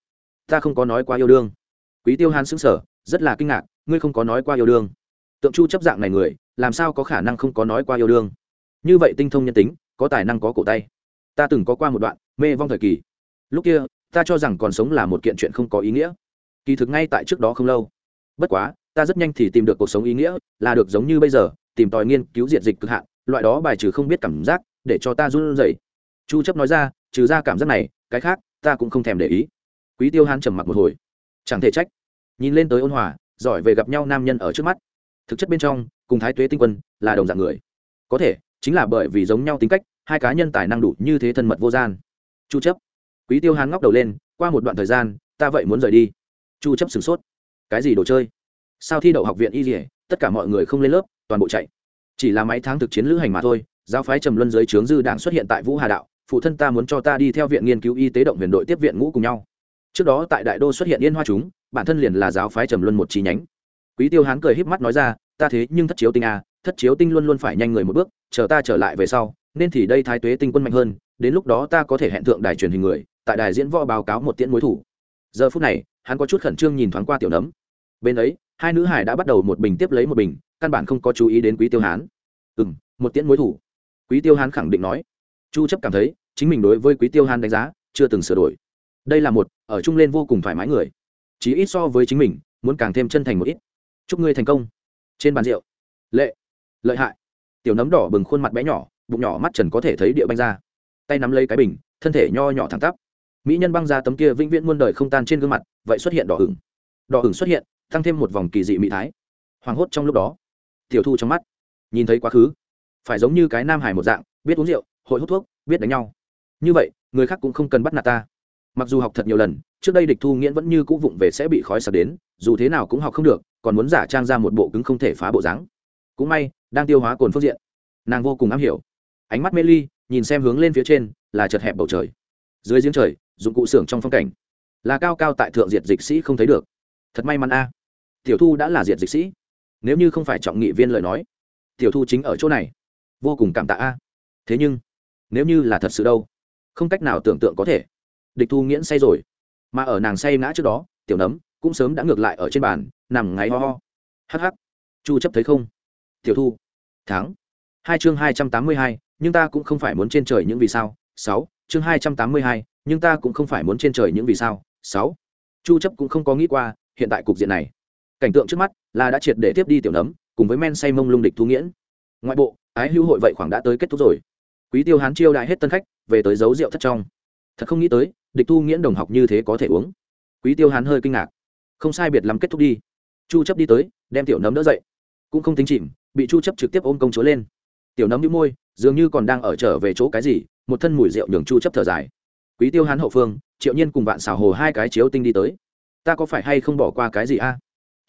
Ta không có nói qua yêu đương. Quý tiêu hán sững sờ, rất là kinh ngạc, ngươi không có nói qua yêu đương. Tượng chu chấp dạng này người, làm sao có khả năng không có nói qua yêu đương? Như vậy tinh thông nhân tính, có tài năng có cổ tay. Ta từng có qua một đoạn mê vong thời kỳ. Lúc kia, ta cho rằng còn sống là một kiện chuyện không có ý nghĩa. Kỳ thực ngay tại trước đó không lâu. Bất quá ta rất nhanh thì tìm được cuộc sống ý nghĩa, là được giống như bây giờ, tìm tòi nghiên cứu diện dịch cực hạn, loại đó bài trừ không biết cảm giác, để cho ta run rẩy. Chu chấp nói ra, trừ ra cảm giác này, cái khác, ta cũng không thèm để ý. Quý tiêu hán trầm mặc một hồi. Chẳng thể trách. Nhìn lên tới ôn hòa, giỏi về gặp nhau nam nhân ở trước mắt. Thực chất bên trong, cùng thái tuế tinh quân, là đồng dạng người. Có thể, chính là bởi vì giống nhau tính cách, hai cá nhân tài năng đủ như thế thân mật vô gian. Chu chấp. Quý tiêu hán ngóc đầu lên, qua một đoạn thời gian, ta vậy muốn rời đi. Chu chấp sửng sốt. Cái gì đồ chơi? Sao thi đậu học viện y dỉa tất cả mọi người không lên lớp, toàn bộ chạy. Chỉ là mấy tháng thực chiến lữ hành mà thôi, giáo phái trầm luân dưới trướng dư đảng xuất hiện tại vũ hà đạo, phụ thân ta muốn cho ta đi theo viện nghiên cứu y tế động huyền đội tiếp viện ngũ cùng nhau. Trước đó tại đại đô xuất hiện yên hoa chúng, bản thân liền là giáo phái trầm luân một chi nhánh. Quý tiêu hán cười híp mắt nói ra, ta thế nhưng thất chiếu tinh a, thất chiếu tinh luôn luôn phải nhanh người một bước, chờ ta trở lại về sau, nên thì đây thái tuế tinh quân mạnh hơn, đến lúc đó ta có thể hẹn thượng đài truyền hình người, tại đài diễn võ báo cáo một tiễn mối thủ. Giờ phút này, hắn có chút khẩn trương nhìn thoáng qua tiểu nấm. Bên ấy hai nữ hải đã bắt đầu một bình tiếp lấy một bình, căn bản không có chú ý đến quý tiêu hán. Ừ m một tiễn mối thủ. Quý tiêu hán khẳng định nói. Chu chấp cảm thấy, chính mình đối với quý tiêu hán đánh giá chưa từng sửa đổi. Đây là một, ở chung lên vô cùng thoải mái người. Chỉ ít so với chính mình, muốn càng thêm chân thành một ít. Chúc ngươi thành công. Trên bàn rượu. Lệ. Lợi hại. Tiểu nấm đỏ bừng khuôn mặt bé nhỏ, bụng nhỏ mắt trần có thể thấy địa banh ra. Tay nắm lấy cái bình, thân thể nho nhỏ thẳng tắp. Mỹ nhân băng ra tấm kia vĩnh viễn muôn đời không tan trên gương mặt, vậy xuất hiện đỏ hửng. đỏ hửng xuất hiện tăng thêm một vòng kỳ dị mỹ thái. Hoảng hốt trong lúc đó. Tiểu thu trong mắt. Nhìn thấy quá khứ. Phải giống như cái nam hải một dạng, biết uống rượu, hội hút thuốc, biết đánh nhau. Như vậy, người khác cũng không cần bắt nạt ta. Mặc dù học thật nhiều lần, trước đây địch thu nghiễn vẫn như cũ vụng về sẽ bị khói sặc đến, dù thế nào cũng học không được, còn muốn giả trang ra một bộ cứng không thể phá bộ dáng. Cũng may, đang tiêu hóa cồn phương diện, nàng vô cùng am hiểu. Ánh mắt mê ly, nhìn xem hướng lên phía trên, là chật hẹp bầu trời. Dưới giếng trời, dụng cụ xưởng trong phong cảnh. Là cao cao tại thượng diệt dịch sĩ không thấy được. Thật may mắn a tiểu thu đã là diệt dịch sĩ. Nếu như không phải trọng nghị viên lời nói, tiểu thu chính ở chỗ này. Vô cùng cảm tạ a. Thế nhưng, nếu như là thật sự đâu, không cách nào tưởng tượng có thể. Địch thu nghiễn say rồi. Mà ở nàng say ngã trước đó, tiểu nấm cũng sớm đã ngược lại ở trên bàn, nằm ngáy ho ho. Hh chu chấp thấy không? Tiểu thu. Tháng hai chương hai trăm tám mươi hai, nhưng ta cũng không phải muốn trên trời những vì sao. Sáu. Chương hai trăm tám mươi hai, nhưng ta cũng không phải muốn trên trời những vì sao. Sáu. Chu chấp cũng không có nghĩ qua, hiện tại cục diện này cảnh tượng trước mắt là đã triệt để tiếp đi tiểu nấm, cùng với men say mông lung địch thu nghiễn. Ngoại bộ, ái hữu hội vậy khoảng đã tới kết thúc rồi. Quý tiêu hán chiêu đại hết tân khách, về tới dấu rượu thất trong. Thật không nghĩ tới, địch thu nghiễn đồng học như thế có thể uống. Quý tiêu hán hơi kinh ngạc. Không sai biệt lắm kết thúc đi. Chu chấp đi tới, đem tiểu nấm đỡ dậy. Cũng không tính chìm, bị chu chấp trực tiếp ôm công chúa lên. Tiểu nấm nhíu môi, dường như còn đang ở trở về chỗ cái gì, một thân mùi rượu nhường chu chấp thở dài. Quý tiêu hán hậu phương, triệu nhiên cùng vạn xào hồ hai cái chiếu tinh đi tới. Ta có phải hay không bỏ qua cái gì a?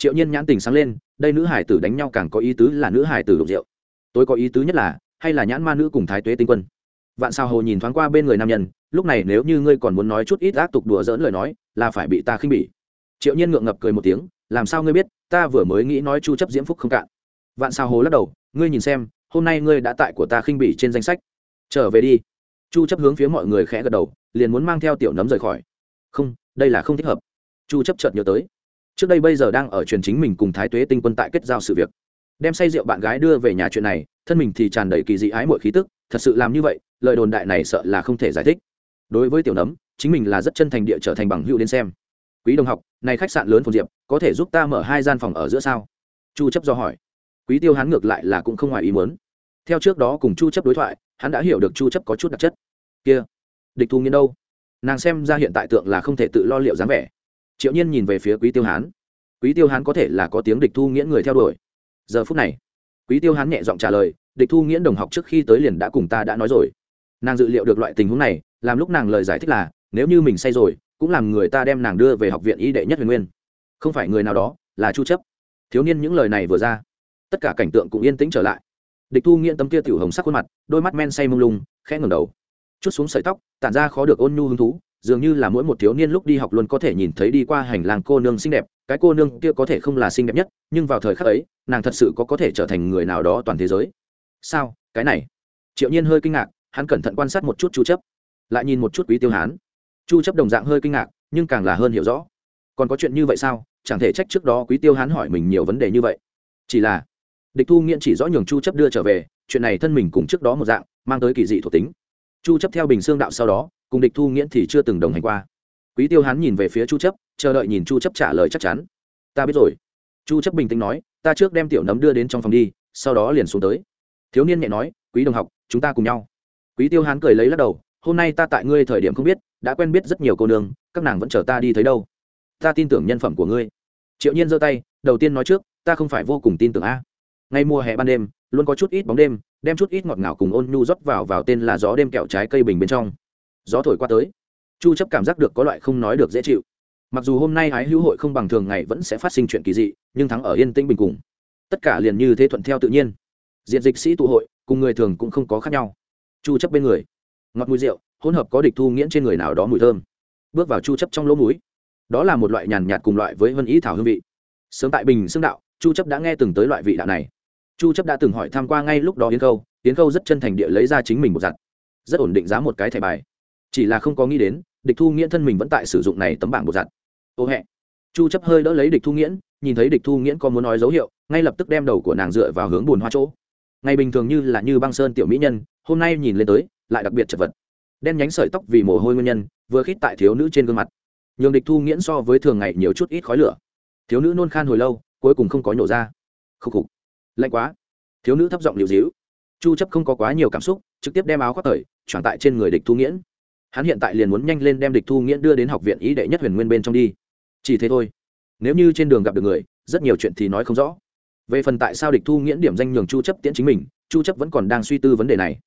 Triệu nhiên nhãn tình sáng lên, đây nữ hải tử đánh nhau càng có ý tứ là nữ hải tử đục rượu tôi có ý tứ nhất là, hay là nhãn ma nữ cùng thái tuế tinh quân. Vạn sao hồ nhìn thoáng qua bên người nam nhân, lúc này nếu như ngươi còn muốn nói chút ít ác tục đùa dỡn lời nói, là phải bị ta khinh bỉ. Triệu nhiên ngượng ngập cười một tiếng, làm sao ngươi biết, ta vừa mới nghĩ nói chu chấp diễm phúc không cạn. Vạn sao hồ lắc đầu, ngươi nhìn xem, hôm nay ngươi đã tại của ta khinh bỉ trên danh sách. Trở về đi. Chu chấp hướng phía mọi người khẽ gật đầu, liền muốn mang theo tiểu nấm rời khỏi. Không, đây là không thích hợp. Chu chấp chợt nhớ tới trước đây bây giờ đang ở truyền chính mình cùng thái tuế tinh quân tại kết giao sự việc. Đem say rượu bạn gái đưa về nhà chuyện này, thân mình thì tràn đầy kỳ dị ái mọi khí tức, thật sự làm như vậy, lời đồn đại này sợ là không thể giải thích. Đối với tiểu nấm, chính mình là rất chân thành địa trở thành bằng hữu đến xem. Quý đồng học, này khách sạn lớn phồn diệp, có thể giúp ta mở hai gian phòng ở giữa sao? Chu chấp do hỏi. Quý tiêu hắn ngược lại là cũng không ngoài ý muốn. Theo trước đó cùng chu chấp đối thoại, hắn đã hiểu được chu chấp có chút đặc chất. Kia, địch thu nghiên đâu? Nàng xem ra hiện tại tượng là không thể tự lo liệu dáng vẻ triệu nhiên nhìn về phía quý tiêu hán. Quý tiêu hán có thể là có tiếng địch thu nghĩa người theo đuổi. Giờ phút này, quý tiêu hán nhẹ giọng trả lời, địch thu nghĩa đồng học trước khi tới liền đã cùng ta đã nói rồi. Nàng dự liệu được loại tình huống này, làm lúc nàng lời giải thích là, nếu như mình say rồi, cũng làm người ta đem nàng đưa về học viện y đệ nhất huyền nguyên. Không phải người nào đó, là chu chấp. Thiếu niên những lời này vừa ra, tất cả cảnh tượng cũng yên tĩnh trở lại. Địch thu nghiện tấm kia tiểu hồng sắc khuôn mặt, đôi mắt men say mông lung, khẽ ngẩng đầu. Chút xuống sợi tóc, tản ra khó được ôn nhu hứng thú dường như là mỗi một thiếu niên lúc đi học luôn có thể nhìn thấy đi qua hành lang cô nương xinh đẹp, cái cô nương kia có thể không là xinh đẹp nhất, nhưng vào thời khắc ấy, nàng thật sự có có thể trở thành người nào đó toàn thế giới. Sao? Cái này? Triệu nhiên hơi kinh ngạc, hắn cẩn thận quan sát một chút chu chấp, lại nhìn một chút quý tiêu hán. Chu chấp đồng dạng hơi kinh ngạc, nhưng càng là hơn hiểu rõ. Còn có chuyện như vậy sao? Chẳng thể trách trước đó quý tiêu hán hỏi mình nhiều vấn đề như vậy. Chỉ là, địch thu nghiện chỉ rõ nhường chu chấp đưa trở về, chuyện này thân mình cùng trước đó một dạng, mang tới kỳ dị thuộc tính. Chu chấp theo bình xương đạo sau đó cùng địch thu nghiễn thì chưa từng đồng hành qua. Quý tiêu hán nhìn về phía chu chấp, chờ đợi nhìn chu chấp trả lời chắc chắn. Ta biết rồi. Chu chấp bình tĩnh nói, ta trước đem tiểu nấm đưa đến trong phòng đi, sau đó liền xuống tới. Thiếu niên nhẹ nói, quý đồng học, chúng ta cùng nhau. Quý tiêu hán cười lấy lắc đầu, hôm nay ta tại ngươi thời điểm không biết, đã quen biết rất nhiều cô nương, các nàng vẫn chờ ta đi thấy đâu. Ta tin tưởng nhân phẩm của ngươi. Triệu nhiên giơ tay, đầu tiên nói trước, ta không phải vô cùng tin tưởng a. Ngay mùa hè ban đêm, luôn có chút ít bóng đêm, đem chút ít ngọt ngào cùng ôn nhu rót vào vào tên là gió đêm kẹo trái cây bình bên trong gió thổi qua tới. Chu chấp cảm giác được có loại không nói được dễ chịu. Mặc dù hôm nay hái hữu hội không bằng thường ngày vẫn sẽ phát sinh chuyện kỳ dị nhưng thắng ở yên tĩnh bình cùng. Tất cả liền như thế thuận theo tự nhiên. Diện dịch sĩ tụ hội cùng người thường cũng không có khác nhau. Chu chấp bên người. Ngọt mùi rượu hỗn hợp có địch thu nghiễn trên người nào đó mùi thơm. Bước vào chu chấp trong lỗ mũi. Đó là một loại nhàn nhạt cùng loại với vân ý thảo hương vị. Sớm tại bình xương đạo chu chấp đã nghe từng tới loại vị đạo này. Chu chấp đã từng hỏi tham qua ngay lúc đó yến khâu. Yến khâu rất chân thành địa lấy ra chính mình một dặn, rất ổn định giá một cái thẻ bài chỉ là không có nghĩ đến, địch thu nghiễn thân mình vẫn tại sử dụng này tấm bảng bột giặt. Ô hẹ. Chu chấp hơi đỡ lấy địch thu nghiễn, nhìn thấy địch thu nghiễn có muốn nói dấu hiệu, ngay lập tức đem đầu của nàng dựa vào hướng buồn hoa chỗ. Ngày bình thường như là như băng sơn tiểu mỹ nhân, hôm nay nhìn lên tới, lại đặc biệt chật vật. Đen nhánh sợi tóc vì mồ hôi nguyên nhân, vừa khít tại thiếu nữ trên gương mặt. Nhường địch thu nghiễn so với thường ngày nhiều chút ít khói lửa. Thiếu nữ nôn khan hồi lâu, cuối cùng không có nhổ ra. Khúc khục. Lạnh quá. Thiếu nữ thấp giọng liều dĩu. Chu chấp không có quá nhiều cảm xúc, trực tiếp đem áo khoác thời choàng tại trên người địch thu nghiễn hắn hiện tại liền muốn nhanh lên đem địch thu nghiễn đưa đến học viện ý đệ nhất huyền nguyên bên trong đi. Chỉ thế thôi. Nếu như trên đường gặp được người, rất nhiều chuyện thì nói không rõ. Về phần tại sao địch thu nghiễn điểm danh nhường chu chấp tiễn chính mình, chu chấp vẫn còn đang suy tư vấn đề này.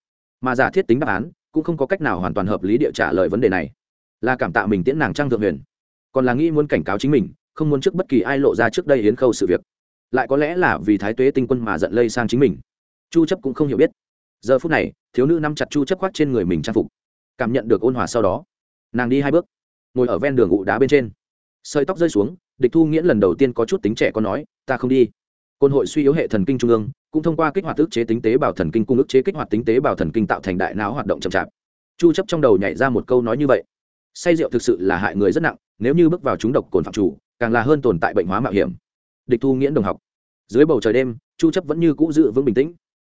Mà giả thiết tính đáp án, cũng không có cách nào hoàn toàn hợp lý địa trả lời vấn đề này. Là cảm tạ mình tiễn nàng trang thượng huyền. Còn là nghĩ muốn cảnh cáo chính mình, không muốn trước bất kỳ ai lộ ra trước đây hiến khâu sự việc. Lại có lẽ là vì thái tuế tinh quân mà giận lây sang chính mình. Chu chấp cũng không hiểu biết. Giờ phút này, thiếu nữ nắm chặt chu chấp khoác trên người mình trang phục cảm nhận được ôn hòa sau đó. Nàng đi hai bước, ngồi ở ven đường ụ đá bên trên. Sợi tóc rơi xuống, địch thu nghiễn lần đầu tiên có chút tính trẻ con nói, ta không đi. Côn hội suy yếu hệ thần kinh trung ương, cũng thông qua kích hoạt ức chế tính tế bào thần kinh cung ức chế kích hoạt tính tế bào thần kinh tạo thành đại não hoạt động chậm chạp. Chu chấp trong đầu nhảy ra một câu nói như vậy. Say rượu thực sự là hại người rất nặng, nếu như bước vào chúng độc cồn phạm chủ, càng là hơn tồn tại bệnh hóa mạo hiểm. Địch thu nghiễn đồng học. Dưới bầu trời đêm, chu chấp vẫn như cũ giữ vững bình tĩnh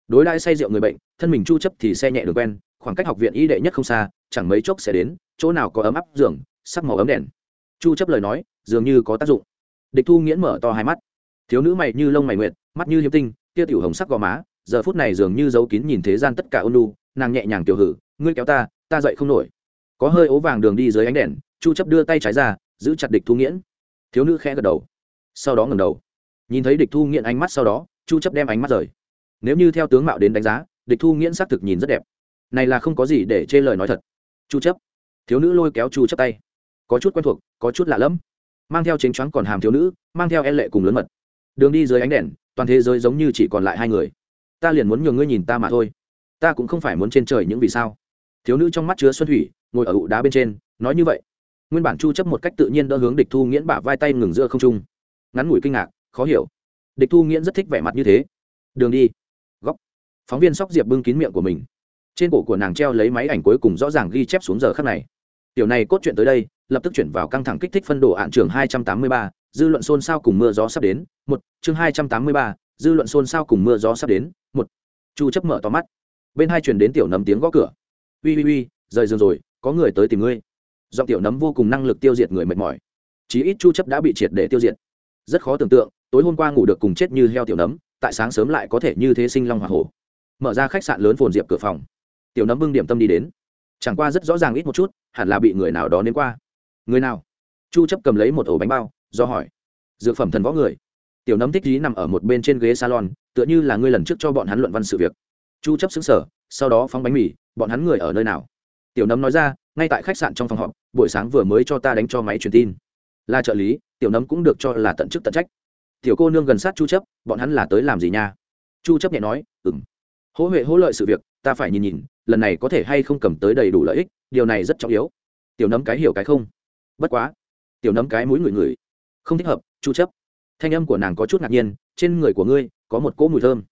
đối đãi say rượu người bệnh, thân mình chu chấp thì xe nhẹ đường quen, khoảng cách học viện y đệ nhất không xa, chẳng mấy chốc sẽ đến, chỗ nào có ấm áp giường, sắc màu ấm đèn. Chu chấp lời nói, dường như có tác dụng. Địch thu nghiễn mở to hai mắt. Thiếu nữ mày như lông mày nguyệt, mắt như hiếm tinh kia tiểu hồng sắc gò má, giờ phút này dường như giấu kín nhìn thế gian tất cả ôn nhu, nàng nhẹ nhàng tiểu hử, ngươi kéo ta ta dậy không nổi. Có hơi ố vàng đường đi dưới ánh đèn, chu chấp đưa tay trái ra, giữ chặt địch thu nghiễn. Thiếu nữ khẽ gật đầu, sau đó ngẩng đầu. Nhìn thấy địch thu nghiễn ánh mắt sau đó, chu chấp đem ánh mắt rời nếu như theo tướng mạo đến đánh giá, địch thu nghiễn xác thực nhìn rất đẹp. Này là không có gì để chê lời nói thật. Chu chấp. Thiếu nữ lôi kéo chu chấp tay. Có chút quen thuộc, có chút lạ lẫm. Mang theo chính choáng còn hàm thiếu nữ, mang theo e lệ cùng lớn mật. Đường đi dưới ánh đèn, toàn thế giới giống như chỉ còn lại hai người. Ta liền muốn nhường ngươi nhìn ta mà thôi. Ta cũng không phải muốn trên trời những vì sao. Thiếu nữ trong mắt chứa xuân thủy, ngồi ở ụ đá bên trên, nói như vậy. Nguyên bản chu chấp một cách tự nhiên đỡ hướng địch thu nghiễn bả vai tay ngừng giữa không trung. Ngắn ngủi kinh ngạc, khó hiểu. Địch thu nghiễn rất thích vẻ mặt như thế. Đường đi phóng viên sóc diệp bưng kín miệng của mình. Trên cổ của nàng treo lấy máy ảnh cuối cùng rõ ràng ghi chép xuống giờ khắc này. Tiểu này cốt chuyện tới đây, lập tức chuyển vào căng thẳng kích thích phân đồ hạn trường hai trăm tám mươi ba, dư luận xôn xao cùng mưa gió sắp đến, một, chương hai trăm tám mươi ba, dư luận xôn xao cùng mưa gió sắp đến, một. Chu chấp mở to mắt. Bên hai truyền đến tiểu nấm tiếng gõ cửa. Uy uy uy, rời giường rồi, có người tới tìm ngươi. Do tiểu nấm vô cùng năng lực tiêu diệt người mệt mỏi. Chí ít chu chấp đã bị triệt để tiêu diệt. Rất khó tưởng tượng, tối hôm qua ngủ được cùng chết như heo tiểu nấm, tại sáng sớm lại có thể như thế sinh long hỏa hổ mở ra khách sạn lớn phồn diệp cửa phòng. Tiểu nấm bưng điểm tâm đi đến. Chẳng qua rất rõ ràng ít một chút, hẳn là bị người nào đó đến qua. Người nào? Chu chấp cầm lấy một ổ bánh bao, do hỏi. Dược phẩm thần võ người. Tiểu nấm thích dí nằm ở một bên trên ghế salon, tựa như là ngươi lần trước cho bọn hắn luận văn sự việc. Chu chấp xứng sở sau đó phóng bánh mì, bọn hắn người ở nơi nào? Tiểu nấm nói ra, ngay tại khách sạn trong phòng họp, buổi sáng vừa mới cho ta đánh cho máy truyền tin. Là trợ lý, tiểu nấm cũng được cho là tận chức tận trách. Tiểu cô nương gần sát chu chấp, bọn hắn là tới làm gì nha? Chu chấp nhẹ nói, ừm hỗ huệ hỗ lợi sự việc, ta phải nhìn nhìn, lần này có thể hay không cầm tới đầy đủ lợi ích, điều này rất trọng yếu. Tiểu nấm cái hiểu cái không? Bất quá. Tiểu nấm cái mũi người người không thích hợp, chu chấp. Thanh âm của nàng có chút ngạc nhiên, trên người của ngươi có một cỗ mùi thơm.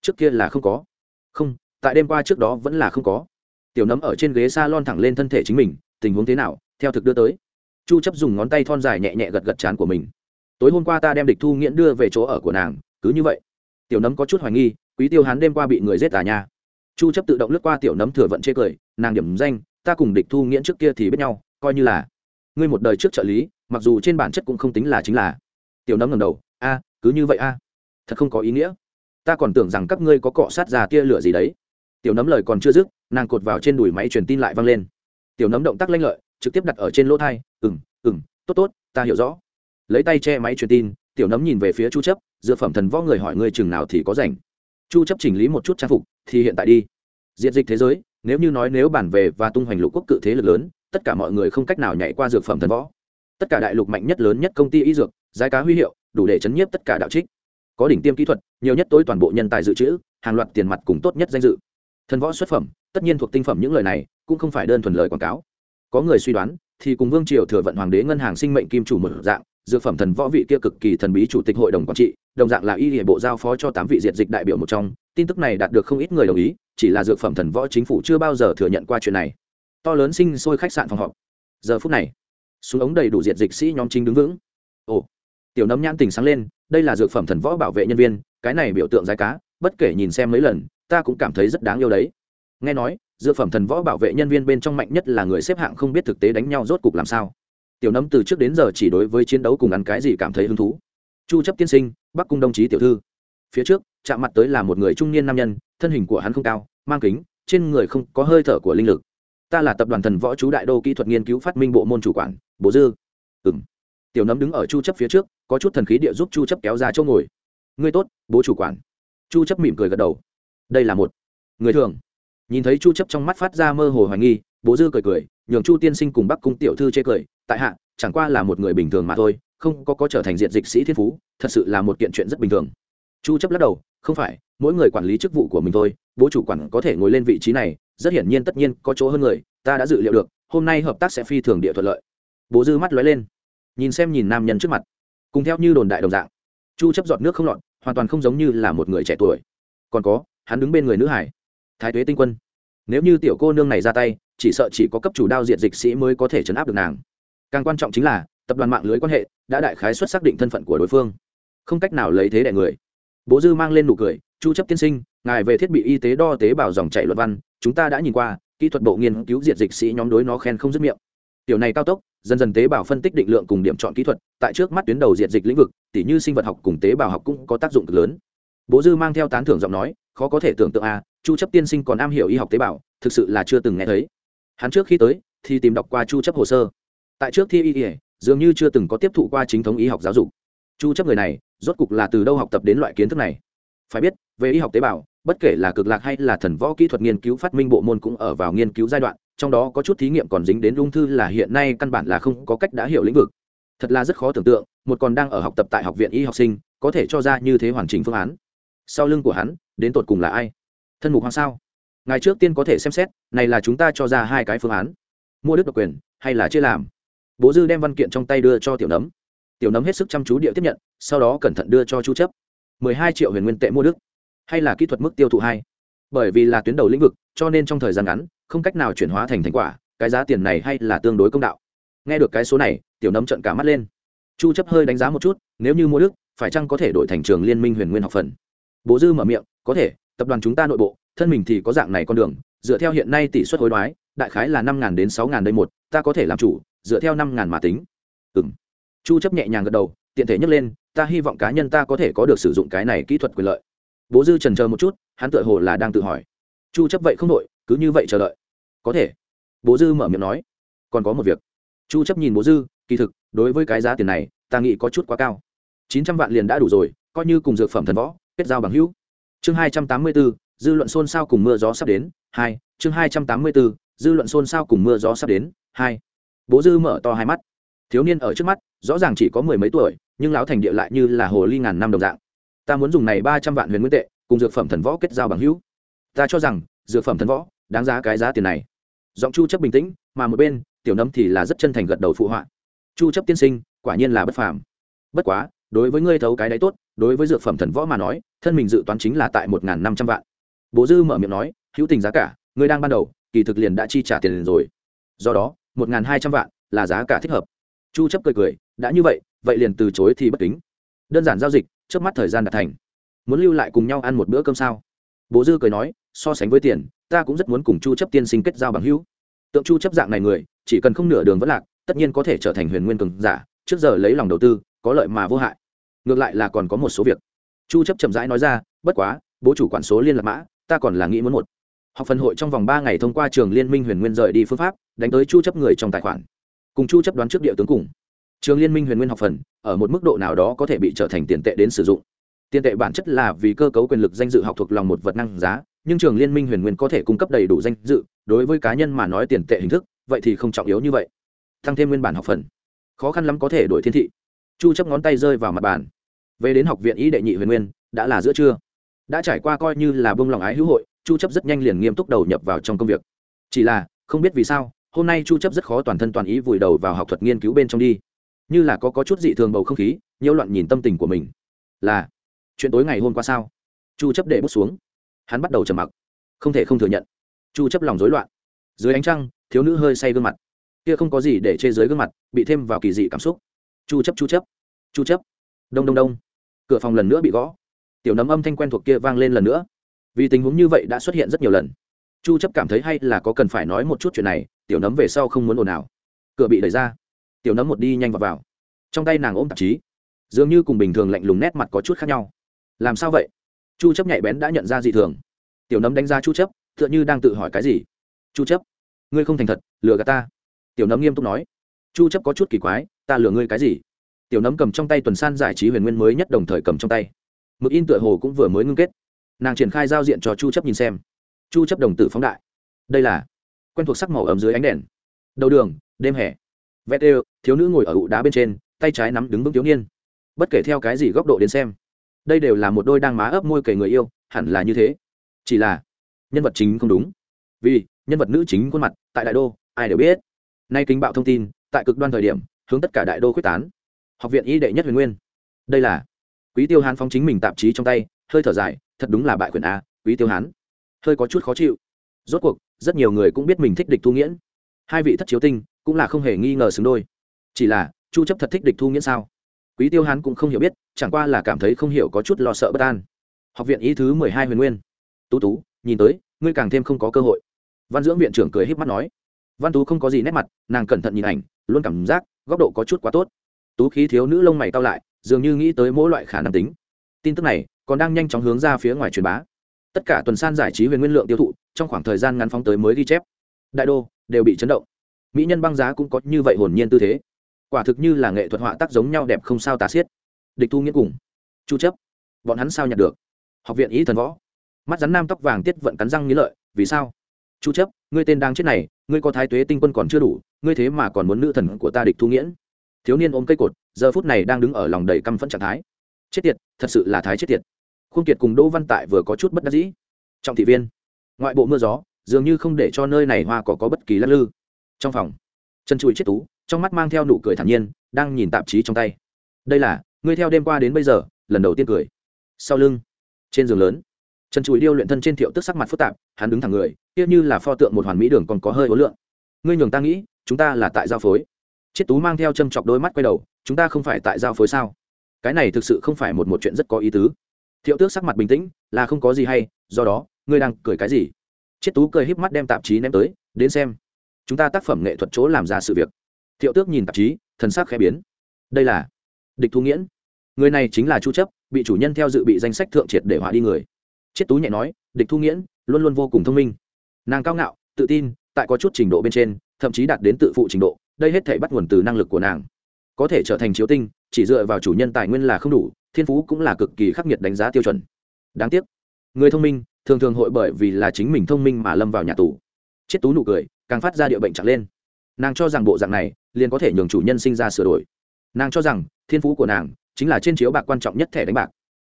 Trước kia là không có. Không, tại đêm qua trước đó vẫn là không có. Tiểu nấm ở trên ghế s a lon thẳng lên thân thể chính mình, tình huống thế nào, theo thực đưa tới. Chu chấp dùng ngón tay thon dài nhẹ nhẹ gật gật chán của mình. Tối hôm qua ta đem địch thu nghiễn đưa về chỗ ở của nàng, cứ như vậy. Tiểu nấm có chút hoài nghi quý tiêu hắn đêm qua bị người giết à nha. Chu chấp tự động lướt qua tiểu nấm thừa vận chê cười, nàng điểm danh, ta cùng địch thu nghiễn trước kia thì biết nhau, coi như là. Ngươi một đời trước trợ lý, mặc dù trên bản chất cũng không tính là chính là. Tiểu nấm ngẩng đầu, a, cứ như vậy a. Thật không có ý nghĩa. Ta còn tưởng rằng các ngươi có cọ sát ra tia lửa gì đấy. Tiểu nấm lời còn chưa dứt, nàng cột vào trên đùi máy truyền tin lại văng lên. Tiểu nấm động tác lanh lợi, trực tiếp đặt ở trên lỗ thai ừng ừng tốt tốt, ta hiểu rõ. Lấy tay che máy truyền tin, tiểu nấm nhìn về phía chu chấp, dựa phẩm thần võ người hỏi ngươi chừng nào thì có rảnh chu chấp chỉnh lý một chút trang phục, thì hiện tại đi. Diệt dịch thế giới, nếu như nói nếu bản về và tung hoành lục quốc cự thế lực lớn, tất cả mọi người không cách nào nhảy qua dược phẩm thần võ. Tất cả đại lục mạnh nhất lớn nhất công ty y dược giá cá huy hiệu, đủ để chấn nhiếp tất cả đạo trích. Có đỉnh tiêm kỹ thuật, nhiều nhất tối toàn bộ nhân tài dự trữ, hàng loạt tiền mặt cùng tốt nhất danh dự. Thần võ xuất phẩm, tất nhiên thuộc tinh phẩm những lời này, cũng không phải đơn thuần lời quảng cáo. Có người suy đoán, thì cùng vương triều thừa vận hoàng đế ngân hàng sinh mệnh kim chủ một dạng dược phẩm thần võ vị kia cực kỳ thần bí chủ tịch hội đồng quản trị, đồng dạng là y hệ bộ giao phó cho tám vị diệt dịch đại biểu một trong, tin tức này đạt được không ít người đồng ý, chỉ là dược phẩm thần võ chính phủ chưa bao giờ thừa nhận qua chuyện này. To lớn sinh sôi khách sạn phòng họp. Giờ phút này, súng ống đầy đủ diệt dịch sĩ nhóm chính đứng vững. Ồ, tiểu nấm nhãn tình sáng lên, đây là dược phẩm thần võ bảo vệ nhân viên, cái này biểu tượng giá cá, bất kể nhìn xem mấy lần, ta cũng cảm thấy rất đáng yêu đấy. Nghe nói, dược phẩm thần võ bảo vệ nhân viên bên trong mạnh nhất là người xếp hạng không biết thực tế đánh nhau rốt cục làm sao tiểu nấm từ trước đến giờ chỉ đối với chiến đấu cùng ăn cái gì cảm thấy hứng thú. Chu chấp tiên sinh, bắc cung đồng chí tiểu thư. Phía trước, chạm mặt tới là một người trung niên nam nhân, thân hình của hắn không cao, mang kính, trên người không có hơi thở của linh lực. Ta là tập đoàn thần võ chú đại đô kỹ thuật nghiên cứu phát minh bộ môn chủ quản, bố dư. Ừm. Tiểu nấm đứng ở chu chấp phía trước, có chút thần khí địa giúp chu chấp kéo ra chỗ ngồi. Ngươi tốt, bố chủ quản. Chu chấp mỉm cười gật đầu. Đây là một người thường. Nhìn thấy chu chấp trong mắt phát ra mơ hồ hoài nghi, bố dư cười cười, nhường chu tiên sinh cùng bắc cung tiểu thư chê cười tại hạ, chẳng qua là một người bình thường mà thôi, không có có trở thành diện dịch sĩ thiên phú, thật sự là một kiện chuyện rất bình thường. Chu chấp lắc đầu, không phải, mỗi người quản lý chức vụ của mình thôi, bố chủ quản có thể ngồi lên vị trí này, rất hiển nhiên tất nhiên có chỗ hơn người, ta đã dự liệu được, hôm nay hợp tác sẽ phi thường địa thuận lợi. Bố dư mắt lóe lên, nhìn xem nhìn nam nhân trước mặt, cùng theo như đồn đại đồng dạng. Chu chấp giọt nước không lọt, hoàn toàn không giống như là một người trẻ tuổi. Còn có, hắn đứng bên người nữ hải, thái tuế tinh quân. Nếu như tiểu cô nương này ra tay, chỉ sợ chỉ có cấp chủ đao diện dịch sĩ mới có thể chấn áp được nàng càng quan trọng chính là, tập đoàn mạng lưới quan hệ đã đại khái xuất xác định thân phận của đối phương. Không cách nào lấy thế đẻ người. Bố dư mang lên nụ cười, chu chấp tiên sinh, ngài về thiết bị y tế đo tế bào dòng chảy luật văn, chúng ta đã nhìn qua, kỹ thuật bộ nghiên cứu diệt dịch sĩ nhóm đối nó khen không dứt miệng. Tiểu này cao tốc, dần dần tế bào phân tích định lượng cùng điểm chọn kỹ thuật, tại trước mắt tuyến đầu diệt dịch lĩnh vực, tỉ như sinh vật học cùng tế bào học cũng có tác dụng cực lớn. Bố dư mang theo tán thưởng giọng nói, khó có thể tưởng tượng à chu chấp tiên sinh còn am hiểu y học tế bào, thực sự là chưa từng nghe thấy. Hắn trước khi tới, thì tìm đọc qua chu chấp hồ sơ tại trước thi y ỉa dường như chưa từng có tiếp thụ qua chính thống y học giáo dục. Chu chấp người này, rốt cục là từ đâu học tập đến loại kiến thức này? Phải biết, về y học tế bào, bất kể là cực lạc hay là thần võ kỹ thuật nghiên cứu phát minh bộ môn cũng ở vào nghiên cứu giai đoạn, trong đó có chút thí nghiệm còn dính đến ung thư là hiện nay căn bản là không có cách đã hiểu lĩnh vực. Thật là rất khó tưởng tượng, một còn đang ở học tập tại học viện y học sinh, có thể cho ra như thế hoàn chỉnh phương án. Sau lưng của hắn, đến tột cùng là ai? Thân mục hoàng sao? Ngài trước tiên có thể xem xét, này là chúng ta cho ra hai cái phương án. Mua đức độc quyền, hay là chia làm? Bố dư đem văn kiện trong tay đưa cho tiểu nấm. Tiểu nấm hết sức chăm chú địa tiếp nhận, sau đó cẩn thận đưa cho chu chấp. 12 triệu huyền nguyên tệ mua đức, hay là kỹ thuật mức tiêu thụ hai. Bởi vì là tuyến đầu lĩnh vực, cho nên trong thời gian ngắn, không cách nào chuyển hóa thành thành quả, cái giá tiền này hay là tương đối công đạo. Nghe được cái số này, tiểu nấm trận cả mắt lên. Chu chấp hơi đánh giá một chút, nếu như mua đức, phải chăng có thể đổi thành trường liên minh huyền nguyên học phần? Bố dư mở miệng, có thể, tập đoàn chúng ta nội bộ, thân mình thì có dạng này con đường, dựa theo hiện nay tỷ suất hối đoái, đại khái là năm đến sáu đây một, ta có thể làm chủ dựa theo năm ngàn mà tính. Ừng chu chấp nhẹ nhàng gật đầu tiện thể nhấc lên ta hy vọng cá nhân ta có thể có được sử dụng cái này kỹ thuật quyền lợi. Bố dư trần chờ một chút hắn tựa hồ là đang tự hỏi. Chu chấp vậy không đội cứ như vậy chờ đợi. Có thể. Bố dư mở miệng nói. Còn có một việc. Chu chấp nhìn bố dư kỳ thực đối với cái giá tiền này ta nghĩ có chút quá cao. Chín trăm vạn liền đã đủ rồi coi như cùng dược phẩm thần võ kết giao bằng hữu. Chương hai trăm tám mươi 284, dư luận xôn xao cùng mưa gió sắp đến hai chương hai trăm tám mươi 284, dư luận xôn xao cùng mưa gió sắp đến hai bố dư mở to hai mắt. Thiếu niên ở trước mắt, rõ ràng chỉ có mười mấy tuổi, nhưng lão thành địa lại như là hồ ly ngàn năm đồng dạng. Ta muốn dùng này ba trăm vạn huyền nguyên tệ, cùng dược phẩm thần võ kết giao bằng hữu. Ta cho rằng, dược phẩm thần võ, đáng giá cái giá tiền này. Giọng chu chấp bình tĩnh, mà một bên, tiểu nấm thì là rất chân thành gật đầu phụ họa. Chu chấp tiên sinh, quả nhiên là bất phàm. Bất quá, đối với ngươi thấu cái đấy tốt, đối với dược phẩm thần võ mà nói, thân mình dự toán chính là tại một năm trăm vạn. Bố dư mở miệng nói, hữu tình giá cả, ngươi đang ban đầu, kỳ thực liền đã chi trả tiền liền rồi. Do đó một hai trăm vạn, là giá cả thích hợp. Chu chấp cười cười, đã như vậy vậy liền từ chối thì bất kính. Đơn giản giao dịch, trước mắt thời gian đạt thành. Muốn lưu lại cùng nhau ăn một bữa cơm sao? Bố dư cười nói, so sánh với tiền, ta cũng rất muốn cùng chu chấp tiên sinh kết giao bằng hữu. Tượng chu chấp dạng này người, chỉ cần không nửa đường vẫn lạc, tất nhiên có thể trở thành huyền nguyên cường giả, trước giờ lấy lòng đầu tư, có lợi mà vô hại. Ngược lại là còn có một số việc. Chu chấp chậm rãi nói ra, bất quá, bố chủ quản số liên lạc mã, ta còn là nghĩ muốn một. Học phần hội trong vòng 3 ngày thông qua trường liên minh huyền nguyên rời đi phương pháp đánh tới chu chấp người trong tài khoản. Cùng chu chấp đoán trước địa tướng cùng. Trường liên minh huyền nguyên học phần, ở một mức độ nào đó có thể bị trở thành tiền tệ đến sử dụng. Tiền tệ bản chất là vì cơ cấu quyền lực danh dự học thuộc lòng một vật năng giá, nhưng trường liên minh huyền nguyên có thể cung cấp đầy đủ danh dự, đối với cá nhân mà nói tiền tệ hình thức, vậy thì không trọng yếu như vậy. Tăng thêm nguyên bản học phần. Khó khăn lắm có thể đổi thiên thị. Chu chấp ngón tay rơi vào mặt bàn. Về đến học viện ý đệ nhị huyền nguyên, đã là giữa trưa. Đã trải qua coi như là bông lòng ái hữu hội, chu chấp rất nhanh liền nghiêm túc đầu nhập vào trong công việc. Chỉ là, không biết vì sao hôm nay chu chấp rất khó toàn thân toàn ý vùi đầu vào học thuật nghiên cứu bên trong đi. Như là có có chút dị thường bầu không khí, nhiễu loạn nhìn tâm tình của mình. Là, chuyện tối ngày hôm qua sao? Chu chấp để bút xuống. Hắn bắt đầu trầm mặc. Không thể không thừa nhận. Chu chấp lòng rối loạn. Dưới ánh trăng, thiếu nữ hơi say gương mặt. Kia không có gì để chê dưới gương mặt, bị thêm vào kỳ dị cảm xúc. Chu chấp chu chấp chu chấp. Đông đông đông. Cửa phòng lần nữa bị gõ. Tiểu nấm âm thanh quen thuộc kia vang lên lần nữa. Vì tình huống như vậy đã xuất hiện rất nhiều lần. Chu chấp cảm thấy hay là có cần phải nói một chút chuyện này tiểu nấm về sau không muốn ồn ào. Cửa bị đẩy ra. Tiểu nấm một đi nhanh vào, vào. trong tay nàng ôm tạp chí. Dường như cùng bình thường lạnh lùng nét mặt có chút khác nhau. Làm sao vậy? Chu chấp nhạy bén đã nhận ra dị thường. Tiểu nấm đánh ra chu chấp tựa như đang tự hỏi cái gì. Chu chấp ngươi không thành thật lừa gạt ta. Tiểu nấm nghiêm túc nói. Chu chấp có chút kỳ quái ta lừa ngươi cái gì? Tiểu nấm cầm trong tay tuần san giải trí huyền nguyên mới nhất đồng thời cầm trong tay. Mực in tựa hồ cũng vừa mới ngưng kết. Nàng triển khai giao diện cho chu chấp nhìn xem. Chu chấp đồng tử phóng đại. Đây là quen thuộc sắc màu ấm dưới ánh đèn. Đầu đường, đêm hè. Vét đều, thiếu nữ ngồi ở ụ đá bên trên, tay trái nắm đứng vững thiếu niên. Bất kể theo cái gì góc độ đến xem, đây đều là một đôi đang má ấp môi kể người yêu, hẳn là như thế. Chỉ là, nhân vật chính không đúng. Vì, nhân vật nữ chính khuôn mặt, tại đại đô, ai đều biết. Nay kính bạo thông tin, tại cực đoan thời điểm, hướng tất cả đại đô quyết tán. Học viện y đệ nhất huyền nguyên. Đây là, quý tiêu hán phóng chính mình tạp chí trong tay, hơi thở dài, thật đúng là bại quyền a, quý tiêu hán. Hơi có chút khó chịu. Rốt cuộc rất nhiều người cũng biết mình thích địch thu nghiễn. Hai vị thất chiếu tinh cũng là không hề nghi ngờ xứng đôi. Chỉ là, chu chấp thật thích địch thu nghiễn sao? Quý tiêu hán cũng không hiểu biết, chẳng qua là cảm thấy không hiểu có chút lo sợ bất an. Học viện ý thứ 12 huyền nguyên. Tú tú, nhìn tới, ngươi càng thêm không có cơ hội. Văn dưỡng viện trưởng cười híp mắt nói. Văn tú không có gì nét mặt, nàng cẩn thận nhìn ảnh, luôn cảm giác góc độ có chút quá tốt. Tú khí thiếu nữ lông mày cau lại, dường như nghĩ tới mỗi loại khả năng tính. Tin tức này còn đang nhanh chóng hướng ra phía ngoài truyền bá. Tất cả tuần san giải trí huyền nguyên lượng tiêu thụ trong khoảng thời gian ngắn phóng tới mới ghi chép. Đại đô, đều bị chấn động. Mỹ nhân băng giá cũng có như vậy hồn nhiên tư thế. Quả thực như là nghệ thuật họa tác giống nhau đẹp không sao tả xiết. Địch thu nghĩa cùng chu chấp, bọn hắn sao nhặt được? Học viện ý thần võ. Mắt rắn nam tóc vàng tiết vận cắn răng nghĩ lợi, vì sao? Chu chấp, ngươi tên đang chết này, ngươi có thái tuế tinh quân còn chưa đủ, ngươi thế mà còn muốn nữ thần của ta địch thu nghiễn. Thiếu niên ôm cây cột, giờ phút này đang đứng ở lòng đầy căm phẫn trạng thái. Chết tiệt, thật sự là thái chết tiệt. Khuôn kiệt cùng đỗ văn tại vừa có chút bất đắc dĩ. Trọng thị viên ngoại bộ mưa gió, dường như không để cho nơi này hoa cỏ có bất kỳ lắc lư. Trong phòng chân chùi chết tú, trong mắt mang theo nụ cười thản nhiên, đang nhìn tạp chí trong tay. Đây là, ngươi theo đêm qua đến bây giờ, lần đầu tiên cười. Sau lưng, trên giường lớn chân chùi điêu luyện thân trên thiệu tức sắc mặt phức tạp, hắn đứng thẳng người tiếc như là pho tượng một hoàn mỹ đường còn có hơi ối lượng. Ngươi nhường ta nghĩ, chúng ta là tại giao phối. Chiết tú mang theo châm chọc đôi mắt quay đầu, chúng ta không phải tại giao phối sao? Cái này thực sự không phải một một chuyện rất có ý tứ. Thiệu tước sắc mặt bình tĩnh, là không có gì hay, do đó ngươi đang cười cái gì? Chiết tú cười híp mắt đem tạp chí ném tới, đến xem. Chúng ta tác phẩm nghệ thuật chỗ làm ra sự việc. Thiệu tước nhìn tạp chí, thần sắc khẽ biến. Đây là địch thu nghiễn. Người này chính là chu chấp, bị chủ nhân theo dự bị danh sách thượng triệt để hỏa đi người. Chiết tú nhẹ nói, địch thu nghiễn, luôn luôn vô cùng thông minh. Nàng cao ngạo, tự tin, tại có chút trình độ bên trên, thậm chí đạt đến tự phụ trình độ, đây hết thể bắt nguồn từ năng lực của nàng. Có thể trở thành chiếu tinh, chỉ dựa vào chủ nhân tài nguyên là không đủ, thiên phú cũng là cực kỳ khắc nghiệt đánh giá tiêu chuẩn. Đáng tiếc, người thông minh thường thường hội bởi vì là chính mình thông minh mà lâm vào nhà tù. Chết tú nụ cười, càng phát ra địa bệnh chẳng lên. Nàng cho rằng bộ dạng này, liền có thể nhường chủ nhân sinh ra sửa đổi. Nàng cho rằng, thiên phú của nàng, chính là trên chiếu bạc quan trọng nhất thẻ đánh bạc.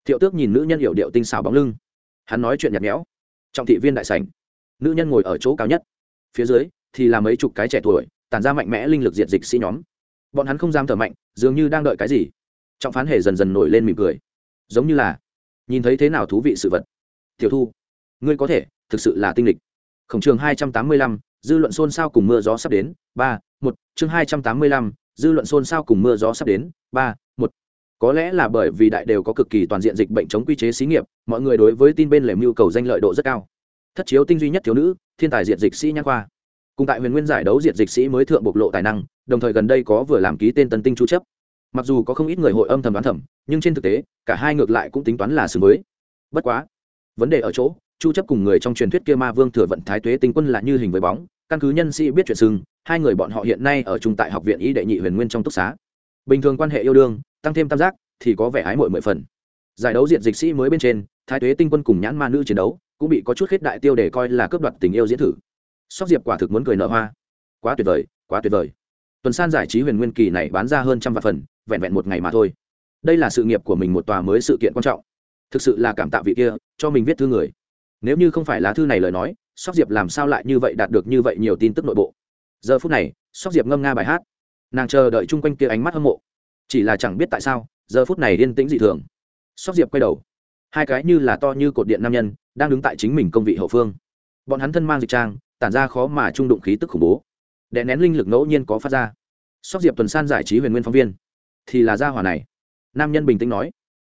Thiệu tước nhìn nữ nhân hiểu điệu tinh xào bóng lưng. Hắn nói chuyện nhạt nhẽo. Trọng thị viên đại sảnh. Nữ nhân ngồi ở chỗ cao nhất. Phía dưới, thì là mấy chục cái trẻ tuổi, tản ra mạnh mẽ linh lực diệt dịch sĩ nhóm. Bọn hắn không dám thở mạnh, dường như đang đợi cái gì. Trọng phán hề dần dần nổi lên mỉm cười. Giống như là, nhìn thấy thế nào thú vị sự vật tiểu thu, ngươi có thể, thực sự là tinh lịch. Khổng trường hai trăm tám mươi lăm, dư luận xôn xao cùng mưa gió sắp đến, ba, một, chương hai trăm tám mươi lăm, dư luận xôn xao cùng mưa gió sắp đến, ba, một. Có lẽ là bởi vì đại đều có cực kỳ toàn diện dịch bệnh chống quy chế xí nghiệp, mọi người đối với tin bên lề mưu cầu danh lợi độ rất cao. Thất chiếu tinh duy nhất thiếu nữ, thiên tài diện dịch sĩ nhã khoa. Cùng tại huyền nguyên giải đấu diện dịch sĩ mới thượng bộc lộ tài năng, đồng thời gần đây có vừa làm ký tên tân tinh chu chấp. Mặc dù có không ít người hội âm thầm đoán thầm, nhưng trên thực tế, cả hai ngược lại cũng tính toán là xứng mới bất quá vấn đề ở chỗ, chu chấp cùng người trong truyền thuyết kia ma vương thừa vận thái tuế tinh quân là như hình với bóng, căn cứ nhân sĩ biết chuyện sưng hai người bọn họ hiện nay ở trung tại học viện y đệ nhị huyền nguyên trong túc xá. Bình thường quan hệ yêu đương, tăng thêm tam giác, thì có vẻ ái muội mười phần. Giải đấu diện dịch sĩ mới bên trên, thái tuế tinh quân cùng nhãn ma nữ chiến đấu, cũng bị có chút khết đại tiêu để coi là cướp đoạt tình yêu diễn thử. Sóc diệp quả thực muốn cười nở hoa. Quá tuyệt vời, quá tuyệt vời. Tuần san giải trí huyền nguyên kỳ này bán ra hơn trăm vạn phần, vẹn vẹn một ngày mà thôi. Đây là sự nghiệp của mình một tòa mới sự kiện quan trọng thực sự là cảm tạ vị kia, cho mình viết thư người. Nếu như không phải lá thư này lời nói, sóc diệp làm sao lại như vậy đạt được như vậy nhiều tin tức nội bộ? Giờ phút này, sóc diệp ngâm nga bài hát. Nàng chờ đợi chung quanh kia ánh mắt hâm mộ. Chỉ là chẳng biết tại sao, giờ phút này yên tĩnh dị thường. Sóc diệp quay đầu. Hai cái như là to như cột điện nam nhân, đang đứng tại chính mình công vị hậu phương. Bọn hắn thân mang dịch trang, tản ra khó mà trung đụng khí tức khủng bố. Đè nén linh lực ngẫu nhiên có phát ra. Sóc diệp tuần san giải trí huyền nguyên phóng viên. Thì là gia hỏa này. Nam nhân bình tĩnh nói.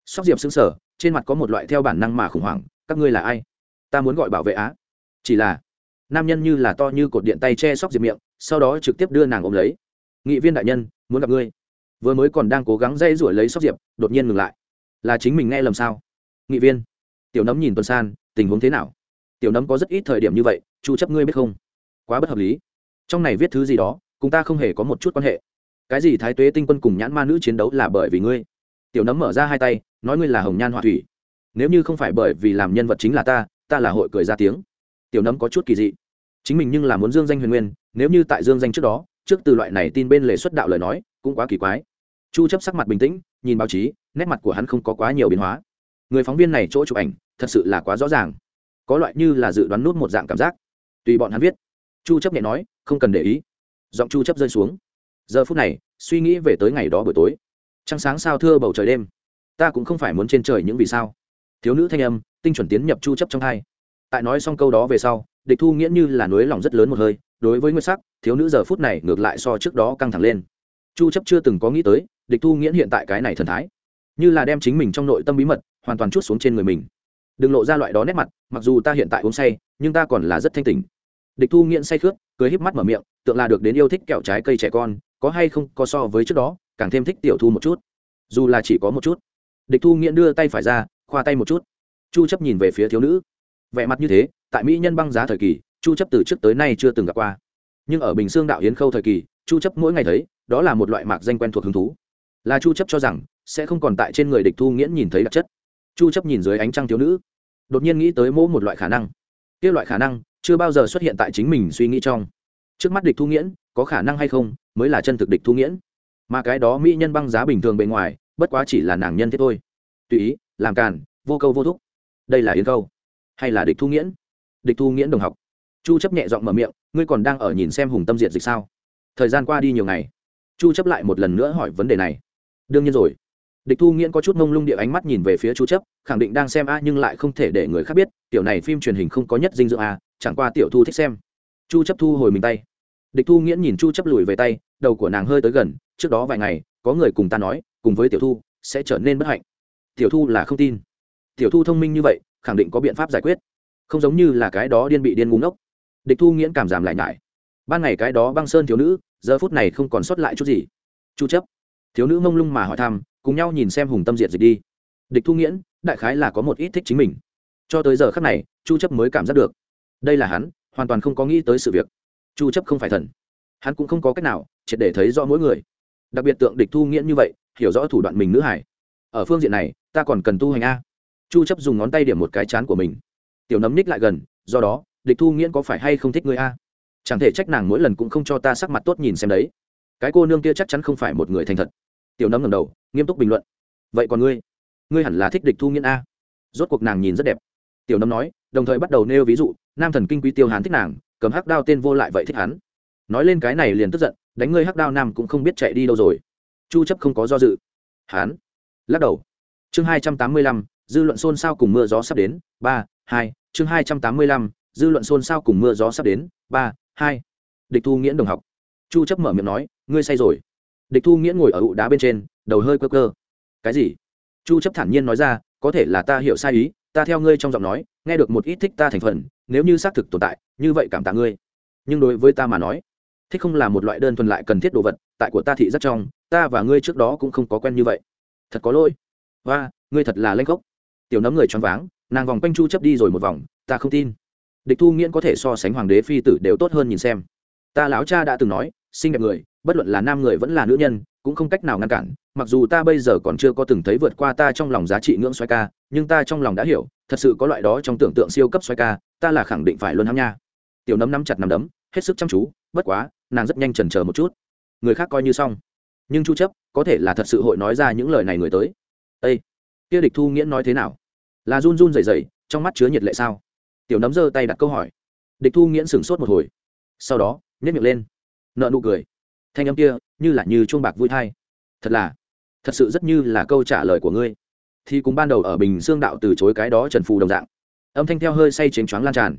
Sóc diệp xứng sở trên mặt có một loại theo bản năng mà khủng hoảng, các ngươi là ai? Ta muốn gọi bảo vệ á. Chỉ là, nam nhân như là to như cột điện tay che sóc diệp miệng, sau đó trực tiếp đưa nàng ôm lấy. Nghị viên đại nhân, muốn gặp ngươi. Vừa mới còn đang cố gắng dây rủi lấy sóc diệp, đột nhiên ngừng lại. Là chính mình nghe lầm sao? Nghị viên, tiểu nấm nhìn tuần san, tình huống thế nào? Tiểu nấm có rất ít thời điểm như vậy, chu chấp ngươi biết không? Quá bất hợp lý. Trong này viết thứ gì đó, cùng ta không hề có một chút quan hệ. Cái gì thái tuế tinh quân cùng nhãn ma nữ chiến đấu là bởi vì ngươi? Tiểu nấm mở ra hai tay nói ngươi là hồng nhan họa thủy. Nếu như không phải bởi vì làm nhân vật chính là ta ta là hội cười ra tiếng. Tiểu nấm có chút kỳ dị. Chính mình nhưng là muốn dương danh huyền nguyên, nếu như tại dương danh trước đó, trước từ loại này tin bên lề xuất đạo lời nói, cũng quá kỳ quái. Chu chấp sắc mặt bình tĩnh, nhìn báo chí, nét mặt của hắn không có quá nhiều biến hóa. Người phóng viên này chỗ chụp ảnh, thật sự là quá rõ ràng. Có loại như là dự đoán nút một dạng cảm giác. Tùy bọn hắn viết. Chu chấp nhẹ nói, không cần để ý. Giọng chu chấp rơi xuống. Giờ phút này, suy nghĩ về tới ngày đó buổi tối. Trăng sáng sao thưa bầu trời đêm ta cũng không phải muốn trên trời những vì sao. Thiếu nữ thanh âm, tinh chuẩn tiến nhập chu chấp trong hai. Tại nói xong câu đó về sau, địch thu nghĩa như là núi lòng rất lớn một hơi, đối với nguyên sắc, thiếu nữ giờ phút này ngược lại so trước đó căng thẳng lên. Chu chấp chưa từng có nghĩ tới, địch thu nghĩa hiện tại cái này thần thái. Như là đem chính mình trong nội tâm bí mật, hoàn toàn chút xuống trên người mình. Đừng lộ ra loại đó nét mặt, mặc dù ta hiện tại uống say, nhưng ta còn là rất thanh tỉnh. Địch thu nghiện say khướt, cười híp mắt mở miệng, tượng là được đến yêu thích kẹo trái cây trẻ con, có hay không, có so với trước đó, càng thêm thích tiểu thu một chút. Dù là chỉ có một chút địch thu nghiện đưa tay phải ra, khoa tay một chút. Chu chấp nhìn về phía thiếu nữ. Vẻ mặt như thế, tại mỹ nhân băng giá thời kỳ, chu chấp từ trước tới nay chưa từng gặp qua. Nhưng ở bình xương đạo yến khâu thời kỳ, chu chấp mỗi ngày thấy, đó là một loại mạc danh quen thuộc hứng thú. Là chu chấp cho rằng, sẽ không còn tại trên người địch thu nghiễn nhìn thấy đặc chất. Chu chấp nhìn dưới ánh trăng thiếu nữ, đột nhiên nghĩ tới mỗi một loại khả năng. Kia loại khả năng, chưa bao giờ xuất hiện tại chính mình suy nghĩ trong. Trước mắt địch thu nghiễn, có khả năng hay không, mới là chân thực địch thu nghiễn. Mà cái đó mỹ nhân băng giá bình thường bề ngoài bất quá chỉ là nàng nhân thế thôi. Tùy ý, làm càn, vô câu vô thúc. Đây là yến câu, hay là địch thu nghiễn? Địch thu nghiễn đồng học. Chu chấp nhẹ giọng mở miệng, ngươi còn đang ở nhìn xem hùng tâm diệt dịch sao? Thời gian qua đi nhiều ngày. Chu chấp lại một lần nữa hỏi vấn đề này. Đương nhiên rồi. Địch thu nghiễn có chút mông lung địa ánh mắt nhìn về phía chu chấp, khẳng định đang xem a nhưng lại không thể để người khác biết, tiểu này phim truyền hình không có nhất dinh dưỡng a, chẳng qua tiểu thu thích xem. Chu chấp thu hồi mình tay. Địch thu nghiễn nhìn chu chấp lùi về tay, đầu của nàng hơi tới gần, trước đó vài ngày, có người cùng ta nói cùng với tiểu thu, sẽ trở nên bất hạnh. Tiểu thu là không tin. Tiểu thu thông minh như vậy, khẳng định có biện pháp giải quyết. Không giống như là cái đó điên bị điên ngu ngốc. Địch thu nghiễn cảm giảm lại ngại ban ngày cái đó băng sơn thiếu nữ, giờ phút này không còn sót lại chút gì. Chu chấp. Thiếu nữ mông lung mà hỏi thăm, cùng nhau nhìn xem hùng tâm diệt dịch đi. Địch thu nghiễn, đại khái là có một ít thích chính mình. Cho tới giờ khắc này, chu chấp mới cảm giác được. Đây là hắn, hoàn toàn không có nghĩ tới sự việc. Chu chấp không phải thần. Hắn cũng không có cách nào triệt để thấy rõ mỗi người. Đặc biệt tượng địch thu nghiễn như vậy hiểu rõ thủ đoạn mình nữ hải. Ở phương diện này, ta còn cần tu hành a. Chu chấp dùng ngón tay điểm một cái chán của mình. Tiểu nấm ních lại gần, do đó, địch thu nghiễn có phải hay không thích ngươi a? Chẳng thể trách nàng mỗi lần cũng không cho ta sắc mặt tốt nhìn xem đấy. Cái cô nương kia chắc chắn không phải một người thành thật. Tiểu nấm ngẩng đầu, nghiêm túc bình luận. Vậy còn ngươi? Ngươi hẳn là thích địch thu nghiễn a. Rốt cuộc nàng nhìn rất đẹp. Tiểu nấm nói, đồng thời bắt đầu nêu ví dụ, nam thần kinh quý tiêu hán thích nàng, cầm hắc đao tên vô lại vậy thích hắn. Nói lên cái này liền tức giận, đánh ngươi hắc đao nam cũng không biết chạy đi đâu rồi chu chấp không có do dự. Hắn lắc đầu. Chương 285, dư luận xôn xao cùng mưa gió sắp đến ba hai. Chương 285, dư luận xôn xao cùng mưa gió sắp đến ba hai. Địch thu nghiễn đồng học. Chu chấp mở miệng nói ngươi say rồi. Địch thu nghiễn ngồi ở ụ đá bên trên đầu hơi cơ cơ cái gì? Chu chấp thản nhiên nói ra có thể là ta hiểu sai ý ta theo ngươi trong giọng nói nghe được một ít thích ta thành phần nếu như xác thực tồn tại như vậy cảm tạ ngươi. Nhưng đối với ta mà nói thích không là một loại đơn thuần lại cần thiết đồ vật tại của ta thị rất trong, ta và ngươi trước đó cũng không có quen như vậy. Thật có lỗi. Và ngươi thật là lanh gốc tiểu nấm người choáng váng, nàng vòng quanh chu chấp đi rồi một vòng, ta không tin. Địch thu nghiễn có thể so sánh hoàng đế phi tử đều tốt hơn nhìn xem. Ta lão cha đã từng nói, xinh đẹp người, bất luận là nam người vẫn là nữ nhân, cũng không cách nào ngăn cản. Mặc dù ta bây giờ còn chưa có từng thấy vượt qua ta trong lòng giá trị ngưỡng xoay ca, nhưng ta trong lòng đã hiểu, thật sự có loại đó trong tưởng tượng siêu cấp xoay ca, ta là khẳng định phải luôn hăm nha. Tiểu nấm nắm chặt nắm đấm, hết sức chăm chú, bất quá, nàng rất nhanh chần chờ một chút người khác coi như xong. Nhưng chu chấp có thể là thật sự hội nói ra những lời này người tới. Ê! kia địch thu nghĩa nói thế nào? Là run run rẩy rẩy, trong mắt chứa nhiệt lệ sao? Tiểu nấm giơ tay đặt câu hỏi. Địch thu nghiễn sửng sốt một hồi. Sau đó, nhếch miệng lên nợ nụ cười. Thanh âm kia như là như chuông bạc vui thai. Thật là, thật sự rất như là câu trả lời của ngươi. Thì cùng ban đầu ở bình dương đạo từ chối cái đó trần phù đồng dạng. Âm thanh theo hơi say chênh choáng lan tràn.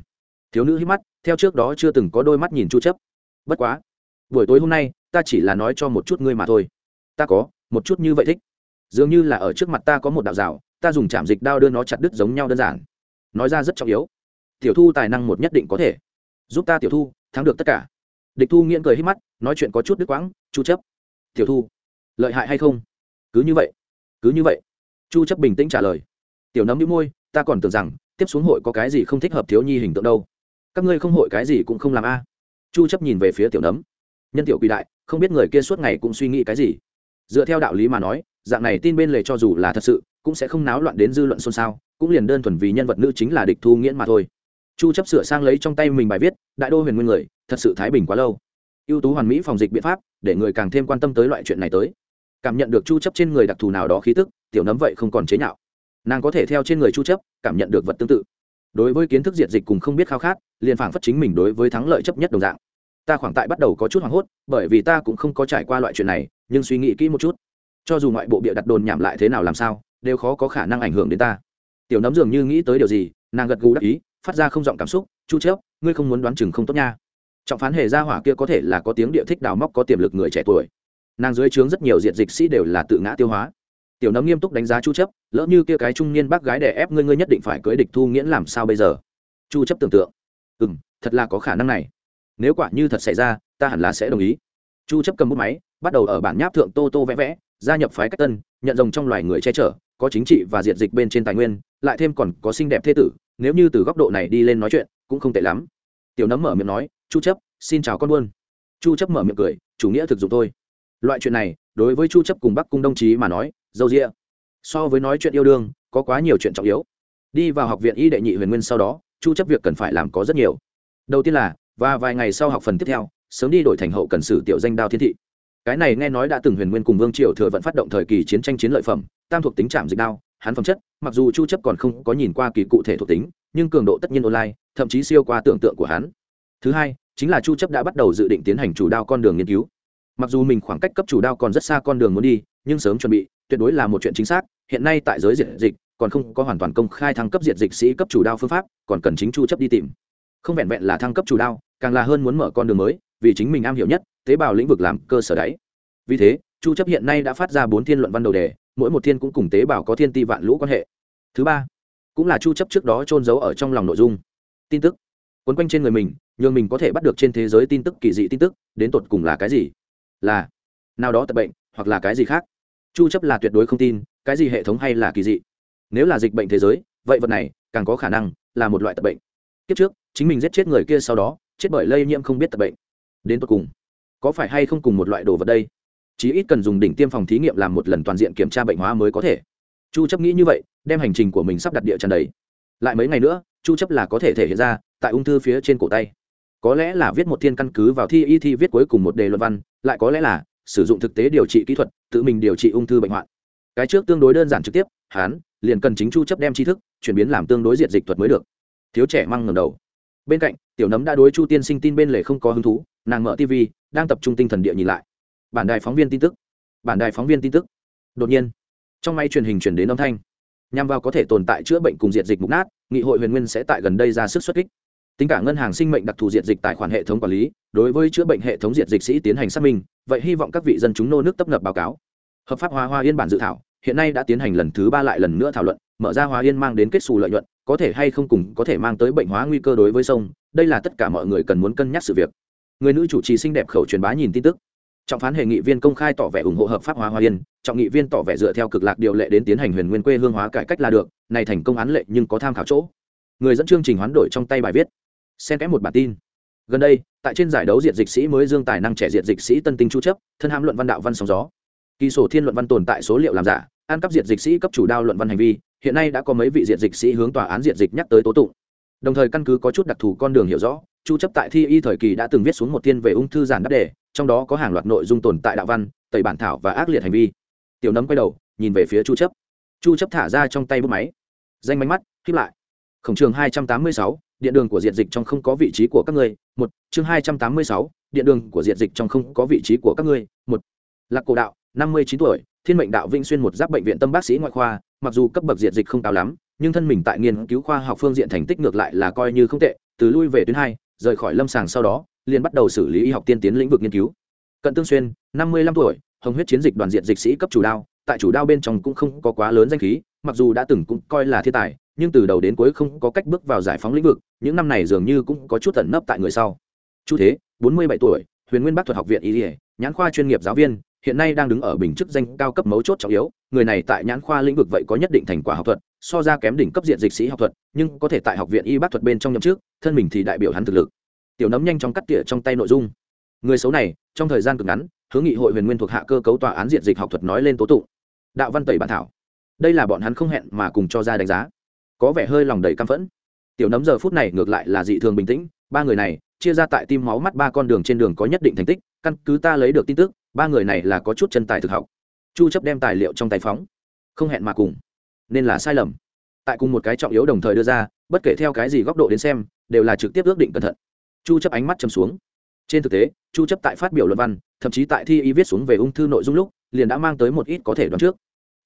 Thiếu nữ hít mắt, theo trước đó chưa từng có đôi mắt nhìn chu chấp. Bất quá, buổi tối hôm nay ta chỉ là nói cho một chút ngươi mà thôi. Ta có, một chút như vậy thích. Dường như là ở trước mặt ta có một đạo rào ta dùng chạm dịch đao đưa nó chặt đứt giống nhau đơn giản. Nói ra rất trọng yếu. Tiểu thu tài năng một nhất định có thể. Giúp ta tiểu thu, thắng được tất cả. Địch thu nghiễn cười hít mắt, nói chuyện có chút đứt quãng, chu chấp. Tiểu thu, lợi hại hay không? Cứ như vậy, cứ như vậy. Chu chấp bình tĩnh trả lời. Tiểu nấm nhíu môi, ta còn tưởng rằng, tiếp xuống hội có cái gì không thích hợp thiếu nhi hình tượng đâu. Các ngươi không hội cái gì cũng không làm a. Chu chấp nhìn về phía tiểu nấm nhân tiểu quỷ đại, không biết người kia suốt ngày cũng suy nghĩ cái gì. Dựa theo đạo lý mà nói, dạng này tin bên lề cho dù là thật sự, cũng sẽ không náo loạn đến dư luận xôn xao, cũng liền đơn thuần vì nhân vật nữ chính là địch thu nghiễn mà thôi. Chu chấp sửa sang lấy trong tay mình bài viết, đại đô huyền nguyên người, thật sự thái bình quá lâu. Ưu tú hoàn mỹ phòng dịch biện pháp, để người càng thêm quan tâm tới loại chuyện này tới. Cảm nhận được chu chấp trên người đặc thù nào đó khí tức, tiểu nấm vậy không còn chế nhạo. Nàng có thể theo trên người chu chấp, cảm nhận được vật tương tự. Đối với kiến thức diệt dịch cùng không biết khao khát, liền phảng phất chính mình đối với thắng lợi chấp nhất đồng dạng ta khoảng tại bắt đầu có chút hoảng hốt bởi vì ta cũng không có trải qua loại chuyện này nhưng suy nghĩ kỹ một chút. Cho dù ngoại bộ bịa đặt đồn nhảm lại thế nào làm sao đều khó có khả năng ảnh hưởng đến ta. Tiểu nấm dường như nghĩ tới điều gì nàng gật gù đắc ý phát ra không giọng cảm xúc chu chớp ngươi không muốn đoán chừng không tốt nha. Trọng phán hề ra hỏa kia có thể là có tiếng địa thích đào móc có tiềm lực người trẻ tuổi. Nàng dưới trướng rất nhiều diện dịch sĩ đều là tự ngã tiêu hóa. Tiểu nấm nghiêm túc đánh giá chu chấp lỡ như kia cái trung niên bác gái đè ép ngươi ngươi nhất định phải cưới địch thu nghiễn làm sao bây giờ? Chu chấp tưởng tượng ừm, thật là có khả năng này nếu quả như thật xảy ra, ta hẳn là sẽ đồng ý. Chu chấp cầm bút máy, bắt đầu ở bản nháp thượng tô tô vẽ vẽ, gia nhập phái cách tân, nhận rồng trong loài người che chở, có chính trị và diệt dịch bên trên tài nguyên, lại thêm còn có xinh đẹp thế tử, nếu như từ góc độ này đi lên nói chuyện, cũng không tệ lắm. Tiểu nấm mở miệng nói, chu chấp, xin chào con buôn. Chu chấp mở miệng cười, chủ nghĩa thực dụng thôi. Loại chuyện này, đối với chu chấp cùng bắc cung đồng chí mà nói, dâu dịa. So với nói chuyện yêu đương, có quá nhiều chuyện trọng yếu. Đi vào học viện y đệ nhị huyền nguyên sau đó, chu chấp việc cần phải làm có rất nhiều. Đầu tiên là và vài ngày sau học phần tiếp theo, sớm đi đổi thành hậu cần sử tiểu danh đao thiên thị. Cái này nghe nói đã từng huyền nguyên cùng vương triều thừa vận phát động thời kỳ chiến tranh chiến lợi phẩm, tam thuộc tính trạm dịch đao hắn phẩm chất, mặc dù chu chấp còn không có nhìn qua kỳ cụ thể thuộc tính, nhưng cường độ tất nhiên online, thậm chí siêu qua tưởng tượng của hắn. Thứ hai, chính là chu chấp đã bắt đầu dự định tiến hành chủ đao con đường nghiên cứu. Mặc dù mình khoảng cách cấp chủ đao còn rất xa con đường muốn đi, nhưng sớm chuẩn bị, tuyệt đối là một chuyện chính xác, hiện nay tại giới diệt dịch, còn không có hoàn toàn công khai thăng cấp diệt dịch sĩ cấp chủ đao phương pháp, còn cần chính chu chấp đi tìm không vẹn vẹn là thăng cấp chủ đao, càng là hơn muốn mở con đường mới, vì chính mình am hiểu nhất, tế bào lĩnh vực làm cơ sở đấy. Vì thế, chu chấp hiện nay đã phát ra bốn thiên luận văn đầu đề, mỗi một thiên cũng cùng tế bào có thiên ti vạn lũ quan hệ. Thứ ba, cũng là chu chấp trước đó trôn giấu ở trong lòng nội dung. Tin tức. Quấn quanh trên người mình nhưng mình có thể bắt được trên thế giới tin tức kỳ dị tin tức, đến tột cùng là cái gì? Là nào đó tật bệnh, hoặc là cái gì khác? Chu chấp là tuyệt đối không tin, cái gì hệ thống hay là kỳ dị? Nếu là dịch bệnh thế giới, vậy vật này, càng có khả năng là một loại tật bệnh kiếp trước, chính mình giết chết người kia sau đó, chết bởi lây nhiễm không biết tật bệnh. Đến tột cùng, có phải hay không cùng một loại đồ vật đây? Chí ít cần dùng đỉnh tiêm phòng thí nghiệm làm một lần toàn diện kiểm tra bệnh hóa mới có thể. Chu chấp nghĩ như vậy, đem hành trình của mình sắp đặt địa tràn đầy. Lại mấy ngày nữa, chu chấp là có thể thể hiện ra tại ung thư phía trên cổ tay. Có lẽ là viết một thiên căn cứ vào thi y thi viết cuối cùng một đề luận văn, lại có lẽ là sử dụng thực tế điều trị kỹ thuật, tự mình điều trị ung thư bệnh hoạn. Cái trước tương đối đơn giản trực tiếp hán liền cần chính chu chấp đem tri thức chuyển biến làm tương đối diện dịch thuật mới được thiếu trẻ mang ngầm đầu. Bên cạnh, tiểu nấm đã đối chu tiên sinh tin bên lề không có hứng thú, nàng mở tv đang tập trung tinh thần địa nhìn lại. Bản đài phóng viên tin tức. Bản đài phóng viên tin tức. Đột nhiên, trong máy truyền hình chuyển đến âm thanh. Nhằm vào có thể tồn tại chữa bệnh cùng diệt dịch mục nát, nghị hội huyền nguyên sẽ tại gần đây ra sức xuất kích. Tính cả ngân hàng sinh mệnh đặc thù diệt dịch tài khoản hệ thống quản lý, đối với chữa bệnh hệ thống diệt dịch sĩ tiến hành xác minh, vậy hy vọng các vị dân chúng nô nước tấp nập báo cáo. Hợp pháp hóa hoa yên bản dự thảo, hiện nay đã tiến hành lần thứ ba lại lần nữa thảo luận mở ra hóa yên mang đến kết xù lợi nhuận, có thể hay không cùng có thể mang tới bệnh hóa nguy cơ đối với sông, đây là tất cả mọi người cần muốn cân nhắc sự việc. Người nữ chủ trì xinh đẹp khẩu truyền bá nhìn tin tức. Trọng phán hệ nghị viên công khai tỏ vẻ ủng hộ hợp pháp hóa hoa yên, trọng nghị viên tỏ vẻ dựa theo cực lạc điều lệ đến tiến hành huyền nguyên quê hương hóa cải cách là được, này thành công án lệ nhưng có tham khảo chỗ. Người dẫn chương trình hoán đổi trong tay bài viết. Xen kẽ một bản tin. Gần đây, tại trên giải đấu diệt dịch sĩ mới dương tài năng trẻ diệt dịch sĩ tân tinh chu chấp, thân hãm luận văn đạo văn sóng gió. Kỳ sổ thiên luận văn tồn tại số liệu làm giả An cấp diệt dịch sĩ cấp chủ đao luận văn hành vi hiện nay đã có mấy vị diện dịch sĩ hướng tòa án diện dịch nhắc tới tố tụng. Đồng thời căn cứ có chút đặc thù con đường hiểu rõ chu chấp tại thi y thời kỳ đã từng viết xuống một thiên về ung thư giản đáp đề trong đó có hàng loạt nội dung tồn tại đạo văn tẩy bản thảo và ác liệt hành vi. Tiểu nấm quay đầu nhìn về phía chu chấp. Chu chấp thả ra trong tay bút máy. Danh máy mắt khép lại. Khổng trường 286, điện đường của diện dịch trong không có vị trí của các ngươi. Một chương 286, điện đường của diện dịch trong không có vị trí của các ngươi. Một lạc cổ đạo 59 tuổi thiên mệnh đạo vĩnh xuyên một giáp bệnh viện tâm bác sĩ ngoại khoa, mặc dù cấp bậc diện dịch không cao lắm, nhưng thân mình tại nghiên cứu khoa học phương diện thành tích ngược lại là coi như không tệ, từ lui về tuyến hai, rời khỏi lâm sàng sau đó, liền bắt đầu xử lý y học tiên tiến lĩnh vực nghiên cứu. Cận tương xuyên, năm mươi lăm tuổi, hồng huyết chiến dịch đoàn diện dịch sĩ cấp chủ đao, tại chủ đao bên trong cũng không có quá lớn danh khí, mặc dù đã từng cũng coi là thiên tài, nhưng từ đầu đến cuối không có cách bước vào giải phóng lĩnh vực, những năm này dường như cũng có chút tẩn nấp tại người sau. Chu thế, bốn mươi bảy tuổi, huyền nguyên bắc thuật học viện y ỉa nhãn khoa chuyên nghiệp giáo viên hiện nay đang đứng ở bình chức danh cao cấp mấu chốt trọng yếu, người này tại nhãn khoa lĩnh vực vậy có nhất định thành quả học thuật, so ra kém đỉnh cấp diện dịch sĩ học thuật, nhưng có thể tại học viện y bác thuật bên trong nhậm trước thân mình thì đại biểu hắn thực lực. Tiểu nấm nhanh chóng cắt tỉa trong tay nội dung. Người xấu này, trong thời gian cực ngắn, hướng nghị hội huyền nguyên thuộc hạ cơ cấu tòa án diện dịch học thuật nói lên tố tụng. Đạo văn tẩy bản thảo. Đây là bọn hắn không hẹn mà cùng cho ra đánh giá. Có vẻ hơi lòng đầy căm phẫn. Tiểu nấm giờ phút này ngược lại là dị thường bình tĩnh ba người này, chia ra tại tim máu mắt ba con đường trên đường có nhất định thành tích, căn cứ ta lấy được tin tức, ba người này là có chút chân tài thực học. Chu chấp đem tài liệu trong tay phóng. Không hẹn mà cùng. Nên là sai lầm. Tại cùng một cái trọng yếu đồng thời đưa ra, bất kể theo cái gì góc độ đến xem, đều là trực tiếp ước định cẩn thận. Chu chấp ánh mắt chầm xuống. Trên thực tế, chu chấp tại phát biểu luận văn, thậm chí tại thi y viết xuống về ung thư nội dung lúc, liền đã mang tới một ít có thể đoán trước.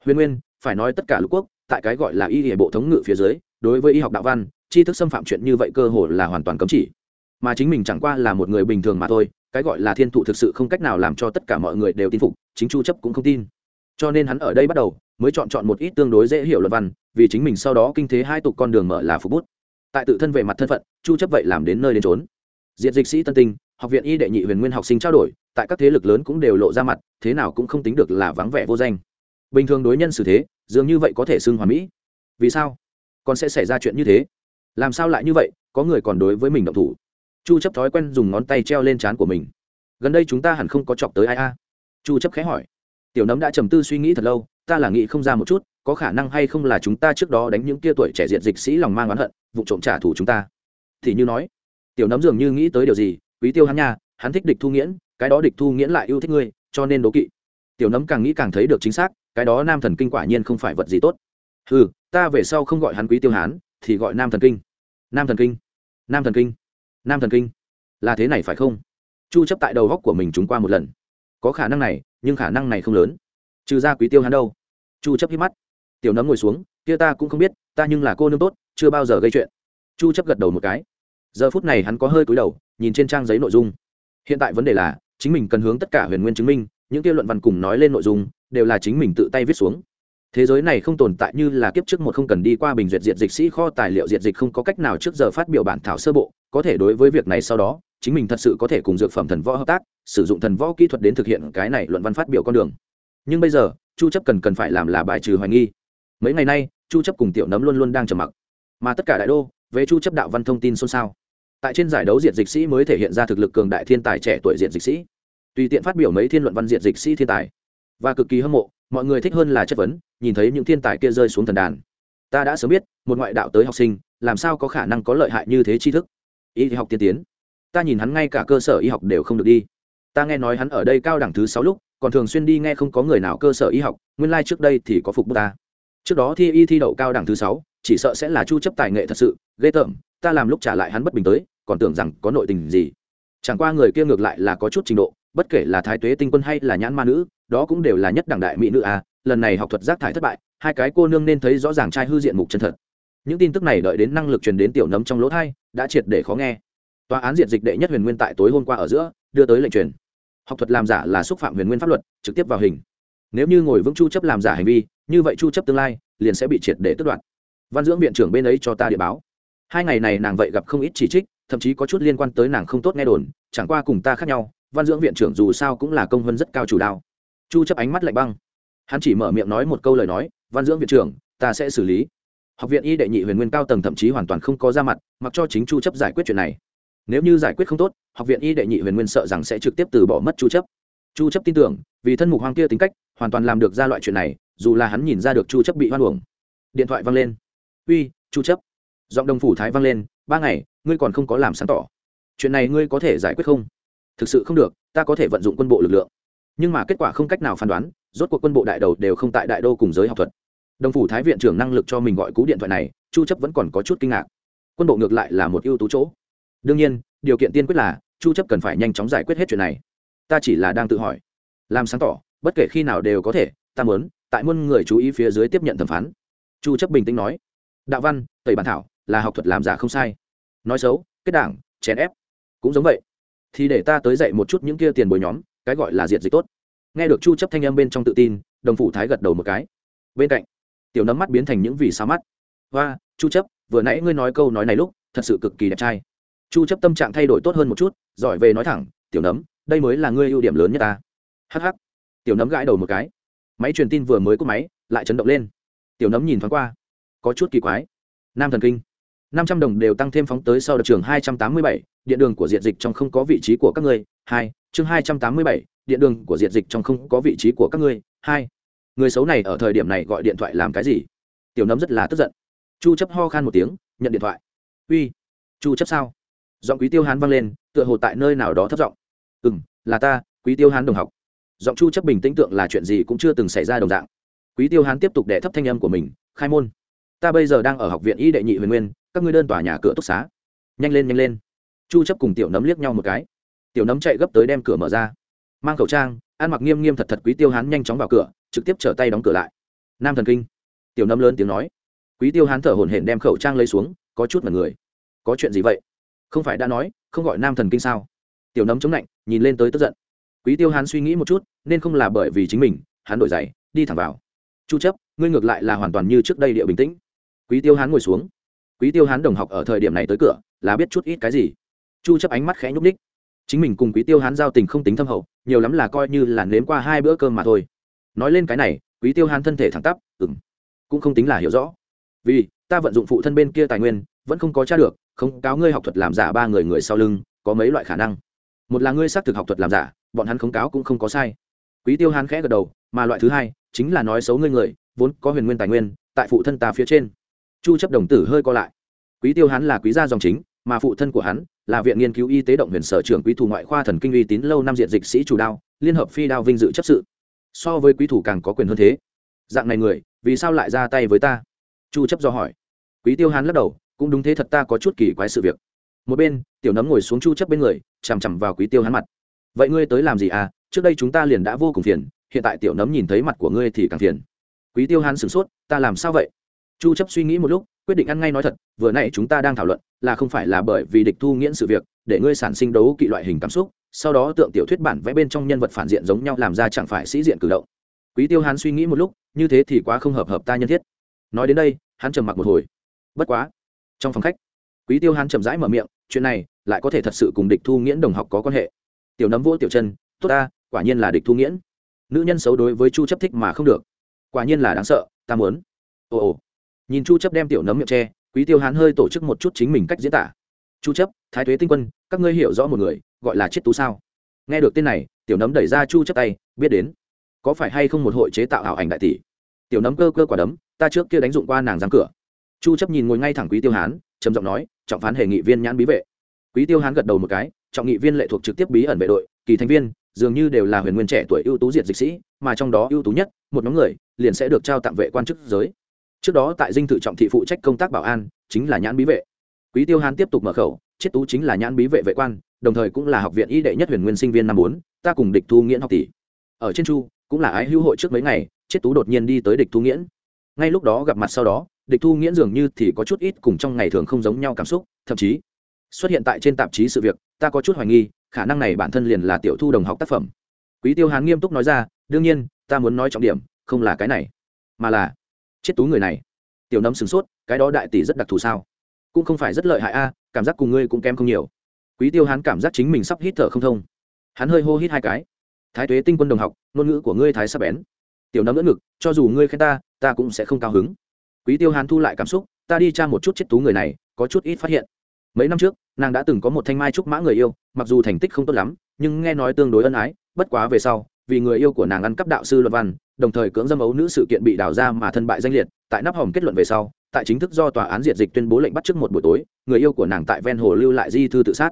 Huyền nguyên, phải nói tất cả lục quốc, tại cái gọi là y hệ bộ thống ngự phía dưới, đối với y học đạo văn, tri thức xâm phạm chuyện như vậy cơ hồ là hoàn toàn cấm chỉ mà chính mình chẳng qua là một người bình thường mà thôi, cái gọi là thiên thụ thực sự không cách nào làm cho tất cả mọi người đều tin phục, chính chu chấp cũng không tin. Cho nên hắn ở đây bắt đầu, mới chọn chọn một ít tương đối dễ hiểu luận văn, vì chính mình sau đó kinh thế hai tục con đường mở là phục bút. Tại tự thân về mặt thân phận, chu chấp vậy làm đến nơi đến trốn diện dịch sĩ tân tinh, học viện y đệ nhị huyền nguyên học sinh trao đổi, tại các thế lực lớn cũng đều lộ ra mặt, thế nào cũng không tính được là vắng vẻ vô danh. Bình thường đối nhân xử thế, dường như vậy có thể xưng hoàn mỹ. Vì sao? Còn sẽ xảy ra chuyện như thế? Làm sao lại như vậy? Có người còn đối với mình động thủ chu chấp thói quen dùng ngón tay treo lên trán của mình. Gần đây chúng ta hẳn không có chọc tới ai a? Chu chấp khẽ hỏi. Tiểu nấm đã trầm tư suy nghĩ thật lâu, ta là nghĩ không ra một chút, có khả năng hay không là chúng ta trước đó đánh những kia tuổi trẻ diện dịch sĩ lòng mang oán hận, vụ trộm trả thù chúng ta. Thì như nói, tiểu nấm dường như nghĩ tới điều gì, quý tiêu hắn nha, hắn thích địch thu nghiễn, cái đó địch thu nghiễn lại yêu thích ngươi, cho nên đố kỵ. Tiểu nấm càng nghĩ càng thấy được chính xác, cái đó nam thần kinh quả nhiên không phải vật gì tốt. Ừ ta về sau không gọi hắn quý tiêu hán, thì gọi nam thần kinh. Nam thần kinh. Nam thần kinh nam thần kinh. Là thế này phải không? Chu chấp tại đầu góc của mình chúng qua một lần. Có khả năng này, nhưng khả năng này không lớn. Trừ ra quý tiêu hắn đâu. Chu chấp hít mắt. Tiểu nấm ngồi xuống, kia ta cũng không biết, ta nhưng là cô nương tốt, chưa bao giờ gây chuyện. Chu chấp gật đầu một cái. Giờ phút này hắn có hơi cúi đầu, nhìn trên trang giấy nội dung. Hiện tại vấn đề là, chính mình cần hướng tất cả huyền nguyên chứng minh, những kia luận văn cùng nói lên nội dung, đều là chính mình tự tay viết xuống thế giới này không tồn tại như là kiếp trước một không cần đi qua bình duyệt diệt dịch sĩ kho tài liệu diệt dịch không có cách nào trước giờ phát biểu bản thảo sơ bộ, có thể đối với việc này sau đó, chính mình thật sự có thể cùng dược phẩm thần võ hợp tác, sử dụng thần võ kỹ thuật đến thực hiện cái này luận văn phát biểu con đường. Nhưng bây giờ, chu chấp cần cần phải làm là bài trừ hoài nghi. Mấy ngày nay, chu chấp cùng tiểu nấm luôn luôn đang trầm mặc. Mà tất cả đại đô, về chu chấp đạo văn thông tin xôn xao. Tại trên giải đấu diệt dịch sĩ mới thể hiện ra thực lực cường đại thiên tài trẻ tuổi diệt dịch sĩ. Tùy tiện phát biểu mấy thiên luận văn diệt dịch sĩ thiên tài. Và cực kỳ hâm mộ mọi người thích hơn là chất vấn, nhìn thấy những thiên tài kia rơi xuống thần đàn. Ta đã sớm biết, một ngoại đạo tới học sinh, làm sao có khả năng có lợi hại như thế tri thức. Y học tiên tiến. Ta nhìn hắn ngay cả cơ sở y học đều không được đi. Ta nghe nói hắn ở đây cao đẳng thứ sáu lúc, còn thường xuyên đi nghe không có người nào cơ sở y học, nguyên lai、like、trước đây thì có phục bức ta. Trước đó thi y thi đậu cao đẳng thứ sáu, chỉ sợ sẽ là chu chấp tài nghệ thật sự, ghê tởm, ta làm lúc trả lại hắn bất bình tới, còn tưởng rằng có nội tình gì. Chẳng qua người kia ngược lại là có chút trình độ, bất kể là thái tuế tinh quân hay là nhãn ma nữ đó cũng đều là nhất đẳng đại mỹ nữ a lần này học thuật giác thải thất bại, hai cái cô nương nên thấy rõ ràng trai hư diện mục chân thật. Những tin tức này đợi đến năng lực truyền đến tiểu nấm trong lỗ thai, đã triệt để khó nghe. Tòa án diệt dịch đệ nhất huyền nguyên tại tối hôm qua ở giữa, đưa tới lệnh truyền. Học thuật làm giả là xúc phạm huyền nguyên pháp luật, trực tiếp vào hình. Nếu như ngồi vững chu chấp làm giả hành vi, như vậy chu chấp tương lai, liền sẽ bị triệt để tước đoạt. Văn dưỡng viện trưởng bên ấy cho ta địa báo. Hai ngày này nàng vậy gặp không ít chỉ trích, thậm chí có chút liên quan tới nàng không tốt nghe đồn, chẳng qua cùng ta khác nhau, văn dưỡng viện trưởng dù sao cũng là công hơn rất cao chủ đạo chu chấp ánh mắt lạnh băng. Hắn chỉ mở miệng nói một câu lời nói, văn dưỡng viện trưởng, ta sẽ xử lý. Học viện y đệ nhị huyền nguyên cao tầng thậm chí hoàn toàn không có ra mặt, mặc cho chính chu chấp giải quyết chuyện này. Nếu như giải quyết không tốt, học viện y đệ nhị huyền nguyên sợ rằng sẽ trực tiếp từ bỏ mất chu chấp. Chu chấp tin tưởng, vì thân mục hoang kia tính cách, hoàn toàn làm được ra loại chuyện này, dù là hắn nhìn ra được chu chấp bị hoan uổng. Điện thoại vang lên. Uy, chu chấp. Giọng đồng phủ thái vang lên, ba ngày, ngươi còn không có làm sáng tỏ. Chuyện này ngươi có thể giải quyết không? Thực sự không được, ta có thể vận dụng quân bộ lực lượng nhưng mà kết quả không cách nào phán đoán, rốt cuộc quân bộ đại đầu đều không tại đại đô cùng giới học thuật. Đồng phủ thái viện trưởng năng lực cho mình gọi cú điện thoại này, chu chấp vẫn còn có chút kinh ngạc. Quân bộ ngược lại là một ưu tú chỗ. Đương nhiên, điều kiện tiên quyết là, chu chấp cần phải nhanh chóng giải quyết hết chuyện này. Ta chỉ là đang tự hỏi. Làm sáng tỏ, bất kể khi nào đều có thể, ta muốn, tại muôn người chú ý phía dưới tiếp nhận thẩm phán. Chu chấp bình tĩnh nói. Đạo văn, tẩy bản thảo, là học thuật làm giả không sai. Nói xấu, kết đảng, chèn ép. Cũng giống vậy. Thì để ta tới dạy một chút những kia tiền bồi nhóm cái gọi là diệt dịch tốt. Nghe được chu chấp thanh âm bên trong tự tin, đồng phủ thái gật đầu một cái. Bên cạnh, tiểu nấm mắt biến thành những vì sao mắt. Hoa, chu chấp, vừa nãy ngươi nói câu nói này lúc, thật sự cực kỳ đẹp trai. Chu chấp tâm trạng thay đổi tốt hơn một chút, giỏi về nói thẳng, tiểu nấm, đây mới là ngươi ưu điểm lớn nhất ta. Hắc hắc. Tiểu nấm gãi đầu một cái. Máy truyền tin vừa mới cúp máy, lại chấn động lên. Tiểu nấm nhìn thoáng qua. Có chút kỳ quái. Nam thần kinh. Năm trăm đồng đều tăng thêm phóng tới sau đợt trường hai trăm tám mươi bảy điện đường của diện dịch trong không có vị trí của các ngươi. Hai chương hai trăm tám mươi bảy, điện đường của diện dịch trong không có vị trí của các ngươi. Hai, người xấu này ở thời điểm này gọi điện thoại làm cái gì? Tiểu nấm rất là tức giận. Chu chấp ho khan một tiếng, nhận điện thoại. Uy, chu chấp sao? Giọng quý tiêu hán vang lên, tựa hồ tại nơi nào đó thấp giọng. Ừ là ta, quý tiêu hán đồng học. Giọng chu chấp bình tĩnh tượng là chuyện gì cũng chưa từng xảy ra đồng dạng. Quý tiêu hán tiếp tục đệ thấp thanh âm của mình, khai môn, ta bây giờ đang ở học viện y đệ nhị huyền nguyên, các ngươi đơn tòa nhà cửa túc xá. Nhanh lên nhanh lên. Chu chấp cùng tiểu nấm liếc nhau một cái tiểu nấm chạy gấp tới đem cửa mở ra. Mang khẩu trang, ăn mặc nghiêm nghiêm thật thật quý tiêu hán nhanh chóng vào cửa, trực tiếp trở tay đóng cửa lại. Nam thần kinh. Tiểu nấm lớn tiếng nói. Quý tiêu hán thở hổn hển đem khẩu trang lấy xuống, có chút mật người. Có chuyện gì vậy? Không phải đã nói, không gọi nam thần kinh sao? Tiểu nấm chống lạnh, nhìn lên tới tức giận. Quý tiêu hán suy nghĩ một chút, nên không là bởi vì chính mình, hắn đổi giày, đi thẳng vào. Chu chấp, ngươi ngược lại là hoàn toàn như trước đây địa bình tĩnh. Quý tiêu hán ngồi xuống. Quý tiêu hán đồng học ở thời điểm này tới cửa, là biết chút ít cái gì. Chu chấp ánh mắt khẽ nhúc ních chính mình cùng quý tiêu hán giao tình không tính thâm hậu, nhiều lắm là coi như là nếm qua hai bữa cơm mà thôi. Nói lên cái này, quý tiêu hán thân thể thẳng tắp, ừm, cũng không tính là hiểu rõ. Vì, ta vận dụng phụ thân bên kia tài nguyên, vẫn không có tra được, không cáo ngươi học thuật làm giả ba người người sau lưng, có mấy loại khả năng. Một là ngươi xác thực học thuật làm giả, bọn hắn không cáo cũng không có sai. Quý tiêu hán khẽ gật đầu, mà loại thứ hai, chính là nói xấu ngươi người, vốn có huyền nguyên tài nguyên, tại phụ thân ta phía trên. Chu chấp đồng tử hơi co lại. Quý tiêu hán là quý gia dòng chính, mà phụ thân của hắn là viện nghiên cứu y tế động huyền sở trưởng quý thủ ngoại khoa thần kinh uy tín lâu năm diện dịch sĩ chủ đao, liên hợp phi đao vinh dự chấp sự. So với quý thủ càng có quyền hơn thế. Dạng này người, vì sao lại ra tay với ta? Chu chấp do hỏi. Quý tiêu hán lắc đầu, cũng đúng thế thật ta có chút kỳ quái sự việc. Một bên, tiểu nấm ngồi xuống chu chấp bên người, chằm chằm vào quý tiêu hán mặt. Vậy ngươi tới làm gì à? Trước đây chúng ta liền đã vô cùng phiền, hiện tại tiểu nấm nhìn thấy mặt của ngươi thì càng phiền. Quý tiêu hán sửng sốt, ta làm sao vậy? Chu chấp suy nghĩ một lúc quyết định ăn ngay nói thật, vừa nãy chúng ta đang thảo luận là không phải là bởi vì địch thu nghiễn sự việc, để ngươi sản sinh đấu kỵ loại hình cảm xúc, sau đó tượng tiểu thuyết bản vẽ bên trong nhân vật phản diện giống nhau làm ra chẳng phải sĩ diện cử động. Quý tiêu hắn suy nghĩ một lúc, như thế thì quá không hợp hợp ta nhân thiết. Nói đến đây, hắn trầm mặc một hồi. Bất quá, trong phòng khách, quý tiêu hắn chậm rãi mở miệng, chuyện này lại có thể thật sự cùng địch thu nghiễn đồng học có quan hệ. Tiểu nấm vỗ tiểu chân, tốt ta, quả nhiên là địch thu nghiễn. Nữ nhân xấu đối với chu chấp thích mà không được. Quả nhiên là đáng sợ, ta muốn. Ồ ồ nhìn chu chấp đem tiểu nấm miệng che, quý tiêu hán hơi tổ chức một chút chính mình cách diễn tả. Chu chấp, thái tuế tinh quân, các ngươi hiểu rõ một người, gọi là chết tú sao? Nghe được tên này, tiểu nấm đẩy ra chu chấp tay, biết đến. Có phải hay không một hội chế tạo ảo ảnh đại tỷ? Tiểu nấm cơ cơ quả đấm, ta trước kia đánh dụng qua nàng giáng cửa. Chu chấp nhìn ngồi ngay thẳng quý tiêu hán, trầm giọng nói, trọng phán hệ nghị viên nhãn bí vệ. Quý tiêu hán gật đầu một cái, trọng nghị viên lệ thuộc trực tiếp bí ẩn vệ đội, kỳ thành viên, dường như đều là huyền nguyên trẻ tuổi ưu tú diệt dịch sĩ, mà trong đó ưu tú nhất, một nhóm người, liền sẽ được trao tặng vệ quan chức giới trước đó tại dinh thự trọng thị phụ trách công tác bảo an, chính là nhãn bí vệ. Quý tiêu hán tiếp tục mở khẩu chiết tú chính là nhãn bí vệ vệ quan, đồng thời cũng là học viện y đệ nhất huyền nguyên sinh viên năm bốn, ta cùng địch thu nghiễn học tỷ. Ở trên chu, cũng là ái hữu hội trước mấy ngày chiết tú đột nhiên đi tới địch thu nghiễn. Ngay lúc đó gặp mặt sau đó, địch thu nghiễn dường như thì có chút ít cùng trong ngày thường không giống nhau cảm xúc, thậm chí xuất hiện tại trên tạp chí sự việc, ta có chút hoài nghi, khả năng này bản thân liền là tiểu thu đồng học tác phẩm. Quý tiêu hán nghiêm túc nói ra, đương nhiên, ta muốn nói trọng điểm, không là cái này, mà là chết tú người này. Tiểu nấm sửng sốt, cái đó đại tỷ rất đặc thù sao? Cũng không phải rất lợi hại a, cảm giác cùng ngươi cũng kém không nhiều. Quý tiêu hán cảm giác chính mình sắp hít thở không thông. Hắn hơi hô hít hai cái. Thái tuế tinh quân đồng học, ngôn ngữ của ngươi thái sắp bén. Tiểu nấm ngỡ ngực, cho dù ngươi khen ta ta cũng sẽ không cao hứng. Quý tiêu hán thu lại cảm xúc, ta đi tra một chút chết tú người này, có chút ít phát hiện. Mấy năm trước, nàng đã từng có một thanh mai trúc mã người yêu, mặc dù thành tích không tốt lắm, nhưng nghe nói tương đối ân ái, bất quá về sau, vì người yêu của nàng ăn cắp đạo sư luật văn đồng thời cưỡng dâm ấu nữ sự kiện bị đào ra mà thân bại danh liệt, tại nắp hòm kết luận về sau, tại chính thức do tòa án diệt dịch tuyên bố lệnh bắt trước một buổi tối, người yêu của nàng tại ven hồ lưu lại di thư tự sát.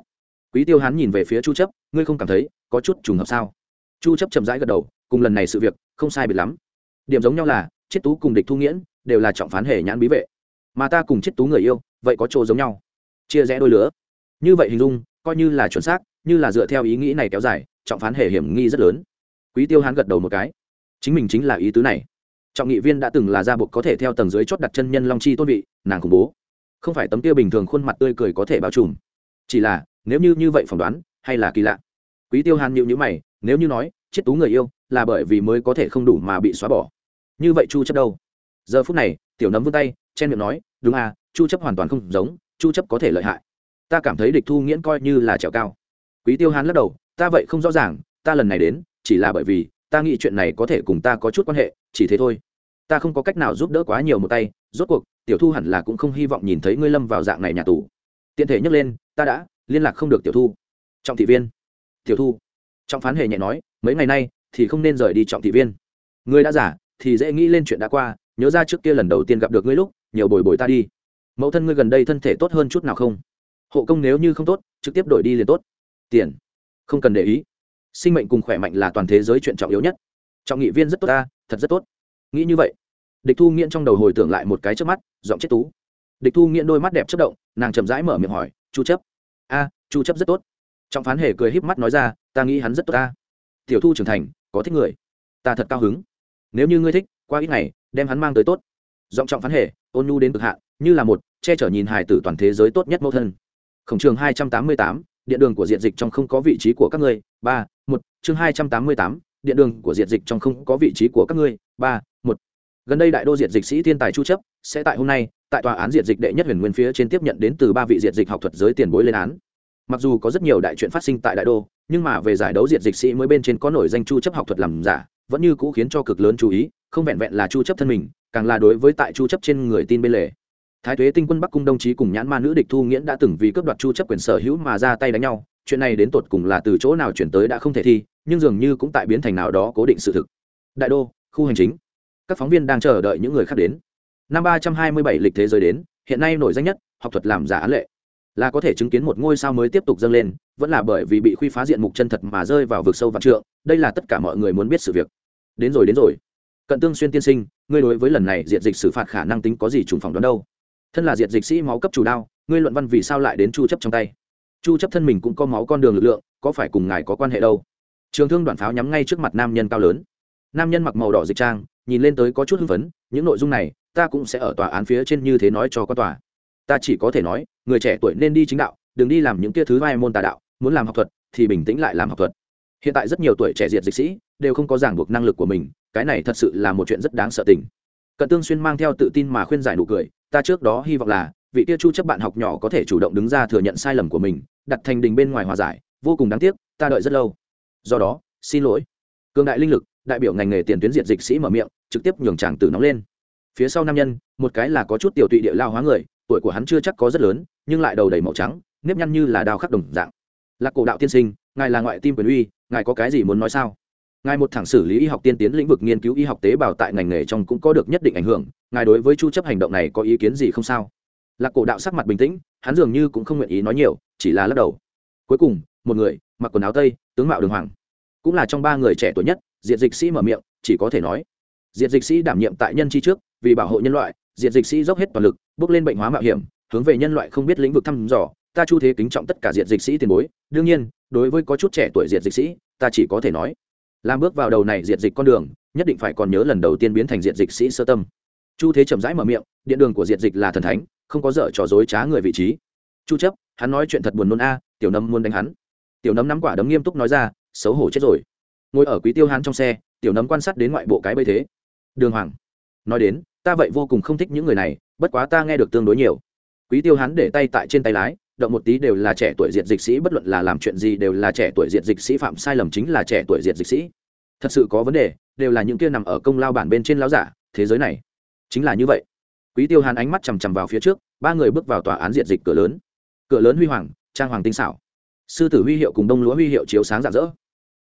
Quý tiêu hán nhìn về phía chu chấp, ngươi không cảm thấy có chút trùng hợp sao? Chu chấp chậm rãi gật đầu, cùng lần này sự việc, không sai biệt lắm. Điểm giống nhau là, chiết tú cùng địch thu nghiễn đều là trọng phán hệ nhãn bí vệ. Mà ta cùng chiết tú người yêu, vậy có chỗ giống nhau. Chia rẽ đôi lứa. Như vậy hình dung, coi như là chuẩn xác, như là dựa theo ý nghĩ này kéo dài, trọng phán hệ hiểm nghi rất lớn. Quý tiêu hán gật đầu một cái chính mình chính là ý tứ này. Trọng nghị viên đã từng là gia buộc có thể theo tầng dưới chót đặt chân nhân long chi tôn vị, nàng khủng bố. Không phải tấm kia bình thường khuôn mặt tươi cười có thể bao trùm. Chỉ là, nếu như như vậy phỏng đoán, hay là kỳ lạ. Quý tiêu hàn nhịu nhữ mày, nếu như nói, chết tú người yêu, là bởi vì mới có thể không đủ mà bị xóa bỏ. Như vậy chu chấp đâu? Giờ phút này, tiểu nấm vươn tay chen miệng nói, đúng à chu chấp hoàn toàn không giống, chu chấp có thể lợi hại. Ta cảm thấy địch thu nghiễn coi như là trèo cao. Quý tiêu hán lắc đầu, ta vậy không rõ ràng, ta lần này đến, chỉ là bởi vì ta nghĩ chuyện này có thể cùng ta có chút quan hệ, chỉ thế thôi. Ta không có cách nào giúp đỡ quá nhiều một tay, rốt cuộc, tiểu thu hẳn là cũng không hy vọng nhìn thấy ngươi lâm vào dạng này nhà tù. Tiện thể nhắc lên, ta đã, liên lạc không được tiểu thu. Trọng thị viên. Tiểu thu. Trọng phán hề nhẹ nói, mấy ngày nay, thì không nên rời đi trọng thị viên. Ngươi đã giả thì dễ nghĩ lên chuyện đã qua, nhớ ra trước kia lần đầu tiên gặp được ngươi lúc, nhiều bồi bồi ta đi. Mẫu thân ngươi gần đây thân thể tốt hơn chút nào không? Hộ công nếu như không tốt, trực tiếp đổi đi liền tốt. Tiền. Không cần để ý sinh mệnh cùng khỏe mạnh là toàn thế giới chuyện trọng yếu nhất. Trọng nghị viên rất tốt ta, thật rất tốt. Nghĩ như vậy, địch thu nghiện trong đầu hồi tưởng lại một cái trước mắt, giọng chết tú. Địch thu nghiện đôi mắt đẹp chất động, nàng chậm rãi mở miệng hỏi, chu chấp? A, chu chấp rất tốt. Trọng phán hề cười híp mắt nói ra, ta nghĩ hắn rất tốt ta. Tiểu thu trưởng thành, có thích người. Ta thật cao hứng. Nếu như ngươi thích, qua ít ngày, đem hắn mang tới tốt. Giọng trọng phán hề, ôn nhu đến cực hạn, như là một che chở nhìn hài tử toàn thế giới tốt nhất mẫu thân. Khổng trường hai trăm tám mươi tám, điện đường của diện dịch trong không có vị trí của các ngươi. Ba một, chương hai trăm tám mươi tám, điện đường của diệt dịch trong không có vị trí của các ngươi, ba, một. Gần đây đại đô diệt dịch sĩ thiên tài chu chấp sẽ tại hôm nay, tại tòa án diệt dịch đệ nhất huyền nguyên phía trên tiếp nhận đến từ ba vị diệt dịch học thuật giới tiền bối lên án. Mặc dù có rất nhiều đại chuyện phát sinh tại đại đô, nhưng mà về giải đấu diệt dịch sĩ mới bên trên có nổi danh chu chấp học thuật làm giả, vẫn như cũ khiến cho cực lớn chú ý, không vẹn vẹn là chu chấp thân mình, càng là đối với tại chu chấp trên người tin bên lề. Thái tuế tinh quân bắc cung đồng chí cùng nhãn ma nữ địch thu nghiễn đã từng vì cướp đoạt chu chấp quyền sở hữu mà ra tay đánh nhau chuyện này đến tột cùng là từ chỗ nào chuyển tới đã không thể thi, nhưng dường như cũng tại biến thành nào đó cố định sự thực. Đại đô, khu hành chính. Các phóng viên đang chờ đợi những người khác đến. Năm ba trăm hai mươi bảy lịch thế giới đến, hiện nay nổi danh nhất, học thuật làm giả án lệ. Là có thể chứng kiến một ngôi sao mới tiếp tục dâng lên, vẫn là bởi vì bị khuy phá diện mục chân thật mà rơi vào vực sâu vạn trượng, đây là tất cả mọi người muốn biết sự việc. Đến rồi đến rồi. Cận tương xuyên tiên sinh, ngươi đối với lần này diệt dịch xử phạt khả năng tính có gì trùng phòng đoán đâu? Thân là diệt dịch sĩ máu cấp chủ đao, ngươi luận văn vì sao lại đến chu chấp trong tay? Chu chấp thân mình cũng có máu con đường lực lượng, có phải cùng ngài có quan hệ đâu? Trường thương đoạn pháo nhắm ngay trước mặt nam nhân cao lớn. Nam nhân mặc màu đỏ dịch trang, nhìn lên tới có chút hưng phấn, những nội dung này, ta cũng sẽ ở tòa án phía trên như thế nói cho quan tòa. Ta chỉ có thể nói, người trẻ tuổi nên đi chính đạo, đừng đi làm những kia thứ vai môn tà đạo, muốn làm học thuật thì bình tĩnh lại làm học thuật. Hiện tại rất nhiều tuổi trẻ diệt dịch sĩ đều không có ràng buộc năng lực của mình, cái này thật sự là một chuyện rất đáng sợ tình. Cận tương xuyên mang theo tự tin mà khuyên giải nụ cười, ta trước đó hy vọng là vị kia chu chấp bạn học nhỏ có thể chủ động đứng ra thừa nhận sai lầm của mình, đặt thành đình bên ngoài hòa giải, vô cùng đáng tiếc, ta đợi rất lâu. Do đó, xin lỗi. Cường đại linh lực, đại biểu ngành nghề tiền tuyến diệt dịch sĩ mở miệng, trực tiếp nhường chàng tử nóng lên. Phía sau nam nhân, một cái là có chút tiểu tụy địa lao hóa người, tuổi của hắn chưa chắc có rất lớn, nhưng lại đầu đầy màu trắng, nếp nhăn như là đào khắc đồng dạng. Lạc cổ đạo tiên sinh, ngài là ngoại tim quyền uy, ngài có cái gì muốn nói sao? Ngài một thẳng xử lý y học tiên tiến lĩnh vực nghiên cứu y học tế bào tại ngành nghề trong cũng có được nhất định ảnh hưởng, ngài đối với chu chấp hành động này có ý kiến gì không sao? Lạc cổ đạo sắc mặt bình tĩnh, hắn dường như cũng không nguyện ý nói nhiều, chỉ là lắc đầu. Cuối cùng, một người, mặc quần áo tây, tướng mạo đường hoàng. Cũng là trong ba người trẻ tuổi nhất, diệt dịch sĩ mở miệng, chỉ có thể nói. Diệt dịch sĩ đảm nhiệm tại nhân chi trước, vì bảo hộ nhân loại, diệt dịch sĩ dốc hết toàn lực, bước lên bệnh hóa mạo hiểm, hướng về nhân loại không biết lĩnh vực thăm dò. Ta chu thế kính trọng tất cả diệt dịch sĩ tiền bối, đương nhiên, đối với có chút trẻ tuổi diệt dịch sĩ, ta chỉ có thể nói. Làm bước vào đầu này diệt dịch con đường, nhất định phải còn nhớ lần đầu tiên biến thành diệt dịch sĩ sơ tâm. Chu thế chậm rãi mở miệng, điện đường của diệt dịch là thần thánh không có dở trò dối trá người vị trí. Chu chấp, hắn nói chuyện thật buồn nôn a, tiểu nấm muốn đánh hắn. Tiểu nấm nắm quả đấm nghiêm túc nói ra, xấu hổ chết rồi. Ngồi ở quý tiêu hắn trong xe, tiểu nấm quan sát đến ngoại bộ cái bây thế. Đường hoàng, nói đến, ta vậy vô cùng không thích những người này, bất quá ta nghe được tương đối nhiều. Quý tiêu hắn để tay tại trên tay lái, động một tí đều là trẻ tuổi diệt dịch sĩ, bất luận là làm chuyện gì đều là trẻ tuổi diệt dịch sĩ, phạm sai lầm chính là trẻ tuổi diệt dịch sĩ. Thật sự có vấn đề, đều là những kia nằm ở công lao bản bên trên lão giả, thế giới này. Chính là như vậy quý tiêu hàn ánh mắt chằm chằm vào phía trước, ba người bước vào tòa án diện dịch cửa lớn. Cửa lớn huy hoàng, trang hoàng tinh xảo. Sư tử huy hiệu cùng đông lúa huy hiệu chiếu sáng rạng rỡ.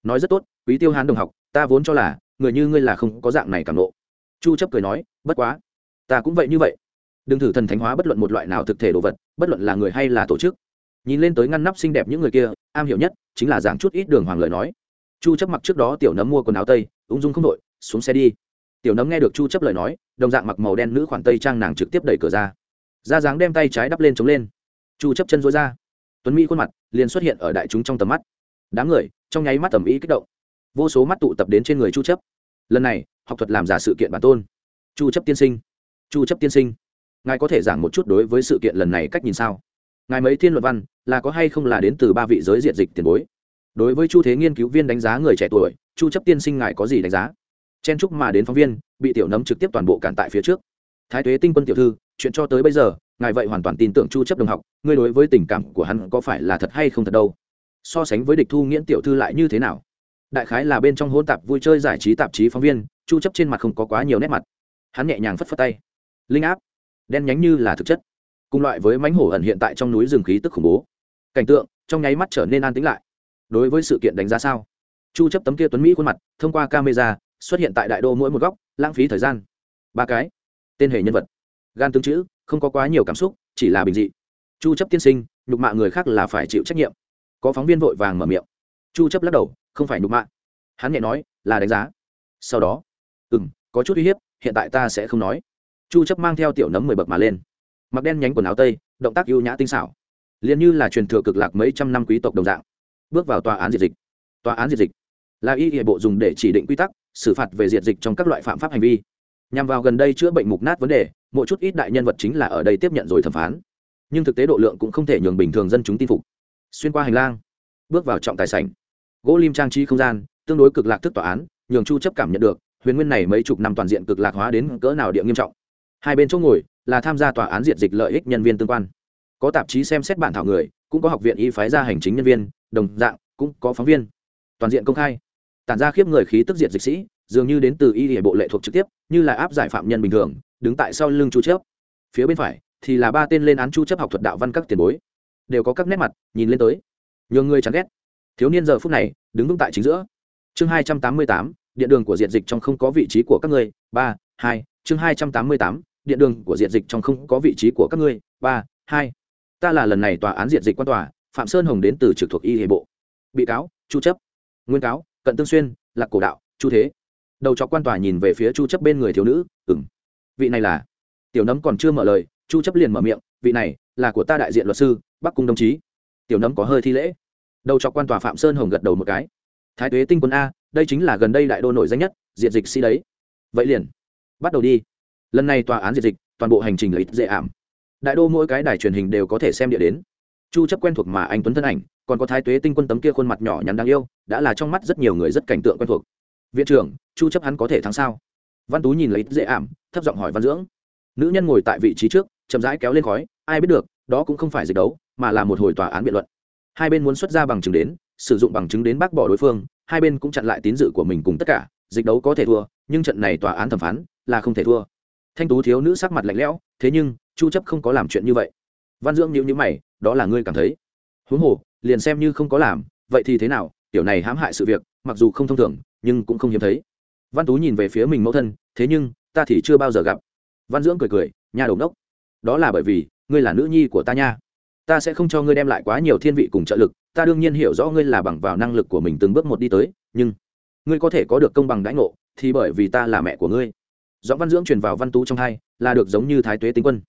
Nói rất tốt, quý tiêu hàn đồng học, ta vốn cho là, người như ngươi là không có dạng này cảm nộ chu chấp cười nói, bất quá, ta cũng vậy như vậy. Đừng thử thần thánh hóa bất luận một loại nào thực thể đồ vật, bất luận là người hay là tổ chức. Nhìn lên tới ngăn nắp xinh đẹp những người kia, am hiểu nhất chính là giảng chút ít đường hoàng lời nói. Chu chấp mặc trước đó tiểu nấm mua quần áo tây, ung dung không đội, xuống xe đi tiểu nấm nghe được chu chấp lời nói, đồng dạng mặc màu đen nữ khoản tây trang nàng trực tiếp đẩy cửa ra. Ra dáng đem tay trái đắp lên chống lên. Chu chấp chân dối ra. Tuấn mỹ khuôn mặt liền xuất hiện ở đại chúng trong tầm mắt. Đám người, trong nháy mắt tầm ý kích động. Vô số mắt tụ tập đến trên người chu chấp. Lần này, học thuật làm giả sự kiện bản tôn. Chu chấp tiên sinh. Chu chấp tiên sinh. Ngài có thể giảng một chút đối với sự kiện lần này cách nhìn sao? Ngài mấy thiên luật văn, là có hay không là đến từ ba vị giới diện dịch tiền bối? Đối với chu thế nghiên cứu viên đánh giá người trẻ tuổi, chu chấp tiên sinh ngài có gì đánh giá? Chen chúc mà đến phóng viên, bị tiểu nấm trực tiếp toàn bộ cản tại phía trước. Thái tuế tinh quân tiểu thư, chuyện cho tới bây giờ, ngài vậy hoàn toàn tin tưởng chu chấp đồng học, ngươi đối với tình cảm của hắn có phải là thật hay không thật đâu? So sánh với địch thu nghiễn tiểu thư lại như thế nào? Đại khái là bên trong hôn tạp vui chơi giải trí tạp chí phóng viên, chu chấp trên mặt không có quá nhiều nét mặt. Hắn nhẹ nhàng phất phất tay. Linh áp, đen nhánh như là thực chất. Cùng loại với mánh hổ ẩn hiện tại trong núi rừng khí tức khủng bố. Cảnh tượng, trong nháy mắt trở nên an tĩnh lại. Đối với sự kiện đánh giá sao? Chu chấp tấm kia tuấn mỹ khuôn mặt, thông qua camera xuất hiện tại đại đô mỗi một góc, lãng phí thời gian. Ba cái. Tên hệ nhân vật. Gan tương chữ, không có quá nhiều cảm xúc, chỉ là bình dị. Chu chấp tiên sinh, nhục mạ người khác là phải chịu trách nhiệm. Có phóng viên vội vàng mở miệng. Chu chấp lắc đầu, không phải nhục mạ. Hắn nhẹ nói, là đánh giá. Sau đó, ừm, có chút uy hiếp, hiện tại ta sẽ không nói. Chu chấp mang theo tiểu nấm mười bậc mà lên. Mặc đen nhánh quần áo tây, động tác ưu nhã tinh xảo. Liền như là truyền thừa cực lạc mấy trăm năm quý tộc đồng dạng. Bước vào tòa án diệt dịch. Tòa án diệt dịch. Là y hệ bộ dùng để chỉ định quy tắc xử phạt về diệt dịch trong các loại phạm pháp hành vi. Nhằm vào gần đây chữa bệnh mục nát vấn đề, một chút ít đại nhân vật chính là ở đây tiếp nhận rồi thẩm phán. Nhưng thực tế độ lượng cũng không thể nhường bình thường dân chúng tin phục. Xuyên qua hành lang, bước vào trọng tài sảnh. Gỗ lim trang trí không gian, tương đối cực lạc thức tòa án, nhường chu chấp cảm nhận được, huyền nguyên này mấy chục năm toàn diện cực lạc hóa đến cỡ nào địa nghiêm trọng. Hai bên chỗ ngồi, là tham gia tòa án diệt dịch lợi ích nhân viên tương quan. Có tạp chí xem xét bản thảo người, cũng có học viện y phái ra hành chính nhân viên, đồng dạng, cũng có phóng viên. Toàn diện công khai tản ra khiếp người khí tức diệt dịch sĩ dường như đến từ y hệ bộ lệ thuộc trực tiếp như là áp giải phạm nhân bình thường đứng tại sau lưng chu chấp phía bên phải thì là ba tên lên án chu chấp học thuật đạo văn các tiền bối. Đều có các nét mặt nhìn lên tới. Nhường người chán ghét. Thiếu niên giờ phút này đứng vững tại chính giữa. Chương 288, điện đường của diện dịch trong không có vị trí của các ngươi. Ba hai chương 288, điện đường của diện dịch trong không có vị trí của các ngươi. Ba hai ta là lần này tòa án diện dịch quan tòa phạm sơn hồng đến từ trực thuộc y hệ bộ. Bị cáo chu chấp nguyên cáo cận tương xuyên, lạc cổ đạo, chu thế. Đầu chọc quan tòa nhìn về phía chu chấp bên người thiếu nữ, ừm, vị này là tiểu nấm còn chưa mở lời, chu chấp liền mở miệng, vị này là của ta đại diện luật sư, bắc cung đồng chí. Tiểu nấm có hơi thi lễ. Đầu chọc quan tòa phạm sơn hồng gật đầu một cái. Thái tuế tinh quân a, đây chính là gần đây đại đô nổi danh nhất diện dịch sĩ đấy. Vậy liền, bắt đầu đi. Lần này tòa án diệt dịch, toàn bộ hành trình lợi ích dễ ảm. Đại đô mỗi cái đài truyền hình đều có thể xem địa đến chu chấp quen thuộc mà anh tuấn thân ảnh, còn có thái tuế tinh quân tấm kia khuôn mặt nhỏ nhắn đáng yêu, đã là trong mắt rất nhiều người rất cảnh tượng quen thuộc. Viện trưởng, chu chấp hắn có thể thắng sao? Văn tú nhìn lấy dễ ảm, thấp giọng hỏi văn dưỡng. Nữ nhân ngồi tại vị trí trước, chậm rãi kéo lên khói, ai biết được, đó cũng không phải dịch đấu, mà là một hồi tòa án biện luận. Hai bên muốn xuất ra bằng chứng đến, sử dụng bằng chứng đến bác bỏ đối phương, hai bên cũng chặn lại tín dự của mình cùng tất cả, dịch đấu có thể thua, nhưng trận này tòa án thẩm phán là không thể thua. Thanh tú thiếu nữ sắc mặt lạnh lẽo, thế nhưng, chu chấp không có làm chuyện như vậy. Văn dưỡng nhíu nhíu mày đó là ngươi cảm thấy. Huống hồ, liền xem như không có làm, vậy thì thế nào? Tiểu này hãm hại sự việc, mặc dù không thông thường, nhưng cũng không hiếm thấy. Văn tú nhìn về phía mình mẫu thân, thế nhưng, ta thì chưa bao giờ gặp. Văn dưỡng cười cười nhà đầu đốc đó là bởi vì, ngươi là nữ nhi của ta nha. Ta sẽ không cho ngươi đem lại quá nhiều thiên vị cùng trợ lực, ta đương nhiên hiểu rõ ngươi là bằng vào năng lực của mình từng bước một đi tới, nhưng, ngươi có thể có được công bằng đãi ngộ, thì bởi vì ta là mẹ của ngươi. Do văn dưỡng truyền vào văn tú trong hai, là được giống như thái tuế tinh quân.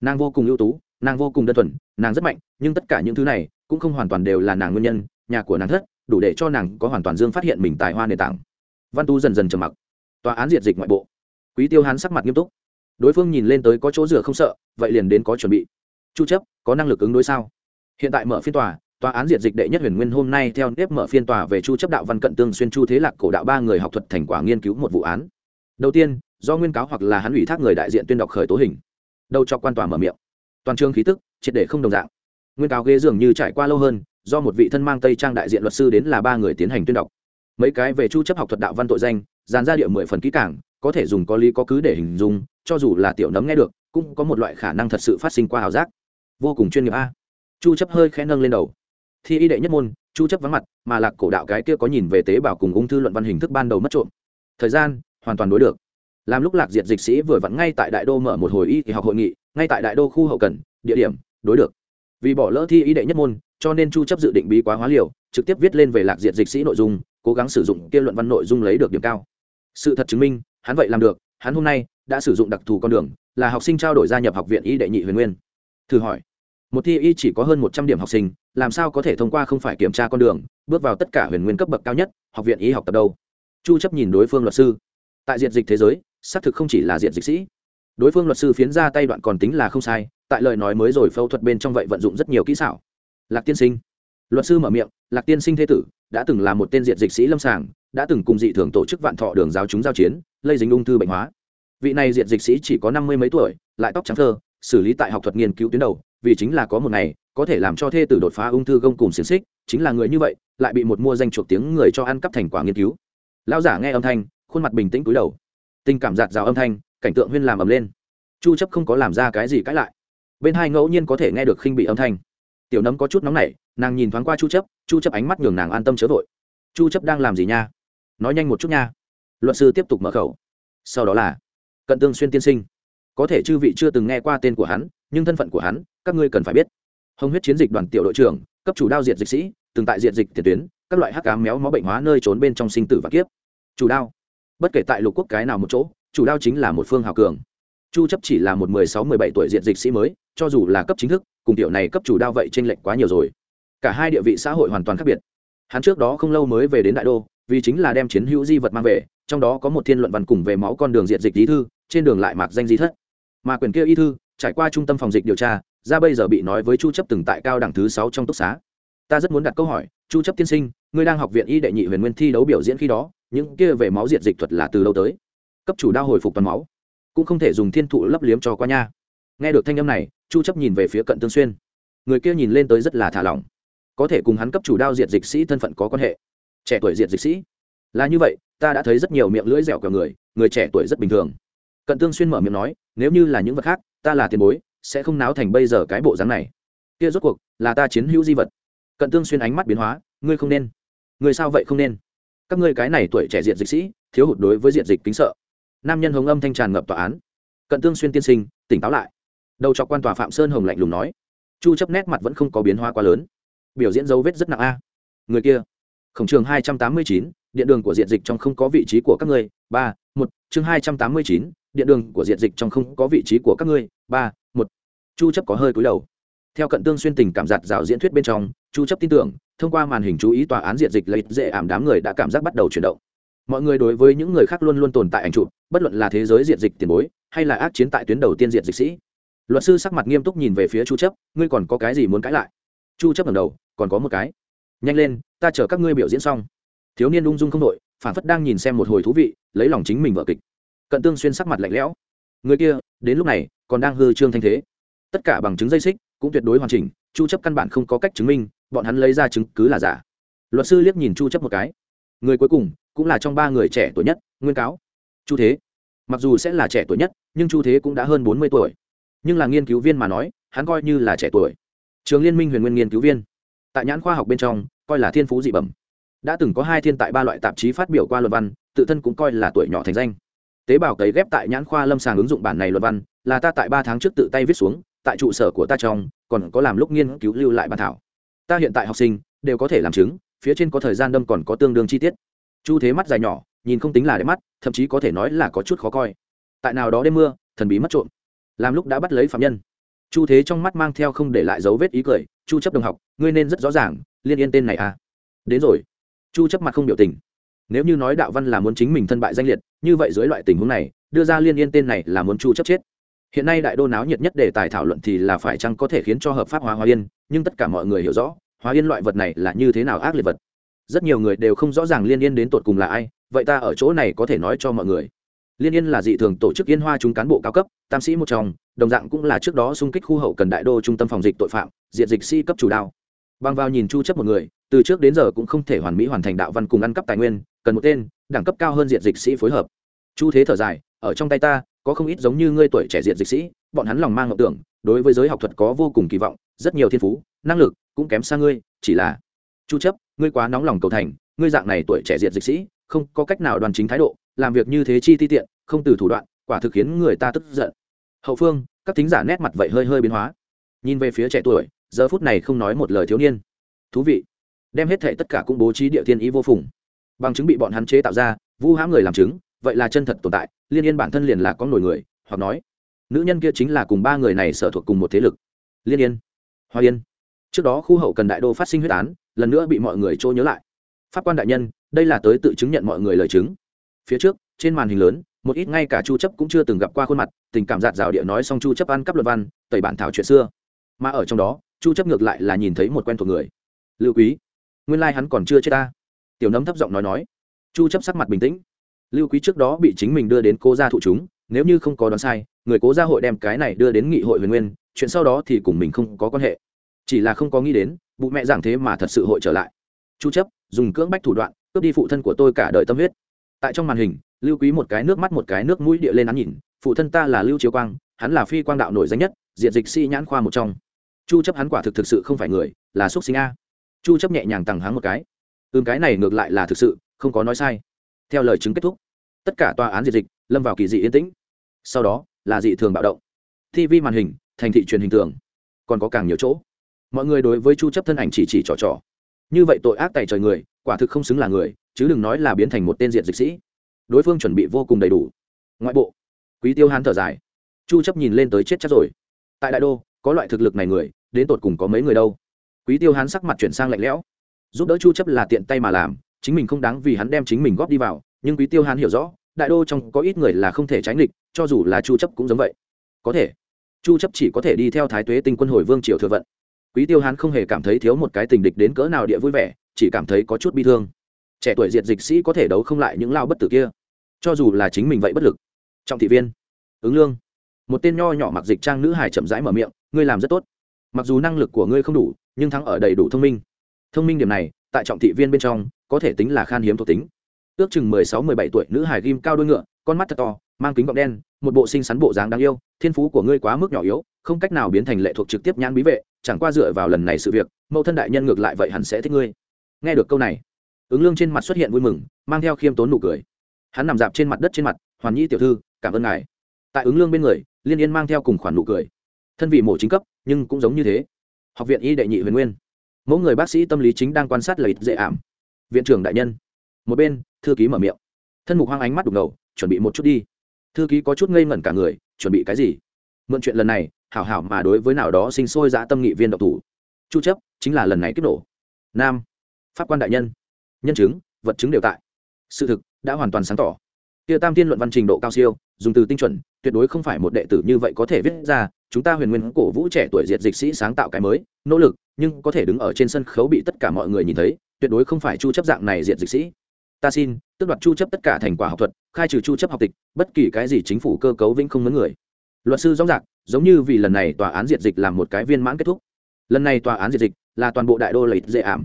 Nàng vô cùng ưu tú, nàng vô cùng đơn thuần nàng rất mạnh, nhưng tất cả những thứ này cũng không hoàn toàn đều là nàng nguyên nhân, nhà của nàng thất, đủ để cho nàng có hoàn toàn dương phát hiện mình tài hoa nền tảng. Văn Tu dần dần trầm mặc. Tòa án diệt dịch ngoại bộ. Quý tiêu hán sắc mặt nghiêm túc. Đối phương nhìn lên tới có chỗ rửa không sợ, vậy liền đến có chuẩn bị. Chu chấp, có năng lực ứng đối sao? Hiện tại mở phiên tòa tòa án diệt dịch đệ nhất huyền nguyên hôm nay theo nếp mở phiên tòa về chu chấp đạo văn cận tương xuyên chu thế lạc cổ đạo ba người học thuật thành quả nghiên cứu một vụ án. Đầu tiên, do nguyên cáo hoặc là hắn ủy thác người đại diện tuyên đọc khởi tố hình. Đầu cho quan tòa mở miệng toàn trường khí tức, triệt để không đồng dạng. Nguyên cáo ghế dường như trải qua lâu hơn, do một vị thân mang tây trang đại diện luật sư đến là ba người tiến hành tuyên đọc. Mấy cái về chu chấp học thuật đạo văn tội danh, dàn ra địa mười phần kỹ cảng có thể dùng có lý có cứ để hình dung, cho dù là tiểu nấm nghe được, cũng có một loại khả năng thật sự phát sinh qua hào giác. Vô cùng chuyên nghiệp a. Chu chấp hơi khẽ nâng lên đầu. Thi y đệ nhất môn, chu chấp vắng mặt, mà lạc cổ đạo cái kia có nhìn về tế bào cùng ung thư luận văn hình thức ban đầu mất trộm. Thời gian, hoàn toàn đối được. Làm lúc lạc diệt dịch sĩ vừa vặn ngay tại đại đô mở một hồi y thì học hội nghị ngay tại đại đô khu hậu cần, địa điểm, đối được. Vì bỏ lỡ thi y đệ nhất môn, cho nên chu chấp dự định bí quá hóa liều, trực tiếp viết lên về lạc diệt dịch sĩ nội dung, cố gắng sử dụng kia luận văn nội dung lấy được điểm cao. Sự thật chứng minh, hắn vậy làm được, hắn hôm nay đã sử dụng đặc thù con đường, là học sinh trao đổi gia nhập học viện y đệ nhị huyền nguyên. Thử hỏi, một thi y chỉ có hơn một trăm điểm học sinh, làm sao có thể thông qua không phải kiểm tra con đường, bước vào tất cả huyền nguyên cấp bậc cao nhất, học viện y học tập đâu? Chu chấp nhìn đối phương luật sư. Tại diện dịch thế giới, xác thực không chỉ là diện dịch sĩ đối phương luật sư phiến ra tay đoạn còn tính là không sai, tại lời nói mới rồi phẫu thuật bên trong vậy vận dụng rất nhiều kỹ xảo. Lạc tiên sinh. Luật sư mở miệng, lạc tiên sinh thế tử, đã từng là một tên diện dịch sĩ lâm sàng, đã từng cùng dị thường tổ chức vạn thọ đường giáo chúng giao chiến, lây dính ung thư bệnh hóa. Vị này diện dịch sĩ chỉ có năm mươi mấy tuổi, lại tóc trắng thơ, xử lý tại học thuật nghiên cứu tuyến đầu, vì chính là có một ngày, có thể làm cho thê tử đột phá ung thư gông cùng xiềng xích, chính là người như vậy, lại bị một mua danh chuộc tiếng người cho ăn cắp thành quả nghiên cứu. Lão giả nghe âm thanh, khuôn mặt bình tĩnh cúi đầu. Tình cảm giạt rào âm thanh cảnh tượng huyên làm ầm lên. Chu chấp không có làm ra cái gì cãi lại. Bên hai ngẫu nhiên có thể nghe được khinh bị âm thanh. Tiểu nấm có chút nóng nảy, nàng nhìn thoáng qua chu chấp chu chấp ánh mắt nhường nàng an tâm chớ vội. Chu chấp đang làm gì nha? Nói nhanh một chút nha. Luật sư tiếp tục mở khẩu. Sau đó là, cận tương xuyên tiên sinh. Có thể chư vị chưa từng nghe qua tên của hắn, nhưng thân phận của hắn, các ngươi cần phải biết. Hồng huyết chiến dịch đoàn tiểu đội trưởng, cấp chủ đao diệt dịch sĩ, từng tại diệt dịch tiền tuyến, các loại hắc cám méo mó bệnh hóa nơi trốn bên trong sinh tử và kiếp. Chủ đao. Bất kể tại lục quốc cái nào một chỗ chủ đao chính là một phương hào cường. Chu chấp chỉ là một mười sáu, mười bảy tuổi diện dịch sĩ mới, cho dù là cấp chính thức, cùng tiểu này cấp chủ đao vậy trên lệnh quá nhiều rồi. Cả hai địa vị xã hội hoàn toàn khác biệt. Hắn trước đó không lâu mới về đến đại đô, vì chính là đem chiến hữu di vật mang về, trong đó có một thiên luận văn cùng về máu con đường diện dịch lý thư, trên đường lại mạc danh di thất. Mà quyền kia y thư, trải qua trung tâm phòng dịch điều tra, ra bây giờ bị nói với chu chấp từng tại cao đẳng thứ sáu trong túc xá. Ta rất muốn đặt câu hỏi, chu chấp tiên sinh, ngươi đang học viện y đệ nhị huyền nguyên thi đấu biểu diễn khi đó, những kia về máu diện dịch thuật là từ đâu tới? Cấp chủ đao hồi phục toàn máu, cũng không thể dùng thiên thụ lấp liếm cho qua nha. Nghe được thanh âm này, chu chấp nhìn về phía cận tương xuyên. Người kia nhìn lên tới rất là thả lỏng. Có thể cùng hắn cấp chủ đao diệt dịch sĩ thân phận có quan hệ. Trẻ tuổi diệt dịch sĩ. Là như vậy, ta đã thấy rất nhiều miệng lưỡi dẻo của người người trẻ tuổi rất bình thường. Cận tương xuyên mở miệng nói, nếu như là những vật khác, ta là tiền bối, sẽ không náo thành bây giờ cái bộ dáng này. Kia rốt cuộc, là ta chiến hữu di vật. Cận tương xuyên ánh mắt biến hóa, ngươi không nên. Ngươi sao vậy không nên? Các ngươi cái này tuổi trẻ diệt dịch sĩ, thiếu hụt đối với diệt dịch kính sợ nam nhân hồng âm thanh tràn ngập tòa án. Cận tương xuyên tiên sinh tỉnh táo lại. Đầu chọc quan tòa phạm sơn hồng lạnh lùng nói. Chu chấp nét mặt vẫn không có biến hóa quá lớn. Biểu diễn dấu vết rất nặng a. Người kia. Khổng trường 289, điện đường của diện dịch trong không có vị trí của các ngươi. Ba một chương 289, điện đường của diện dịch trong không có vị trí của các ngươi. Ba một. Chu chấp có hơi cúi đầu. Theo cận tương xuyên tình cảm giặt rào diễn thuyết bên trong chu chấp tin tưởng thông qua màn hình chú ý tòa án diện dịch lấy dễ ảm đám người đã cảm giác bắt đầu chuyển động mọi người đối với những người khác luôn luôn tồn tại ảnh chụp, bất luận là thế giới diện dịch tiền bối, hay là ác chiến tại tuyến đầu tiên diện dịch sĩ. Luật sư sắc mặt nghiêm túc nhìn về phía chu chấp, ngươi còn có cái gì muốn cãi lại? Chu chấp ngẩng đầu, còn có một cái. Nhanh lên, ta chờ các ngươi biểu diễn xong. Thiếu niên ung dung không đội phản phất đang nhìn xem một hồi thú vị, lấy lòng chính mình vợ kịch. Cận tương xuyên sắc mặt lạnh lẽo. Người kia, đến lúc này, còn đang hư trương thanh thế. Tất cả bằng chứng dây xích, cũng tuyệt đối hoàn chỉnh, chu chấp căn bản không có cách chứng minh, bọn hắn lấy ra chứng cứ là giả. Luật sư liếc nhìn chu chấp một cái. Người cuối cùng cũng là trong ba người trẻ tuổi nhất, nguyên cáo. Chu thế. Mặc dù sẽ là trẻ tuổi nhất, nhưng chu thế cũng đã hơn 40 tuổi. Nhưng là nghiên cứu viên mà nói, hắn coi như là trẻ tuổi. Trường liên minh huyền nguyên nghiên cứu viên. Tại nhãn khoa học bên trong, coi là thiên phú dị bẩm. Đã từng có hai thiên tại ba loại tạp chí phát biểu qua luận văn, tự thân cũng coi là tuổi nhỏ thành danh. Tế bào cấy ghép tại nhãn khoa lâm sàng ứng dụng bản này luận văn, là ta tại ba tháng trước tự tay viết xuống, tại trụ sở của ta trong, còn có làm lúc nghiên cứu lưu lại bản thảo. Ta hiện tại học sinh, đều có thể làm chứng, phía trên có thời gian đâm còn có tương đương chi tiết chu thế mắt dài nhỏ, nhìn không tính là đẹp mắt, thậm chí có thể nói là có chút khó coi. Tại nào đó đêm mưa, thần bí mất trộm. Làm lúc đã bắt lấy phạm nhân. Chu thế trong mắt mang theo không để lại dấu vết ý cười, chu chấp đồng học, ngươi nên rất rõ ràng, liên yên tên này à? Đến rồi. Chu chấp mặt không biểu tình. Nếu như nói đạo văn là muốn chính mình thân bại danh liệt, như vậy dưới loại tình huống này, đưa ra liên yên tên này là muốn chu chấp chết. Hiện nay đại đô náo nhiệt nhất để tài thảo luận thì là phải chăng có thể khiến cho hợp pháp hóa hóa yên, nhưng tất cả mọi người hiểu rõ hóa yên loại vật này là như thế nào ác liệt vật rất nhiều người đều không rõ ràng liên yên đến tột cùng là ai, vậy ta ở chỗ này có thể nói cho mọi người. Liên yên là dị thường tổ chức yên hoa chúng cán bộ cao cấp, tam sĩ một trong, đồng dạng cũng là trước đó xung kích khu hậu cần đại đô trung tâm phòng dịch tội phạm diện dịch sĩ cấp chủ đao bằng vào nhìn chu chấp một người, từ trước đến giờ cũng không thể hoàn mỹ hoàn thành đạo văn cùng ăn cắp tài nguyên, cần một tên, đẳng cấp cao hơn diện dịch sĩ phối hợp. Chu thế thở dài, ở trong tay ta, có không ít giống như ngươi tuổi trẻ diện dịch sĩ, bọn hắn lòng mang ngọc tưởng, đối với giới học thuật có vô cùng kỳ vọng, rất nhiều thiên phú, năng lực cũng kém xa ngươi, chỉ là chu chấp ngươi quá nóng lòng cầu thành, ngươi dạng này tuổi trẻ diệt dịch sĩ, không có cách nào đoàn chính thái độ, làm việc như thế chi ti tiện, không từ thủ đoạn, quả thực khiến người ta tức giận. Hậu phương, các thính giả nét mặt vậy hơi hơi biến hóa. Nhìn về phía trẻ tuổi, giờ phút này không nói một lời thiếu niên. Thú vị. Đem hết thệ tất cả cũng bố trí địa thiên ý vô phùng. Bằng chứng bị bọn hắn chế tạo ra, vu hãm người làm chứng, vậy là chân thật tồn tại, liên yên bản thân liền là có nổi người, hoặc nói, nữ nhân kia chính là cùng ba người này sở thuộc cùng một thế lực. Liên yên. Hoa yên. Trước đó khu hậu cần đại đô phát sinh huyết án lần nữa bị mọi người trôi nhớ lại. Pháp quan đại nhân, đây là tới tự chứng nhận mọi người lời chứng. Phía trước, trên màn hình lớn, một ít ngay cả chu chấp cũng chưa từng gặp qua khuôn mặt, tình cảm giạt rào địa nói xong chu chấp ăn cắp luật văn, tẩy bản thảo chuyện xưa. Mà ở trong đó, chu chấp ngược lại là nhìn thấy một quen thuộc người. Lưu quý, nguyên lai like hắn còn chưa chết ta. Tiểu nấm thấp giọng nói nói. Chu chấp sắc mặt bình tĩnh. Lưu quý trước đó bị chính mình đưa đến cố gia thụ chúng, nếu như không có đoán sai, người cố gia hội đem cái này đưa đến nghị hội huyền nguyên, chuyện sau đó thì cùng mình không có quan hệ. Chỉ là không có nghĩ đến bụ mẹ giảng thế mà thật sự hội trở lại. Chu chấp, dùng cưỡng bách thủ đoạn, cướp đi phụ thân của tôi cả đời tâm huyết. Tại trong màn hình, lưu quý một cái nước mắt một cái nước mũi địa lên án nhìn, phụ thân ta là lưu chiếu quang, hắn là phi quang đạo nổi danh nhất diện dịch si nhãn khoa một trong. Chu chấp hắn quả thực thực sự không phải người, là xuất sinh a. Chu chấp nhẹ nhàng tằng háng một cái. Ưm cái này ngược lại là thực sự, không có nói sai. Theo lời chứng kết thúc, tất cả tòa án diệt dịch lâm vào kỳ dị yên tĩnh. Sau đó, là dị thường bạo động. Tv màn hình, thành thị truyền hình tường. Còn có càng nhiều chỗ mọi người đối với chu chấp thân ảnh chỉ chỉ trò trò. Như vậy tội ác tại trời người, quả thực không xứng là người, chứ đừng nói là biến thành một tên diện dịch sĩ. Đối phương chuẩn bị vô cùng đầy đủ. Ngoại bộ. Quý tiêu hán thở dài. Chu chấp nhìn lên tới chết chắc rồi. Tại đại đô, có loại thực lực này người, đến tột cùng có mấy người đâu? Quý tiêu hán sắc mặt chuyển sang lạnh lẽo. Giúp đỡ chu chấp là tiện tay mà làm, chính mình không đáng vì hắn đem chính mình góp đi vào, nhưng quý tiêu hán hiểu rõ, đại đô trong có ít người là không thể tránh địch, cho dù là chu chấp cũng giống vậy. Có thể. Chu chấp chỉ có thể đi theo thái tuế tinh quân hồi vương triều thừa vận quý tiêu hán không hề cảm thấy thiếu một cái tình địch đến cỡ nào địa vui vẻ, chỉ cảm thấy có chút bi thương. Trẻ tuổi diệt dịch sĩ có thể đấu không lại những lao bất tử kia. Cho dù là chính mình vậy bất lực. Trọng thị viên. Ứng lương. Một tên nho nhỏ mặc dịch trang nữ hải chậm rãi mở miệng, ngươi làm rất tốt. Mặc dù năng lực của ngươi không đủ, nhưng thắng ở đầy đủ thông minh. Thông minh điểm này, tại trọng thị viên bên trong, có thể tính là khan hiếm thuộc tính. Ước chừng mười sáu, mười bảy tuổi nữ hải ghim cao đôi ngựa, con mắt thật to, mang kính gọng đen một bộ sinh sắn bộ dáng đáng yêu, thiên phú của ngươi quá mức nhỏ yếu, không cách nào biến thành lệ thuộc trực tiếp nhãn bí vệ, chẳng qua dựa vào lần này sự việc, mẫu thân đại nhân ngược lại vậy hẳn sẽ thích ngươi. Nghe được câu này, ứng lương trên mặt xuất hiện vui mừng, mang theo khiêm tốn nụ cười. Hắn nằm dạp trên mặt đất trên mặt, hoàn nhi tiểu thư, cảm ơn ngài. Tại ứng lương bên người, liên yên mang theo cùng khoản nụ cười. Thân vị mổ chính cấp, nhưng cũng giống như thế. Học viện y đệ nhị huyền nguyên. Mỗi người bác sĩ tâm lý chính đang quan sát lợi dễ ảm. Viện trưởng đại nhân. Một bên, thư ký mở miệng. Thân mục hoang ánh mắt đục ngầu, chuẩn bị một chút đi thư ký có chút ngây ngẩn cả người, chuẩn bị cái gì? Mượn chuyện lần này, hảo hảo mà đối với nào đó sinh sôi dã tâm nghị viên độc thủ. Chu chấp, chính là lần này kích nổ. Nam, pháp quan đại nhân. Nhân chứng, vật chứng đều tại. Sự thực, đã hoàn toàn sáng tỏ. Kia tam tiên luận văn trình độ cao siêu, dùng từ tinh chuẩn, tuyệt đối không phải một đệ tử như vậy có thể viết ra. Chúng ta huyền nguyên cổ vũ trẻ tuổi diệt dịch sĩ sáng tạo cái mới, nỗ lực, nhưng có thể đứng ở trên sân khấu bị tất cả mọi người nhìn thấy, tuyệt đối không phải chu chấp dạng này diệt dịch sĩ ta xin, tước đoạt chu chấp tất cả thành quả học thuật, khai trừ chu chấp học tịch, bất kỳ cái gì chính phủ cơ cấu vĩnh không mướn người. Luật sư rõ ràng, giống như vì lần này tòa án diệt dịch làm một cái viên mãn kết thúc. Lần này tòa án diệt dịch là toàn bộ đại đô lợi dễ ảm.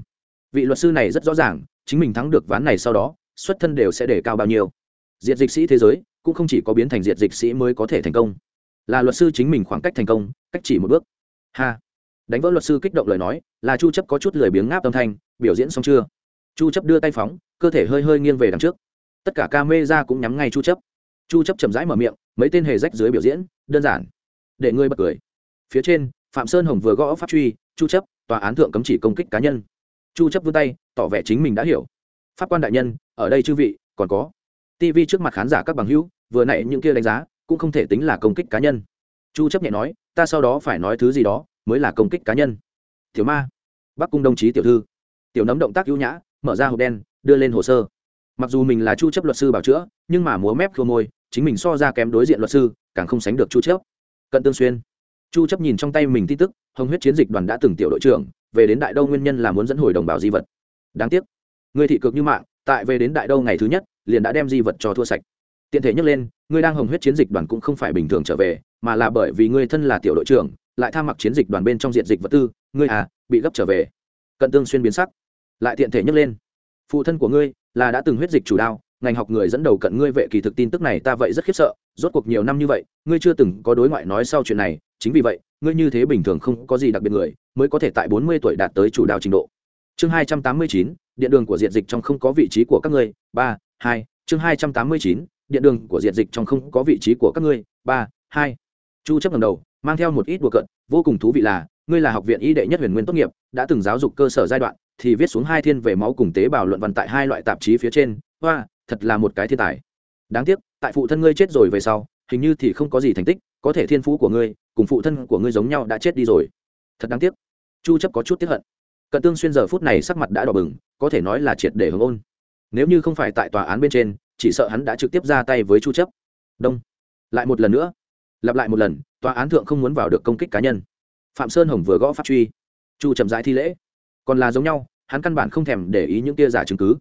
Vị luật sư này rất rõ ràng, chính mình thắng được ván này sau đó, xuất thân đều sẽ để cao bao nhiêu. Diệt dịch sĩ thế giới cũng không chỉ có biến thành diệt dịch sĩ mới có thể thành công. Là luật sư chính mình khoảng cách thành công, cách chỉ một bước. Ha. Đánh vỡ luật sư kích động lời nói, là chu chấp có chút lười biếng ngáp âm thanh, biểu diễn xong chưa? Chu chấp đưa tay phóng, cơ thể hơi hơi nghiêng về đằng trước. Tất cả camera cũng nhắm ngay chu chấp. Chu chấp chậm rãi mở miệng, mấy tên hề rách dưới biểu diễn, đơn giản. Để ngươi bật cười. Phía trên, phạm sơn hồng vừa gõ pháp truy, chu chấp, tòa án thượng cấm chỉ công kích cá nhân. Chu chấp vươn tay, tỏ vẻ chính mình đã hiểu. Pháp quan đại nhân, ở đây chư vị, còn có. Tv trước mặt khán giả các bằng hữu, vừa nãy những kia đánh giá, cũng không thể tính là công kích cá nhân. Chu chấp nhẹ nói, ta sau đó phải nói thứ gì đó, mới là công kích cá nhân. Tiểu ma. Bắc cung đồng chí tiểu thư. Tiểu nấm động tác ưu nhã mở ra hộp đen, đưa lên hồ sơ. Mặc dù mình là chu chấp luật sư bảo chữa, nhưng mà múa mép khua môi, chính mình so ra kém đối diện luật sư, càng không sánh được chu chấp. Cận tương xuyên. Chu chấp nhìn trong tay mình tin tức, hồng huyết chiến dịch đoàn đã từng tiểu đội trưởng, về đến đại đô nguyên nhân là muốn dẫn hồi đồng bào di vật. Đáng tiếc. Người thị cực như mạng, tại về đến đại đô ngày thứ nhất, liền đã đem di vật cho thua sạch. Tiện thể nhắc lên ngươi đang hồng huyết chiến dịch đoàn cũng không phải bình thường trở về, mà là bởi vì ngươi thân là tiểu đội trưởng, lại tham mặc chiến dịch đoàn bên trong diện dịch vật tư ngươi à bị gấp trở về. Cận tương xuyên biến sắc lại tiện thể nhắc lên. Phụ thân của ngươi là đã từng huyết dịch chủ đao, ngành học người dẫn đầu cận ngươi vệ kỳ thực tin tức này ta vậy rất khiếp sợ, rốt cuộc nhiều năm như vậy, ngươi chưa từng có đối ngoại nói sau chuyện này, chính vì vậy, ngươi như thế bình thường không có gì đặc biệt người, mới có thể tại bốn mươi tuổi đạt tới chủ đạo trình độ. Chương hai trăm tám mươi chín, điện đường của diện dịch trong không có vị trí của các ngươi, ba, hai, chương hai trăm tám mươi chín, điện đường của diện dịch trong không có vị trí của các ngươi, ba, hai. Chu chấp lần đầu, mang theo một ít đùa cận vô cùng thú vị là, ngươi là học viện y đệ nhất huyền nguyên tốt nghiệp, đã từng giáo dục cơ sở giai đoạn thì viết xuống hai thiên về máu cùng tế bào luận văn tại hai loại tạp chí phía trên. Hoa, thật là một cái thiên tài. Đáng tiếc, tại phụ thân ngươi chết rồi về sau, hình như thì không có gì thành tích, có thể thiên phú của ngươi cùng phụ thân của ngươi giống nhau đã chết đi rồi. Thật đáng tiếc. Chu chấp có chút tiếc hận. Cận tương xuyên giờ phút này sắc mặt đã đỏ bừng, có thể nói là triệt để hướng ôn. Nếu như không phải tại tòa án bên trên, chỉ sợ hắn đã trực tiếp ra tay với chu chấp. Đông. Lại một lần nữa. Lặp lại một lần, tòa án thượng không muốn vào được công kích cá nhân. Phạm sơn hồng vừa gõ pháp truy. Chu chậm rãi thi lễ còn là giống nhau, hắn căn bản không thèm để ý những kia giả chứng cứ.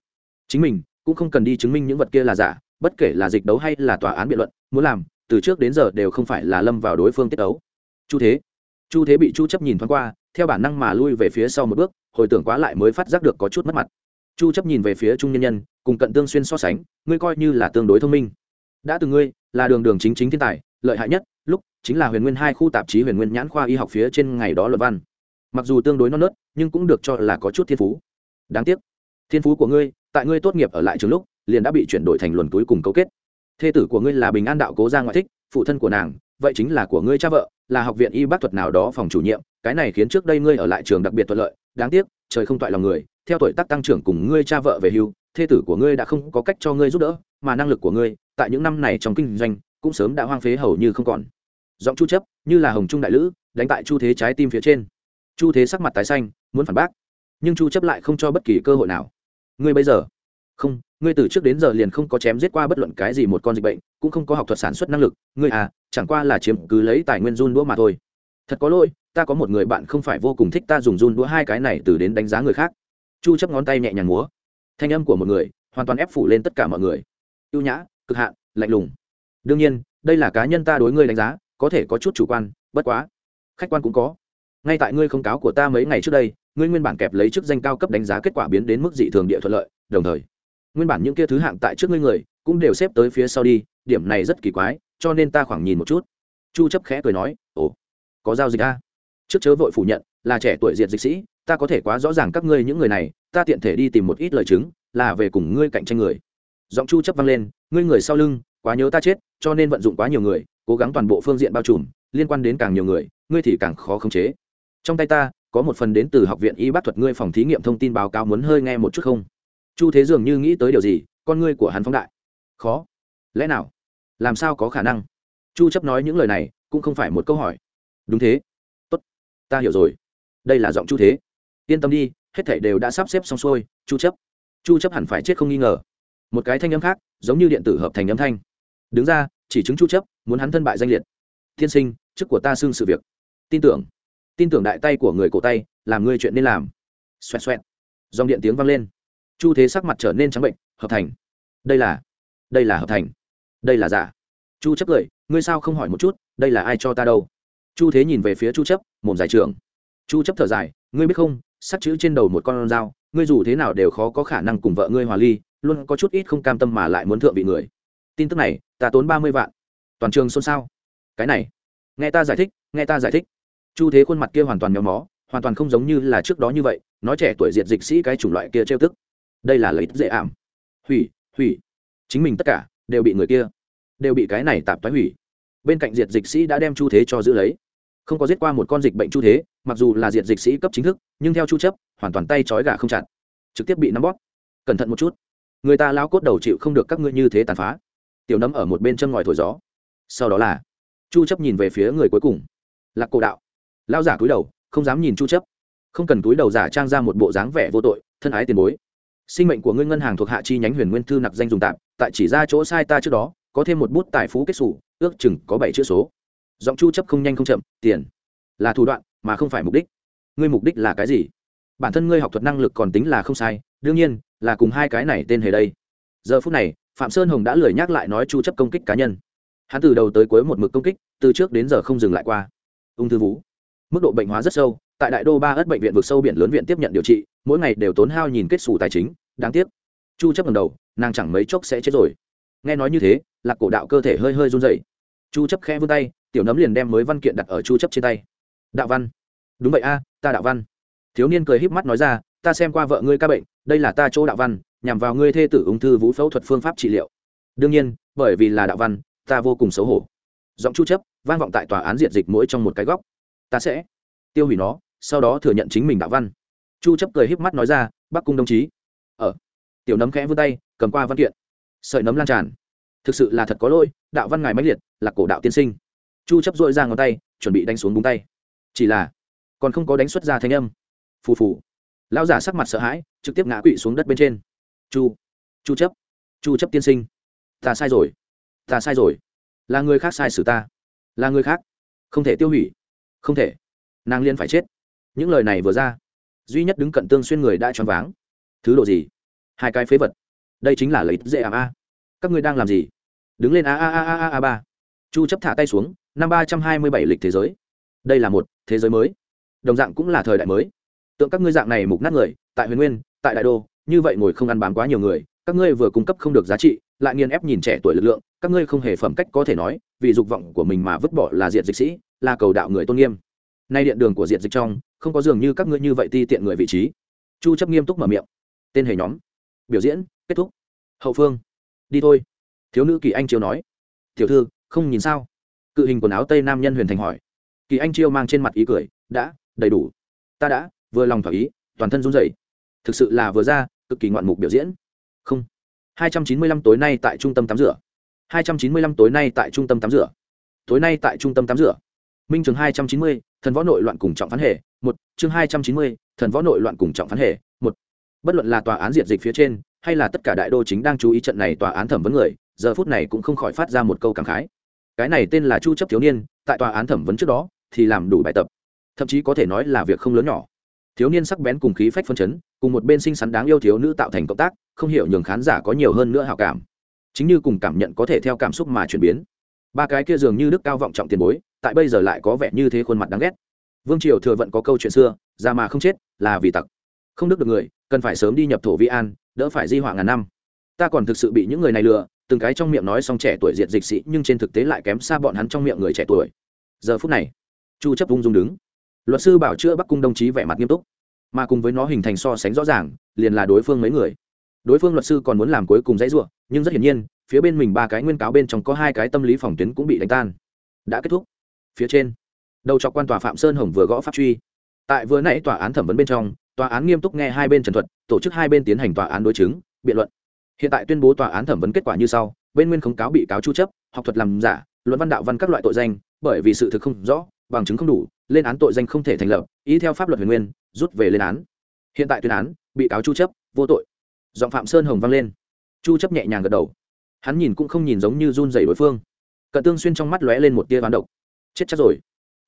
Chính mình cũng không cần đi chứng minh những vật kia là giả, bất kể là dịch đấu hay là tòa án biện luận, muốn làm, từ trước đến giờ đều không phải là lâm vào đối phương tiết đấu chu thế chu thế bị chu chấp nhìn thoáng qua, theo bản năng mà lui về phía sau một bước, hồi tưởng quá lại mới phát giác được có chút mất mặt. Chu chấp nhìn về phía trung nhân nhân, cùng cận tương xuyên so sánh, ngươi coi như là tương đối thông minh. Đã từng ngươi là đường đường chính chính thiên tài, lợi hại nhất, lúc chính là huyền nguyên hai khu tạp chí huyền nguyên nhãn khoa y học phía trên ngày đó luận văn mặc dù tương đối non nớt, nhưng cũng được cho là có chút thiên phú. Đáng tiếc, thiên phú của ngươi, tại ngươi tốt nghiệp ở lại trường lúc, liền đã bị chuyển đổi thành luồn túi cùng cấu kết. Thê tử của ngươi là bình an đạo cố gia ngoại thích, phụ thân của nàng, vậy chính là của ngươi cha vợ, là học viện y bác thuật nào đó phòng chủ nhiệm, cái này khiến trước đây ngươi ở lại trường đặc biệt thuận lợi. Đáng tiếc, trời không toại lòng người, theo tuổi tác tăng trưởng cùng ngươi cha vợ về hưu, thê tử của ngươi đã không có cách cho ngươi giúp đỡ, mà năng lực của ngươi, tại những năm này trong kinh doanh, cũng sớm đã hoang phế hầu như không còn. Giọng chu chấp, như là hồng trung đại lữ, đánh tại chu thế trái tim phía trên chu thế sắc mặt tái xanh, muốn phản bác. Nhưng chu chấp lại không cho bất kỳ cơ hội nào. Ngươi bây giờ? Không, ngươi từ trước đến giờ liền không có chém giết qua bất luận cái gì một con dịch bệnh, cũng không có học thuật sản xuất năng lực. Ngươi à chẳng qua là chiếm cứ lấy tài nguyên run đũa mà thôi. Thật có lỗi, ta có một người bạn không phải vô cùng thích ta dùng run đũa hai cái này từ đến đánh giá người khác. Chu chấp ngón tay nhẹ nhàng múa. Thanh âm của một người hoàn toàn ép phủ lên tất cả mọi người. Ưu nhã, cực hạn, lạnh lùng. Đương nhiên, đây là cá nhân ta đối ngươi đánh giá, có thể có chút chủ quan, bất quá. Khách quan cũng có ngay tại ngươi không cáo của ta mấy ngày trước đây, ngươi nguyên bản kẹp lấy chức danh cao cấp đánh giá kết quả biến đến mức dị thường địa thuận lợi, đồng thời, nguyên bản những kia thứ hạng tại trước ngươi người, cũng đều xếp tới phía sau đi, điểm này rất kỳ quái, cho nên ta khoảng nhìn một chút. Chu chấp khẽ cười nói, ồ, có giao dịch a? Trước chớ vội phủ nhận, là trẻ tuổi diệt dịch sĩ, ta có thể quá rõ ràng các ngươi những người này, ta tiện thể đi tìm một ít lời chứng, là về cùng ngươi cạnh tranh người. Giọng chu chấp vang lên, ngươi người sau lưng, quá nhớ ta chết, cho nên vận dụng quá nhiều người, cố gắng toàn bộ phương diện bao trùm, liên quan đến càng nhiều người, ngươi thì càng khó khống chế trong tay ta, có một phần đến từ học viện y bác thuật ngươi phòng thí nghiệm thông tin báo cáo muốn hơi nghe một chút không? Chu thế dường như nghĩ tới điều gì, con ngươi của hắn phóng đại. Khó. Lẽ nào? Làm sao có khả năng? Chu chấp nói những lời này, cũng không phải một câu hỏi. Đúng thế. Tốt. Ta hiểu rồi. Đây là giọng chu thế. Yên tâm đi, hết thảy đều đã sắp xếp xong xuôi, chu chấp. Chu chấp hẳn phải chết không nghi ngờ. Một cái thanh âm khác, giống như điện tử hợp thành âm thanh. Đứng ra, chỉ chứng chu chấp, muốn hắn thân bại danh liệt. Thiên sinh, chức của ta xưng sự việc. Tin tưởng tin tưởng đại tay của người cổ tay, làm ngươi chuyện nên làm. Xoẹt xoẹt. Dòng điện tiếng vang lên. Chu thế sắc mặt trở nên trắng bệnh, hợp thành. Đây là đây là hợp thành. Đây là giả. Chu chấp cười ngươi sao không hỏi một chút, đây là ai cho ta đâu? Chu thế nhìn về phía chu chấp, mồm giải trưởng. Chu chấp thở dài, ngươi biết không sắc chữ trên đầu một con dao, ngươi dù thế nào đều khó có khả năng cùng vợ ngươi hòa ly, luôn có chút ít không cam tâm mà lại muốn thượng vị người. Tin tức này, ta tốn 30 vạn. Toàn trường xôn xao. Cái này, nghe ta giải thích, nghe ta giải thích chu thế khuôn mặt kia hoàn toàn méo mó, hoàn toàn không giống như là trước đó như vậy, nói trẻ tuổi diệt dịch sĩ cái chủng loại kia trêu tức. Đây là lợi ích dễ ảm. Hủy hủy. Chính mình tất cả đều bị người kia, đều bị cái này tạp thoái hủy. Bên cạnh diệt dịch sĩ đã đem chu thế cho giữ lấy. Không có giết qua một con dịch bệnh chu thế, mặc dù là diệt dịch sĩ cấp chính thức, nhưng theo chu chấp, hoàn toàn tay trói gà không chặt. Trực tiếp bị nắm bóp. Cẩn thận một chút. Người ta lao cốt đầu chịu không được các ngươi như thế tàn phá. Tiểu nấm ở một bên chân ngòi thổi gió. Sau đó là chu chấp nhìn về phía người cuối cùng. Lạc cổ đạo lao giả cúi đầu, không dám nhìn chu chấp. Không cần túi đầu giả trang ra một bộ dáng vẻ vô tội, thân ái tiền bối. Sinh mệnh của ngươi ngân hàng thuộc hạ chi nhánh huyền nguyên thư nặc danh dùng tạm, tại chỉ ra chỗ sai ta trước đó, có thêm một bút tài phú kết sủ ước chừng có bảy chữ số. Giọng chu chấp không nhanh không chậm, tiền là thủ đoạn, mà không phải mục đích. Ngươi mục đích là cái gì? Bản thân ngươi học thuật năng lực còn tính là không sai, đương nhiên là cùng hai cái này tên hề đây. Giờ phút này, phạm sơn hồng đã lười nhắc lại nói chu chấp công kích cá nhân. Hắn từ đầu tới cuối một mực công kích, từ trước đến giờ không dừng lại qua. Ung thư vũ mức độ bệnh hóa rất sâu, tại đại đô ba ất bệnh viện vực sâu biển lớn viện tiếp nhận điều trị, mỗi ngày đều tốn hao nhìn kết xù tài chính, đáng tiếc. Chu chấp lần đầu, nàng chẳng mấy chốc sẽ chết rồi. Nghe nói như thế, lạc cổ đạo cơ thể hơi hơi run rẩy. Chu chấp khẽ vươn tay, tiểu nấm liền đem mới văn kiện đặt ở chu chấp trên tay. Đạo văn. Đúng vậy a, ta đạo văn. Thiếu niên cười híp mắt nói ra, ta xem qua vợ ngươi ca bệnh, đây là ta chỗ đạo văn, nhằm vào ngươi thê tử ung thư vũ phẫu thuật phương pháp trị liệu. Đương nhiên, bởi vì là đạo văn, ta vô cùng xấu hổ. Giọng chu chấp vang vọng tại tòa án diện dịch mỗi trong một cái góc ta sẽ tiêu hủy nó, sau đó thừa nhận chính mình đạo văn. Chu chấp cười híp mắt nói ra, bắc cung đồng chí. Ở tiểu nấm khẽ vươn tay, cầm qua văn kiện. Sợi nấm lan tràn. Thực sự là thật có lỗi, đạo văn ngài mãnh liệt, là cổ đạo tiên sinh. Chu chấp dội ra ngón tay, chuẩn bị đánh xuống búng tay. Chỉ là, còn không có đánh xuất ra thanh âm. Phù phù. Lão giả sắc mặt sợ hãi, trực tiếp ngã quỵ xuống đất bên trên. Chu. Chu chấp. Chu chấp tiên sinh. Ta sai rồi. Ta sai rồi. Là người khác sai xử ta. Là người khác. Không thể tiêu hủy không thể. Nàng liên phải chết. Những lời này vừa ra, duy nhất đứng cận tương xuyên người đã choáng váng. Thứ độ gì? Hai cái phế vật. Đây chính là lấy dễ ảm a. Các ngươi đang làm gì? Đứng lên a a a a a a ba. Chu chấp thả tay xuống, năm ba trăm hai mươi bảy lịch thế giới. Đây là một thế giới mới. Đồng dạng cũng là thời đại mới. Tượng các ngươi dạng này mục nát người, tại huyền nguyên, tại đại đô, như vậy ngồi không ăn bám quá nhiều người, các ngươi vừa cung cấp không được giá trị, lại nghiền ép nhìn trẻ tuổi lực lượng, các ngươi không hề phẩm cách có thể nói, vì dục vọng của mình mà vứt bỏ là diện dịch sĩ là cầu đạo người tôn nghiêm. Nay điện đường của diện dịch trong, không có dường như các ngươi như vậy ti tiện người vị trí. Chu chấp nghiêm túc mở miệng. Tên hề nhóm. Biểu diễn, kết thúc. Hậu phương. Đi thôi. Thiếu nữ kỳ anh chiêu nói. Tiểu thư, không nhìn sao? Cự hình quần áo tây nam nhân huyền thành hỏi. Kỳ anh chiêu mang trên mặt ý cười. Đã, đầy đủ. Ta đã, vừa lòng thỏa ý, toàn thân run rẩy. Thực sự là vừa ra, cực kỳ ngoạn mục biểu diễn. Không. 295 tối nay tại trung tâm tắm rửa. 295 tối nay tại trung tâm tắm rửa. Tối nay tại trung tâm tắm rửa minh trường 290, thần võ nội loạn cùng trọng phán hệ một. Chương 290, thần võ nội loạn cùng trọng phán hệ một. Bất luận là tòa án diệt dịch phía trên hay là tất cả đại đô chính đang chú ý trận này tòa án thẩm vấn người giờ phút này cũng không khỏi phát ra một câu cảm khái. Cái này tên là chu chấp thiếu niên tại tòa án thẩm vấn trước đó thì làm đủ bài tập. Thậm chí có thể nói là việc không lớn nhỏ. Thiếu niên sắc bén cùng khí phách phân chấn cùng một bên xinh xắn đáng yêu thiếu nữ tạo thành cộng tác không hiểu nhường khán giả có nhiều hơn nữa hào cảm. Chính như cùng cảm nhận có thể theo cảm xúc mà chuyển biến. Ba cái kia dường như đức cao vọng trọng tiền bối tại bây giờ lại có vẻ như thế khuôn mặt đáng ghét. Vương triều thừa vận có câu chuyện xưa ra mà không chết là vì tặc. Không đức được người, cần phải sớm đi nhập thổ vi an, đỡ phải di họa ngàn năm. Ta còn thực sự bị những người này lừa, từng cái trong miệng nói xong trẻ tuổi diệt dịch sĩ, nhưng trên thực tế lại kém xa bọn hắn trong miệng người trẻ tuổi. Giờ phút này, chu chấp ung dung đứng. Luật sư bảo chữa bắc cung đồng chí vẻ mặt nghiêm túc, mà cùng với nó hình thành so sánh rõ ràng, liền là đối phương mấy người. Đối phương luật sư còn muốn làm cuối cùng dãy ruộng nhưng rất hiển nhiên, phía bên mình ba cái nguyên cáo bên trong có hai cái tâm lý phòng tuyến cũng bị đánh tan. Đã kết thúc phía trên. Đầu cho quan tòa phạm sơn hồng vừa gõ pháp truy. Tại vừa nãy tòa án thẩm vấn bên trong, tòa án nghiêm túc nghe hai bên trần thuật, tổ chức hai bên tiến hành tòa án đối chứng, biện luận. Hiện tại tuyên bố tòa án thẩm vấn kết quả như sau, bên nguyên khống cáo bị cáo chu chấp, học thuật làm giả, luận văn đạo văn các loại tội danh, bởi vì sự thực không rõ, bằng chứng không đủ, lên án tội danh không thể thành lập, ý theo pháp luật huyền nguyên, rút về lên án. Hiện tại tuyên án, bị cáo chu chấp, vô tội. Giọng phạm sơn hồng vang lên. Chu chấp nhẹ nhàng gật đầu. Hắn nhìn cũng không nhìn giống như run rẩy đối phương. Cận tương xuyên trong mắt lóe lên một tia toán độc chết chắc rồi.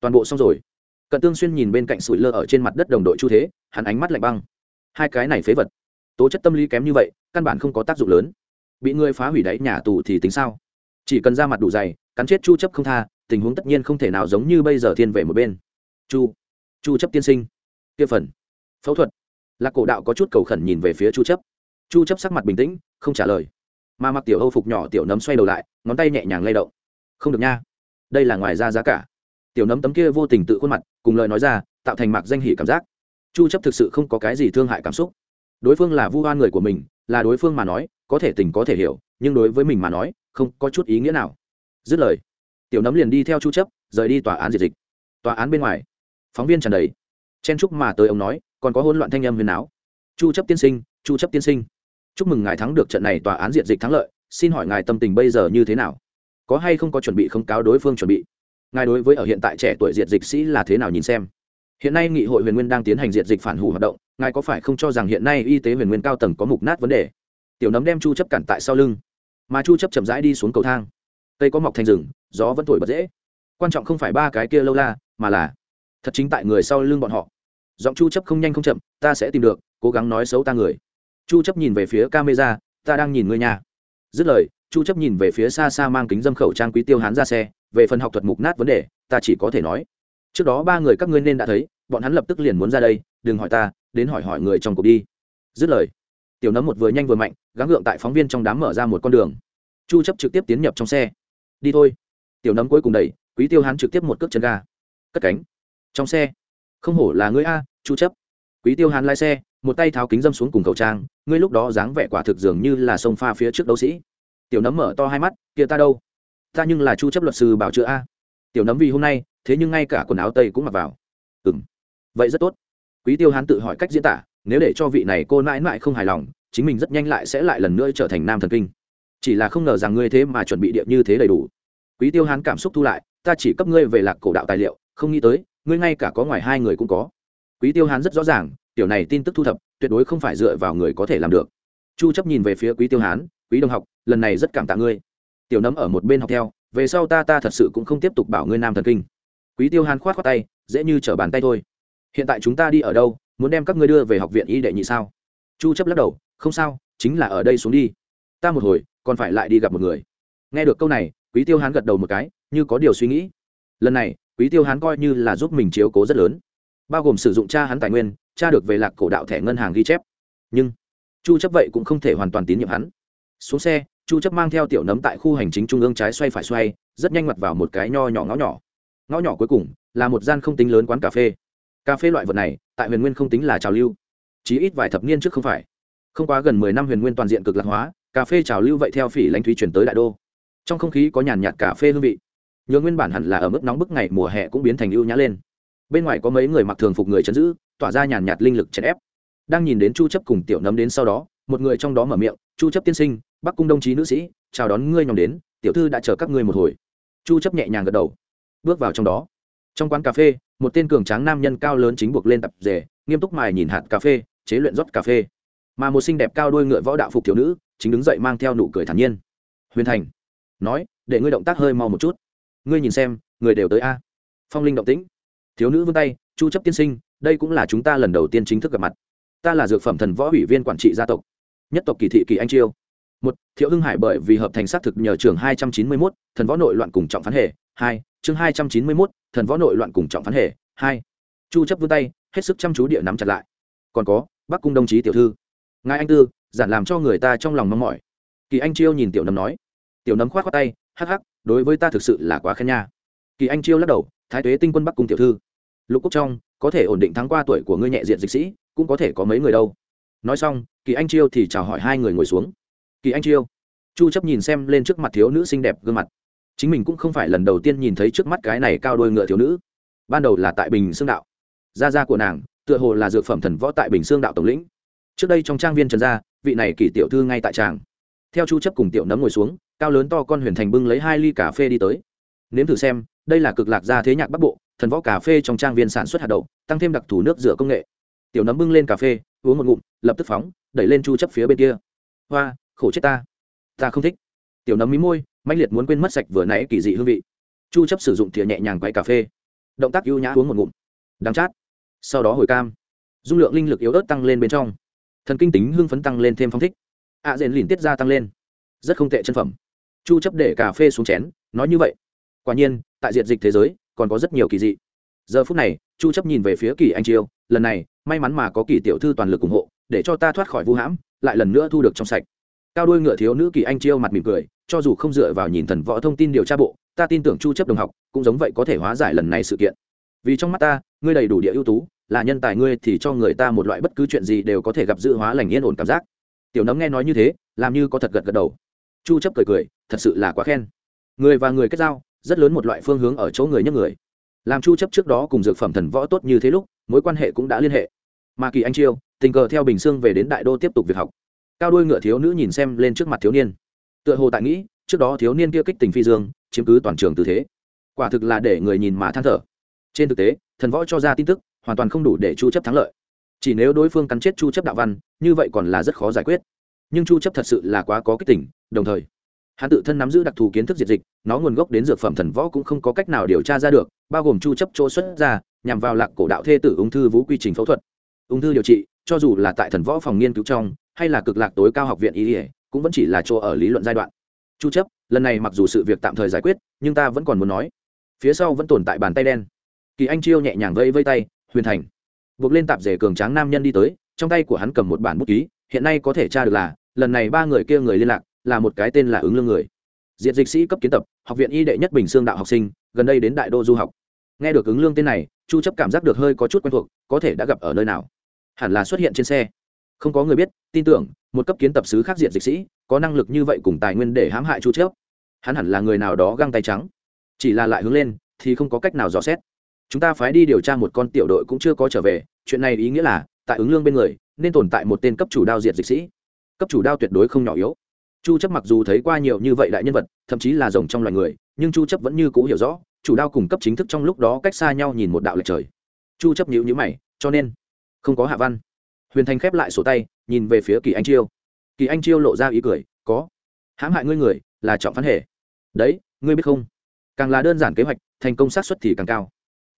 Toàn bộ xong rồi. Cận tương xuyên nhìn bên cạnh sủi lơ ở trên mặt đất đồng đội chu thế, hắn ánh mắt lạnh băng. Hai cái này phế vật. Tố chất tâm lý kém như vậy, căn bản không có tác dụng lớn. Bị người phá hủy đáy nhà tù thì tính sao? Chỉ cần ra mặt đủ dày, cắn chết chu chấp không tha, tình huống tất nhiên không thể nào giống như bây giờ thiên về một bên. Chu chu chấp tiên sinh. Kia phần. Phẫu thuật. Lạc cổ đạo có chút cầu khẩn nhìn về phía chu chấp. Chu chấp sắc mặt bình tĩnh, không trả lời. Mà mặc tiểu âu phục nhỏ tiểu nấm xoay đầu lại, ngón tay nhẹ nhàng lay động. Không được nha đây là ngoài ra giá cả. Tiểu nấm tấm kia vô tình tự khuôn mặt, cùng lời nói ra, tạo thành mạc danh hỉ cảm giác. Chu chấp thực sự không có cái gì thương hại cảm xúc. Đối phương là vu oan người của mình, là đối phương mà nói, có thể tình có thể hiểu, nhưng đối với mình mà nói, không có chút ý nghĩa nào. Dứt lời, tiểu nấm liền đi theo chu chấp, rời đi tòa án diệt dịch. Tòa án bên ngoài, phóng viên tràn đầy. Chen chúc mà tới ông nói, còn có hỗn loạn thanh âm huyền áo. Chu chấp tiên sinh, chu chấp tiên sinh. Chúc mừng ngài thắng được trận này tòa án diệt dịch thắng lợi, xin hỏi ngài tâm tình bây giờ như thế nào? Có hay không có chuẩn bị không cáo đối phương chuẩn bị? Ngài đối với ở hiện tại trẻ tuổi diệt dịch sĩ là thế nào nhìn xem? Hiện nay nghị hội huyền nguyên đang tiến hành diệt dịch phản hủ hoạt động, ngài có phải không cho rằng hiện nay y tế huyền nguyên cao tầng có mục nát vấn đề? Tiểu nấm đem chu chấp cản tại sau lưng, mà chu chấp chậm rãi đi xuống cầu thang. Cây có mọc thành rừng, gió vẫn thổi bật dễ. Quan trọng không phải ba cái kia lâu la, mà là thật chính tại người sau lưng bọn họ. Giọng chu chấp không nhanh không chậm, ta sẽ tìm được, cố gắng nói xấu ta người. Chu chấp nhìn về phía camera, ta đang nhìn người nhà dứt lời, chu chấp nhìn về phía xa xa mang kính dâm khẩu trang quý tiêu hán ra xe, về phần học thuật mục nát vấn đề, ta chỉ có thể nói. Trước đó ba người các ngươi nên đã thấy, bọn hắn lập tức liền muốn ra đây, đừng hỏi ta, đến hỏi hỏi người trong cuộc đi. Dứt lời, tiểu nấm một vừa nhanh vừa mạnh, gắng gượng tại phóng viên trong đám mở ra một con đường. Chu chấp trực tiếp tiến nhập trong xe. Đi thôi. Tiểu nấm cuối cùng đẩy, quý tiêu hán trực tiếp một cước chân ga. Cất cánh. Trong xe. Không hổ là ngươi a, chu chấp. Quý tiêu hán lái xe một tay tháo kính dâm xuống cùng khẩu trang, ngươi lúc đó dáng vẻ quả thực dường như là sông pha phía trước đấu sĩ. Tiểu nấm mở to hai mắt, kia ta đâu? Ta nhưng là chu chấp luật sư bảo chữa a. Tiểu nấm vì hôm nay, thế nhưng ngay cả quần áo tây cũng mặc vào. Ừm. Vậy rất tốt. Quý tiêu hán tự hỏi cách diễn tả, nếu để cho vị này cô mãi mãi không hài lòng, chính mình rất nhanh lại sẽ lại lần nữa trở thành nam thần kinh. Chỉ là không ngờ rằng ngươi thế mà chuẩn bị điệp như thế đầy đủ. Quý tiêu hán cảm xúc thu lại, ta chỉ cấp ngươi về lạc cổ đạo tài liệu, không nghĩ tới, ngươi ngay cả có ngoài hai người cũng có quý tiêu hán rất rõ ràng, tiểu này tin tức thu thập, tuyệt đối không phải dựa vào người có thể làm được. Chu chấp nhìn về phía quý tiêu hán, quý đồng học, lần này rất cảm tạ ngươi. Tiểu nấm ở một bên học theo, về sau ta ta thật sự cũng không tiếp tục bảo ngươi nam thần kinh. Quý tiêu hán khoát khoát tay, dễ như trở bàn tay thôi. Hiện tại chúng ta đi ở đâu, muốn đem các ngươi đưa về học viện y đệ nhị sao? Chu chấp lắc đầu, không sao, chính là ở đây xuống đi. Ta một hồi, còn phải lại đi gặp một người. Nghe được câu này, quý tiêu hán gật đầu một cái, như có điều suy nghĩ. Lần này, quý tiêu hán coi như là giúp mình chiếu cố rất lớn bao gồm sử dụng cha hắn tài nguyên cha được về lạc cổ đạo thẻ ngân hàng ghi chép. Nhưng, chu chấp vậy cũng không thể hoàn toàn tín nhiệm hắn. Xuống xe, chu chấp mang theo tiểu nấm tại khu hành chính trung ương trái xoay phải xoay, rất nhanh mặt vào một cái nho nhỏ ngõ nhỏ. Ngõ nhỏ cuối cùng là một gian không tính lớn quán cà phê. Cà phê loại vật này, tại huyền nguyên không tính là trào lưu. Chí ít vài thập niên trước không phải. Không quá gần 10 năm huyền nguyên toàn diện cực lạc hóa, cà phê trào lưu vậy theo phỉ lãnh thúy chuyển tới đại đô. Trong không khí có nhàn nhạt cà phê hương vị. Nhường nguyên bản hẳn là ở mức nóng bức ngày mùa hè cũng biến thành ưu nhã lên bên ngoài có mấy người mặc thường phục người chấn giữ, tỏa ra nhàn nhạt linh lực chèn ép. Đang nhìn đến chu chấp cùng tiểu nấm đến sau đó, một người trong đó mở miệng, chu chấp tiên sinh, bắc cung đồng chí nữ sĩ, chào đón ngươi nhóm đến, tiểu thư đã chờ các ngươi một hồi. Chu chấp nhẹ nhàng gật đầu, bước vào trong đó. Trong quán cà phê, một tên cường tráng nam nhân cao lớn chính buộc lên tập rể, nghiêm túc mài nhìn hạt cà phê, chế luyện rót cà phê. Mà một xinh đẹp cao đuôi ngựa võ đạo phục thiếu nữ, chính đứng dậy mang theo nụ cười thản nhiên. Huyền thành, nói, để ngươi động tác hơi mau một chút. Ngươi nhìn xem, người đều tới a. Phong linh động tĩnh thiếu nữ vươn tay chu chấp tiên sinh đây cũng là chúng ta lần đầu tiên chính thức gặp mặt. Ta là dược phẩm thần võ ủy viên quản trị gia tộc nhất tộc kỳ thị kỳ anh chiêu một thiệu hưng hải bởi vì hợp thành xác thực nhờ trường hai trăm chín mươi 291, thần võ nội loạn cùng trọng phán hệ hai chương hai trăm chín mươi 291, thần võ nội loạn cùng trọng phán hệ hai chu chấp vươn tay hết sức chăm chú địa nắm chặt lại. Còn có bắc cung đồng chí tiểu thư. Ngài anh tư giản làm cho người ta trong lòng mong mỏi. Kỳ anh chiêu nhìn tiểu nấm nói. Tiểu nấm khoát khoát tay hắc hắc đối với ta thực sự là quá khen nha. Kỳ anh chiêu lắc đầu thái tuế tinh quân bắc cung tiểu thư lục quốc trong, có thể ổn định thắng qua tuổi của ngươi nhẹ diện dịch sĩ, cũng có thể có mấy người đâu. Nói xong, kỳ anh chiêu thì chào hỏi hai người ngồi xuống. Kỳ anh chiêu. Chu chấp nhìn xem lên trước mặt thiếu nữ xinh đẹp gương mặt. Chính mình cũng không phải lần đầu tiên nhìn thấy trước mắt cái này cao đôi ngựa thiếu nữ. Ban đầu là tại bình xương đạo. Gia gia của nàng, tựa hồ là dược phẩm thần võ tại bình xương đạo tổng lĩnh. Trước đây trong trang viên trần gia, vị này kỳ tiểu thư ngay tại tràng. Theo chu chấp cùng tiểu nấm ngồi xuống, cao lớn to con huyền thành bưng lấy hai ly cà phê đi tới. Nếm thử xem, đây là cực lạc gia thế nhạc bắc bộ thần võ cà phê trong trang viên sản xuất hạt đậu tăng thêm đặc thù nước rửa công nghệ. Tiểu nấm bưng lên cà phê uống một ngụm lập tức phóng đẩy lên chu chấp phía bên kia. Hoa khổ chết ta. Ta không thích. Tiểu nấm mí môi mãnh liệt muốn quên mất sạch vừa nãy kỳ dị hương vị. Chu chấp sử dụng thìa nhẹ nhàng quay cà phê. Động tác ưu nhã uống một ngụm. Đắng chát. Sau đó hồi cam. Dung lượng linh lực yếu ớt tăng lên bên trong. Thần kinh tính hương phấn tăng lên thêm phong thích. Ạ à, lìn tiết ra tăng lên. Rất không tệ chân phẩm. Chu chấp để cà phê xuống chén nói như vậy. Quả nhiên tại diện dịch thế giới còn có rất nhiều kỳ dị. Giờ phút này, chu chấp nhìn về phía kỳ anh chiêu, lần này, may mắn mà có kỳ tiểu thư toàn lực ủng hộ, để cho ta thoát khỏi vu hãm, lại lần nữa thu được trong sạch. Cao đuôi ngựa thiếu nữ kỳ anh chiêu mặt mỉm cười, cho dù không dựa vào nhìn thần võ thông tin điều tra bộ, ta tin tưởng chu chấp đồng học cũng giống vậy có thể hóa giải lần này sự kiện. Vì trong mắt ta, ngươi đầy đủ địa ưu tú, là nhân tài ngươi thì cho người ta một loại bất cứ chuyện gì đều có thể gặp dự hóa lành yên ổn cảm giác. Tiểu nấm nghe nói như thế, làm như có thật gật gật đầu. Chu chấp cười cười, thật sự là quá khen. Người và người kết giao rất lớn một loại phương hướng ở chỗ người nhấc người. Làm chu chấp trước đó cùng dược phẩm thần võ tốt như thế lúc, mối quan hệ cũng đã liên hệ. Mà kỳ anh chiêu, tình cờ theo bình xương về đến đại đô tiếp tục việc học. Cao đuôi ngựa thiếu nữ nhìn xem lên trước mặt thiếu niên. Tựa hồ tại nghĩ, trước đó thiếu niên kia kích tình phi dương, chiếm cứ toàn trường tư thế. Quả thực là để người nhìn mà than thở. Trên thực tế, thần võ cho ra tin tức, hoàn toàn không đủ để chu chấp thắng lợi. Chỉ nếu đối phương cắn chết chu chấp đạo văn, như vậy còn là rất khó giải quyết. Nhưng chu chấp thật sự là quá có kích tỉnh đồng thời hắn tự thân nắm giữ đặc thù kiến thức diệt dịch, nó nguồn gốc đến dược phẩm thần võ cũng không có cách nào điều tra ra được, bao gồm chu chấp chỗ xuất ra, nhằm vào lạc cổ đạo thê tử ung thư vũ quy trình phẫu thuật. Ung thư điều trị, cho dù là tại thần võ phòng nghiên cứu trong, hay là cực lạc tối cao học viện y cũng vẫn chỉ là chỗ ở lý luận giai đoạn. Chu chấp, lần này mặc dù sự việc tạm thời giải quyết, nhưng ta vẫn còn muốn nói. Phía sau vẫn tồn tại bàn tay đen. Kỳ anh chiêu nhẹ nhàng vây vây tay, huyền thành. Buộc lên tạp dề cường tráng nam nhân đi tới, trong tay của hắn cầm một bản bút ký, hiện nay có thể tra được là, lần này ba người kia người liên lạc là một cái tên là ứng lương người. Diện dịch sĩ cấp kiến tập, học viện y đệ nhất bình xương đạo học sinh, gần đây đến đại đô du học. Nghe được ứng lương tên này, chu chấp cảm giác được hơi có chút quen thuộc, có thể đã gặp ở nơi nào. Hẳn là xuất hiện trên xe. Không có người biết, tin tưởng, một cấp kiến tập sứ khác diện dịch sĩ, có năng lực như vậy cùng tài nguyên để hãm hại chu chấp. Hắn hẳn là người nào đó găng tay trắng. Chỉ là lại hướng lên, thì không có cách nào dò xét. Chúng ta phái đi điều tra một con tiểu đội cũng chưa có trở về, chuyện này ý nghĩa là, tại ứng lương bên người, nên tồn tại một tên cấp chủ đao diệt dịch sĩ. Cấp chủ đao tuyệt đối không nhỏ yếu chu chấp mặc dù thấy qua nhiều như vậy đại nhân vật, thậm chí là rồng trong loài người, nhưng chu chấp vẫn như cũ hiểu rõ, chủ đao cùng cấp chính thức trong lúc đó cách xa nhau nhìn một đạo lệch trời. Chu chấp nhíu nhíu mày, cho nên, không có hạ văn. Huyền thanh khép lại sổ tay, nhìn về phía kỳ anh chiêu. Kỳ anh chiêu lộ ra ý cười, có. Hãm hại ngươi người, là trọng phán hệ đấy, ngươi biết không? Càng là đơn giản kế hoạch, thành công xác suất thì càng cao.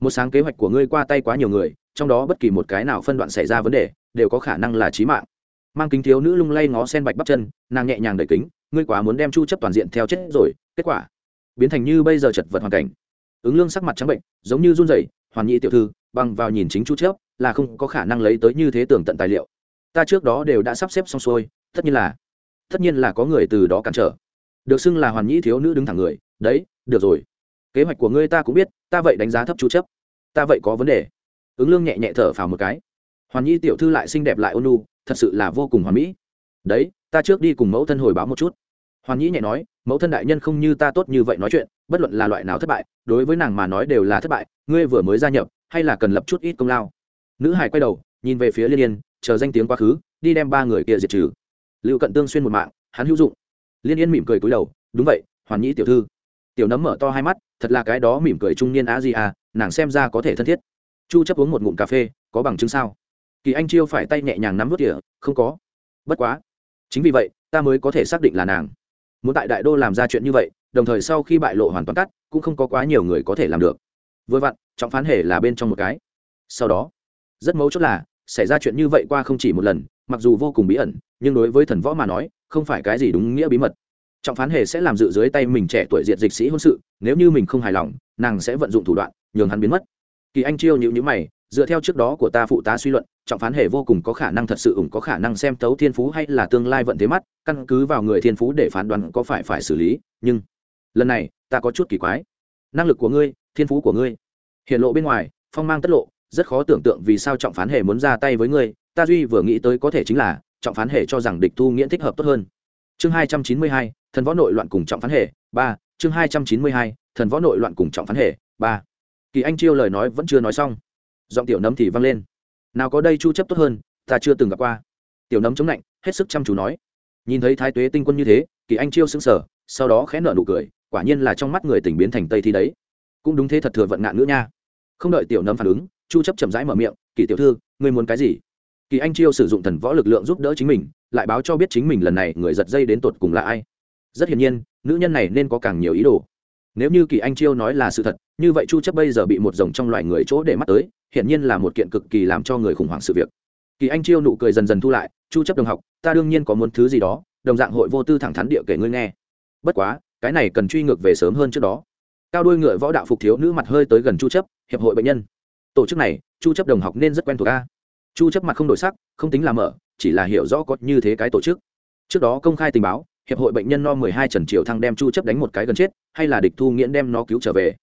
Một sáng kế hoạch của ngươi qua tay quá nhiều người, trong đó bất kỳ một cái nào phân đoạn xảy ra vấn đề, đều có khả năng là chí mạng mang kính thiếu nữ lung lay ngó sen bạch bắp chân, nàng nhẹ nhàng đẩy kính, ngươi quá muốn đem chu chấp toàn diện theo chết rồi, kết quả biến thành như bây giờ chật vật hoàn cảnh. Ứng lương sắc mặt trắng bệnh, giống như run rẩy, hoàn nhị tiểu thư băng vào nhìn chính chu chấp, là không có khả năng lấy tới như thế tưởng tận tài liệu. Ta trước đó đều đã sắp xếp xong xuôi, tất nhiên là, tất nhiên là có người từ đó cản trở. Được xưng là hoàn nhị thiếu nữ đứng thẳng người, đấy, được rồi. Kế hoạch của ngươi ta cũng biết, ta vậy đánh giá thấp chu chấp. Ta vậy có vấn đề. Ứng lương nhẹ nhẹ thở phào một cái hoàn nhi tiểu thư lại xinh đẹp lại ôn nu thật sự là vô cùng hoàn mỹ. Đấy, ta trước đi cùng mẫu thân hồi báo một chút. Hoàn nhi nhẹ nói, mẫu thân đại nhân không như ta tốt như vậy nói chuyện, bất luận là loại nào thất bại, đối với nàng mà nói đều là thất bại, ngươi vừa mới gia nhập, hay là cần lập chút ít công lao. Nữ hải quay đầu, nhìn về phía liên yên, chờ danh tiếng quá khứ, đi đem ba người kia diệt trừ. Lưu cận tương xuyên một mạng, hắn hữu dụng. Liên yên mỉm cười cúi đầu, đúng vậy, hoàn nhĩ tiểu thư. Tiểu nấm mở to hai mắt, thật là cái đó mỉm cười trung niên á gì à nàng xem ra có thể thân thiết. Chu chấp uống một ngụm cà phê, có bằng chứng sao? Kỳ anh chiêu phải tay nhẹ nhàng nắm vớt tỉa không có. Bất quá. Chính vì vậy, ta mới có thể xác định là nàng. Muốn tại đại đô làm ra chuyện như vậy, đồng thời sau khi bại lộ hoàn toàn cắt, cũng không có quá nhiều người có thể làm được. Vừa vặn, trọng phán hề là bên trong một cái. Sau đó, rất mấu chốt là, xảy ra chuyện như vậy qua không chỉ một lần, mặc dù vô cùng bí ẩn, nhưng đối với thần võ mà nói, không phải cái gì đúng nghĩa bí mật. Trọng phán hề sẽ làm dự dưới tay mình trẻ tuổi diệt dịch sĩ hôn sự, nếu như mình không hài lòng, nàng sẽ vận dụng thủ đoạn, nhường hắn biến mất. Kỳ anh chiêu nhữ nhữ mày dựa theo trước đó của ta phụ tá suy luận, trọng phán hệ vô cùng có khả năng thật sự ủng có khả năng xem tấu thiên phú hay là tương lai vận thế mắt, căn cứ vào người thiên phú để phán đoán có phải phải xử lý, nhưng lần này, ta có chút kỳ quái. Năng lực của ngươi, thiên phú của ngươi. Hiện lộ bên ngoài, phong mang tất lộ, rất khó tưởng tượng vì sao trọng phán hệ muốn ra tay với ngươi, ta duy vừa nghĩ tới có thể chính là, trọng phán hệ cho rằng địch thu nghiễn thích hợp tốt hơn. Chương hai trăm chín mươi hai, thần võ nội loạn cùng trọng phán hệ ba. Chương hai trăm chín mươi hai, thần võ nội loạn cùng trọng phán hệ ba. Kỳ anh chiêu lời nói vẫn chưa nói xong giọng tiểu nấm thì vang lên. Nào có đây chu chấp tốt hơn, ta chưa từng gặp qua. Tiểu nấm chống lạnh hết sức chăm chú nói. Nhìn thấy thái tuế tinh quân như thế, kỳ anh chiêu sững sờ, sau đó khẽ nở nụ cười, quả nhiên là trong mắt người tỉnh biến thành tây thi đấy. Cũng đúng thế thật thừa vận ngạn nữa nha. Không đợi tiểu nấm phản ứng, chu chấp chậm rãi mở miệng, kỳ tiểu thư, ngươi muốn cái gì? Kỳ anh chiêu sử dụng thần võ lực lượng giúp đỡ chính mình, lại báo cho biết chính mình lần này người giật dây đến tột cùng là ai. Rất hiển nhiên, nữ nhân này nên có càng nhiều ý đồ nếu như kỳ anh chiêu nói là sự thật, như vậy chu chấp bây giờ bị một rồng trong loài người chỗ để mắt tới hiện nhiên là một kiện cực kỳ làm cho người khủng hoảng sự việc. Kỳ anh chiêu nụ cười dần dần thu lại, chu chấp đồng học, ta đương nhiên có muốn thứ gì đó, đồng dạng hội vô tư thẳng thắn địa kể ngươi nghe. Bất quá, cái này cần truy ngược về sớm hơn trước đó. Cao đuôi ngựa võ đạo phục thiếu nữ mặt hơi tới gần chu chấp, hiệp hội bệnh nhân. Tổ chức này, chu chấp đồng học nên rất quen thuộc a. Chu chấp mặt không đổi sắc, không tính là mở, chỉ là hiểu rõ có như thế cái tổ chức. Trước đó công khai tình báo hiệp hội bệnh nhân no 12 trần triều thăng đem chu chấp đánh một cái gần chết hay là địch thu nghiễn đem nó cứu trở về?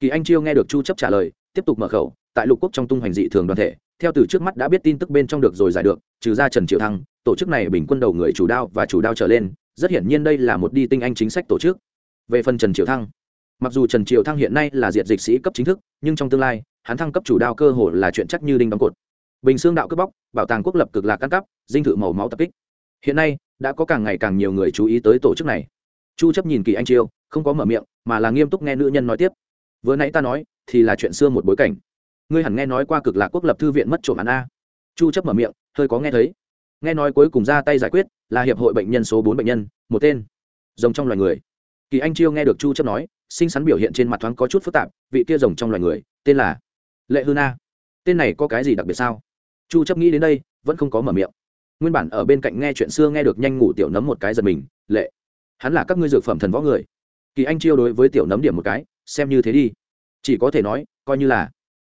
Kỳ anh chiêu nghe được chu chấp trả lời tiếp tục mở khẩu tại lục quốc trong tung hành dị thường đoàn thể theo từ trước mắt đã biết tin tức bên trong được rồi giải được trừ ra trần triệu thăng tổ chức này bình quân đầu người chủ đao và chủ đao trở lên rất hiển nhiên đây là một đi tinh anh chính sách tổ chức. Về phần trần triệu thăng mặc dù trần triệu thăng hiện nay là diệt dịch sĩ cấp chính thức nhưng trong tương lai hắn thăng cấp chủ đao cơ hồ là chuyện chắc như đinh đóng cột. Bình xương đạo cướp bóc bảo tàng quốc lập cực lạc căn cấp, dinh thự màu máu tập kích. Hiện nay đã có càng ngày càng nhiều người chú ý tới tổ chức này. Chu chấp nhìn kỳ anh chiêu, không có mở miệng, mà là nghiêm túc nghe nữ nhân nói tiếp. Vừa nãy ta nói, thì là chuyện xưa một bối cảnh. Ngươi hẳn nghe nói qua cực lạc quốc lập thư viện mất trộm án a. Chu chấp mở miệng, hơi có nghe thấy. Nghe nói cuối cùng ra tay giải quyết là hiệp hội bệnh nhân số 4 bệnh nhân, một tên. Rồng trong loài người. Kỳ anh chiêu nghe được chu chấp nói sinh sắn biểu hiện trên mặt thoáng có chút phức tạp, vị kia rồng trong loài người, tên là lệ hư na. Tên này có cái gì đặc biệt sao? Chu chấp nghĩ đến đây, vẫn không có mở miệng nguyên bản ở bên cạnh nghe chuyện xưa nghe được nhanh ngủ tiểu nấm một cái giật mình, lệ, hắn là các ngươi dược phẩm thần võ người. Kỳ anh chiêu đối với tiểu nấm điểm một cái, xem như thế đi. Chỉ có thể nói, coi như là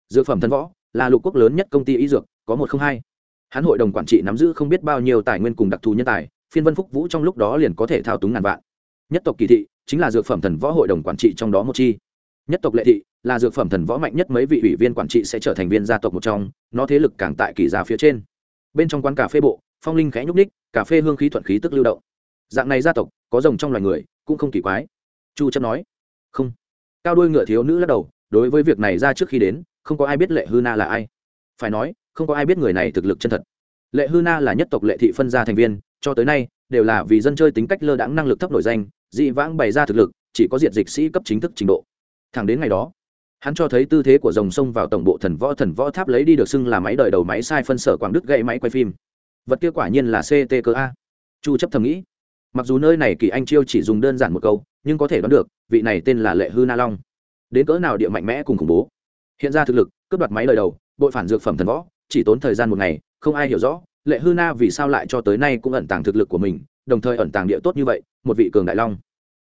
dược phẩm thần võ, là lục quốc lớn nhất công ty y dược, có một không hai. Hắn hội đồng quản trị nắm giữ không biết bao nhiêu tài nguyên cùng đặc thù nhân tài, phiên vân phúc vũ trong lúc đó liền có thể thao túng ngàn vạn. Nhất tộc kỳ thị chính là dược phẩm thần võ hội đồng quản trị trong đó một chi. Nhất tộc lệ thị là dược phẩm thần võ mạnh nhất mấy vị ủy viên quản trị sẽ trở thành viên gia tộc một trong, nó thế lực càng tại kỳ gia phía trên. Bên trong quán cà phê bộ phong linh khẽ nhúc ních cà phê hương khí thuận khí tức lưu động. Dạng này gia tộc, có rồng trong loài người, cũng không kỳ quái. Chu chấp nói. Không. Cao đuôi ngựa thiếu nữ lắc đầu, đối với việc này ra trước khi đến, không có ai biết lệ hư na là ai. Phải nói, không có ai biết người này thực lực chân thật. Lệ hư na là nhất tộc lệ thị phân gia thành viên, cho tới nay, đều là vì dân chơi tính cách lơ đãng năng lực thấp nổi danh, dị vãng bày ra thực lực, chỉ có diện dịch sĩ cấp chính thức trình độ. Thẳng đến ngày đó, hắn cho thấy tư thế của dòng sông vào tổng bộ thần võ thần võ tháp lấy đi được xưng là máy đời đầu máy sai phân sở quảng đức gây máy quay phim vật kia quả nhiên là ct cơ a. Chu chấp thầm nghĩ. Mặc dù nơi này kỳ anh chiêu chỉ dùng đơn giản một câu, nhưng có thể đoán được, vị này tên là lệ hư na long. Đến cỡ nào địa mạnh mẽ cùng khủng bố. Hiện ra thực lực, cướp đoạt máy lời đầu, bội phản dược phẩm thần võ, chỉ tốn thời gian một ngày, không ai hiểu rõ, lệ hư na vì sao lại cho tới nay cũng ẩn tàng thực lực của mình, đồng thời ẩn tàng địa tốt như vậy, một vị cường đại long.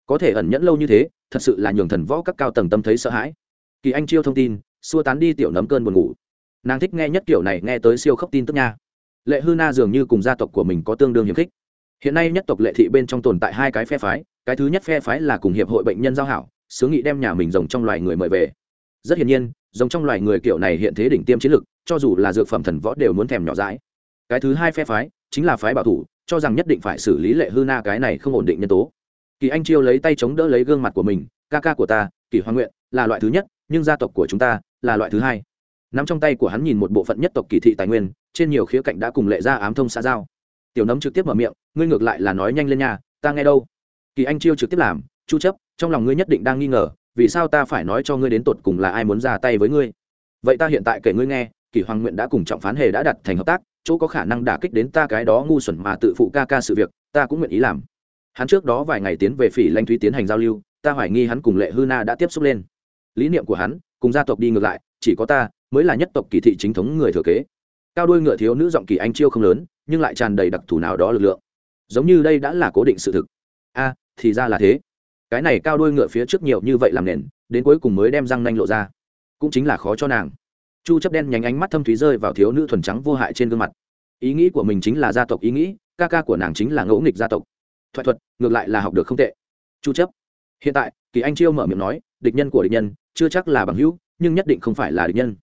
Có thể ẩn nhẫn lâu như thế, thật sự là nhường thần võ các cao tầng tâm thấy sợ hãi. Kỳ anh chiêu thông tin, xua tán đi tiểu nấm cơn buồn ngủ. Nàng thích nghe nhất kiểu này, nghe tới siêu khốc tin tức nha lệ hư na dường như cùng gia tộc của mình có tương đương hiếm khích. Hiện nay nhất tộc lệ thị bên trong tồn tại hai cái phe phái, cái thứ nhất phe phái là cùng hiệp hội bệnh nhân giao hảo, sướng nghị đem nhà mình rồng trong loài người mời về. Rất hiển nhiên, rồng trong loài người kiểu này hiện thế đỉnh tiêm chiến lực, cho dù là dược phẩm thần võ đều muốn thèm nhỏ dãi. Cái thứ hai phe phái, chính là phái bảo thủ, cho rằng nhất định phải xử lý lệ hư na cái này không ổn định nhân tố. Kỳ anh chiêu lấy tay chống đỡ lấy gương mặt của mình, ca ca của ta, kỳ hoa nguyện, là loại thứ nhất, nhưng gia tộc của chúng ta là loại thứ hai nắm trong tay của hắn nhìn một bộ phận nhất tộc kỳ thị tài nguyên, trên nhiều khía cạnh đã cùng lệ ra ám thông xã giao. Tiểu nấm trực tiếp mở miệng, ngươi ngược lại là nói nhanh lên nhà ta nghe đâu? Kỳ anh chiêu trực tiếp làm, chu chấp, trong lòng ngươi nhất định đang nghi ngờ, vì sao ta phải nói cho ngươi đến tột cùng là ai muốn ra tay với ngươi? Vậy ta hiện tại kể ngươi nghe, kỳ hoàng nguyện đã cùng trọng phán hề đã đặt thành hợp tác, chỗ có khả năng đả kích đến ta cái đó ngu xuẩn mà tự phụ ca ca sự việc, ta cũng nguyện ý làm. Hắn trước đó vài ngày tiến về phỉ lanh thúy tiến hành giao lưu, ta hoài nghi hắn cùng lệ hư na đã tiếp xúc lên. Lý niệm của hắn, cùng gia tộc đi ngược lại, chỉ có ta mới là nhất tộc kỳ thị chính thống người thừa kế. Cao đuôi ngựa thiếu nữ giọng kỳ anh chiêu không lớn, nhưng lại tràn đầy đặc thù nào đó lực lượng. Giống như đây đã là cố định sự thực. A, thì ra là thế. Cái này cao đuôi ngựa phía trước nhiều như vậy làm nền, đến cuối cùng mới đem răng nanh lộ ra. Cũng chính là khó cho nàng. Chu chấp đen nhánh ánh mắt thâm thúy rơi vào thiếu nữ thuần trắng vô hại trên gương mặt. Ý nghĩ của mình chính là gia tộc ý nghĩ, ca ca của nàng chính là ngẫu nghịch gia tộc. Thoại thuật, ngược lại là học được không tệ. Chu chấp. Hiện tại, kỳ anh chiêu mở miệng nói, địch nhân của địch nhân, chưa chắc là bằng hữu, nhưng nhất định không phải là địch nhân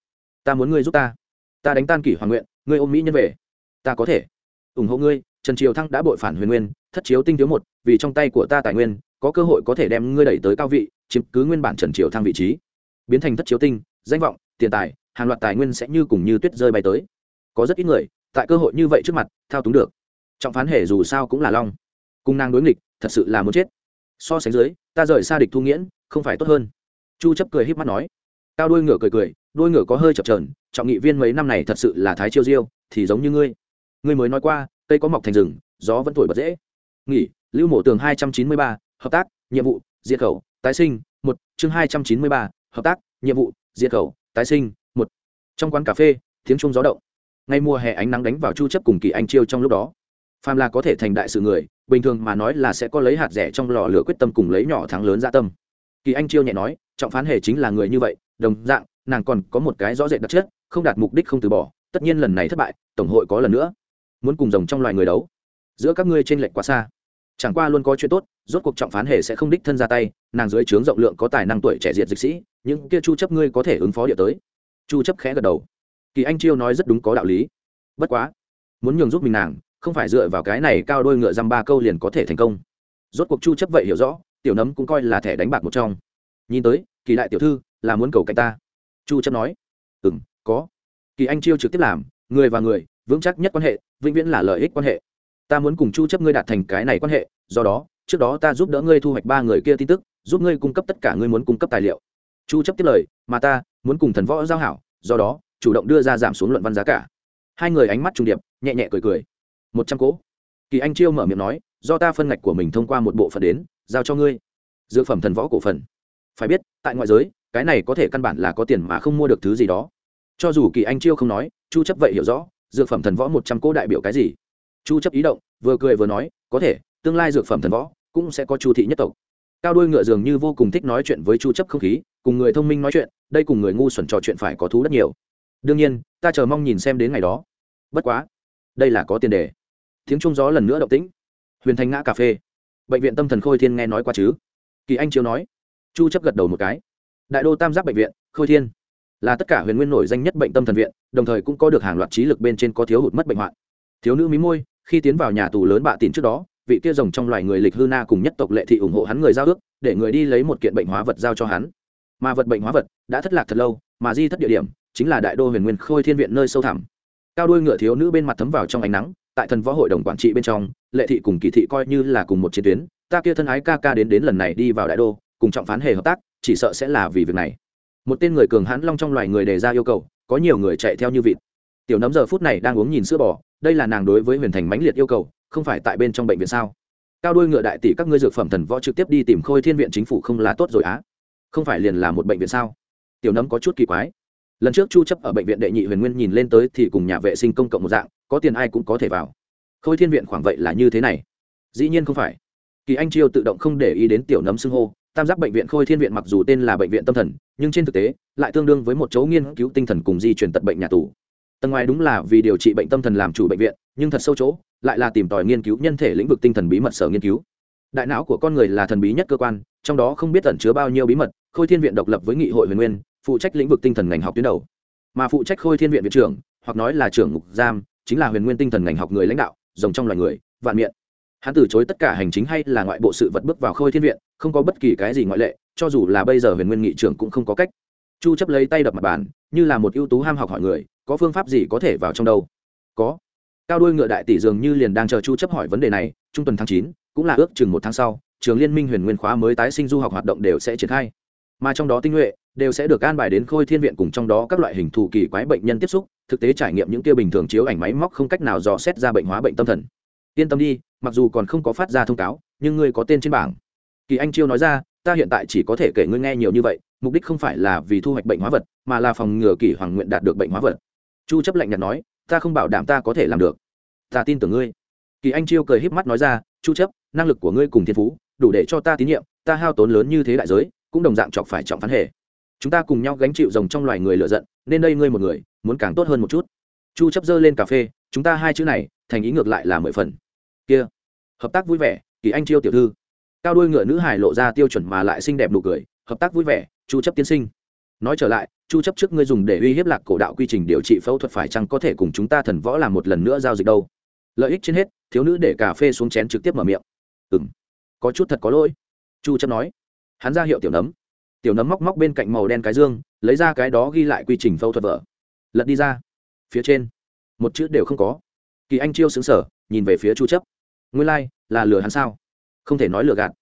ta muốn ngươi giúp ta. Ta đánh tan kỷ hoàng nguyện, ngươi ôm mỹ nhân về. Ta có thể. Ủng hộ ngươi, trần triều thăng đã bội phản huyền nguyên, thất chiếu tinh thiếu một, vì trong tay của ta tài nguyên, có cơ hội có thể đem ngươi đẩy tới cao vị, chiếm cứ nguyên bản trần triều thăng vị trí. Biến thành thất chiếu tinh, danh vọng, tiền tài, hàng loạt tài nguyên sẽ như cùng như tuyết rơi bay tới. Có rất ít người, tại cơ hội như vậy trước mặt, thao túng được. Trọng phán hệ dù sao cũng là long. Cung năng đối nghịch, thật sự là muốn chết. So sánh dưới, ta rời xa địch thu nghiễn, không phải tốt hơn. Chu chấp cười híp mắt nói. Cao đuôi ngựa cười cười đôi ngựa có hơi chập trờn trọng nghị viên mấy năm này thật sự là thái chiêu diêu thì giống như ngươi. Ngươi mới nói qua cây có mọc thành rừng gió vẫn thổi bật dễ. Nghỉ lưu mộ tường 293, hợp tác nhiệm vụ diệt khẩu tái sinh một chương 293, hợp tác nhiệm vụ diệt khẩu tái sinh một. Trong quán cà phê tiếng trung gió động. Ngay mùa hè ánh nắng đánh vào chu chấp cùng kỳ anh chiêu trong lúc đó. Phàm là có thể thành đại sự người bình thường mà nói là sẽ có lấy hạt rẻ trong lò lửa quyết tâm cùng lấy nhỏ thắng lớn ra tâm. Kỳ anh chiêu nhẹ nói trọng phán hề chính là người như vậy đồng dạng nàng còn có một cái rõ rệt đặc chất, không đạt mục đích không từ bỏ, tất nhiên lần này thất bại, tổng hội có lần nữa. Muốn cùng rồng trong loài người đấu, giữa các ngươi trên lệch quá xa. Chẳng qua luôn có chuyện tốt, rốt cuộc trọng phán hề sẽ không đích thân ra tay, nàng dưới trướng rộng lượng có tài năng tuổi trẻ diệt dịch sĩ, những kia chu chấp ngươi có thể ứng phó địa tới. Chu chấp khẽ gật đầu. Kỳ anh chiêu nói rất đúng có đạo lý. Bất quá, muốn nhường giúp mình nàng, không phải dựa vào cái này cao đôi ngựa dăm ba câu liền có thể thành công. Rốt cuộc chu chấp vậy hiểu rõ, tiểu nấm cũng coi là thẻ đánh bạc một trong. Nhìn tới, kỳ đại tiểu thư, là muốn cầu cạnh ta chu chấp nói. Ừm, có. Kỳ anh chiêu trực tiếp làm, người và người, vững chắc nhất quan hệ, vĩnh viễn là lợi ích quan hệ. Ta muốn cùng chu chấp ngươi đạt thành cái này quan hệ, do đó, trước đó ta giúp đỡ ngươi thu hoạch ba người kia tin tức, giúp ngươi cung cấp tất cả ngươi muốn cung cấp tài liệu. Chu chấp tiếp lời, mà ta muốn cùng thần võ giao hảo, do đó, chủ động đưa ra giảm xuống luận văn giá cả. Hai người ánh mắt trùng điệp, nhẹ nhẹ cười cười. Một trăm cỗ kỳ anh chiêu mở miệng nói, do ta phân ngạch của mình thông qua một bộ phận đến, giao cho ngươi. Dược phẩm thần võ cổ phần. Phải biết, tại ngoại giới cái này có thể căn bản là có tiền mà không mua được thứ gì đó. Cho dù kỳ anh chiêu không nói, chu chấp vậy hiểu rõ, dược phẩm thần võ một trăm cỗ đại biểu cái gì? Chu chấp ý động, vừa cười vừa nói, có thể, tương lai dược phẩm thần võ cũng sẽ có chu thị nhất tộc. Cao đuôi ngựa dường như vô cùng thích nói chuyện với chu chấp không khí, cùng người thông minh nói chuyện, đây cùng người ngu xuẩn trò chuyện phải có thú rất nhiều. Đương nhiên, ta chờ mong nhìn xem đến ngày đó. Bất quá, đây là có tiền đề. Tiếng trung gió lần nữa động tĩnh. Huyền thành ngã cà phê. Bệnh viện tâm thần khôi thiên nghe nói qua chứ? Kỳ anh chiêu nói. Chu chấp gật đầu một cái đại đô tam giác bệnh viện, khôi thiên. Là tất cả huyền nguyên nổi danh nhất bệnh tâm thần viện, đồng thời cũng có được hàng loạt trí lực bên trên có thiếu hụt mất bệnh hoạn. Thiếu nữ mí môi, khi tiến vào nhà tù lớn bạ tín trước đó, vị kia rồng trong loài người lịch hư na cùng nhất tộc lệ thị ủng hộ hắn người giao ước, để người đi lấy một kiện bệnh hóa vật giao cho hắn. Mà vật bệnh hóa vật đã thất lạc thật lâu, mà di thất địa điểm chính là đại đô huyền nguyên khôi thiên viện nơi sâu thẳm. Cao đuôi ngựa thiếu nữ bên mặt thấm vào trong ánh nắng, tại thần võ hội đồng quản trị bên trong, lệ thị cùng kỳ thị coi như là cùng một chiến tuyến, ta kia thân ái ca ca đến đến lần này đi vào đại đô, cùng trọng phán hề hợp tác chỉ sợ sẽ là vì việc này. Một tên người cường hãn long trong loài người đề ra yêu cầu, có nhiều người chạy theo như vịt. Tiểu nấm giờ phút này đang uống nhìn sữa bò, đây là nàng đối với huyền thành mãnh liệt yêu cầu, không phải tại bên trong bệnh viện sao? Cao đuôi ngựa đại tỷ các ngươi dược phẩm thần võ trực tiếp đi tìm khôi thiên viện chính phủ không là tốt rồi á. Không phải liền là một bệnh viện sao? Tiểu nấm có chút kỳ quái. Lần trước chu chấp ở bệnh viện đệ nhị huyền nguyên nhìn lên tới thì cùng nhà vệ sinh công cộng một dạng, có tiền ai cũng có thể vào. Khôi thiên viện khoảng vậy là như thế này. Dĩ nhiên không phải. Kỳ anh chiêu tự động không để ý đến tiểu nấm xưng hô tam giác bệnh viện khôi thiên viện mặc dù tên là bệnh viện tâm thần, nhưng trên thực tế, lại tương đương với một chỗ nghiên cứu tinh thần cùng di truyền tật bệnh nhà tù. Tầng ngoài đúng là vì điều trị bệnh tâm thần làm chủ bệnh viện, nhưng thật sâu chỗ, lại là tìm tòi nghiên cứu nhân thể lĩnh vực tinh thần bí mật sở nghiên cứu. Đại não của con người là thần bí nhất cơ quan, trong đó không biết tẩn chứa bao nhiêu bí mật, khôi thiên viện độc lập với nghị hội huyền nguyên, phụ trách lĩnh vực tinh thần ngành học tuyến đầu. Mà phụ trách khôi thiên viện viện trưởng, hoặc nói là trưởng ngục giam, chính là huyền nguyên tinh thần ngành học người lãnh đạo, rồng trong loài người, vạn miệng hắn từ chối tất cả hành chính hay là ngoại bộ sự vật bước vào khôi thiên viện không có bất kỳ cái gì ngoại lệ cho dù là bây giờ huyền nguyên nghị trưởng cũng không có cách. Chu chấp lấy tay đập mặt bàn như là một ưu tú ham học hỏi người có phương pháp gì có thể vào trong đâu? Có. Cao đuôi ngựa đại tỷ dường như liền đang chờ chu chấp hỏi vấn đề này trung tuần tháng 9, cũng là ước chừng một tháng sau trường liên minh huyền nguyên khóa mới tái sinh du học hoạt động đều sẽ triển khai. Mà trong đó tinh nhuệ đều sẽ được an bài đến khôi thiên viện cùng trong đó các loại hình thù kỳ quái bệnh nhân tiếp xúc thực tế trải nghiệm những kia bình thường chiếu ảnh máy móc không cách nào dò xét ra bệnh hóa bệnh tâm thần. Yên tâm đi mặc dù còn không có phát ra thông cáo, nhưng ngươi có tên trên bảng. Kỳ anh chiêu nói ra, ta hiện tại chỉ có thể kể ngươi nghe nhiều như vậy, mục đích không phải là vì thu hoạch bệnh hóa vật, mà là phòng ngừa kỳ hoàng nguyện đạt được bệnh hóa vật. Chu chấp lạnh nhạt nói, ta không bảo đảm ta có thể làm được. Ta tin tưởng ngươi. Kỳ anh chiêu cười híp mắt nói ra, chu chấp, năng lực của ngươi cùng thiên phú, đủ để cho ta tín nhiệm, ta hao tốn lớn như thế đại giới, cũng đồng dạng chọc phải trọng phán hệ. Chúng ta cùng nhau gánh chịu rồng trong loài người lựa giận, nên đây ngươi một người, muốn càng tốt hơn một chút. Chu chấp dơ lên cà phê, chúng ta hai chữ này, thành ý ngược lại là mười phần kia, hợp tác vui vẻ, kỳ anh chiêu tiểu thư. Cao đuôi ngựa nữ hải lộ ra tiêu chuẩn mà lại xinh đẹp nụ cười, hợp tác vui vẻ, chu chấp tiên sinh. Nói trở lại, chu chấp trước ngươi dùng để uy hiếp lạc cổ đạo quy trình điều trị phẫu thuật phải chăng có thể cùng chúng ta thần võ làm một lần nữa giao dịch đâu? Lợi ích trên hết, thiếu nữ để cà phê xuống chén trực tiếp mở miệng. Ừm, có chút thật có lỗi, chu chấp nói. Hắn ra hiệu tiểu nấm. Tiểu nấm móc móc bên cạnh màu đen cái dương, lấy ra cái đó ghi lại quy trình phẫu thuật vợ lật đi ra. Phía trên, một chữ đều không có. Kỳ anh chiêu sững sở nhìn về phía chu chấp nguyên lai、like, là lừa hắn sao? Không thể nói lừa gạt.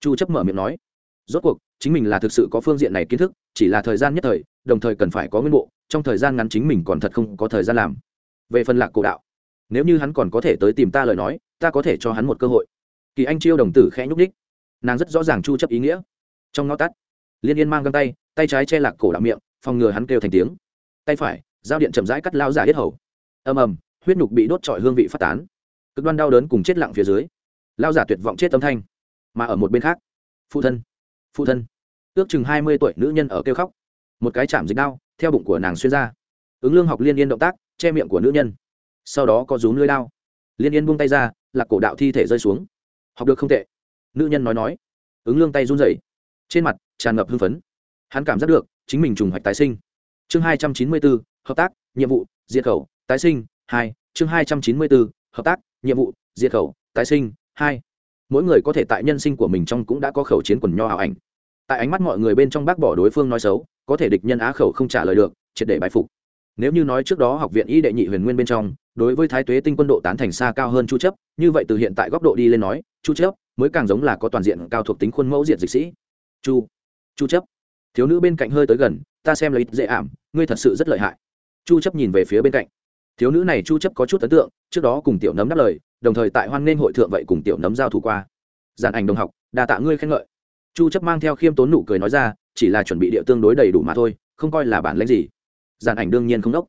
Chu chấp mở miệng nói. Rốt cuộc chính mình là thực sự có phương diện này kiến thức chỉ là thời gian nhất thời đồng thời cần phải có nguyên bộ trong thời gian ngắn chính mình còn thật không có thời gian làm. Về phần lạc cổ đạo nếu như hắn còn có thể tới tìm ta lời nói ta có thể cho hắn một cơ hội. Kỳ anh chiêu đồng tử khẽ nhúc ních nàng rất rõ ràng chu chấp ý nghĩa. Trong ngõ tắt liên yên mang găng tay tay trái che lạc cổ đạo miệng phòng ngừa hắn kêu thành tiếng. Tay phải giao điện chậm rãi cắt lao giả hết hầu. Ầm ầm huyết nhục bị đốt trọi hương vị phát tán cực đoan đau đớn cùng chết lặng phía dưới. Lao giả tuyệt vọng chết tâm thanh, mà ở một bên khác, phụ thân phụ thân, ước chừng hai mươi tuổi nữ nhân ở kêu khóc. Một cái chạm dịch đau, theo bụng của nàng xuyên ra. Ứng lương học liên yên động tác, che miệng của nữ nhân. Sau đó có rúm lưới đao liên yên buông tay ra, là cổ đạo thi thể rơi xuống. Học được không tệ. Nữ nhân nói nói. Ứng lương tay run rẩy. Trên mặt, tràn ngập hưng phấn. Hắn cảm giác được, chính mình trùng hoạch tái sinh. Chương hai trăm chín mươi bốn, hợp tác, nhiệm vụ, diệt khẩu, tái sinh, hai, chương hai trăm chín mươi bốn, hợp tác nhiệm vụ, diệt khẩu, tái sinh, hai. Mỗi người có thể tại nhân sinh của mình trong cũng đã có khẩu chiến quần nho ảo ảnh. Tại ánh mắt mọi người bên trong bác bỏ đối phương nói xấu, có thể địch nhân á khẩu không trả lời được, triệt để bài phục. Nếu như nói trước đó học viện y đệ nhị huyền nguyên bên trong, đối với thái tuế tinh quân độ tán thành xa cao hơn chu chấp như vậy từ hiện tại góc độ đi lên nói, chu chấp mới càng giống là có toàn diện cao thuộc tính khuôn mẫu diện dịch sĩ. Chu chu chấp thiếu nữ bên cạnh hơi tới gần, ta xem lấy dễ ảm, ngươi thật sự rất lợi hại. Chu chấp nhìn về phía bên cạnh thiếu nữ này chu chấp có chút ấn tượng, trước đó cùng tiểu nấm đáp lời, đồng thời tại hoan nên hội thượng vậy cùng tiểu nấm giao thủ qua. Giản ảnh đồng học, đa tạ ngươi khen ngợi. Chu chấp mang theo khiêm tốn nụ cười nói ra, chỉ là chuẩn bị địa tương đối đầy đủ mà thôi, không coi là bản lĩnh gì. Giản ảnh đương nhiên không đốc.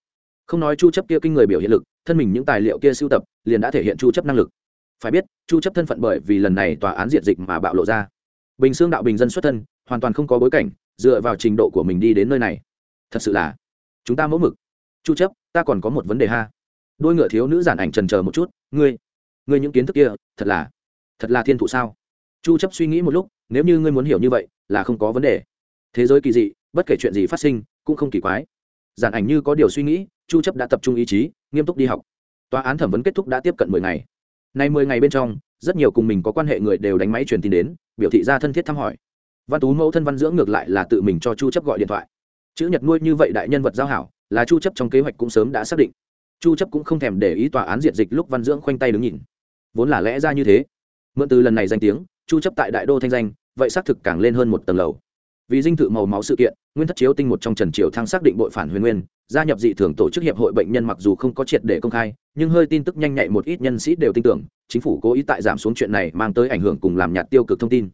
Không nói chu chấp kia kinh người biểu hiện lực, thân mình những tài liệu kia sưu tập, liền đã thể hiện chu chấp năng lực. Phải biết, chu chấp thân phận bởi vì lần này tòa án diện dịch mà bạo lộ ra. Bình xương đạo bình dân xuất thân, hoàn toàn không có bối cảnh, dựa vào trình độ của mình đi đến nơi này. Thật sự là, chúng ta mẫu mực. Chu chấp ta còn có một vấn đề ha. Đôi ngựa thiếu nữ giản ảnh trần chờ một chút, ngươi ngươi những kiến thức kia, thật là thật là thiên thụ sao? Chu chấp suy nghĩ một lúc, nếu như ngươi muốn hiểu như vậy, là không có vấn đề. Thế giới kỳ dị, bất kể chuyện gì phát sinh, cũng không kỳ quái. Giản ảnh như có điều suy nghĩ, chu chấp đã tập trung ý chí, nghiêm túc đi học. Tòa án thẩm vấn kết thúc đã tiếp cận 10 ngày. Nay 10 ngày bên trong, rất nhiều cùng mình có quan hệ người đều đánh máy truyền tin đến, biểu thị ra thân thiết thăm hỏi. Văn tú mẫu thân văn dưỡng ngược lại là tự mình cho chu chấp gọi điện thoại. Chữ nhật nuôi như vậy đại nhân vật giao hảo là chu chấp trong kế hoạch cũng sớm đã xác định. Chu chấp cũng không thèm để ý tòa án diện dịch lúc văn dưỡng khoanh tay đứng nhìn. Vốn là lẽ ra như thế. Mượn từ lần này danh tiếng, chu chấp tại đại đô thanh danh, vậy xác thực càng lên hơn một tầng lầu. Vì dinh thự màu máu sự kiện, nguyên thất chiếu tinh một trong trần triều thăng xác định bội phản huyền nguyên, gia nhập dị thường tổ chức hiệp hội bệnh nhân mặc dù không có triệt để công khai, nhưng hơi tin tức nhanh nhạy một ít nhân sĩ đều tin tưởng, chính phủ cố ý tại giảm xuống chuyện này mang tới ảnh hưởng cùng làm nhạt tiêu cực thông tin.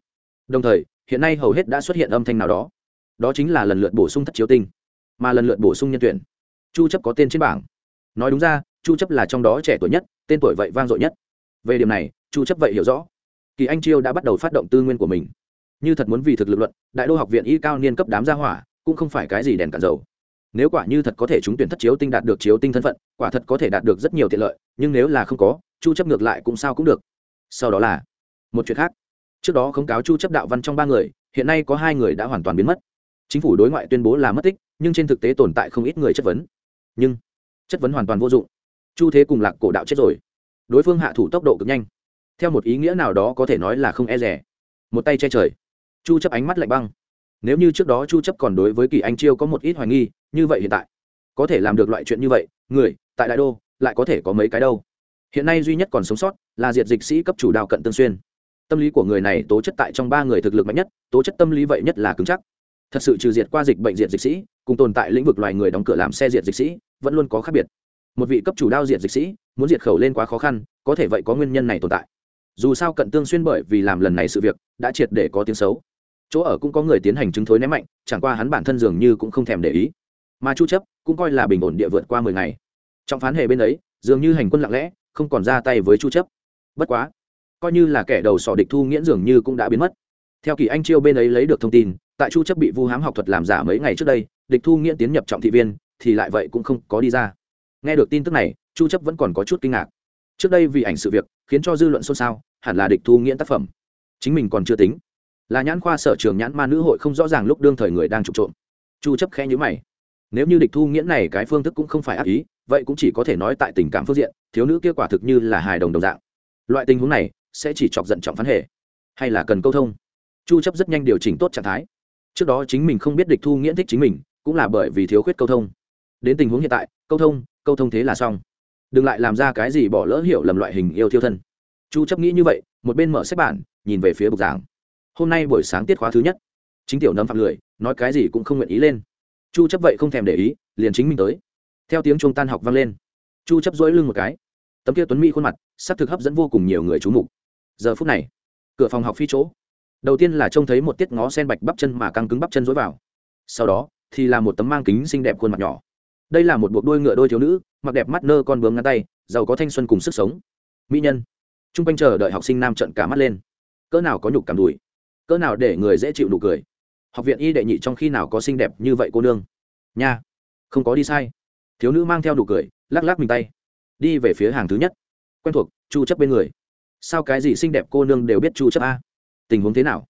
Đồng thời, hiện nay hầu hết đã xuất hiện âm thanh nào đó. Đó chính là lần lượt bổ sung thất chiếu tinh mà lần lượt bổ sung nhân tuyển. Chu chấp có tên trên bảng. Nói đúng ra, chu chấp là trong đó trẻ tuổi nhất, tên tuổi vậy vang dội nhất. Về điểm này, chu chấp vậy hiểu rõ. Kỳ anh chiêu đã bắt đầu phát động tư nguyên của mình. Như thật muốn vì thực lực luận, đại đô học viện y cao niên cấp đám gia hỏa, cũng không phải cái gì đèn cạn dầu. Nếu quả như thật có thể chúng tuyển thất chiếu tinh đạt được chiếu tinh thân phận, quả thật có thể đạt được rất nhiều tiện lợi, nhưng nếu là không có, chu chấp ngược lại cũng sao cũng được. Sau đó là một chuyện khác. Trước đó khống cáo chu chấp đạo văn trong ba người, hiện nay có hai người đã hoàn toàn biến mất. Chính phủ đối ngoại tuyên bố là mất tích nhưng trên thực tế tồn tại không ít người chất vấn. Nhưng, chất vấn hoàn toàn vô dụng. Chu thế cùng lạc cổ đạo chết rồi. Đối phương hạ thủ tốc độ cực nhanh. Theo một ý nghĩa nào đó có thể nói là không e rẻ một tay che trời. Chu chấp ánh mắt lạnh băng. Nếu như trước đó chu chấp còn đối với kỳ anh chiêu có một ít hoài nghi, như vậy hiện tại, có thể làm được loại chuyện như vậy, người, tại đại đô, lại có thể có mấy cái đâu? Hiện nay duy nhất còn sống sót là diệt dịch sĩ cấp chủ đạo cận tương xuyên. Tâm lý của người này tố chất tại trong ba người thực lực mạnh nhất, tố chất tâm lý vậy nhất là cứng chắc thật sự trừ diệt qua dịch bệnh diệt dịch sĩ, cùng tồn tại lĩnh vực loài người đóng cửa làm xe diệt dịch sĩ, vẫn luôn có khác biệt. Một vị cấp chủ đao diệt dịch sĩ, muốn diệt khẩu lên quá khó khăn, có thể vậy có nguyên nhân này tồn tại. Dù sao cận tương xuyên bởi vì làm lần này sự việc, đã triệt để có tiếng xấu. Chỗ ở cũng có người tiến hành chứng thối ném mạnh, chẳng qua hắn bản thân dường như cũng không thèm để ý. Mà chu chấp cũng coi là bình ổn địa vượt qua 10 ngày. Trong phán hệ bên ấy, dường như hành quân lặng lẽ, không còn ra tay với chu chấp. Bất quá, coi như là kẻ đầu sỏ địch thu nghiễn dường như cũng đã biến mất. Theo kỳ anh chiêu bên ấy lấy được thông tin tại chu chấp bị vu hám học thuật làm giả mấy ngày trước đây, địch thu nghiễn tiến nhập trọng thị viên, thì lại vậy cũng không có đi ra. Nghe được tin tức này, chu chấp vẫn còn có chút kinh ngạc. Trước đây vì ảnh sự việc, khiến cho dư luận xôn xao, hẳn là địch thu nghiễn tác phẩm. Chính mình còn chưa tính. Là nhãn khoa sở trường nhãn ma nữ hội không rõ ràng lúc đương thời người đang trục trộm. Chu chấp khẽ nhíu mày. Nếu như địch thu nghiễn này cái phương thức cũng không phải ác ý, vậy cũng chỉ có thể nói tại tình cảm phương diện, thiếu nữ kia quả thực như là hài đồng đồng dạng. Loại tình huống này sẽ chỉ chọc giận trọng phán hệ, hay là cần câu thông? Chu chấp rất nhanh điều chỉnh tốt trạng thái trước đó chính mình không biết địch thu nghiễn thích chính mình, cũng là bởi vì thiếu khuyết câu thông. Đến tình huống hiện tại, câu thông câu thông thế là xong. Đừng lại làm ra cái gì bỏ lỡ hiểu lầm loại hình yêu thiêu thân. Chu chấp nghĩ như vậy, một bên mở sách bản, nhìn về phía bục giảng. Hôm nay buổi sáng tiết khóa thứ nhất. Chính tiểu nấm phạm lười, nói cái gì cũng không nguyện ý lên. Chu chấp vậy không thèm để ý, liền chính mình tới. Theo tiếng chuông tan học vang lên. Chu chấp duỗi lưng một cái. Tấm kia tuấn mỹ khuôn mặt sắc thực hấp dẫn vô cùng nhiều người chú mục. Giờ phút này, cửa phòng học phi chỗ đầu tiên là trông thấy một tiết ngó sen bạch bắp chân mà căng cứng bắp chân dối vào. Sau đó, thì là một tấm mang kính xinh đẹp khuôn mặt nhỏ. Đây là một buộc đôi ngựa đôi thiếu nữ, mặc đẹp mắt nơ con bướm ngắn tay, giàu có thanh xuân cùng sức sống. Mỹ nhân. T r u n g quanh chờ đợi học sinh nam trận cả mắt lên. Cỡ nào có nhục cảm đùi. Cỡ nào để người dễ chịu nụ cười. Học viện y đệ nhị trong khi nào có xinh đẹp như vậy cô nương? Nha. Không có đi sai. Thiếu nữ mang theo nụ cười, lắc lắc mình tay. Đi về phía hàng thứ nhất. Quen thuộc, chu chấp bên người. Sao cái gì xinh đẹp cô nương đều biết chu chấp a? Tình huống thế nào?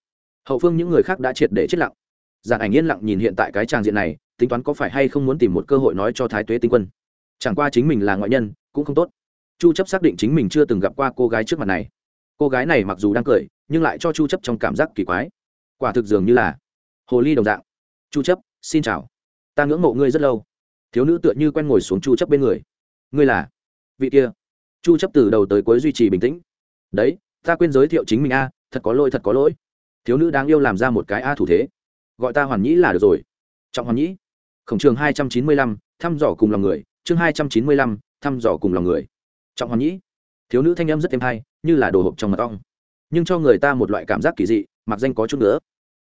Hậu phương những người khác đã triệt để chết lặng. Giản ảnh yên lặng nhìn hiện tại cái tràng diện này, tính toán có phải hay không muốn tìm một cơ hội nói cho thái tuế tinh quân. Chẳng qua chính mình là ngoại nhân, cũng không tốt. Chu chấp xác định chính mình chưa từng gặp qua cô gái trước mặt này. Cô gái này mặc dù đang cười, nhưng lại cho chu chấp trong cảm giác kỳ quái. Quả thực dường như là hồ ly đồng dạng. Chu chấp, xin chào. Ta ngưỡng mộ ngươi rất lâu. Thiếu nữ tựa như quen ngồi xuống chu chấp bên người. Ngươi là vị kia. Chu chấp từ đầu tới cuối duy trì bình tĩnh. Đấy, ta quên giới thiệu chính mình a thật có lỗi thật có lỗi. Thiếu nữ đáng yêu làm ra một cái a thủ thế. Gọi ta hoàn nhĩ là được rồi. Trọng hoàn nhĩ. Khổng trường 295, thăm dò cùng lòng người. Chương 295, thăm dò cùng lòng người. Trọng hoàn nhĩ. Thiếu nữ thanh âm rất êm hay như là đồ hộp trong mật ong. Nhưng cho người ta một loại cảm giác kỳ dị mặc danh có chút nữa.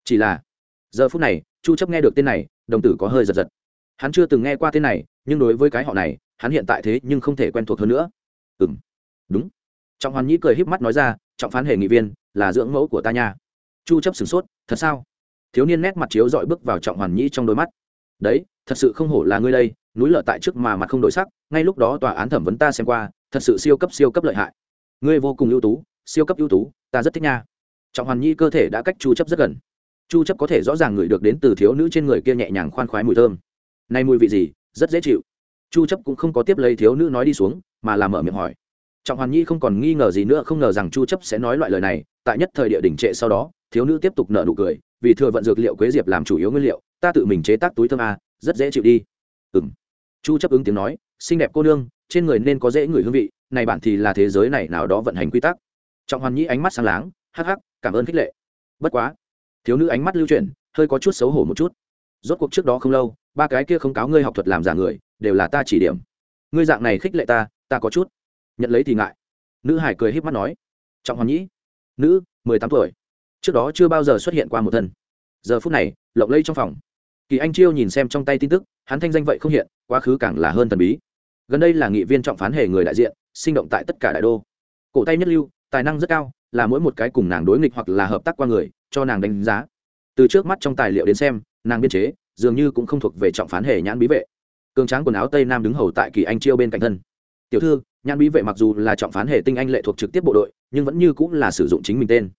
Chỉ là giờ phút này chu chấp nghe được tên này đồng tử có hơi giật giật. Hắn chưa từng nghe qua tên này nhưng đối với cái họ này hắn hiện tại thế nhưng không thể quen thuộc hơn nữa. Ừm. Đúng trọng hoàn nhĩ cười híp mắt nói ra, trọng phán hệ nghị viên, là dưỡng mẫu của ta nha. Chu chấp sửng sốt, thật sao? Thiếu niên nét mặt chiếu dọi bước vào trọng hoàn nhĩ trong đôi mắt. Đấy, thật sự không hổ là ngươi đây, núi lở tại trước mà mặt không đổi sắc, ngay lúc đó tòa án thẩm vấn ta xem qua, thật sự siêu cấp siêu cấp lợi hại. Ngươi vô cùng ưu tú, siêu cấp ưu tú, ta rất thích nha. Trọng hoàn nhi cơ thể đã cách chu chấp rất gần. Chu chấp có thể rõ ràng ngửi được đến từ thiếu nữ trên người kia nhẹ nhàng khoan khoái mùi thơm. Này mùi vị gì, rất dễ chịu. Chu chấp cũng không có tiếp lấy thiếu nữ nói đi xuống, mà là mở miệng hỏi trọng hoàn nhi không còn nghi ngờ gì nữa, không ngờ rằng chu chấp sẽ nói loại lời này, tại nhất thời địa đỉnh trệ sau đó, thiếu nữ tiếp tục nở nụ cười, vì thừa vận dược liệu quế diệp làm chủ yếu nguyên liệu, ta tự mình chế tác túi thơm a, rất dễ chịu đi. Ừm. Chu chấp ứng tiếng nói, xinh đẹp cô nương, trên người nên có dễ người hương vị, này bản thì là thế giới này nào đó vận hành quy tắc. Trọng hoàn Nhi ánh mắt sáng láng, hắc hắc, cảm ơn khích lệ. Bất quá, thiếu nữ ánh mắt lưu chuyển, hơi có chút xấu hổ một chút. Rốt cuộc trước đó không lâu, ba cái kia không cáo ngươi học thuật làm giả người, đều là ta chỉ điểm. Ngươi dạng này khích lệ ta ta có chút nhận lấy thì ngại. Nữ hải cười híp mắt nói, trọng hoàn nhĩ, nữ, mười tám tuổi. Trước đó chưa bao giờ xuất hiện qua một thân. Giờ phút này, lộng lây trong phòng. Kỳ anh chiêu nhìn xem trong tay tin tức, hắn thanh danh vậy không hiện, quá khứ càng là hơn thần bí. Gần đây là nghị viên trọng phán hề người đại diện, sinh động tại tất cả đại đô. Cổ tay nhất lưu, tài năng rất cao, là mỗi một cái cùng nàng đối nghịch hoặc là hợp tác qua người, cho nàng đánh giá. Từ trước mắt trong tài liệu đến xem, nàng biên chế, dường như cũng không thuộc về trọng phán hề nhãn bí vệ. Cường tráng quần áo tây nam đứng hầu tại kỳ anh chiêu bên cạnh thân. Tiểu thư nhan bí vệ mặc dù là trọng phán hệ tinh anh lệ thuộc trực tiếp bộ đội, nhưng vẫn như cũng là sử dụng chính mình tên.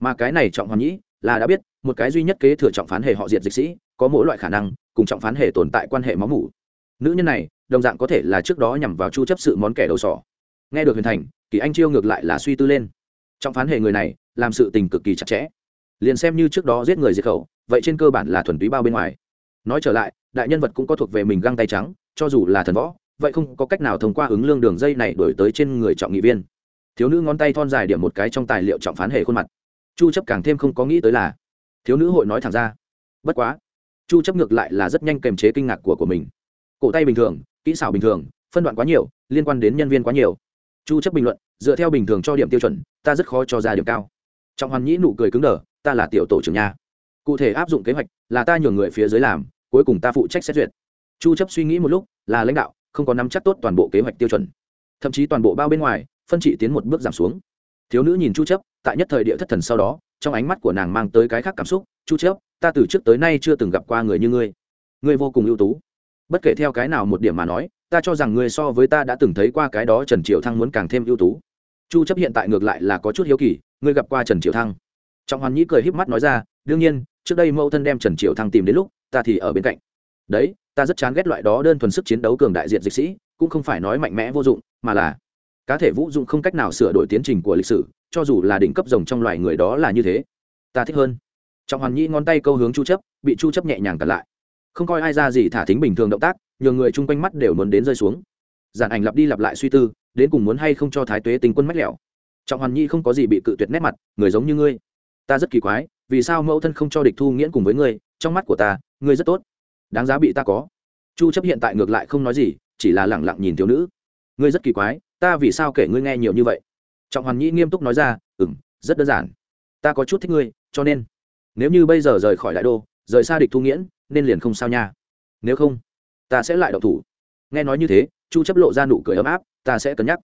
Mà cái này trọng hoàn nhĩ là đã biết, một cái duy nhất kế thừa trọng phán hệ họ diệt dịch sĩ, có mỗi loại khả năng, cùng trọng phán hệ tồn tại quan hệ máu mủ. Nữ nhân này, đồng dạng có thể là trước đó nhằm vào chu chấp sự món kẻ đầu sỏ. Nghe được huyền thành, kỳ anh chiêu ngược lại là suy tư lên. Trọng phán hệ người này, làm sự tình cực kỳ chặt chẽ. Liền xem như trước đó giết người diệt khẩu, vậy trên cơ bản là thuần túy bao bên ngoài. Nói trở lại, đại nhân vật cũng có thuộc về mình găng tay trắng, cho dù là thần võ vậy không có cách nào thông qua ứng lương đường dây này đổi tới trên người trọng nghị viên. Thiếu nữ ngón tay thon dài điểm một cái trong tài liệu trọng phán hệ khuôn mặt. Chu chấp càng thêm không có nghĩ tới là, thiếu nữ hội nói thẳng ra, bất quá. Chu chấp ngược lại là rất nhanh kềm chế kinh ngạc của của mình. Cổ tay bình thường, kỹ xảo bình thường, phân đoạn quá nhiều, liên quan đến nhân viên quá nhiều. Chu chấp bình luận, dựa theo bình thường cho điểm tiêu chuẩn, ta rất khó cho ra điểm cao. Trọng hoàn nhĩ nụ cười cứng đờ, ta là tiểu tổ trưởng nha cụ thể áp dụng kế hoạch là ta nhường người phía dưới làm, cuối cùng ta phụ trách xét duyệt. Chu chấp suy nghĩ một lúc, là lãnh đạo không có nắm chắc tốt toàn bộ kế hoạch tiêu chuẩn. Thậm chí toàn bộ bao bên ngoài, phân trị tiến một bước giảm xuống. Thiếu nữ nhìn chu chấp tại nhất thời địa thất thần sau đó, trong ánh mắt của nàng mang tới cái khác cảm xúc. Chu chấp ta từ trước tới nay chưa từng gặp qua người như ngươi. Ngươi vô cùng ưu tú. Bất kể theo cái nào một điểm mà nói, ta cho rằng ngươi so với ta đã từng thấy qua cái đó trần triệu thăng muốn càng thêm ưu tú. Chu chấp hiện tại ngược lại là có chút hiếu kỳ, ngươi gặp qua trần triệu thăng. Trọng hoàn nhĩ cười híp mắt nói ra, đương nhiên, trước đây mẫu thân đem trần triệu thăng tìm đến lúc, ta thì ở bên cạnh đấy, ta rất chán ghét loại đó đơn thuần sức chiến đấu cường đại diện dịch sĩ, cũng không phải nói mạnh mẽ vô dụng, mà là cá thể vũ dụng không cách nào sửa đổi tiến trình của lịch sử, cho dù là đỉnh cấp rồng trong loài người đó là như thế. Ta thích hơn. Trọng hoàn Nhi ngón tay câu hướng chu chấp, bị chu chấp nhẹ nhàng cản lại. Không coi ai ra gì thả thính bình thường động tác nhiều người chung quanh mắt đều muốn đến rơi xuống. Giản ảnh lặp đi lặp lại suy tư, đến cùng muốn hay không cho thái tuế tình quân mách lẻo. Trọng hoàn nhi không có gì bị cự tuyệt nét mặt, người giống như ngươi. Ta rất kỳ quái, vì sao mẫu thân không cho địch thu nghiễn cùng với ngươi, trong mắt của ta, ngươi rất tốt đáng giá bị ta có. Chu chấp hiện tại ngược lại không nói gì, chỉ là lẳng lặng nhìn thiếu nữ. Ngươi rất kỳ quái, ta vì sao kể ngươi nghe nhiều như vậy? Trọng hoàn nhĩ nghiêm túc nói ra, ừm, rất đơn giản. Ta có chút thích ngươi, cho nên nếu như bây giờ rời khỏi đại đô, rời xa địch thu nghiễn, nên liền không sao nha. Nếu không, ta sẽ lại đậu thủ. Nghe nói như thế, chu chấp lộ ra nụ cười ấm áp, ta sẽ cân nhắc.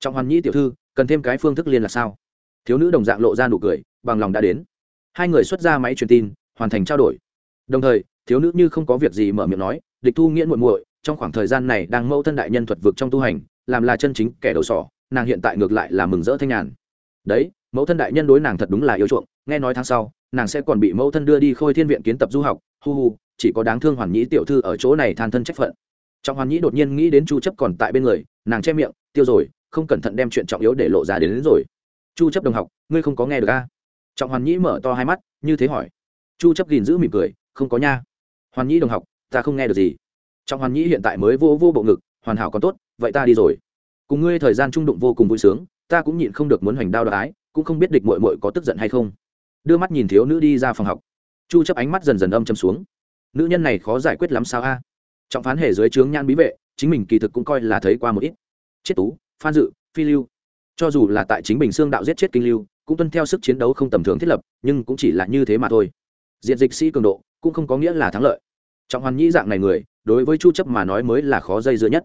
Trọng hoàn nhĩ tiểu thư, cần thêm cái phương thức liên là sao? Thiếu nữ đồng dạng lộ ra nụ cười, bằng lòng đã đến. Hai người xuất ra máy truyền tin, hoàn thành trao đổi. Đồng thời thiếu nữ như không có việc gì mở miệng nói địch thu nghiễn muội muội trong khoảng thời gian này đang mâu thân đại nhân thuật vực trong tu hành làm là chân chính kẻ đầu sỏ nàng hiện tại ngược lại là mừng rỡ thanh nhàn. Đấy mẫu thân đại nhân đối nàng thật đúng là yêu chuộng nghe nói tháng sau nàng sẽ còn bị mẫu thân đưa đi khôi thiên viện kiến tập du học hu hu chỉ có đáng thương hoàn nhĩ tiểu thư ở chỗ này than thân trách phận. Trọng hoàn nhĩ đột nhiên nghĩ đến chu chấp còn tại bên người nàng che miệng tiêu rồi không cẩn thận đem chuyện trọng yếu để lộ ra đến, đến rồi. Chu chấp đồng học ngươi không có nghe được a à? trọng hoàn nhĩ mở to hai mắt như thế hỏi. Chu chấp gìn giữ mỉm cười không có nha hoàn nhĩ đồng học ta không nghe được gì. Trọng hoàn nhĩ hiện tại mới vô vô bộ ngực hoàn hảo còn tốt vậy ta đi rồi. Cùng ngươi thời gian trung đụng vô cùng vui sướng ta cũng nhịn không được muốn hoành đao đoái, cũng không biết địch muội muội có tức giận hay không. Đưa mắt nhìn thiếu nữ đi ra phòng học. Chu chấp ánh mắt dần dần âm châm xuống. Nữ nhân này khó giải quyết lắm sao a? Trọng phán hề dưới trướng nhan bí vệ chính mình kỳ thực cũng coi là thấy qua một ít. Chết tú phan dự phi lưu. Cho dù là tại chính bình xương đạo giết chết kinh lưu cũng tuân theo sức chiến đấu không tầm thường thiết lập nhưng cũng chỉ là như thế mà thôi. Diện dịch sĩ cường độ cũng không có nghĩa là thắng lợi trọng hoàn nhĩ dạng này người, đối với chu chấp mà nói mới là khó dây dưa nhất.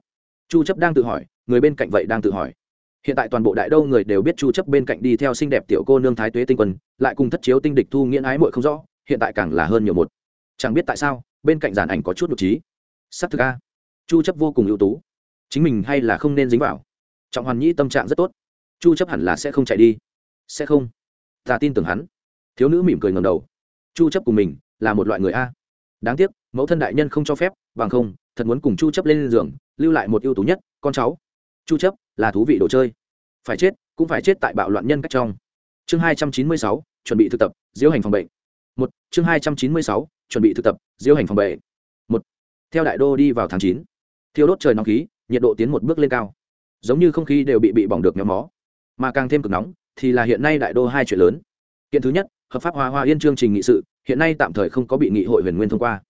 Chu chấp đang tự hỏi, người bên cạnh vậy đang tự hỏi. Hiện tại toàn bộ đại đâu người đều biết chu chấp bên cạnh đi theo xinh đẹp tiểu cô nương thái tuế tinh quân lại cùng thất chiếu tinh địch thu nghiễn ái muội không rõ, hiện tại càng là hơn nhiều một. Chẳng biết tại sao, bên cạnh giàn ảnh có chút nội trí sắp thực a. Chu chấp vô cùng ưu tú. Chính mình hay là không nên dính vào. Trọng hoàn nhĩ tâm trạng rất tốt. Chu chấp hẳn là sẽ không chạy đi. Sẽ không. Ta tin tưởng hắn. Thiếu nữ mỉm cười ngầm đầu. Chu chấp cùng mình là một loại người a. Đáng tiếc mẫu thân đại nhân không cho phép bằng không thật muốn cùng chu chấp lên giường lưu lại một ưu tú nhất con cháu. Chu chấp là thú vị đồ chơi. Phải chết cũng phải chết tại bạo loạn nhân cách trong. Chương 296, chuẩn bị thực tập diễu hành phòng bệnh. Một chương 296, chuẩn bị thực tập diễu hành phòng bệnh. Một theo đại đô đi vào tháng 9, thiêu đốt trời nóng khí nhiệt độ tiến một bước lên cao. Giống như không khí đều bị bị bỏng được nhóm mó mà càng thêm cực nóng thì là hiện nay đại đô hai chuyện lớn. Kiện thứ nhất hợp pháp hóa hoa yên chương trình nghị sự hiện nay tạm thời không có bị nghị hội huyền nguyên thông qua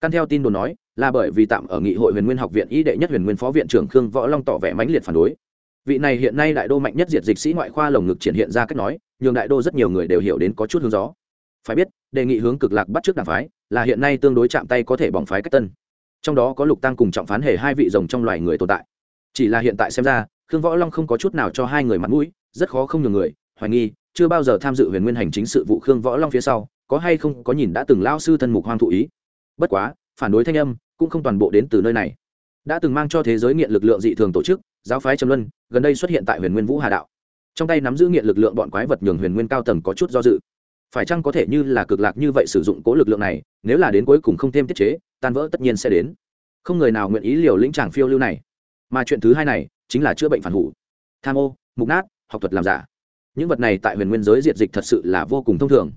căn theo tin đồn nói, là bởi vì tạm ở nghị hội huyền nguyên học viện y đệ nhất huyền nguyên phó viện trưởng khương võ long tỏ vẻ mãnh liệt phản đối. Vị này hiện nay đại đô mạnh nhất diệt dịch sĩ ngoại khoa lồng ngực triển hiện ra cách nói, nhường đại đô rất nhiều người đều hiểu đến có chút hướng gió. Phải biết, đề nghị hướng cực lạc bắt trước đảng phái, là hiện nay tương đối chạm tay có thể bỏng phái cách tân. Trong đó có lục tăng cùng trọng phán hề hai vị rồng trong loài người tồn tại. Chỉ là hiện tại xem ra, khương võ long không có chút nào cho hai người mặt mũi, rất khó không nhường người, hoài nghi, chưa bao giờ tham dự huyền nguyên hành chính sự vụ khương võ long phía sau, có hay không có nhìn đã từng lao sư thân mục hoang thụ ý bất quá, phản đối thanh âm cũng không toàn bộ đến từ nơi này. Đã từng mang cho thế giới nghiện lực lượng dị thường tổ chức, giáo phái trầm luân, gần đây xuất hiện tại huyền nguyên vũ hà đạo. Trong tay nắm giữ nghiện lực lượng bọn quái vật nhường huyền nguyên cao tầng có chút do dự. Phải chăng có thể như là cực lạc như vậy sử dụng cố lực lượng này, nếu là đến cuối cùng không thêm tiết chế, tan vỡ tất nhiên sẽ đến. Không người nào nguyện ý liều lĩnh tràng phiêu lưu này. Mà chuyện thứ hai này chính là chữa bệnh phản hủ. Tham ô, mục nát, học thuật làm giả. Những vật này tại huyền nguyên giới diệt dịch thật sự là vô cùng thông thường.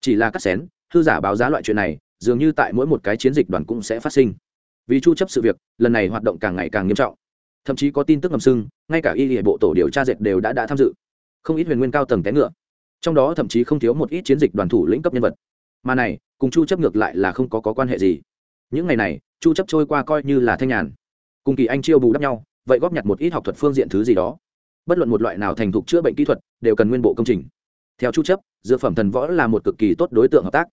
Chỉ là cắt xén thư giả báo giá loại chuyện này dường như tại mỗi một cái chiến dịch đoàn cũng sẽ phát sinh. Vì chu chấp sự việc lần này hoạt động càng ngày càng nghiêm trọng. Thậm chí có tin tức ngầm sưng ngay cả y hệ bộ tổ điều tra dệt đều đã đã tham dự. Không ít huyền nguyên cao tầng té ngựa. Trong đó thậm chí không thiếu một ít chiến dịch đoàn thủ lĩnh cấp nhân vật. Mà này cùng chu chấp ngược lại là không có, có quan hệ gì. Những ngày này chu chấp trôi qua coi như là thanh nhàn. Cùng kỳ anh chiêu bù đắp nhau vậy góp nhặt một ít học thuật phương diện thứ gì đó. Bất luận một loại nào thành thục chữa bệnh kỹ thuật đều cần nguyên bộ công trình. Theo chu chấp dược phẩm thần võ là một cực kỳ tốt đối tượng hợp tác.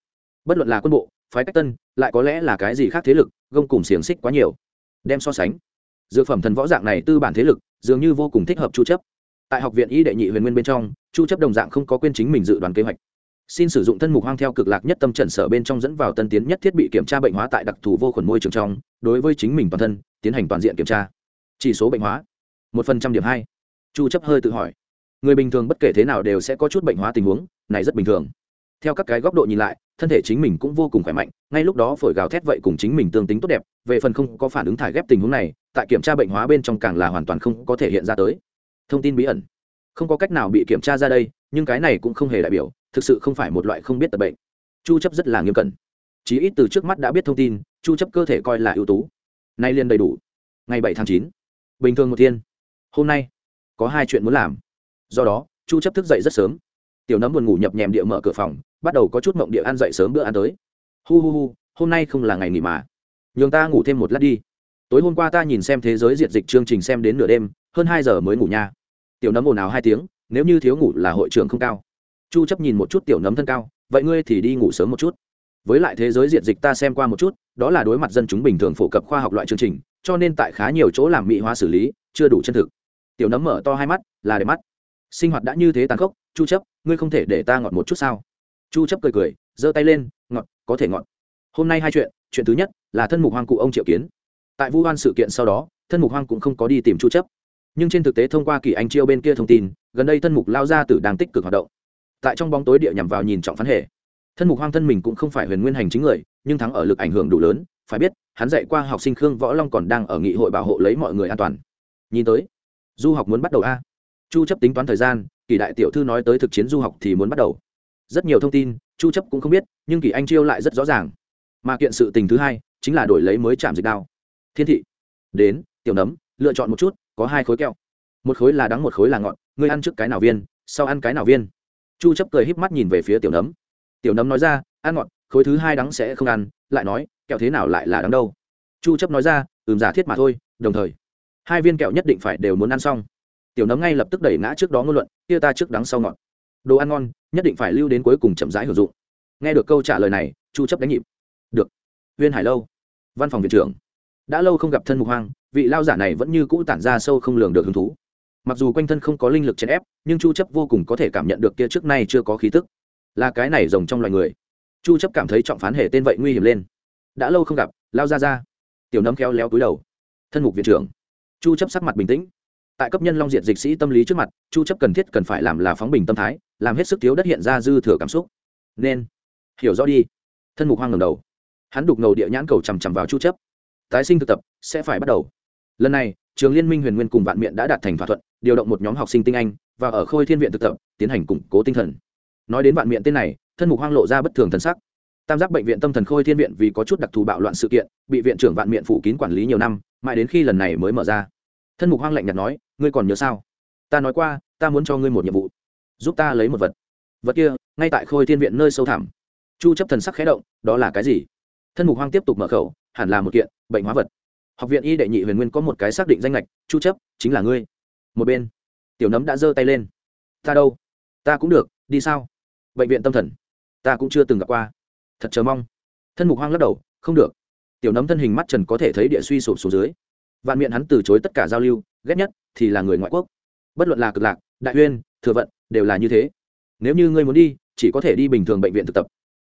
Bất luận là quân bộ phái cách tân, lại có lẽ là cái gì khác thế lực, gông cùng xiềng xích quá nhiều. Đem so sánh, dược phẩm thần võ dạng này tư bản thế lực, dường như vô cùng thích hợp chu chấp. Tại học viện y đệ nhị huyền nguyên bên trong, chu chấp đồng dạng không có quên chính mình dự đoán kế hoạch. Xin sử dụng thân mục hoang theo cực lạc nhất tâm trận sở bên trong dẫn vào tân tiến nhất thiết bị kiểm tra bệnh hóa tại đặc thù vô khuẩn môi trường trong, đối với chính mình toàn thân, tiến hành toàn diện kiểm tra. Chỉ số bệnh hóa, một phần trăm điểm hai. Chu chấp hơi tự hỏi, người bình thường bất kể thế nào đều sẽ có chút bệnh hóa tình huống, này rất bình thường theo các cái góc độ nhìn lại, thân thể chính mình cũng vô cùng khỏe mạnh, ngay lúc đó phổi gào thét vậy cùng chính mình tương tính tốt đẹp, về phần không có phản ứng thải ghép tình huống này, tại kiểm tra bệnh hóa bên trong càng là hoàn toàn không có thể hiện ra tới. Thông tin bí ẩn. Không có cách nào bị kiểm tra ra đây, nhưng cái này cũng không hề đại biểu, thực sự không phải một loại không biết tật bệnh. Chu chấp rất là nghiêm cẩn. Chí ít từ trước mắt đã biết thông tin, chu chấp cơ thể coi là ưu tú. Nay liền đầy đủ. Ngày 7 tháng 9 bình thường một thiên. Hôm nay, có hai chuyện muốn làm. Do đó, chu chấp thức dậy rất sớm. Tiểu nấm buồn ngủ nhập nhèm địa mở cửa phòng bắt đầu có chút mộng địa ăn dậy sớm bữa ăn tới. Hu hu hu, hôm nay không là ngày nghỉ mà. Nhường ta ngủ thêm một lát đi. Tối hôm qua ta nhìn xem thế giới diệt dịch chương trình xem đến nửa đêm, hơn hai giờ mới ngủ nha. Tiểu nấm ồn ào hai tiếng, nếu như thiếu ngủ là hội trưởng không cao. Chu chấp nhìn một chút tiểu nấm thân cao, vậy ngươi thì đi ngủ sớm một chút. Với lại thế giới diệt dịch ta xem qua một chút, đó là đối mặt dân chúng bình thường phổ cập khoa học loại chương trình, cho nên tại khá nhiều chỗ làm mỹ hóa xử lý, chưa đủ chân thực. Tiểu nấm mở to hai mắt, là để mắt. Sinh hoạt đã như thế tàn khốc, chu chấp, ngươi không thể để ta ngọt một chút sao? Chu chấp cười cười, giơ tay lên, ngọt, có thể ngọt. Hôm nay hai chuyện chuyện thứ nhất là thân mục hoang cụ ông triệu kiến. Tại vu hoan sự kiện sau đó, thân mục hoang cũng không có đi tìm chu chấp. Nhưng trên thực tế thông qua kỳ anh chiêu bên kia thông tin, gần đây thân mục lao ra tử đang tích cực hoạt động. Tại trong bóng tối địa nhằm vào nhìn trọng phán hệ. Thân mục hoang thân mình cũng không phải huyền nguyên hành chính người, nhưng thắng ở lực ảnh hưởng đủ lớn, phải biết, hắn dạy qua học sinh khương võ long còn đang ở nghị hội bảo hộ lấy mọi người an toàn. Nhìn tới, du học muốn bắt đầu a. Chu chấp tính toán thời gian, kỳ đại tiểu thư nói tới thực chiến du học thì muốn bắt đầu rất nhiều thông tin, chu chấp cũng không biết, nhưng kỳ anh chiêu lại rất rõ ràng. Mà kiện sự tình thứ hai chính là đổi lấy mới chạm dịch đao. Thiên thị, đến, tiểu nấm, lựa chọn một chút, có hai khối kẹo. Một khối là đắng, một khối là ngọt, ngươi ăn trước cái nào viên, sau ăn cái nào viên? Chu chấp cười híp mắt nhìn về phía tiểu nấm. Tiểu nấm nói ra, ăn ngọt, khối thứ hai đắng sẽ không ăn, lại nói, kẹo thế nào lại là đắng đâu? Chu chấp nói ra, ừm, giả thiết mà thôi, đồng thời, hai viên kẹo nhất định phải đều muốn ăn xong. Tiểu nấm ngay lập tức đẩy ngã trước đó ngôn luận, kia ta trước đắng sau ngọt đồ ăn ngon, nhất định phải lưu đến cuối cùng chậm rãi hưởng dụng. Nghe được câu trả lời này, chu chấp đánh nhịp. Được. Viên hải lâu, văn phòng viện trưởng. Đã lâu không gặp thân mục hoang, vị lao giả này vẫn như cũ tản ra sâu không lường được hứng thú. Mặc dù quanh thân không có linh lực chèn ép, nhưng chu chấp vô cùng có thể cảm nhận được kia trước nay chưa có khí tức. Là cái này rồng trong loài người. Chu chấp cảm thấy trọng phán hệ tên vậy nguy hiểm lên. Đã lâu không gặp, lao ra ra. Tiểu nấm khéo léo túi đầu. Thân mục viện trưởng. Chu chấp sắc mặt bình tĩnh tại cấp nhân long diện dịch sĩ tâm lý trước mặt, chu chấp cần thiết cần phải làm là phóng bình tâm thái, làm hết sức thiếu đất hiện ra dư thừa cảm xúc. Nên, hiểu rõ đi. Thân mục hoang ngẩng đầu. Hắn đục ngầu địa nhãn cầu chằm chằm vào chu chấp. Tái sinh thực tập, sẽ phải bắt đầu. Lần này, trường liên minh huyền nguyên cùng vạn miện đã đạt thành thỏa thuận, điều động một nhóm học sinh tinh anh, và ở khôi thiên viện thực tập, tiến hành củng cố tinh thần. Nói đến vạn miện tên này, thân mục hoang lộ ra bất thường thần sắc. Tam giác bệnh viện tâm thần khôi thiên viện vì có chút đặc thù bạo loạn sự kiện, bị viện trưởng vạn miện phủ kín quản lý nhiều năm, mãi đến khi lần này mới mở ra. Thân mục hoang lạnh nhạt nói ngươi còn nhớ sao? Ta nói qua, ta muốn cho ngươi một nhiệm vụ, giúp ta lấy một vật. Vật kia, ngay tại khôi thiên viện nơi sâu thẳm. Chu chấp thần sắc khẽ động, đó là cái gì? Thân mục hoang tiếp tục mở khẩu, hẳn là một kiện, bệnh hóa vật. Học viện y đệ nhị huyền nguyên có một cái xác định danh lệch chu chấp, chính là ngươi. Một bên, tiểu nấm đã giơ tay lên. Ta đâu? Ta cũng được, đi sao? Bệnh viện tâm thần, ta cũng chưa từng gặp qua. Thật chờ mong. Thân mục hoang lắc đầu, không được. Tiểu nấm thân hình mắt trần có thể thấy địa suy sụp xuống dưới. Vạn miệng hắn từ chối tất cả giao lưu ghét nhất thì là người ngoại quốc. Bất luận là cực lạc, đại uyên, thừa vận, đều là như thế. Nếu như ngươi muốn đi, chỉ có thể đi bình thường bệnh viện thực tập.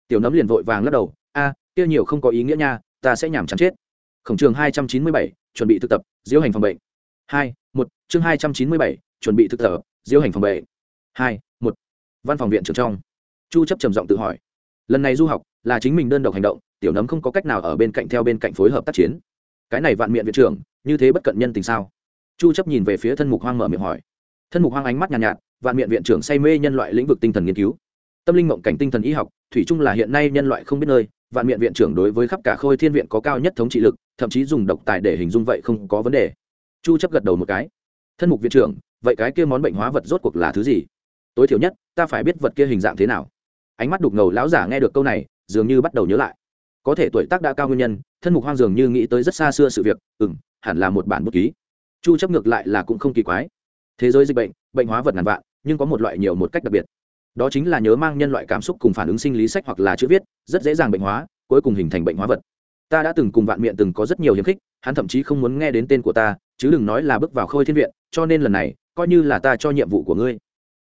Tiểu nấm liền vội vàng lắc đầu, a, kia nhiều không có ý nghĩa nha, ta sẽ nhảm chán chết. Khổng trường hai trăm chín mươi bảy, chuẩn bị thực tập, diễu hành phòng bệnh. Hai, một, chương hai trăm chín mươi bảy, chuẩn bị thực tập, diễu hành phòng bệnh. Hai, một, văn phòng viện trưởng trong. Chu chấp trầm giọng tự hỏi, lần này du học là chính mình đơn độc hành động, tiểu nấm không có cách nào ở bên cạnh theo bên cạnh phối hợp tác chiến. Cái này vạn miệng viện trưởng, như thế bất cận nhân tình sao? Chu chấp nhìn về phía thân mục hoang mở miệng hỏi. Thân mục hoang ánh mắt nhàn nhạt, nhạt vạn miệng viện trưởng say mê nhân loại lĩnh vực tinh thần nghiên cứu. Tâm linh mộng cảnh tinh thần y học thủy chung là hiện nay nhân loại không biết nơi vạn miệng viện trưởng đối với khắp cả khôi thiên viện có cao nhất thống trị lực thậm chí dùng độc tài để hình dung vậy không có vấn đề. Chu chấp gật đầu một cái. Thân mục viện trưởng vậy cái kia món bệnh hóa vật rốt cuộc là thứ gì? Tối thiểu nhất ta phải biết vật kia hình dạng thế nào. Ánh mắt đục ngầu lão giả nghe được câu này dường như bắt đầu nhớ lại. Có thể tuổi tác đã cao nguyên nhân thân mục hoang dường như nghĩ tới rất xa xưa sự việc ừm, hẳn là một bản bút ký chu chấp ngược lại là cũng không kỳ quái. Thế giới dịch bệnh bệnh hóa vật ngàn vạn, nhưng có một loại nhiều một cách đặc biệt. Đó chính là nhớ mang nhân loại cảm xúc cùng phản ứng sinh lý sách hoặc là chữ viết, rất dễ dàng bệnh hóa, cuối cùng hình thành bệnh hóa vật. Ta đã từng cùng vạn miệng từng có rất nhiều hiếm khích, hắn thậm chí không muốn nghe đến tên của ta, chứ đừng nói là bước vào khôi thiên viện, cho nên lần này, coi như là ta cho nhiệm vụ của ngươi.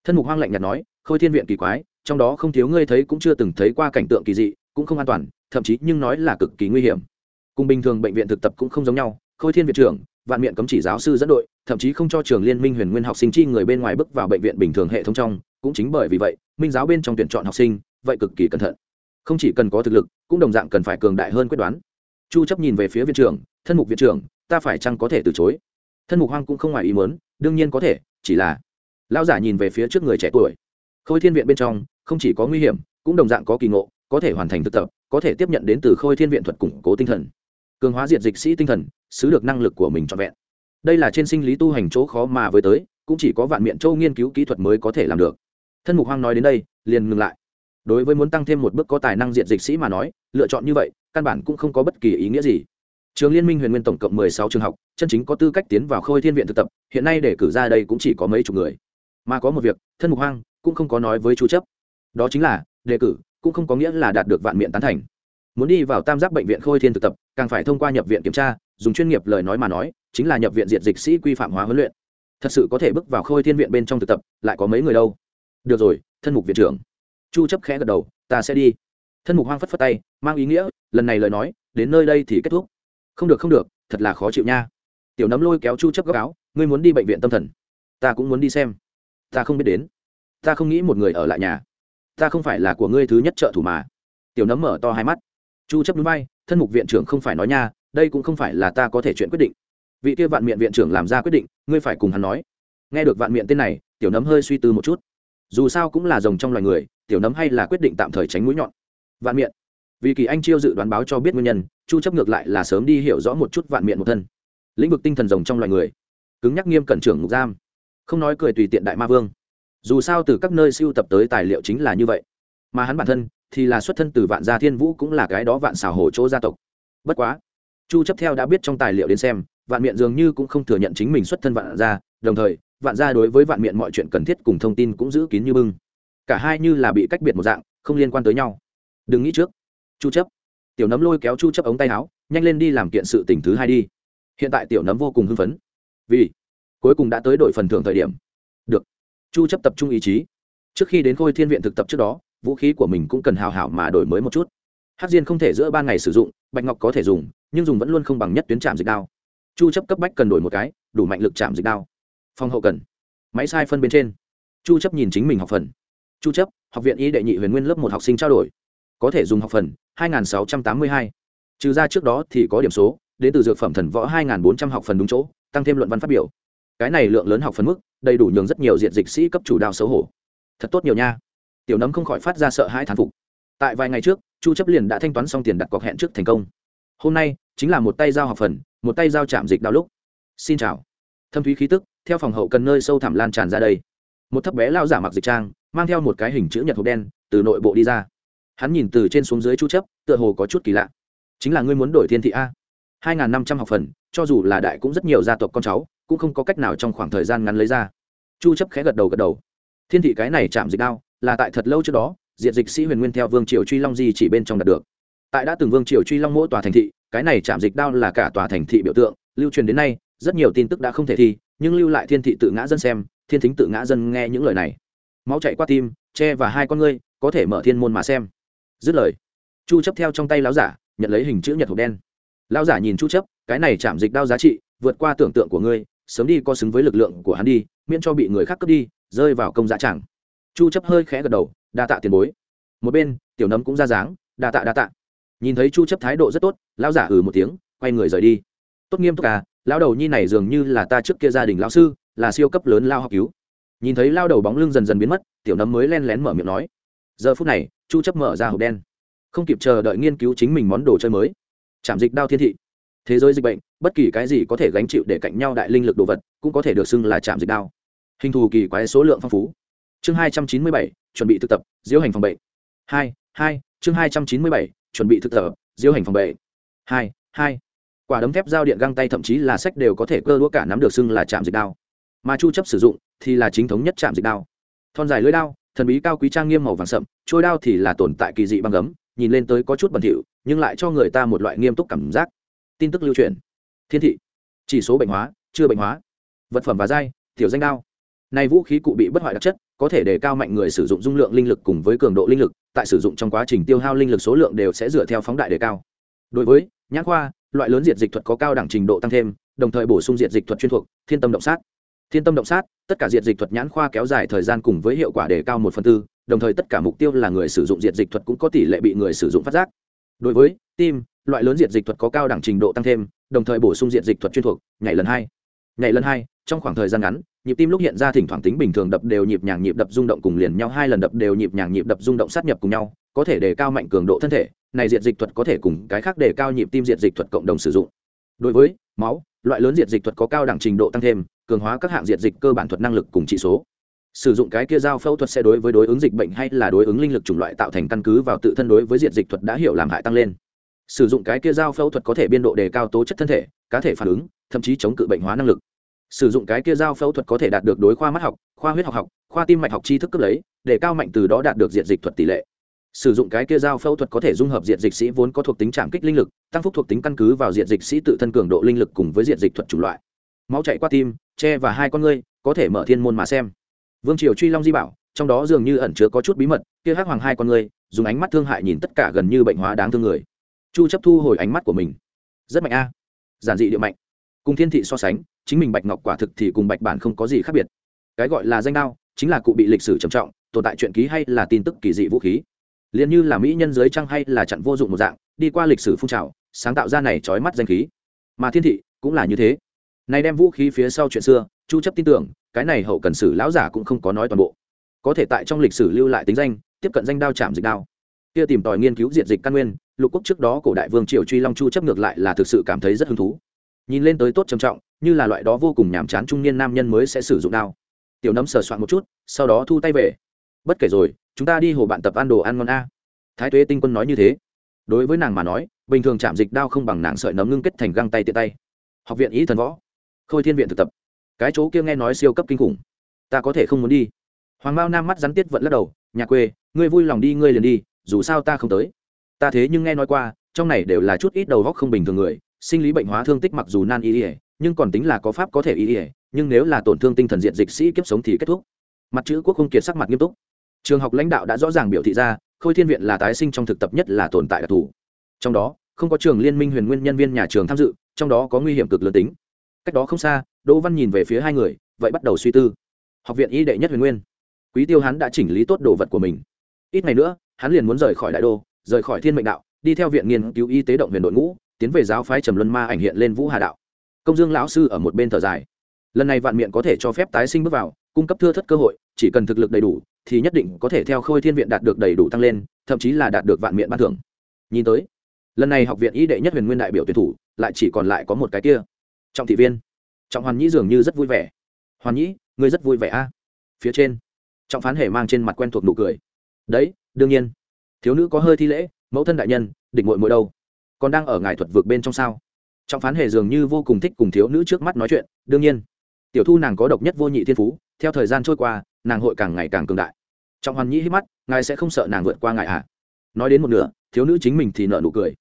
Thân mục hoang lạnh nhạt nói, khôi thiên viện kỳ quái, trong đó không thiếu ngươi thấy cũng chưa từng thấy qua cảnh tượng kỳ dị, cũng không an toàn, thậm chí nhưng nói là cực kỳ nguy hiểm. Cùng bình thường bệnh viện thực tập cũng không giống nhau, khôi thiên viện trưởng vạn miệng cấm chỉ giáo sư dẫn đội, thậm chí không cho trường liên minh huyền nguyên học sinh chi người bên ngoài bước vào bệnh viện bình thường hệ thống trong, cũng chính bởi vì vậy, minh giáo bên trong tuyển chọn học sinh, vậy cực kỳ cẩn thận. Không chỉ cần có thực lực, cũng đồng dạng cần phải cường đại hơn quyết đoán. Chu chấp nhìn về phía viện trưởng, thân mục viện trưởng, ta phải chăng có thể từ chối? Thân mục hoang cũng không ngoài ý muốn, đương nhiên có thể, chỉ là lão giả nhìn về phía trước người trẻ tuổi. Khôi thiên viện bên trong, không chỉ có nguy hiểm, cũng đồng dạng có kỳ ngộ, có thể hoàn thành thực tập, có thể tiếp nhận đến từ khôi thiên viện thuật củng cố tinh thần cường hóa diệt dịch sĩ tinh thần, xứ được năng lực của mình trọn vẹn. Đây là trên sinh lý tu hành chỗ khó mà với tới, cũng chỉ có vạn miệng châu nghiên cứu kỹ thuật mới có thể làm được. Thân mục hoang nói đến đây, liền ngừng lại. Đối với muốn tăng thêm một bước có tài năng diện dịch sĩ mà nói, lựa chọn như vậy, căn bản cũng không có bất kỳ ý nghĩa gì. Trường liên minh huyền nguyên tổng cộng mười sáu trường học, chân chính có tư cách tiến vào khôi thiên viện thực tập, hiện nay để cử ra đây cũng chỉ có mấy chục người. Mà có một việc, thân mục hoang cũng không có nói với chú chấp. Đó chính là, đề cử cũng không có nghĩa là đạt được vạn miệng tán thành. Muốn đi vào tam giác bệnh viện khôi thiên thực tập càng phải thông qua nhập viện kiểm tra, dùng chuyên nghiệp lời nói mà nói, chính là nhập viện diện dịch sĩ quy phạm hóa huấn luyện. Thật sự có thể bước vào khôi thiên viện bên trong thực tập, lại có mấy người đâu. Được rồi, thân mục viện trưởng. Chu chấp khẽ gật đầu, ta sẽ đi. Thân mục hoang phất phất tay, mang ý nghĩa, lần này lời nói, đến nơi đây thì kết thúc. Không được không được, thật là khó chịu nha. Tiểu nấm lôi kéo chu chấp góc áo, ngươi muốn đi bệnh viện tâm thần, ta cũng muốn đi xem. Ta không biết đến. Ta không nghĩ một người ở lại nhà. Ta không phải là của ngươi thứ nhất trợ thủ mà. Tiểu nấm mở to hai mắt. Chu chấp núi bay thân mục viện trưởng không phải nói nha, đây cũng không phải là ta có thể chuyện quyết định. Vị kia vạn miệng viện trưởng làm ra quyết định, ngươi phải cùng hắn nói. Nghe được vạn miệng tên này, tiểu nấm hơi suy tư một chút. Dù sao cũng là rồng trong loài người, tiểu nấm hay là quyết định tạm thời tránh mũi nhọn. Vạn miệng vì kỳ anh chiêu dự đoán báo cho biết nguyên nhân, chu chấp ngược lại là sớm đi hiểu rõ một chút vạn miệng một thân. Lĩnh vực tinh thần rồng trong loài người. Cứng nhắc nghiêm cẩn trưởng ngục giam. Không nói cười tùy tiện đại ma vương. Dù sao từ các nơi siêu tập tới tài liệu chính là như vậy. Mà hắn bản thân thì là xuất thân từ vạn gia thiên vũ cũng là cái đó vạn xảo hồ chỗ gia tộc. Bất quá, chu chấp theo đã biết trong tài liệu đến xem, vạn miệng dường như cũng không thừa nhận chính mình xuất thân vạn gia, đồng thời, vạn gia đối với vạn miệng mọi chuyện cần thiết cùng thông tin cũng giữ kín như bưng. Cả hai như là bị cách biệt một dạng, không liên quan tới nhau. Đừng nghĩ trước. Chu chấp. Tiểu nấm lôi kéo chu chấp ống tay áo, nhanh lên đi làm kiện sự tình thứ hai đi. Hiện tại tiểu nấm vô cùng hưng phấn. Vì cuối cùng đã tới đội phần thưởng thời điểm. Được. Chu chấp tập trung ý chí. Trước khi đến khôi thiên viện thực tập trước đó vũ khí của mình cũng cần hào hảo mà đổi mới một chút. Hát diên không thể giữa ban ngày sử dụng, bạch ngọc có thể dùng, nhưng dùng vẫn luôn không bằng nhất tuyến chạm dịch đao. Chu chấp cấp bách cần đổi một cái, đủ mạnh lực chạm dịch đao. Phong hậu cần. Máy sai phân bên trên. Chu chấp nhìn chính mình học phần. Chu chấp, học viện y đệ nhị huyền nguyên lớp một học sinh trao đổi. Có thể dùng học phần 2682. trừ ra trước đó thì có điểm số, đến từ dược phẩm thần võ 2400 học phần đúng chỗ, tăng thêm luận văn phát biểu. Cái này lượng lớn học phần mức, đầy đủ nhường rất nhiều diện dịch sĩ cấp chủ đạo xấu hổ. Thật tốt nhiều nha tiểu nấm không khỏi phát ra sợ hãi thán phục. Tại vài ngày trước, chu chấp liền đã thanh toán xong tiền đặt cọc hẹn trước thành công. Hôm nay, chính là một tay giao học phần, một tay giao chạm dịch đạo lúc. Xin chào. Thâm thúy khí tức, theo phòng hậu cần nơi sâu thẳm lan tràn ra đây. Một thấp bé lao giả mặc dịch trang, mang theo một cái hình chữ nhật hộp đen, từ nội bộ đi ra. Hắn nhìn từ trên xuống dưới chu chấp, tựa hồ có chút kỳ lạ. Chính là ngươi muốn đổi thiên thị a. Hai năm trăm học phần, cho dù là đại cũng rất nhiều gia tộc con cháu, cũng không có cách nào trong khoảng thời gian ngắn lấy ra. Chu chấp khẽ gật đầu gật đầu. Thiên thị cái này chạm dịch đao là tại thật lâu trước đó, diệt dịch sĩ huyền nguyên theo vương triều truy long di chỉ bên trong đạt được. Tại đã từng vương triều truy long mỗi tòa thành thị, cái này chạm dịch đao là cả tòa thành thị biểu tượng, lưu truyền đến nay, rất nhiều tin tức đã không thể thi, nhưng lưu lại thiên thị tự ngã dân xem, thiên thính tự ngã dân nghe những lời này. Máu chạy qua tim, che và hai con ngươi, có thể mở thiên môn mà xem. Dứt lời, chu chấp theo trong tay lão giả, nhận lấy hình chữ nhật hộp đen. Lão giả nhìn chu chấp, cái này chạm dịch đao giá trị, vượt qua tưởng tượng của ngươi, sớm đi có xứng với lực lượng của hắn đi, miễn cho bị người khác cướp đi, rơi vào công giá chẳng chu chấp hơi khẽ gật đầu, đa tạ tiền bối. Một bên, tiểu nấm cũng ra dáng, đa tạ đa tạ. Nhìn thấy chu chấp thái độ rất tốt, lão giả ừ một tiếng, quay người rời đi. Tốt nghiêm túc à lão đầu nhi này dường như là ta trước kia gia đình lão sư, là siêu cấp lớn lao học cứu. Nhìn thấy lao đầu bóng lưng dần dần biến mất, tiểu nấm mới len lén mở miệng nói. Giờ phút này, chu chấp mở ra hộp đen. Không kịp chờ đợi nghiên cứu chính mình món đồ chơi mới. Chạm dịch đao thiên thị. Thế giới dịch bệnh, bất kỳ cái gì có thể gánh chịu để cạnh nhau đại linh lực đồ vật, cũng có thể được xưng là chạm dịch đao. Hình thù kỳ quái số lượng phong phú chương hai trăm chín mươi bảy, chuẩn bị thực tập, diễu hành phòng bệnh. Hai hai, chương hai trăm chín mươi bảy, chuẩn bị thực tập, diễu hành phòng bệnh. Hai hai. Quả đấm thép dao điện găng tay thậm chí là sách đều có thể cơ đũa cả nắm được xưng là chạm dịch đao. Mà chu chấp sử dụng thì là chính thống nhất chạm dịch đao. Thon dài lưỡi đao, thần bí cao quý trang nghiêm màu vàng sậm trôi đao thì là tồn tại kỳ dị băng gấm, nhìn lên tới có chút bẩn thỉu, nhưng lại cho người ta một loại nghiêm túc cảm giác. Tin tức lưu truyền. Thiên thị. Chỉ số bệnh hóa, chưa bệnh hóa. Vật phẩm và dai tiểu danh đao. Này vũ khí cụ bị bất hoại đặc chất có thể đề cao mạnh người sử dụng dung lượng linh lực cùng với cường độ linh lực, tại sử dụng trong quá trình tiêu hao linh lực số lượng đều sẽ dựa theo phóng đại đề cao. Đối với nhãn khoa, loại lớn diệt dịch thuật có cao đẳng trình độ tăng thêm, đồng thời bổ sung diệt dịch thuật chuyên thuộc, thiên tâm động sát. Thiên tâm động sát, tất cả diệt dịch thuật nhãn khoa kéo dài thời gian cùng với hiệu quả đề cao một phần tư, đồng thời tất cả mục tiêu là người sử dụng diệt dịch thuật cũng có tỷ lệ bị người sử dụng phát giác. Đối với tim, loại lớn diệt dịch thuật có cao đẳng trình độ tăng thêm, đồng thời bổ sung diệt dịch thuật chuyên thuộc, nhảy lần hai. Nhảy lần hai trong khoảng thời gian ngắn, nhịp tim lúc hiện ra thỉnh thoảng tính bình thường đập đều nhịp nhàng nhịp đập rung động cùng liền nhau, hai lần đập đều nhịp nhàng nhịp đập rung động sát nhập cùng nhau, có thể đề cao mạnh cường độ thân thể, này diệt dịch thuật có thể cùng cái khác đề cao nhịp tim diệt dịch thuật cộng đồng sử dụng. Đối với máu, loại lớn diệt dịch thuật có cao đẳng trình độ tăng thêm, cường hóa các hạng diệt dịch cơ bản thuật năng lực cùng trị số. Sử dụng cái kia giao phẫu thuật sẽ đối với đối ứng dịch bệnh hay là đối ứng linh lực chủng loại tạo thành căn cứ vào tự thân đối với diệt dịch thuật đã hiểu làm hại tăng lên. Sử dụng cái kia giao phẫu thuật có thể biên độ đề cao tố chất thân thể, cá thể phản ứng, thậm chí chống cự bệnh hóa năng lực sử dụng cái kia giao phẫu thuật có thể đạt được đối khoa mắt học, khoa huyết học học, khoa tim mạch học tri thức cấp lấy, để cao mạnh từ đó đạt được diện dịch thuật tỷ lệ. Sử dụng cái kia giao phẫu thuật có thể dung hợp diện dịch sĩ vốn có thuộc tính trảm kích linh lực, tăng phúc thuộc tính căn cứ vào diện dịch sĩ tự thân cường độ linh lực cùng với diện dịch thuật chủng loại. Máu chạy qua tim, che và hai con ngươi, có thể mở thiên môn mà xem. Vương triều truy long di bảo, trong đó dường như ẩn chứa có chút bí mật, kia hắc hoàng hai con ngươi, dùng ánh mắt thương hại nhìn tất cả gần như bệnh hóa đáng thương người. Chu chấp thu hồi ánh mắt của mình. Rất mạnh a. Giản dị địa mạnh cùng thiên thị so sánh, chính mình bạch ngọc quả thực thì cùng bạch bản không có gì khác biệt. Cái gọi là danh đao, chính là cụ bị lịch sử trầm trọng, tồn tại chuyện ký hay là tin tức kỳ dị vũ khí. Liền như là mỹ nhân giới trăng hay là chặn vô dụng một dạng, đi qua lịch sử phun trào, sáng tạo ra này trói mắt danh khí. Mà thiên thị cũng là như thế. Này đem vũ khí phía sau chuyện xưa, chu chấp tin tưởng, cái này hậu cần sử lão giả cũng không có nói toàn bộ. Có thể tại trong lịch sử lưu lại tính danh, tiếp cận danh đao chạm dịch đao. Kia tìm tòi nghiên cứu diện dịch căn nguyên, lục quốc trước đó cổ đại vương triều truy long chu chấp ngược lại là thực sự cảm thấy rất hứng thú nhìn lên tới tốt trầm trọng, như là loại đó vô cùng nhàm chán trung niên nam nhân mới sẽ sử dụng đao. Tiểu nấm sờ soạn một chút, sau đó thu tay về. Bất kể rồi, chúng ta đi hồ bạn tập ăn đồ ăn ngon a. Thái tuế tinh quân nói như thế. Đối với nàng mà nói, bình thường chạm dịch đao không bằng nàng sợi nấm ngưng kết thành găng tay tiện tay. Học viện ý thần võ. Khôi thiên viện thực tập. Cái chỗ kia nghe nói siêu cấp kinh khủng. Ta có thể không muốn đi. Hoàng mao nam mắt rắn tiết vẫn lắc đầu, nhà quê, ngươi vui lòng đi, ngươi liền đi, dù sao ta không tới. Ta thế nhưng nghe nói qua, trong này đều là chút ít đầu góc không bình thường người sinh lý bệnh hóa thương tích mặc dù nan y ỉa nhưng còn tính là có pháp có thể y ỉa nhưng nếu là tổn thương tinh thần diện dịch sĩ kiếp sống thì kết thúc. Mặt chữ quốc không kiệt sắc mặt nghiêm túc. Trường học lãnh đạo đã rõ ràng biểu thị ra, khôi thiên viện là tái sinh trong thực tập nhất là tồn tại đặc thù. Trong đó, không có trường liên minh huyền nguyên nhân viên nhà trường tham dự, trong đó có nguy hiểm cực lớn tính. Cách đó không xa, đỗ văn nhìn về phía hai người, vậy bắt đầu suy tư. Học viện y đệ nhất huyền nguyên. Quý tiêu hắn đã chỉnh lý tốt đồ vật của mình. Ít ngày nữa, hắn liền muốn rời khỏi đại đô, rời khỏi thiên mệnh đạo, đi theo viện nghiên cứu y tế động huyền đội ngũ tiến về giáo phái trầm luân ma ảnh hiện lên vũ hà đạo. Công dương lão sư ở một bên thở dài. Lần này vạn miệng có thể cho phép tái sinh bước vào, cung cấp thưa thất cơ hội, chỉ cần thực lực đầy đủ, thì nhất định có thể theo khôi thiên viện đạt được đầy đủ tăng lên, thậm chí là đạt được vạn miệng ban thưởng. Nhìn tới, lần này học viện y đệ nhất huyền nguyên đại biểu tuyển thủ, lại chỉ còn lại có một cái kia. Trọng thị viên. Trọng hoàn nhĩ dường như rất vui vẻ. Hoàn nhĩ, ngươi rất vui vẻ a. Phía trên, trọng phán hề mang trên mặt quen thuộc nụ cười. Đấy, đương nhiên. Thiếu nữ có hơi thi lễ, mẫu thân đại nhân, địch mội mội đâu? Còn đang ở ngài thuật vực bên trong sao? Trọng phán hề dường như vô cùng thích cùng thiếu nữ trước mắt nói chuyện, đương nhiên. Tiểu thu nàng có độc nhất vô nhị thiên phú, theo thời gian trôi qua, nàng hội càng ngày càng cường đại. Trọng hoàn nhĩ hít mắt, ngài sẽ không sợ nàng vượt qua ngài ạ à? nói đến một nửa, thiếu nữ chính mình thì nợ nụ cười.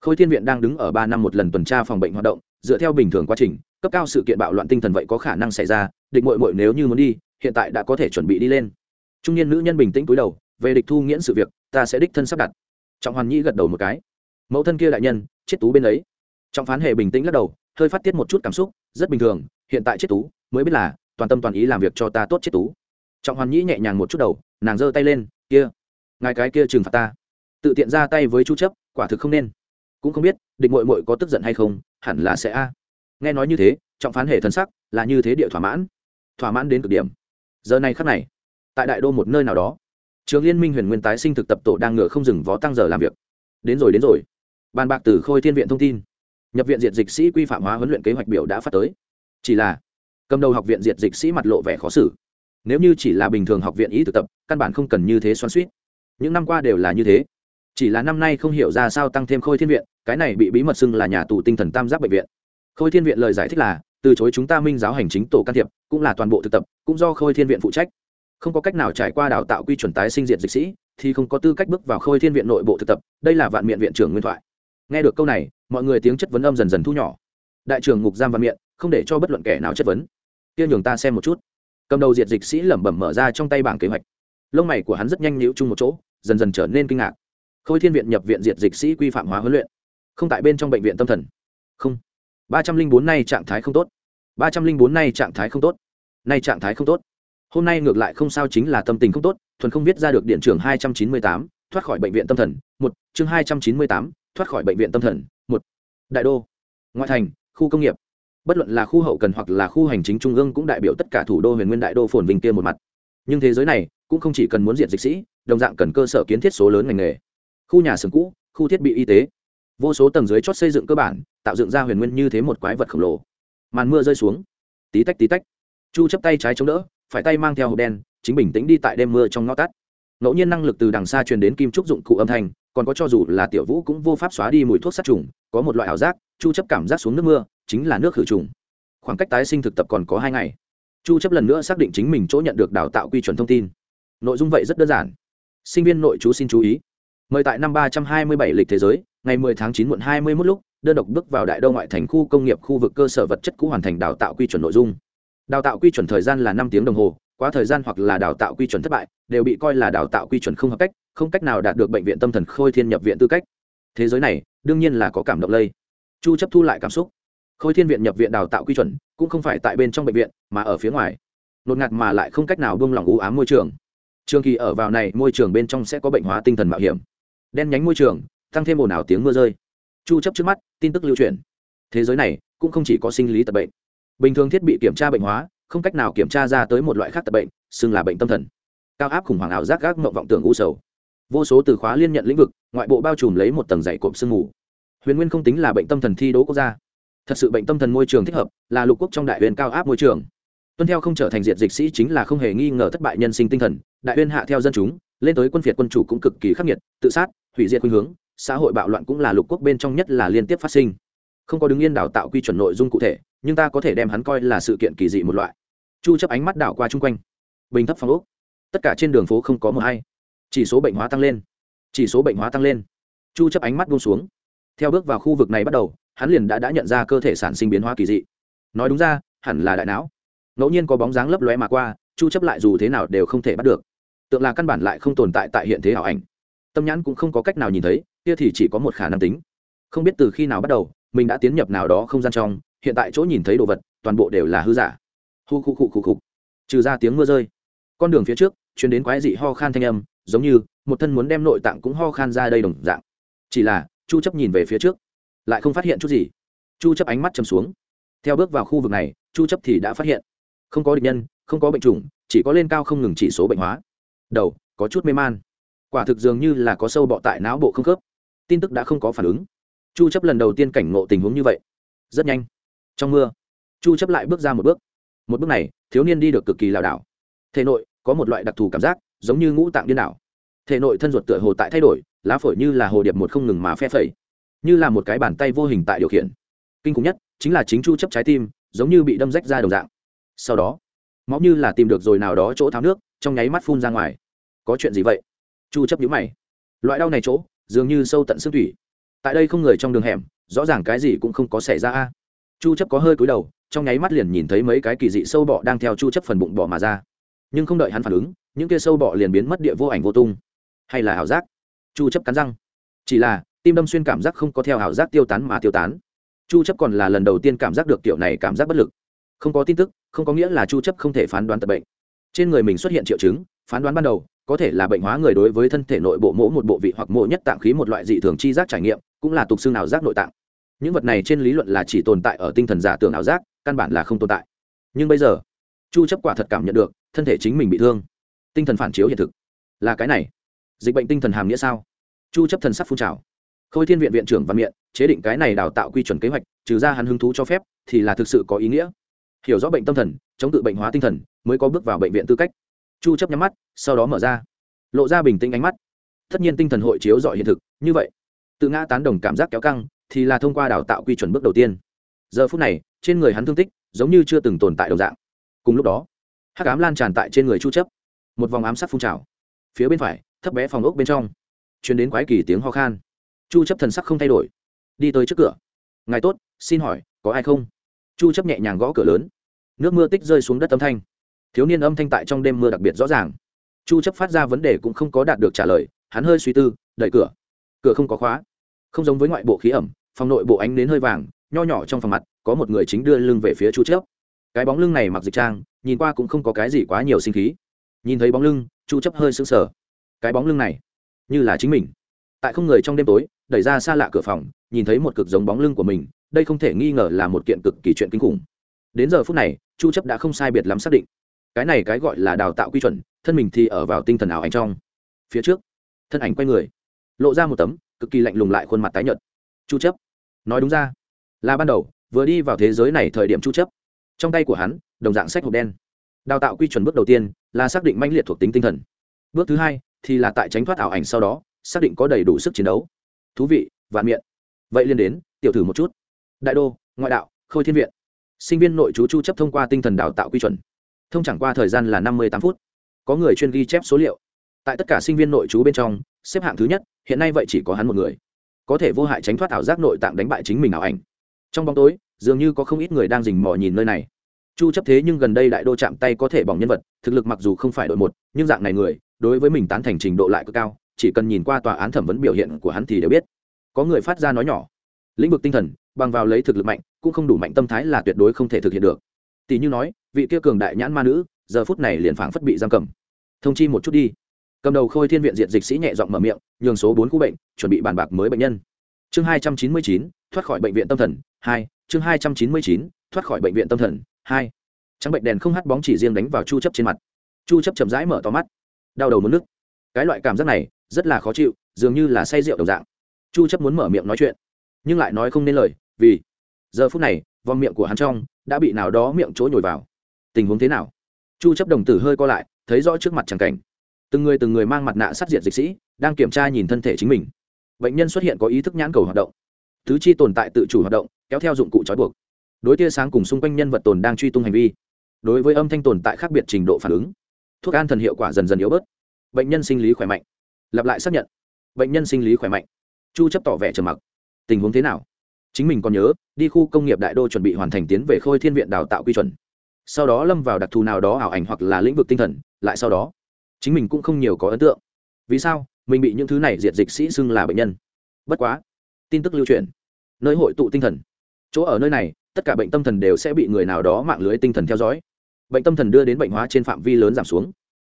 Khôi thiên viện đang đứng ở ba năm một lần tuần tra phòng bệnh hoạt động, dựa theo bình thường quá trình, cấp cao sự kiện bạo loạn tinh thần vậy có khả năng xảy ra, địch mội mội nếu như muốn đi, hiện tại đã có thể chuẩn bị đi lên. Trung niên nữ nhân bình tĩnh cúi đầu, về địch thu nghiễn sự việc, ta sẽ đích thân sắp đặt. Trọng hoàn nhĩ gật đầu một cái mẫu thân kia đại nhân, chết tú bên ấy. Trọng phán hệ bình tĩnh lắc đầu, hơi phát tiết một chút cảm xúc, rất bình thường, hiện tại chết tú, mới biết là, toàn tâm toàn ý làm việc cho ta tốt chết tú. Trọng hoàn nhĩ nhẹ nhàng một chút đầu, nàng giơ tay lên, kia, ngài cái kia trừng phạt ta. Tự tiện ra tay với chu chấp, quả thực không nên. Cũng không biết, địch muội muội có tức giận hay không, hẳn là sẽ a. Nghe nói như thế, trọng phán hệ thần sắc là như thế địa thỏa mãn. Thỏa mãn đến cực điểm. Giờ này khắc này, tại đại đô một nơi nào đó, trường liên minh huyền nguyên tái sinh thực tập tổ đang ngựa không dừng vó tăng giờ làm việc. Đến rồi đến rồi bàn bạc từ khôi thiên viện thông tin. Nhập viện diệt dịch sĩ quy phạm hóa huấn luyện kế hoạch biểu đã phát tới. Chỉ là, cầm đầu học viện diệt dịch sĩ mặt lộ vẻ khó xử. Nếu như chỉ là bình thường học viện ý thực tập, căn bản không cần như thế xoắn suýt những năm qua đều là như thế. Chỉ là năm nay không hiểu ra sao tăng thêm khôi thiên viện, cái này bị bí mật xưng là nhà tù tinh thần tam giác bệnh viện. Khôi thiên viện lời giải thích là, từ chối chúng ta minh giáo hành chính tổ can thiệp, cũng là toàn bộ thực tập, cũng do khôi thiên viện phụ trách. Không có cách nào trải qua đào tạo quy chuẩn tái sinh diện dịch sĩ, thì không có tư cách bước vào khôi thiên viện nội bộ thực tập, đây là vạn miệng viện trưởng nguyên thoại nghe được câu này, mọi người tiếng chất vấn âm dần dần thu nhỏ. Đại trưởng ngục giam văn miệng không để cho bất luận kẻ nào chất vấn. Kia nhường ta xem một chút. Cầm đầu diệt dịch sĩ lẩm bẩm mở ra trong tay bảng kế hoạch. Lông mày của hắn rất nhanh nhíu chung một chỗ, dần dần trở nên kinh ngạc. Khôi thiên viện nhập viện diệt dịch sĩ quy phạm hóa huấn luyện. Không tại bên trong bệnh viện tâm thần. Không. Ba trăm linh bốn nay trạng thái không tốt. Ba trăm linh bốn nay trạng thái không tốt. Nay trạng thái không tốt. Hôm nay ngược lại không sao chính là tâm tình không tốt, thuần không viết ra được điện trường hai trăm chín mươi tám, thoát khỏi bệnh viện tâm thần. Một, chương hai trăm chín mươi tám thoát khỏi bệnh viện tâm thần, một, đại đô, ngoại thành, khu công nghiệp. Bất luận là khu hậu cần hoặc là khu hành chính trung ương cũng đại biểu tất cả thủ đô huyền nguyên đại đô phồn vinh kia một mặt. Nhưng thế giới này cũng không chỉ cần muốn diện dịch sĩ, đồng dạng cần cơ sở kiến thiết số lớn ngành nghề. Khu nhà xưởng cũ, khu thiết bị y tế. Vô số tầng dưới chót xây dựng cơ bản, tạo dựng ra huyền nguyên như thế một quái vật khổng lồ. Màn mưa rơi xuống. Tí tách tí tách. Chu chấp tay trái chống đỡ, phải tay mang theo hộp đen, chính bình tĩnh đi tại đêm mưa trong ngõ tắt. Ngẫu nhiên năng lực từ đằng xa truyền đến kim trúc dụng cụ âm thanh còn có cho dù là tiểu vũ cũng vô pháp xóa đi mùi thuốc sát trùng, có một loại ảo giác, chu chấp cảm giác xuống nước mưa, chính là nước khử trùng. Khoảng cách tái sinh thực tập còn có hai ngày. Chu chấp lần nữa xác định chính mình chỗ nhận được đào tạo quy chuẩn thông tin. Nội dung vậy rất đơn giản. Sinh viên nội chú xin chú ý. Mời tại năm 327 lịch thế giới, ngày 10 tháng 9 muộn 21 lúc, đơn độc bước vào đại đô ngoại thành khu công nghiệp khu vực cơ sở vật chất cũ hoàn thành đào tạo quy chuẩn nội dung. Đào tạo quy chuẩn thời gian là năm tiếng đồng hồ, quá thời gian hoặc là đào tạo quy chuẩn thất bại, đều bị coi là đào tạo quy chuẩn không hợp cách không cách nào đạt được bệnh viện tâm thần khôi thiên nhập viện tư cách. Thế giới này, đương nhiên là có cảm động lây. Chu chấp thu lại cảm xúc. Khôi thiên viện nhập viện đào tạo quy chuẩn, cũng không phải tại bên trong bệnh viện, mà ở phía ngoài. Nột ngạt mà lại không cách nào buông lỏng u ám môi trường. Trường kỳ ở vào này, môi trường bên trong sẽ có bệnh hóa tinh thần mạo hiểm. Đen nhánh môi trường, tăng thêm ồn ào tiếng mưa rơi. Chu chấp trước mắt, tin tức lưu truyền. Thế giới này, cũng không chỉ có sinh lý tật bệnh. Bình thường thiết bị kiểm tra bệnh hóa, không cách nào kiểm tra ra tới một loại khác tật bệnh, xưng là bệnh tâm thần. Cao áp khủng hoảng ảo giác gác mộng vọng tưởng u sầu vô số từ khóa liên nhận lĩnh vực, ngoại bộ bao trùm lấy một tầng dày cộm sương mù. Huyền nguyên không tính là bệnh tâm thần thi đỗ quốc gia. Thật sự bệnh tâm thần môi trường thích hợp, là lục quốc trong đại huyền cao áp môi trường. Tuân theo không trở thành diệt dịch sĩ chính là không hề nghi ngờ thất bại nhân sinh tinh thần, đại huyền hạ theo dân chúng, lên tới quân phiệt quân chủ cũng cực kỳ khắc nghiệt, tự sát, hủy diệt khuynh hướng, xã hội bạo loạn cũng là lục quốc bên trong nhất là liên tiếp phát sinh. Không có đứng yên đào tạo quy chuẩn nội dung cụ thể, nhưng ta có thể đem hắn coi là sự kiện kỳ dị một loại. Chu chấp ánh mắt đảo qua chung quanh. Bình thấp phong ốc. Tất cả trên đường phố không có một ai chỉ số bệnh hóa tăng lên. Chỉ số bệnh hóa tăng lên. Chu chấp ánh mắt buông xuống. Theo bước vào khu vực này bắt đầu, hắn liền đã đã nhận ra cơ thể sản sinh biến hóa kỳ dị. Nói đúng ra, hẳn là đại não. Ngẫu nhiên có bóng dáng lấp lóe mà qua, chu chấp lại dù thế nào đều không thể bắt được. Tượng là căn bản lại không tồn tại tại hiện thế ảo ảnh. Tâm nhãn cũng không có cách nào nhìn thấy, kia thì chỉ có một khả năng tính. Không biết từ khi nào bắt đầu, mình đã tiến nhập nào đó không gian trong, hiện tại chỗ nhìn thấy đồ vật, toàn bộ đều là hư giả. Hu khu khu khu khu. Trừ ra tiếng mưa rơi. Con đường phía trước chuyển đến quái dị ho khan thanh âm giống như, một thân muốn đem nội tạng cũng ho khan ra đây đồng dạng. Chỉ là, chu chấp nhìn về phía trước, lại không phát hiện chút gì. Chu chấp ánh mắt chầm xuống. Theo bước vào khu vực này, chu chấp thì đã phát hiện, không có địch nhân, không có bệnh trùng chỉ có lên cao không ngừng chỉ số bệnh hóa. Đầu, có chút mê man. Quả thực dường như là có sâu bọ tại não bộ không khớp. Tin tức đã không có phản ứng. Chu chấp lần đầu tiên cảnh ngộ tình huống như vậy. Rất nhanh. Trong mưa, chu chấp lại bước ra một bước. Một bước này, thiếu niên đi được cực kỳ lảo đảo. Thể nội, có một loại đặc thù cảm giác giống như ngũ tạng điên đảo. Thể nội thân ruột tựa hồ tại thay đổi, lá phổi như là hồ điệp một không ngừng mà phe phẩy, như là một cái bàn tay vô hình tại điều khiển. Kinh khủng nhất chính là chính chu chấp trái tim, giống như bị đâm rách ra đồng dạng. Sau đó, máu như là tìm được rồi nào đó chỗ tháo nước, trong nháy mắt phun ra ngoài. Có chuyện gì vậy? Chu chấp nhíu mày. Loại đau này chỗ, dường như sâu tận xương thủy. Tại đây không người trong đường hẻm, rõ ràng cái gì cũng không có xảy ra a. Chu chấp có hơi cúi đầu, trong nháy mắt liền nhìn thấy mấy cái kỳ dị sâu bọ đang theo chu chấp phần bụng bọ mà ra nhưng không đợi hắn phản ứng, những kia sâu bọ liền biến mất địa vô ảnh vô tung. Hay là ảo giác? Chu chấp cắn răng. Chỉ là, tim đâm xuyên cảm giác không có theo ảo giác tiêu tán mà tiêu tán. Chu chấp còn là lần đầu tiên cảm giác được tiểu này cảm giác bất lực. Không có tin tức, không có nghĩa là chu chấp không thể phán đoán tật bệnh. Trên người mình xuất hiện triệu chứng, phán đoán ban đầu, có thể là bệnh hóa người đối với thân thể nội bộ mỗ một bộ vị hoặc mỗ nhất tạng khí một loại dị thường chi giác trải nghiệm, cũng là tục xương ảo giác nội tạng. Những vật này trên lý luận là chỉ tồn tại ở tinh thần giả tưởng ảo giác, căn bản là không tồn tại. Nhưng bây giờ, chu chấp quả thật cảm nhận được thân thể chính mình bị thương. Tinh thần phản chiếu hiện thực. Là cái này. Dịch bệnh tinh thần hàm nghĩa sao? Chu chấp thần sắc phun trào. Khôi thiên viện viện trưởng văn miện chế định cái này đào tạo quy chuẩn kế hoạch, trừ ra hắn hứng thú cho phép, thì là thực sự có ý nghĩa. Hiểu rõ bệnh tâm thần, chống tự bệnh hóa tinh thần, mới có bước vào bệnh viện tư cách. Chu chấp nhắm mắt, sau đó mở ra. Lộ ra bình tĩnh ánh mắt. Tất nhiên tinh thần hội chiếu dọi hiện thực, như vậy. Tự ngã tán đồng cảm giác kéo căng, thì là thông qua đào tạo quy chuẩn bước đầu tiên. Giờ phút này, trên người hắn thương tích, giống như chưa từng tồn tại đồng dạng. Cùng lúc đó hắc ám lan tràn tại trên người chu chấp. Một vòng ám sát phun trào. Phía bên phải, thấp bé phòng ốc bên trong. Truyền đến quái kỳ tiếng ho khan. Chu chấp thần sắc không thay đổi. Đi tới trước cửa. Ngài tốt, xin hỏi, có ai không? Chu chấp nhẹ nhàng gõ cửa lớn. Nước mưa tích rơi xuống đất âm thanh. Thiếu niên âm thanh tại trong đêm mưa đặc biệt rõ ràng. Chu chấp phát ra vấn đề cũng không có đạt được trả lời, hắn hơi suy tư, đẩy cửa. Cửa không có khóa. Không giống với ngoại bộ khí ẩm, phòng nội bộ ánh nến hơi vàng, nho nhỏ trong phòng mặt, có một người chính đưa lưng về phía chu chấp. Cái bóng lưng này mặc dịch trang nhìn qua cũng không có cái gì quá nhiều sinh khí. Nhìn thấy bóng lưng, chu chấp hơi sững sờ. Cái bóng lưng này, như là chính mình. Tại không người trong đêm tối, đẩy ra xa lạ cửa phòng, nhìn thấy một cực giống bóng lưng của mình, đây không thể nghi ngờ là một kiện cực kỳ chuyện kinh khủng. Đến giờ phút này, chu chấp đã không sai biệt lắm xác định. Cái này cái gọi là đào tạo quy chuẩn, thân mình thì ở vào tinh thần ảo ảnh trong. Phía trước, thân ảnh quay người, lộ ra một tấm cực kỳ lạnh lùng lại khuôn mặt tái nhợt. Chu chấp, nói đúng ra, là ban đầu, vừa đi vào thế giới này thời điểm chu chấp trong tay của hắn, đồng dạng sách hộp đen. Đào tạo quy chuẩn bước đầu tiên là xác định manh liệt thuộc tính tinh thần. Bước thứ hai thì là tại tránh thoát ảo ảnh sau đó, xác định có đầy đủ sức chiến đấu. Thú vị, vạn miệng. Vậy liên đến, tiểu thử một chút. Đại đô, ngoại đạo, khôi thiên viện. Sinh viên nội chú chu chấp thông qua tinh thần đào tạo quy chuẩn. Thông chẳng qua thời gian là năm mươi tám phút. Có người chuyên ghi chép số liệu. Tại tất cả sinh viên nội chú bên trong, xếp hạng thứ nhất, hiện nay vậy chỉ có hắn một người. Có thể vô hại tránh thoát ảo giác nội tạng đánh bại chính mình ảo ảnh. Trong bóng tối dường như có không ít người đang rình mò nhìn nơi này. Chu chấp thế nhưng gần đây đại đô chạm tay có thể bỏng nhân vật, thực lực mặc dù không phải đội một, nhưng dạng này người, đối với mình tán thành trình độ lại cực cao, chỉ cần nhìn qua tòa án thẩm vấn biểu hiện của hắn thì đều biết. Có người phát ra nói nhỏ, lĩnh vực tinh thần, bằng vào lấy thực lực mạnh, cũng không đủ mạnh tâm thái là tuyệt đối không thể thực hiện được. Tỷ như nói, vị kia cường đại nhãn ma nữ, giờ phút này liền phảng phất bị giam cầm. Thông chi một chút đi. Cầm đầu khôi thiên viện diện dịch sĩ nhẹ giọng mở miệng, nhường số bốn khu bệnh, chuẩn bị bàn bạc mới bệnh nhân. Chương hai trăm chín mươi chín, thoát khỏi bệnh viện tâm thần, hai chương hai trăm chín mươi chín, thoát khỏi bệnh viện tâm thần, hai. Trắng bệnh đèn không hắt bóng chỉ riêng đánh vào chu chấp trên mặt. Chu chấp chậm rãi mở to mắt. Đau đầu muốn nước cái loại cảm giác này, rất là khó chịu, dường như là say rượu đồng dạng. Chu chấp muốn mở miệng nói chuyện, nhưng lại nói không nên lời, vì giờ phút này, vòng miệng của hắn trong đã bị nào đó miệng chỗ nhồi vào. Tình huống thế nào? Chu chấp đồng tử hơi co lại, thấy rõ trước mặt chẳng cảnh. Từng người từng người mang mặt nạ sát diệt dịch sĩ, đang kiểm tra nhìn thân thể chính mình. Bệnh nhân xuất hiện có ý thức nhãn cầu hoạt động. Tứ chi tồn tại tự chủ hoạt động kéo theo dụng cụ trói buộc. Đối tia sáng cùng xung quanh nhân vật tồn đang truy tung hành vi. Đối với âm thanh tồn tại khác biệt trình độ phản ứng. Thuốc an thần hiệu quả dần dần yếu bớt. Bệnh nhân sinh lý khỏe mạnh. Lặp lại xác nhận. Bệnh nhân sinh lý khỏe mạnh. Chu chấp tỏ vẻ trầm mặc. Tình huống thế nào? Chính mình còn nhớ, đi khu công nghiệp đại đô chuẩn bị hoàn thành tiến về khôi thiên viện đào tạo quy chuẩn. Sau đó lâm vào đặc thù nào đó ảo ảnh hoặc là lĩnh vực tinh thần, lại sau đó, chính mình cũng không nhiều có ấn tượng. Vì sao? Mình bị những thứ này diệt dịch sĩ xưng là bệnh nhân. Bất quá, tin tức lưu truyền. Nơi hội tụ tinh thần chỗ ở nơi này, tất cả bệnh tâm thần đều sẽ bị người nào đó mạng lưới tinh thần theo dõi. Bệnh tâm thần đưa đến bệnh hóa trên phạm vi lớn giảm xuống.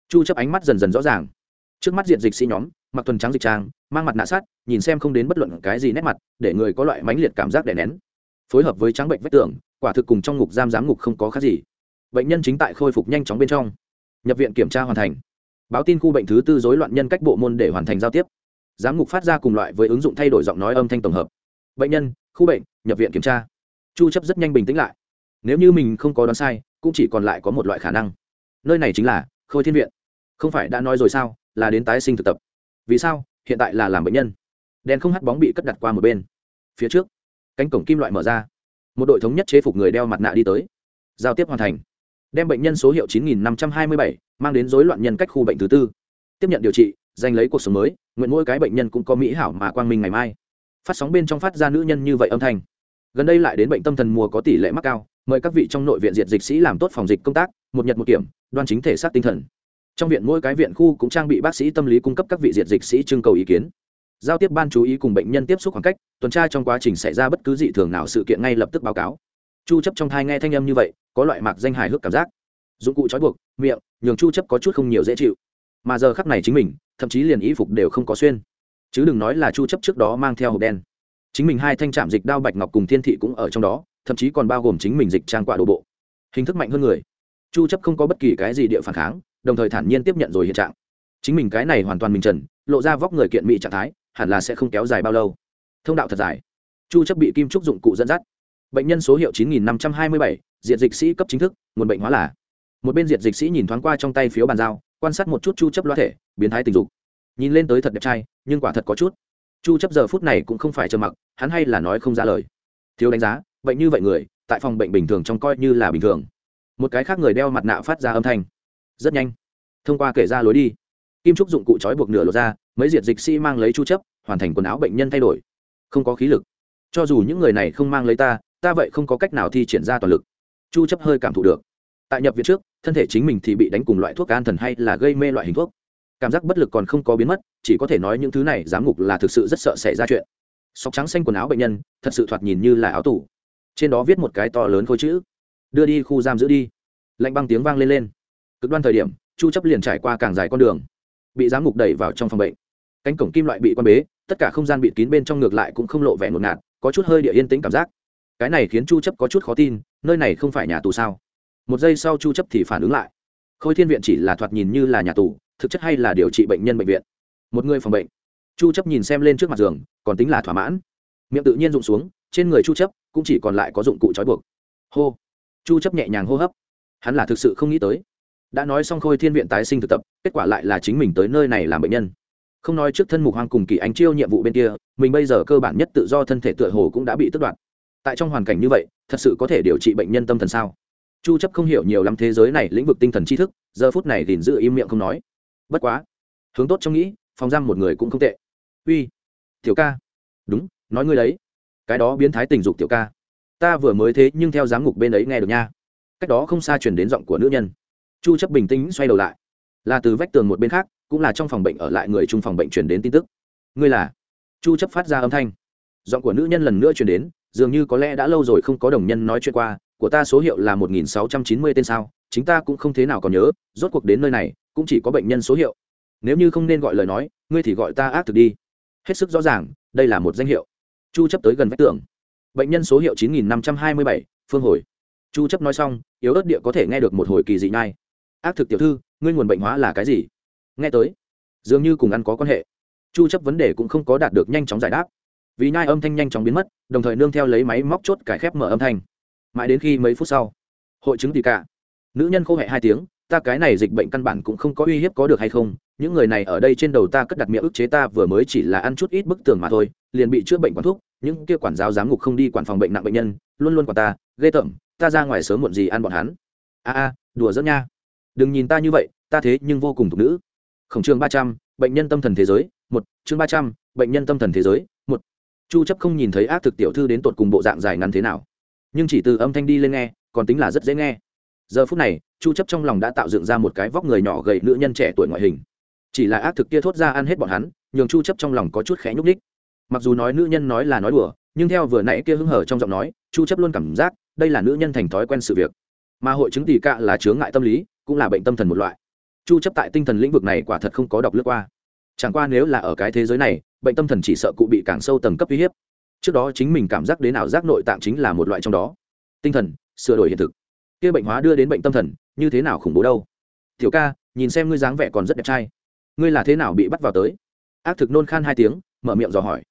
Chu chấp ánh mắt dần dần rõ ràng. Trước mắt diện dịch sĩ nhóm, mặc thuần trắng dịch trang, mang mặt nạ sát nhìn xem không đến bất luận cái gì nét mặt, để người có loại mãnh liệt cảm giác đè nén. Phối hợp với trắng bệnh vách tường, quả thực cùng trong ngục giam giám ngục không có khác gì. Bệnh nhân chính tại khôi phục nhanh chóng bên trong. Nhập viện kiểm tra hoàn thành. Báo tin khu bệnh thứ tư rối loạn nhân cách bộ môn để hoàn thành giao tiếp. Giám ngục phát ra cùng loại với ứng dụng thay đổi giọng nói âm thanh tổng hợp. Bệnh nhân, khu bệnh, nhập viện kiểm tra chu chấp rất nhanh bình tĩnh lại. Nếu như mình không có đoán sai, cũng chỉ còn lại có một loại khả năng. Nơi này chính là khôi thiên viện. Không phải đã nói rồi sao, là đến tái sinh thực tập. Vì sao? Hiện tại là làm bệnh nhân. Đèn không hắt bóng bị cất đặt qua một bên. Phía trước, cánh cổng kim loại mở ra. Một đội thống nhất chế phục người đeo mặt nạ đi tới. Giao tiếp hoàn thành. Đem bệnh nhân số hiệu 9527 mang đến rối loạn nhân cách khu bệnh thứ tư. Tiếp nhận điều trị, giành lấy cuộc sống mới, nguyện mỗi cái bệnh nhân cũng có mỹ hảo mà quang minh ngày mai. Phát sóng bên trong phát ra nữ nhân như vậy âm thanh gần đây lại đến bệnh tâm thần mùa có tỷ lệ mắc cao, mời các vị trong nội viện diệt dịch sĩ làm tốt phòng dịch công tác, một nhật một kiểm, đoan chính thể xác tinh thần. Trong viện mỗi cái viện khu cũng trang bị bác sĩ tâm lý cung cấp các vị diệt dịch sĩ trưng cầu ý kiến. Giao tiếp ban chú ý cùng bệnh nhân tiếp xúc khoảng cách, tuần tra trong quá trình xảy ra bất cứ dị thường nào sự kiện ngay lập tức báo cáo. Chu chấp trong thai nghe thanh âm như vậy, có loại mạc danh hài hước cảm giác. Dụng cụ trói buộc, miệng, nhường chu chấp có chút không nhiều dễ chịu. Mà giờ khắc này chính mình, thậm chí liền y phục đều không có xuyên. Chứ đừng nói là chu chấp trước đó mang theo hộp đen chính mình hai thanh trạm dịch đao bạch ngọc cùng thiên thị cũng ở trong đó thậm chí còn bao gồm chính mình dịch trang quả đồ bộ. Hình thức mạnh hơn người. Chu chấp không có bất kỳ cái gì địa phản kháng đồng thời thản nhiên tiếp nhận rồi hiện trạng. Chính mình cái này hoàn toàn mình trần lộ ra vóc người kiện mỹ trạng thái hẳn là sẽ không kéo dài bao lâu. Thông đạo thật dài. Chu chấp bị kim trúc dụng cụ dẫn dắt. Bệnh nhân số hiệu 9527, diệt dịch sĩ cấp chính thức nguồn bệnh hóa là. Một bên diệt dịch sĩ nhìn thoáng qua trong tay phiếu bàn giao quan sát một chút chu chấp loa thể biến thái tình dục. Nhìn lên tới thật đẹp trai nhưng quả thật có chút chu chấp giờ phút này cũng không phải trơ mặc, hắn hay là nói không ra lời. Thiếu đánh giá, bệnh như vậy người, tại phòng bệnh bình thường trong coi như là bình thường. Một cái khác người đeo mặt nạ phát ra âm thanh. Rất nhanh. Thông qua kể ra lối đi, kim trúc dụng cụ trói buộc nửa lột ra, mấy diệt dịch sĩ mang lấy chu chấp, hoàn thành quần áo bệnh nhân thay đổi. Không có khí lực. Cho dù những người này không mang lấy ta ta vậy không có cách nào thi triển ra toàn lực. Chu chấp hơi cảm thụ được. Tại nhập viện trước, thân thể chính mình thì bị đánh cùng loại thuốc an thần hay là gây mê loại hình thuốc cảm giác bất lực còn không có biến mất, chỉ có thể nói những thứ này giám ngục là thực sự rất sợ xảy ra chuyện. Sọc trắng xanh quần áo bệnh nhân, thật sự thoạt nhìn như là áo tủ. Trên đó viết một cái to lớn khôi chữ. Đưa đi khu giam giữ đi. Lạnh băng tiếng vang lên lên. Cực đoan thời điểm, chu chấp liền trải qua càng dài con đường. Bị giám ngục đẩy vào trong phòng bệnh. Cánh cổng kim loại bị quan bế, tất cả không gian bị kín bên trong ngược lại cũng không lộ vẻ ngột ngạt, có chút hơi địa yên tĩnh cảm giác. Cái này khiến chu chấp có chút khó tin, nơi này không phải nhà tù sao? Một giây sau chu chấp thì phản ứng lại. Khôi thiên viện chỉ là thoạt nhìn như là nhà tù thực chất hay là điều trị bệnh nhân bệnh viện? Một người phòng bệnh. Chu chấp nhìn xem lên trước mặt giường, còn tính là thỏa mãn. Miệng tự nhiên rụng xuống, trên người chu chấp cũng chỉ còn lại có dụng cụ trói buộc. Hô. Chu chấp nhẹ nhàng hô hấp. Hắn là thực sự không nghĩ tới. Đã nói xong khôi thiên viện tái sinh thực tập, kết quả lại là chính mình tới nơi này làm bệnh nhân. Không nói trước thân mục hoang cùng kỳ ánh chiêu nhiệm vụ bên kia, mình bây giờ cơ bản nhất tự do thân thể tựa hồ cũng đã bị tước đoạt. Tại trong hoàn cảnh như vậy, thật sự có thể điều trị bệnh nhân tâm thần sao? Chu chấp không hiểu nhiều lắm thế giới này lĩnh vực tinh thần tri thức, giờ phút này gìn giữ im miệng không nói bất quá, hướng tốt trong nghĩ, phòng giam một người cũng không tệ. Uy, tiểu ca. Đúng, nói ngươi đấy. Cái đó biến thái tình dục tiểu ca. Ta vừa mới thế nhưng theo giám ngục bên ấy nghe được nha. Cách đó không xa truyền đến giọng của nữ nhân. Chu chấp bình tĩnh xoay đầu lại. Là từ vách tường một bên khác, cũng là trong phòng bệnh ở lại người chung phòng bệnh truyền đến tin tức. Ngươi là? Chu chấp phát ra âm thanh. Giọng của nữ nhân lần nữa truyền đến, dường như có lẽ đã lâu rồi không có đồng nhân nói chuyện qua, của ta số hiệu là 1690 tên sao, chính ta cũng không thế nào còn nhớ, rốt cuộc đến nơi này cũng chỉ có bệnh nhân số hiệu. Nếu như không nên gọi lời nói ngươi thì gọi ta ác thực đi. Hết sức rõ ràng đây là một danh hiệu. Chu chấp tới gần vách tường. Bệnh nhân số hiệu 9527, phương hồi. Chu chấp nói xong yếu ớt địa có thể nghe được một hồi kỳ dị nhai. Ác thực tiểu thư ngươi nguồn bệnh hóa là cái gì? Nghe tới. Dường như cùng ăn có quan hệ. Chu chấp vấn đề cũng không có đạt được nhanh chóng giải đáp. Vì nhai âm thanh nhanh chóng biến mất đồng thời nương theo lấy máy móc chốt cải khép mở âm thanh. Mãi đến khi mấy phút sau hội chứng thì cả. Nữ nhân khô hẹ hai tiếng ta cái này dịch bệnh căn bản cũng không có uy hiếp có được hay không, những người này ở đây trên đầu ta cất đặt miệng ức chế ta vừa mới chỉ là ăn chút ít bức tường mà thôi, liền bị chữa bệnh quản thuốc những kia quản giáo giám ngục không đi quản phòng bệnh nặng bệnh nhân, luôn luôn quản ta, ghê tởm, ta ra ngoài sớm muộn gì ăn bọn hắn. A a, đùa dẫn nha. Đừng nhìn ta như vậy, ta thế nhưng vô cùng thục nữ. Khổng chương ba trăm, bệnh nhân tâm thần thế giới, một, chương ba trăm, bệnh nhân tâm thần thế giới, một. Chu chấp không nhìn thấy ác thực tiểu thư đến tột cùng bộ dạng dài ngắn thế nào. Nhưng chỉ từ âm thanh đi lên nghe, còn tính là rất dễ nghe. Giờ phút này chu chấp trong lòng đã tạo dựng ra một cái vóc người nhỏ gầy nữ nhân trẻ tuổi ngoại hình. Chỉ là ác thực kia thốt ra ăn hết bọn hắn, nhường chu chấp trong lòng có chút khẽ nhúc nhích. mặc dù nói nữ nhân nói là nói đùa, nhưng theo vừa nãy kia hứng hở trong giọng nói, chu chấp luôn cảm giác đây là nữ nhân thành thói quen sự việc. Mà hội chứng tỷ cạ là chướng ngại tâm lý, cũng là bệnh tâm thần một loại. Chu chấp tại tinh thần lĩnh vực này quả thật không có đọc lướt qua. Chẳng qua nếu là ở cái thế giới này, bệnh tâm thần chỉ sợ cụ bị càng sâu tầng cấp uy hiếp. Trước đó chính mình cảm giác đến nào giác nội tạng chính là một loại trong đó. Tinh thần, sửa đổi hiện thực. Kia bệnh hóa đưa đến bệnh tâm thần như thế nào khủng bố đâu. Tiểu ca, nhìn xem ngươi dáng vẻ còn rất đẹp trai. Ngươi là thế nào bị bắt vào tới? Ác thực nôn khan hai tiếng, mở miệng dò hỏi.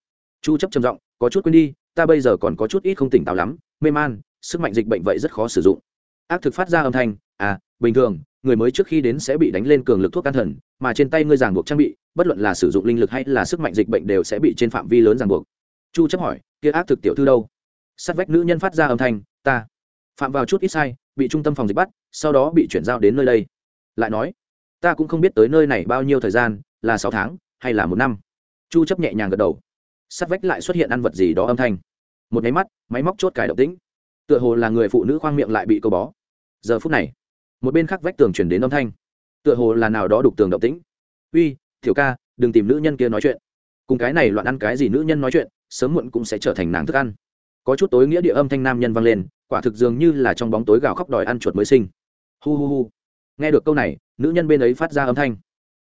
Chu chấp trầm giọng, có chút quên đi, ta bây giờ còn có chút ít không tỉnh táo lắm mê man sức mạnh dịch bệnh vậy rất khó sử dụng. Ác thực phát ra âm thanh à bình thường, người mới trước khi đến sẽ bị đánh lên cường lực thuốc can thần, mà trên tay ngươi ràng buộc trang bị, bất luận là sử dụng linh lực hay là sức mạnh dịch bệnh đều sẽ bị trên phạm vi lớn ràng buộc. Chu chấp hỏi, kia ác thực tiểu thư đâu? Sát vách nữ nhân phát ra âm thanh, ta. Phạm vào chút ít sai bị trung tâm phòng dịch bắt, sau đó bị chuyển giao đến nơi đây. Lại nói, ta cũng không biết tới nơi này bao nhiêu thời gian, là sáu tháng, hay là một năm. Chu chấp nhẹ nhàng gật đầu. Sát vách lại xuất hiện ăn vật gì đó âm thanh. Một máy mắt, máy móc chốt cài động tĩnh. Tựa hồ là người phụ nữ khoang miệng lại bị câu bó. Giờ phút này, một bên khác vách tường chuyển đến âm thanh. Tựa hồ là nào đó đục tường động tĩnh. Uy thiểu ca, đừng tìm nữ nhân kia nói chuyện. Cùng cái này loạn ăn cái gì nữ nhân nói chuyện, sớm muộn cũng sẽ trở thành nàng thức ăn có chút tối nghĩa địa âm thanh nam nhân vang lên, quả thực dường như là trong bóng tối gào khóc đòi ăn chuột mới sinh. Hu hu hu. Nghe được câu này, nữ nhân bên ấy phát ra âm thanh.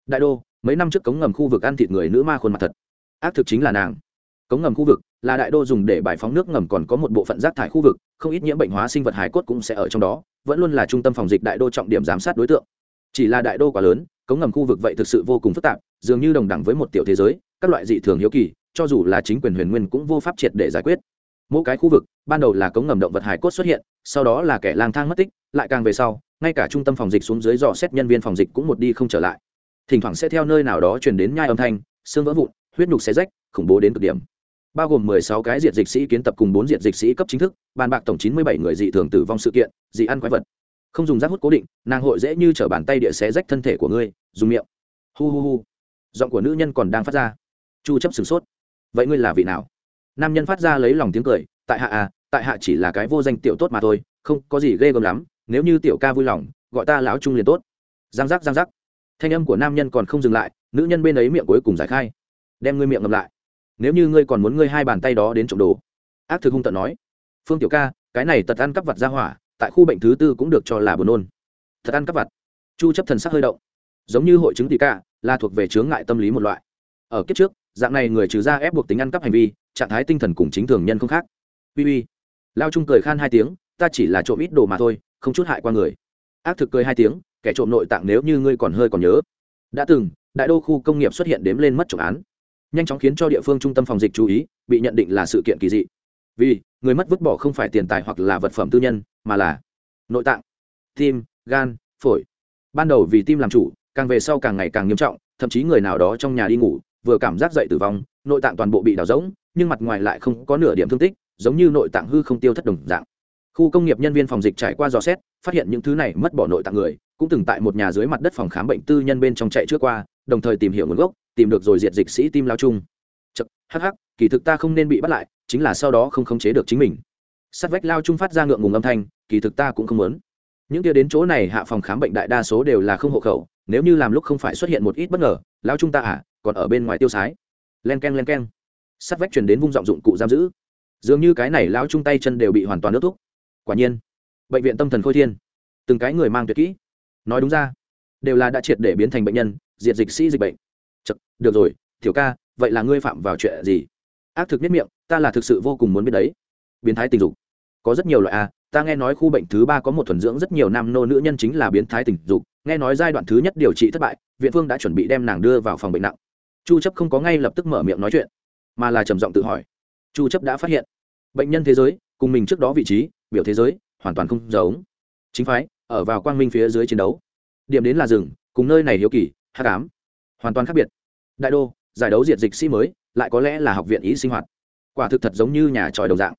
Đại đô, mấy năm trước cống ngầm khu vực ăn thịt người nữ ma khuôn mặt thật. Ác thực chính là nàng. Cống ngầm khu vực là đại đô dùng để bài phóng nước ngầm còn có một bộ phận rác thải khu vực, không ít nhiễm bệnh hóa sinh vật hải cốt cũng sẽ ở trong đó, vẫn luôn là trung tâm phòng dịch đại đô trọng điểm giám sát đối tượng. Chỉ là đại đô quá lớn, cống ngầm khu vực vậy thực sự vô cùng phức tạp, dường như đồng đẳng với một tiểu thế giới, các loại dị thường hiếu kỳ, cho dù là chính quyền huyền nguyên cũng vô pháp triệt để giải quyết mỗi cái khu vực ban đầu là cống ngầm động vật hải cốt xuất hiện sau đó là kẻ lang thang mất tích lại càng về sau ngay cả trung tâm phòng dịch xuống dưới dò xét nhân viên phòng dịch cũng một đi không trở lại thỉnh thoảng sẽ theo nơi nào đó truyền đến nhai âm thanh xương vỡ vụn huyết nhục xé rách khủng bố đến cực điểm bao gồm 16 cái diệt dịch sĩ kiến tập cùng 4 diệt dịch sĩ cấp chính thức, bàn bạc tổng 97 người dị thường tử vong sự kiện, dị ăn quái vật. Không dùng rác hút cố định, nàng hội dễ như trở bàn tay địa xé rách thân thể của ngươi, dùng miệng. Hu hu hu. Giọng của nữ nhân còn đang phát ra. Chu chấp sửng sốt. Vậy ngươi là vị nào? Nam nhân phát ra lấy lòng tiếng cười, tại hạ à, tại hạ chỉ là cái vô danh tiểu tốt mà thôi, không có gì ghê gớm lắm, nếu như tiểu ca vui lòng, gọi ta lão trung liền tốt. Giang giác giang giác. Thanh âm của nam nhân còn không dừng lại, nữ nhân bên ấy miệng cuối cùng giải khai. Đem ngươi miệng ngậm lại. Nếu như ngươi còn muốn ngươi hai bàn tay đó đến trộm đồ. Ác thực hung tận nói. Phương tiểu ca cái này tật ăn cắp vặt ra hỏa tại khu bệnh thứ tư cũng được cho là buồn nôn. Thật ăn cắp vặt? Chu chấp thần sắc hơi động. Giống như hội chứng tỷ ca là thuộc về chướng ngại tâm lý một loại. Ở kiếp trước dạng này người trừ ra ép buộc tính ăn cắp hành vi, trạng thái tinh thần cùng chính thường nhân không khác. Uy uy. Lao trung cười khan hai tiếng, ta chỉ là trộm ít đồ mà thôi, không chút hại qua người. Ác thực cười hai tiếng, kẻ trộm nội tạng nếu như ngươi còn hơi còn nhớ. Đã từng, đại đô khu công nghiệp xuất hiện đếm lên mất trộm án. Nhanh chóng khiến cho địa phương trung tâm phòng dịch chú ý, bị nhận định là sự kiện kỳ dị. Vì, người mất vứt bỏ không phải tiền tài hoặc là vật phẩm tư nhân, mà là nội tạng. Tim, gan, phổi. Ban đầu vì tim làm chủ, càng về sau càng ngày càng nghiêm trọng, thậm chí người nào đó trong nhà đi ngủ vừa cảm giác dậy tử vong, nội tạng toàn bộ bị đào rỗng, nhưng mặt ngoài lại không có nửa điểm thương tích, giống như nội tạng hư không tiêu thất đồng dạng. Khu công nghiệp nhân viên phòng dịch trải qua dò xét, phát hiện những thứ này mất bỏ nội tạng người, cũng từng tại một nhà dưới mặt đất phòng khám bệnh tư nhân bên trong chạy trước qua, đồng thời tìm hiểu nguồn gốc, tìm được rồi diệt dịch sĩ tim lao chung. Chật hắc hắc, kỳ thực ta không nên bị bắt lại, chính là sau đó không khống chế được chính mình. Sắt vách lao chung phát ra ngượng ngùng âm thanh, kỳ thực ta cũng không muốn. Những kia đến chỗ này hạ phòng khám bệnh đại đa số đều là không hộ khẩu, nếu như làm lúc không phải xuất hiện một ít bất ngờ, lao chung ta à còn ở bên ngoài tiêu sái. Len k e n len k e n sắt vách chuyển đến vung giọng dụng cụ giam giữ. Dường như cái này lao chung tay chân đều bị hoàn toàn nước thúc quả nhiên bệnh viện tâm thần khôi thiên. Từng cái người mang tuyệt kỹ. Nói đúng ra đều là đã triệt để biến thành bệnh nhân diệt dịch sĩ dịch bệnh. Chật, được rồi thiểu ca vậy là ngươi phạm vào chuyện gì? Ác thực nhất miệng ta là thực sự vô cùng muốn biết đấy. Biến thái tình dục. Có rất nhiều loại a ta nghe nói khu bệnh thứ ba có một thuần dưỡng rất nhiều nam nô nữ nhân chính là biến thái tình dục. Nghe nói giai đoạn thứ nhất điều trị thất bại viện phương đã chuẩn bị đem nàng đưa vào phòng bệnh nặng chu chấp không có ngay lập tức mở miệng nói chuyện, mà là trầm giọng tự hỏi. Chu chấp đã phát hiện, bệnh nhân thế giới, cùng mình trước đó vị trí, biểu thế giới, hoàn toàn không giống. Chính phái, ở vào quang minh phía dưới chiến đấu. Điểm đến là rừng, cùng nơi này hiếu kỳ, hắc ám. Hoàn toàn khác biệt. Đại đô, giải đấu diệt dịch sĩ mới, lại có lẽ là học viện y sinh hoạt. Quả thực thật giống như nhà tròi đồng dạng.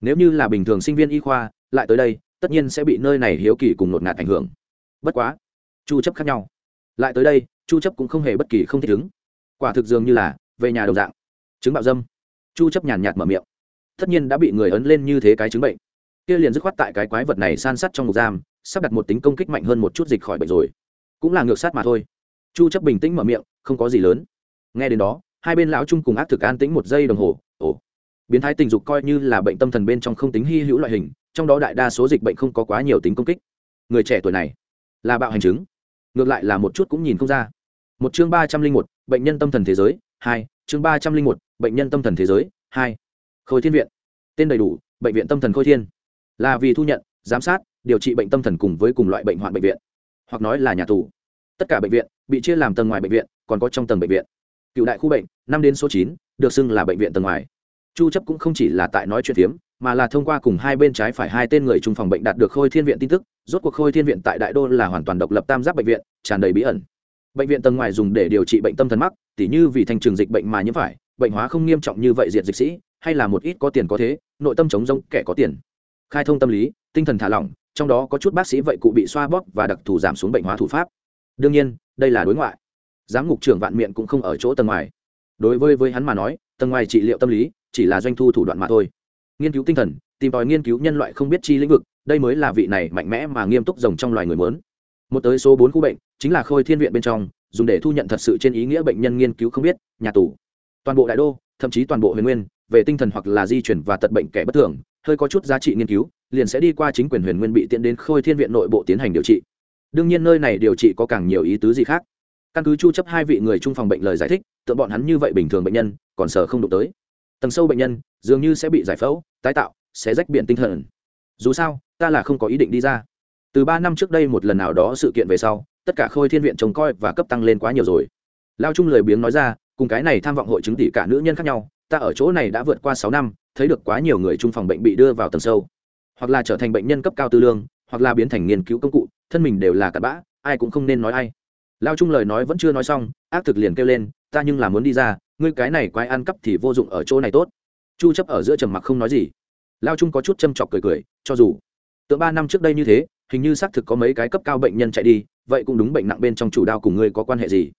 Nếu như là bình thường sinh viên y khoa, lại tới đây, tất nhiên sẽ bị nơi này hiếu kỳ cùng nột ngạt ảnh hưởng. Bất quá, chu chấp khác nhau. Lại tới đây, chu chấp cũng không hề bất kỳ không thích ứng quả thực dường như là về nhà đồng dạng. Chứng bạo dâm. Chu chấp nhàn nhạt mở miệng. Tất nhiên đã bị người ấn lên như thế cái chứng bệnh. Kia liền dứt khoát tại cái quái vật này san sát trong ngục giam, sắp đặt một tính công kích mạnh hơn một chút dịch khỏi bệnh rồi. Cũng là ngược sát mà thôi. Chu chấp bình tĩnh mở miệng, không có gì lớn. Nghe đến đó, hai bên lão trung cùng ác thực an tĩnh một giây đồng hồ, ồ. Biến thái tình dục coi như là bệnh tâm thần bên trong không tính hy hữu loại hình, trong đó đại đa số dịch bệnh không có quá nhiều tính công kích. Người trẻ tuổi này là bạo hành chứng. Ngược lại là một chút cũng nhìn không ra một chương ba trăm linh một, bệnh nhân tâm thần thế giới, hai, chương ba trăm linh một, bệnh nhân tâm thần thế giới, hai. Khôi thiên viện. Tên đầy đủ, bệnh viện tâm thần khôi thiên. Là vì thu nhận, giám sát, điều trị bệnh tâm thần cùng với cùng loại bệnh hoạn bệnh viện. Hoặc nói là nhà tù. Tất cả bệnh viện bị chia làm tầng ngoài bệnh viện, còn có trong tầng bệnh viện. Cựu đại khu bệnh, năm đến số chín, được xưng là bệnh viện tầng ngoài. Chu chấp cũng không chỉ là tại nói chuyện phiếm, mà là thông qua cùng hai bên trái phải hai tên người chung phòng bệnh đạt được khôi thiên viện tin tức. Rốt cuộc khôi thiên viện tại đại đô là hoàn toàn độc lập tam giác bệnh viện, tràn đầy bí ẩn bệnh viện tầng ngoài dùng để điều trị bệnh tâm thần mắc, tỉ như vì thành trường dịch bệnh mà nhiễm phải, bệnh hóa không nghiêm trọng như vậy diệt dịch sĩ, hay là một ít có tiền có thế, nội tâm chống rông, kẻ có tiền. Khai thông tâm lý, tinh thần thả lỏng, trong đó có chút bác sĩ vậy cụ bị xoa bóp và đặc thù giảm xuống bệnh hóa thủ pháp. Đương nhiên, đây là đối ngoại. Giám ngục trưởng vạn miệng cũng không ở chỗ tầng ngoài. Đối với với hắn mà nói, tầng ngoài trị liệu tâm lý, chỉ là doanh thu thủ đoạn mà thôi. Nghiên cứu tinh thần, tìm tòi nghiên cứu nhân loại không biết chi lĩnh vực, đây mới là vị này mạnh mẽ mà nghiêm túc rồng trong loài người mớn một tới số bốn khu bệnh chính là khôi thiên viện bên trong, dùng để thu nhận thật sự trên ý nghĩa bệnh nhân nghiên cứu không biết, nhà tù. Toàn bộ đại đô, thậm chí toàn bộ huyền nguyên, về tinh thần hoặc là di chuyển và tật bệnh kẻ bất thường, hơi có chút giá trị nghiên cứu, liền sẽ đi qua chính quyền huyền nguyên bị tiện đến khôi thiên viện nội bộ tiến hành điều trị. Đương nhiên nơi này điều trị có càng nhiều ý tứ gì khác. Căn cứ chu chấp hai vị người trung phòng bệnh lời giải thích tự bọn hắn như vậy bình thường bệnh nhân, còn sợ không đụng tới. Tầng sâu bệnh nhân, dường như sẽ bị giải phẫu, tái tạo, sẽ rách biển tinh thần. Dù sao, ta là không có ý định đi ra. Từ ba năm trước đây một lần nào đó sự kiện về sau tất cả khôi thiên viện trông coi và cấp tăng lên quá nhiều rồi. Lao trung lời biếng nói ra, cùng cái này tham vọng hội chứng tỷ cả nữ nhân khác nhau, ta ở chỗ này đã vượt qua sáu năm, thấy được quá nhiều người trung phòng bệnh bị đưa vào tầng sâu. Hoặc là trở thành bệnh nhân cấp cao tư lương, hoặc là biến thành nghiên cứu công cụ, thân mình đều là cặn bã, ai cũng không nên nói ai. Lao trung lời nói vẫn chưa nói xong, ác thực liền kêu lên, ta nhưng là muốn đi ra, ngươi cái này quái ăn cắp thì vô dụng ở chỗ này tốt. Chu chấp ở giữa trầm mặc không nói gì. Lao trung có chút châm chọc cười cười, cho dù. Tựa ba năm trước đây như thế, hình như xác thực có mấy cái cấp cao bệnh nhân chạy đi vậy cũng đúng bệnh nặng bên trong chủ đao cùng ngươi có quan hệ gì?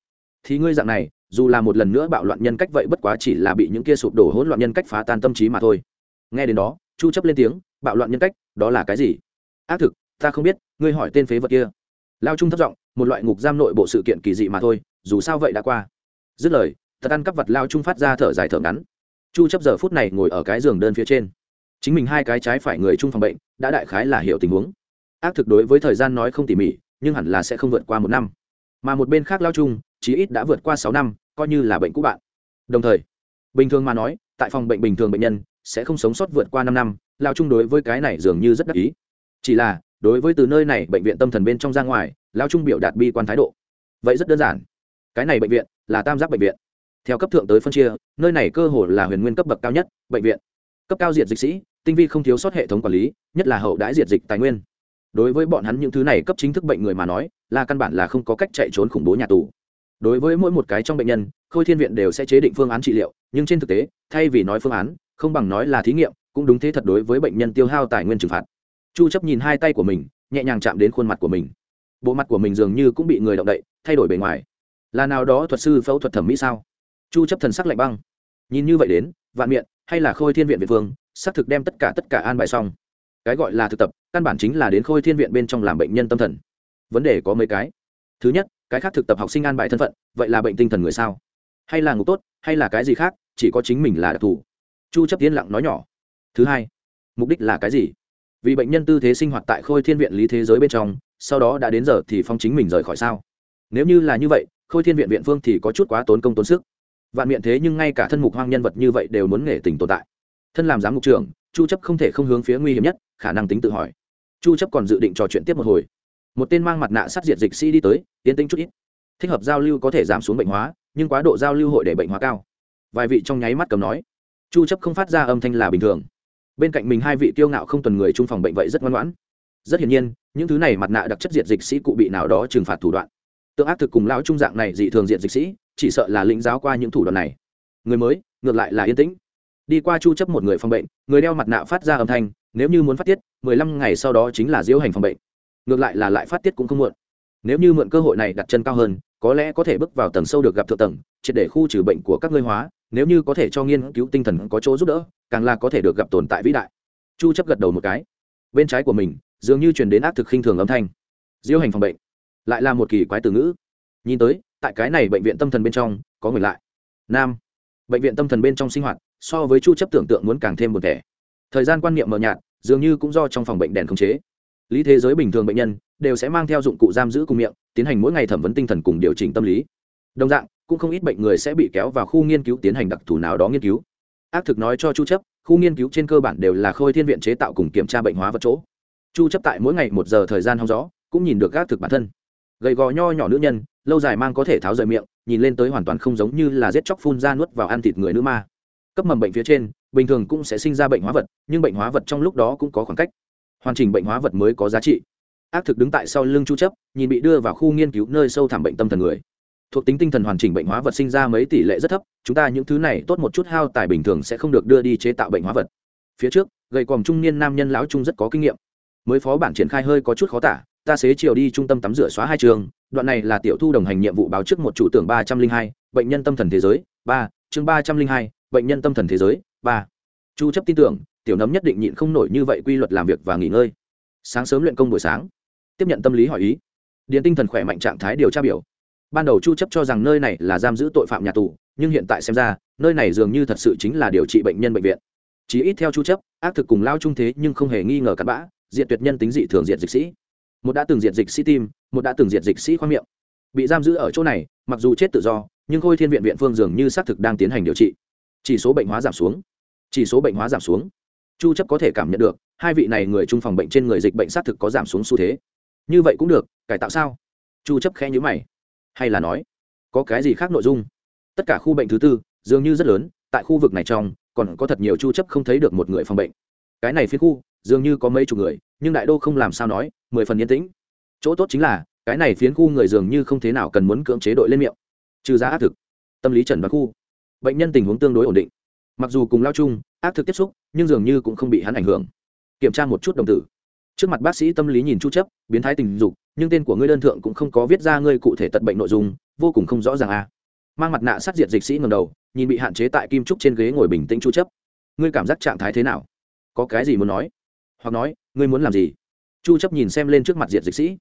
Thì ngươi dạng này, dù là một lần nữa bạo loạn nhân cách vậy bất quá chỉ là bị những kia sụp đổ hỗn loạn nhân cách phá tan tâm trí mà thôi. Nghe đến đó, chu chấp lên tiếng, bạo loạn nhân cách, đó là cái gì? Ác thực, ta không biết, ngươi hỏi tên phế vật kia. Lao trung thấp giọng, một loại ngục giam nội bộ sự kiện kỳ dị mà thôi, dù sao vậy đã qua. Dứt lời, thật ăn cắp vật lao trung phát ra thở dài thở ngắn. Chu chấp giờ phút này ngồi ở cái giường đơn phía trên. Chính mình hai cái trái phải người chung phòng bệnh, đã đại khái là hiểu tình huống. Ác thực đối với thời gian nói không tỉ mỉ nhưng hẳn là sẽ không vượt qua một năm. Mà một bên khác lao chung chí ít đã vượt qua sáu năm, coi như là bệnh cũ bạn. Đồng thời, bình thường mà nói, tại phòng bệnh bình thường bệnh nhân sẽ không sống sót vượt qua năm năm, lao chung đối với cái này dường như rất đắc ý. Chỉ là, đối với từ nơi này bệnh viện tâm thần bên trong ra ngoài, lao trung biểu đạt bi quan thái độ. Vậy rất đơn giản. Cái này bệnh viện là tam giác bệnh viện. Theo cấp thượng tới phân chia, nơi này cơ hồ là huyền nguyên cấp bậc cao nhất, bệnh viện. Cấp cao diệt dịch sĩ, tinh vi không thiếu sót hệ thống quản lý, nhất là hậu đãi diệt dịch tài nguyên đối với bọn hắn những thứ này cấp chính thức bệnh người mà nói, là căn bản là không có cách chạy trốn khủng bố nhà tù. Đối với mỗi một cái trong bệnh nhân, khôi thiên viện đều sẽ chế định phương án trị liệu, nhưng trên thực tế, thay vì nói phương án, không bằng nói là thí nghiệm, cũng đúng thế thật đối với bệnh nhân tiêu hao tài nguyên trừng phạt. Chu chấp nhìn hai tay của mình, nhẹ nhàng chạm đến khuôn mặt của mình. Bộ mặt của mình dường như cũng bị người động đậy, thay đổi bề ngoài. Là nào đó thuật sư phẫu thuật thẩm mỹ sao? Chu chấp thần sắc lạnh băng. Nhìn như vậy đến, vạn miệng, hay là khôi thiên viện việt vương, xác thực đem tất cả tất cả an bài xong cái gọi là thực tập, căn bản chính là đến khôi thiên viện bên trong làm bệnh nhân tâm thần. Vấn đề có mấy cái. Thứ nhất, cái khác thực tập học sinh an bài thân phận, vậy là bệnh tinh thần người sao? Hay là ngục tốt, hay là cái gì khác, chỉ có chính mình là đặc thù. Chu chấp tiến lặng nói nhỏ. Thứ hai, mục đích là cái gì? Vì bệnh nhân tư thế sinh hoạt tại khôi thiên viện lý thế giới bên trong, sau đó đã đến giờ thì phong chính mình rời khỏi sao? Nếu như là như vậy, khôi thiên viện viện phương thì có chút quá tốn công tốn sức. Vạn miệng thế nhưng ngay cả thân mục hoang nhân vật như vậy đều muốn nghệ tình tồn tại. Thân làm giám mục trưởng, chu chấp không thể không hướng phía nguy hiểm nhất khả năng tính tự hỏi. Chu chấp còn dự định trò chuyện tiếp một hồi. Một tên mang mặt nạ sát diệt dịch sĩ đi tới tiến tính chút ít. Thích hợp giao lưu có thể giảm xuống bệnh hóa, nhưng quá độ giao lưu hội để bệnh hóa cao. Vài vị trong nháy mắt cầm nói. Chu chấp không phát ra âm thanh là bình thường. Bên cạnh mình hai vị tiêu ngạo không tuần người trung phòng bệnh vậy rất ngoan ngoãn. Rất hiển nhiên, những thứ này mặt nạ đặc chất diệt dịch sĩ cụ bị nào đó trừng phạt thủ đoạn. Tượng ác thực cùng lão trung dạng này dị thường diệt dịch sĩ, chỉ sợ là lĩnh giáo qua những thủ đoạn này. Người mới, ngược lại là yên tĩnh. Đi qua chu chấp một người phòng bệnh, người đeo mặt nạ phát ra âm thanh nếu như muốn phát tiết 15 ngày sau đó chính là diễu hành phòng bệnh. Ngược lại là lại phát tiết cũng không muộn. Nếu như mượn cơ hội này đặt chân cao hơn, có lẽ có thể bước vào tầng sâu được gặp thượng tầng, triệt để khu trừ bệnh của các ngươi hóa, nếu như có thể cho nghiên cứu tinh thần có chỗ giúp đỡ, càng là có thể được gặp tồn tại vĩ đại. Chu chấp gật đầu một cái. Bên trái của mình, dường như truyền đến ác thực khinh thường âm thanh. Diêu hành phòng bệnh. Lại là một kỳ quái từ ngữ. Nhìn tới, tại cái này bệnh viện tâm thần bên trong, có người lại. Nam. Bệnh viện tâm thần bên trong sinh hoạt, so với chu chấp tưởng tượng muốn càng thêm một thể thời gian quan niệm mờ nhạt dường như cũng do trong phòng bệnh đèn khống chế. Lý thế giới bình thường bệnh nhân đều sẽ mang theo dụng cụ giam giữ cùng miệng, tiến hành mỗi ngày thẩm vấn tinh thần cùng điều chỉnh tâm lý. Đồng dạng, cũng không ít bệnh người sẽ bị kéo vào khu nghiên cứu tiến hành đặc thù nào đó nghiên cứu. Ác thực nói cho chu chấp, khu nghiên cứu trên cơ bản đều là khôi thiên viện chế tạo cùng kiểm tra bệnh hóa vật chỗ. Chu chấp tại mỗi ngày một giờ thời gian hóng gió, cũng nhìn được ác thực bản thân. Gầy gò nho nhỏ nữ nhân, lâu dài mang có thể tháo rời miệng, nhìn lên tới hoàn toàn không giống như là giết chóc phun ra nuốt vào ăn thịt người nữ ma cấp mầm bệnh phía trên, bình thường cũng sẽ sinh ra bệnh hóa vật, nhưng bệnh hóa vật trong lúc đó cũng có khoảng cách. Hoàn chỉnh bệnh hóa vật mới có giá trị. Ác thực đứng tại sau lưng chu chấp, nhìn bị đưa vào khu nghiên cứu nơi sâu thẳm bệnh tâm thần người. Thuộc tính tinh thần hoàn chỉnh bệnh hóa vật sinh ra mấy tỷ lệ rất thấp, chúng ta những thứ này tốt một chút hao tài bình thường sẽ không được đưa đi chế tạo bệnh hóa vật. Phía trước, gầy còm trung niên nam nhân lão trung rất có kinh nghiệm. Mới phó bản triển khai hơi có chút khó tả, ta xế chiều đi trung tâm tắm rửa xóa hai trường, đoạn này là tiểu thu đồng hành nhiệm vụ báo trước một chủ tưởng ba trăm linh hai, bệnh nhân tâm thần thế giới, ba, chương ba trăm linh hai bệnh nhân tâm thần thế giới, ba. Chu chấp tin tưởng, tiểu nấm nhất định nhịn không nổi như vậy quy luật làm việc và nghỉ ngơi. Sáng sớm luyện công buổi sáng, tiếp nhận tâm lý hỏi ý. Điện tinh thần khỏe mạnh trạng thái điều tra biểu. Ban đầu chu chấp cho rằng nơi này là giam giữ tội phạm nhà tù, nhưng hiện tại xem ra, nơi này dường như thật sự chính là điều trị bệnh nhân bệnh viện. Chỉ ít theo chu chấp, ác thực cùng lao trung thế nhưng không hề nghi ngờ cặn bã diện tuyệt nhân tính dị thường diện dịch sĩ. Một đã từng diệt dịch sĩ tim, một đã từng diệt dịch sĩ khoang miệng. Bị giam giữ ở chỗ này, mặc dù chết tự do, nhưng khôi thiên viện viện phương dường như xác thực đang tiến hành điều trị chỉ số bệnh hóa giảm xuống. Chỉ số bệnh hóa giảm xuống. Chu chấp có thể cảm nhận được, hai vị này người trung phòng bệnh trên người dịch bệnh xác thực có giảm xuống xu thế. Như vậy cũng được, cải tạo sao? Chu chấp khẽ nhíu mày. Hay là nói, có cái gì khác nội dung? Tất cả khu bệnh thứ tư, dường như rất lớn, tại khu vực này trong, còn có thật nhiều chu chấp không thấy được một người phòng bệnh. Cái này phía khu, dường như có mấy chục người, nhưng đại đô không làm sao nói, mười phần yên tĩnh. Chỗ tốt chính là, cái này phiến khu người dường như không thế nào cần muốn cưỡng chế đội lên miệng. Trừ ra ác thực, tâm lý trần đoán khu bệnh nhân tình huống tương đối ổn định. Mặc dù cùng lao chung, ác thực tiếp xúc, nhưng dường như cũng không bị hắn ảnh hưởng. Kiểm tra một chút đồng tử. Trước mặt bác sĩ tâm lý nhìn chu chấp, biến thái tình dục, nhưng tên của ngươi đơn thượng cũng không có viết ra ngươi cụ thể tật bệnh nội dung, vô cùng không rõ ràng a à. mang mặt nạ sát diệt dịch sĩ ngầm đầu, nhìn bị hạn chế tại kim trúc trên ghế ngồi bình tĩnh chu chấp. Ngươi cảm giác trạng thái thế nào? Có cái gì muốn nói? Hoặc nói, ngươi muốn làm gì? Chu chấp nhìn xem lên trước mặt diệt dịch sĩ.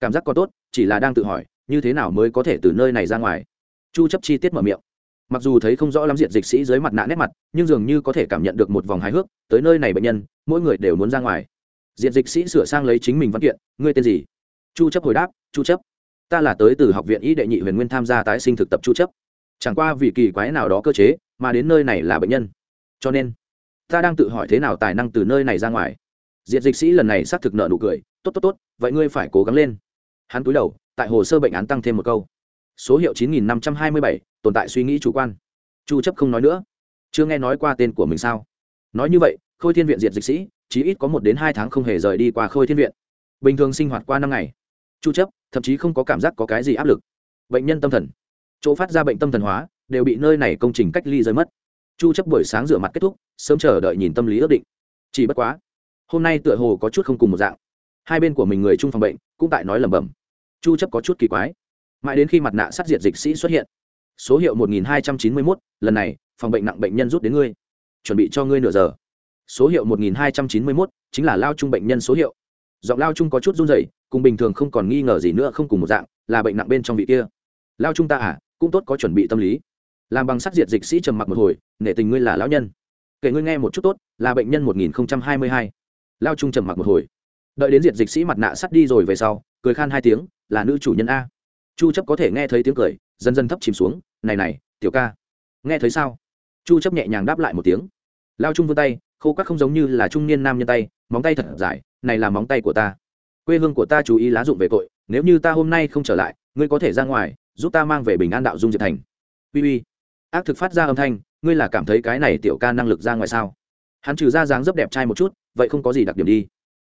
Cảm giác có tốt, chỉ là đang tự hỏi, như thế nào mới có thể từ nơi này ra ngoài? Chu chấp chi tiết mở miệng mặc dù thấy không rõ lắm diệt dịch sĩ dưới mặt nạ nét mặt, nhưng dường như có thể cảm nhận được một vòng hài hước, tới nơi này bệnh nhân, mỗi người đều muốn ra ngoài. Diệt dịch sĩ sửa sang lấy chính mình văn kiện, ngươi tên gì? Chu chấp hồi đáp, chu chấp. Ta là tới từ học viện y đệ nhị huyền nguyên tham gia tái sinh thực tập chu chấp. Chẳng qua vì kỳ quái nào đó cơ chế, mà đến nơi này là bệnh nhân. Cho nên, ta đang tự hỏi thế nào tài năng từ nơi này ra ngoài. Diệt dịch sĩ lần này xác thực nợ nụ cười, tốt tốt tốt, vậy ngươi phải cố gắng lên. Hắn cúi đầu, tại hồ sơ bệnh án tăng thêm một câu số hiệu 9527, tồn tại suy nghĩ chủ quan. Chu chấp không nói nữa. Chưa nghe nói qua tên của mình sao? Nói như vậy khôi thiên viện diệt dịch sĩ chí ít có một đến hai tháng không hề rời đi qua khôi thiên viện. Bình thường sinh hoạt qua năm ngày. Chu chấp thậm chí không có cảm giác có cái gì áp lực. Bệnh nhân tâm thần. Chỗ phát ra bệnh tâm thần hóa đều bị nơi này công trình cách ly rơi mất. Chu chấp buổi sáng rửa mặt kết thúc sớm chờ đợi nhìn tâm lý ước định. Chỉ bất quá hôm nay tựa hồ có chút không cùng một dạng. Hai bên của mình người chung phòng bệnh cũng tại nói lẩm bẩm. Chu chấp có chút kỳ quái mãi đến khi mặt nạ sát diệt dịch sĩ xuất hiện. Số hiệu 1291, lần này phòng bệnh nặng bệnh nhân rút đến ngươi. Chuẩn bị cho ngươi nửa giờ. Số hiệu 1291, chính là lao trung bệnh nhân số hiệu. Giọng lao trung có chút run rẩy cùng bình thường không còn nghi ngờ gì nữa không cùng một dạng là bệnh nặng bên trong vị kia. Lao trung ta à cũng tốt có chuẩn bị tâm lý. Làm bằng sát diệt dịch sĩ trầm mặc một hồi nể tình ngươi là lão nhân. Kể ngươi nghe một chút tốt là bệnh nhân 1022. lao trung trầm mặc một hồi. Đợi đến diệt dịch sĩ mặt nạ sắt đi rồi về sau cười khan hai tiếng là nữ chủ nhân a chu chấp có thể nghe thấy tiếng cười, dần dần thấp chìm xuống, này này, tiểu ca, nghe thấy sao? Chu chấp nhẹ nhàng đáp lại một tiếng. Lao trung vươn tay, khô các không giống như là trung niên nam nhân tay, móng tay thật dài, này là móng tay của ta. Quê hương của ta chú ý lá dụng về tội, nếu như ta hôm nay không trở lại, ngươi có thể ra ngoài, giúp ta mang về bình an đạo dung diệp thành. Uy uy. Ác thực phát ra âm thanh, ngươi là cảm thấy cái này tiểu ca năng lực ra ngoài sao? Hắn trừ ra dáng dấp đẹp trai một chút, vậy không có gì đặc điểm đi.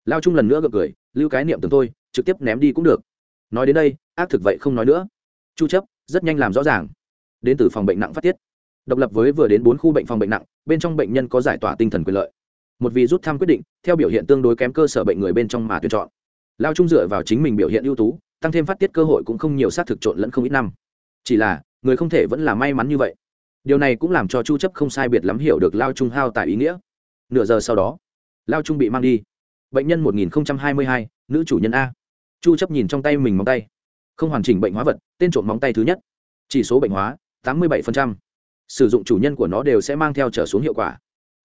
Lao trung lần nữa gật cười, lưu cái niệm tưởng tôi trực tiếp ném đi cũng được. Nói đến đây ác thực vậy không nói nữa. Chu chấp rất nhanh làm rõ ràng. Đến từ phòng bệnh nặng phát tiết. Độc lập với vừa đến bốn khu bệnh phòng bệnh nặng bên trong bệnh nhân có giải tỏa tinh thần quyền lợi. Một vì rút thăm quyết định theo biểu hiện tương đối kém cơ sở bệnh người bên trong mà tuyển chọn. Lao trung dựa vào chính mình biểu hiện ưu tú tăng thêm phát tiết cơ hội cũng không nhiều xác thực trộn lẫn không ít năm. Chỉ là người không thể vẫn là may mắn như vậy. Điều này cũng làm cho chu chấp không sai biệt lắm hiểu được lao trung hao tại ý nghĩa. Nửa giờ sau đó lao trung bị mang đi. Bệnh nhân 1022, nữ chủ nhân a. Chu chấp nhìn trong tay mình móng tay không hoàn chỉnh bệnh hóa vật, tên trộm móng tay thứ nhất. Chỉ số bệnh hóa 87%. sử dụng chủ nhân của nó đều sẽ mang theo trở xuống hiệu quả.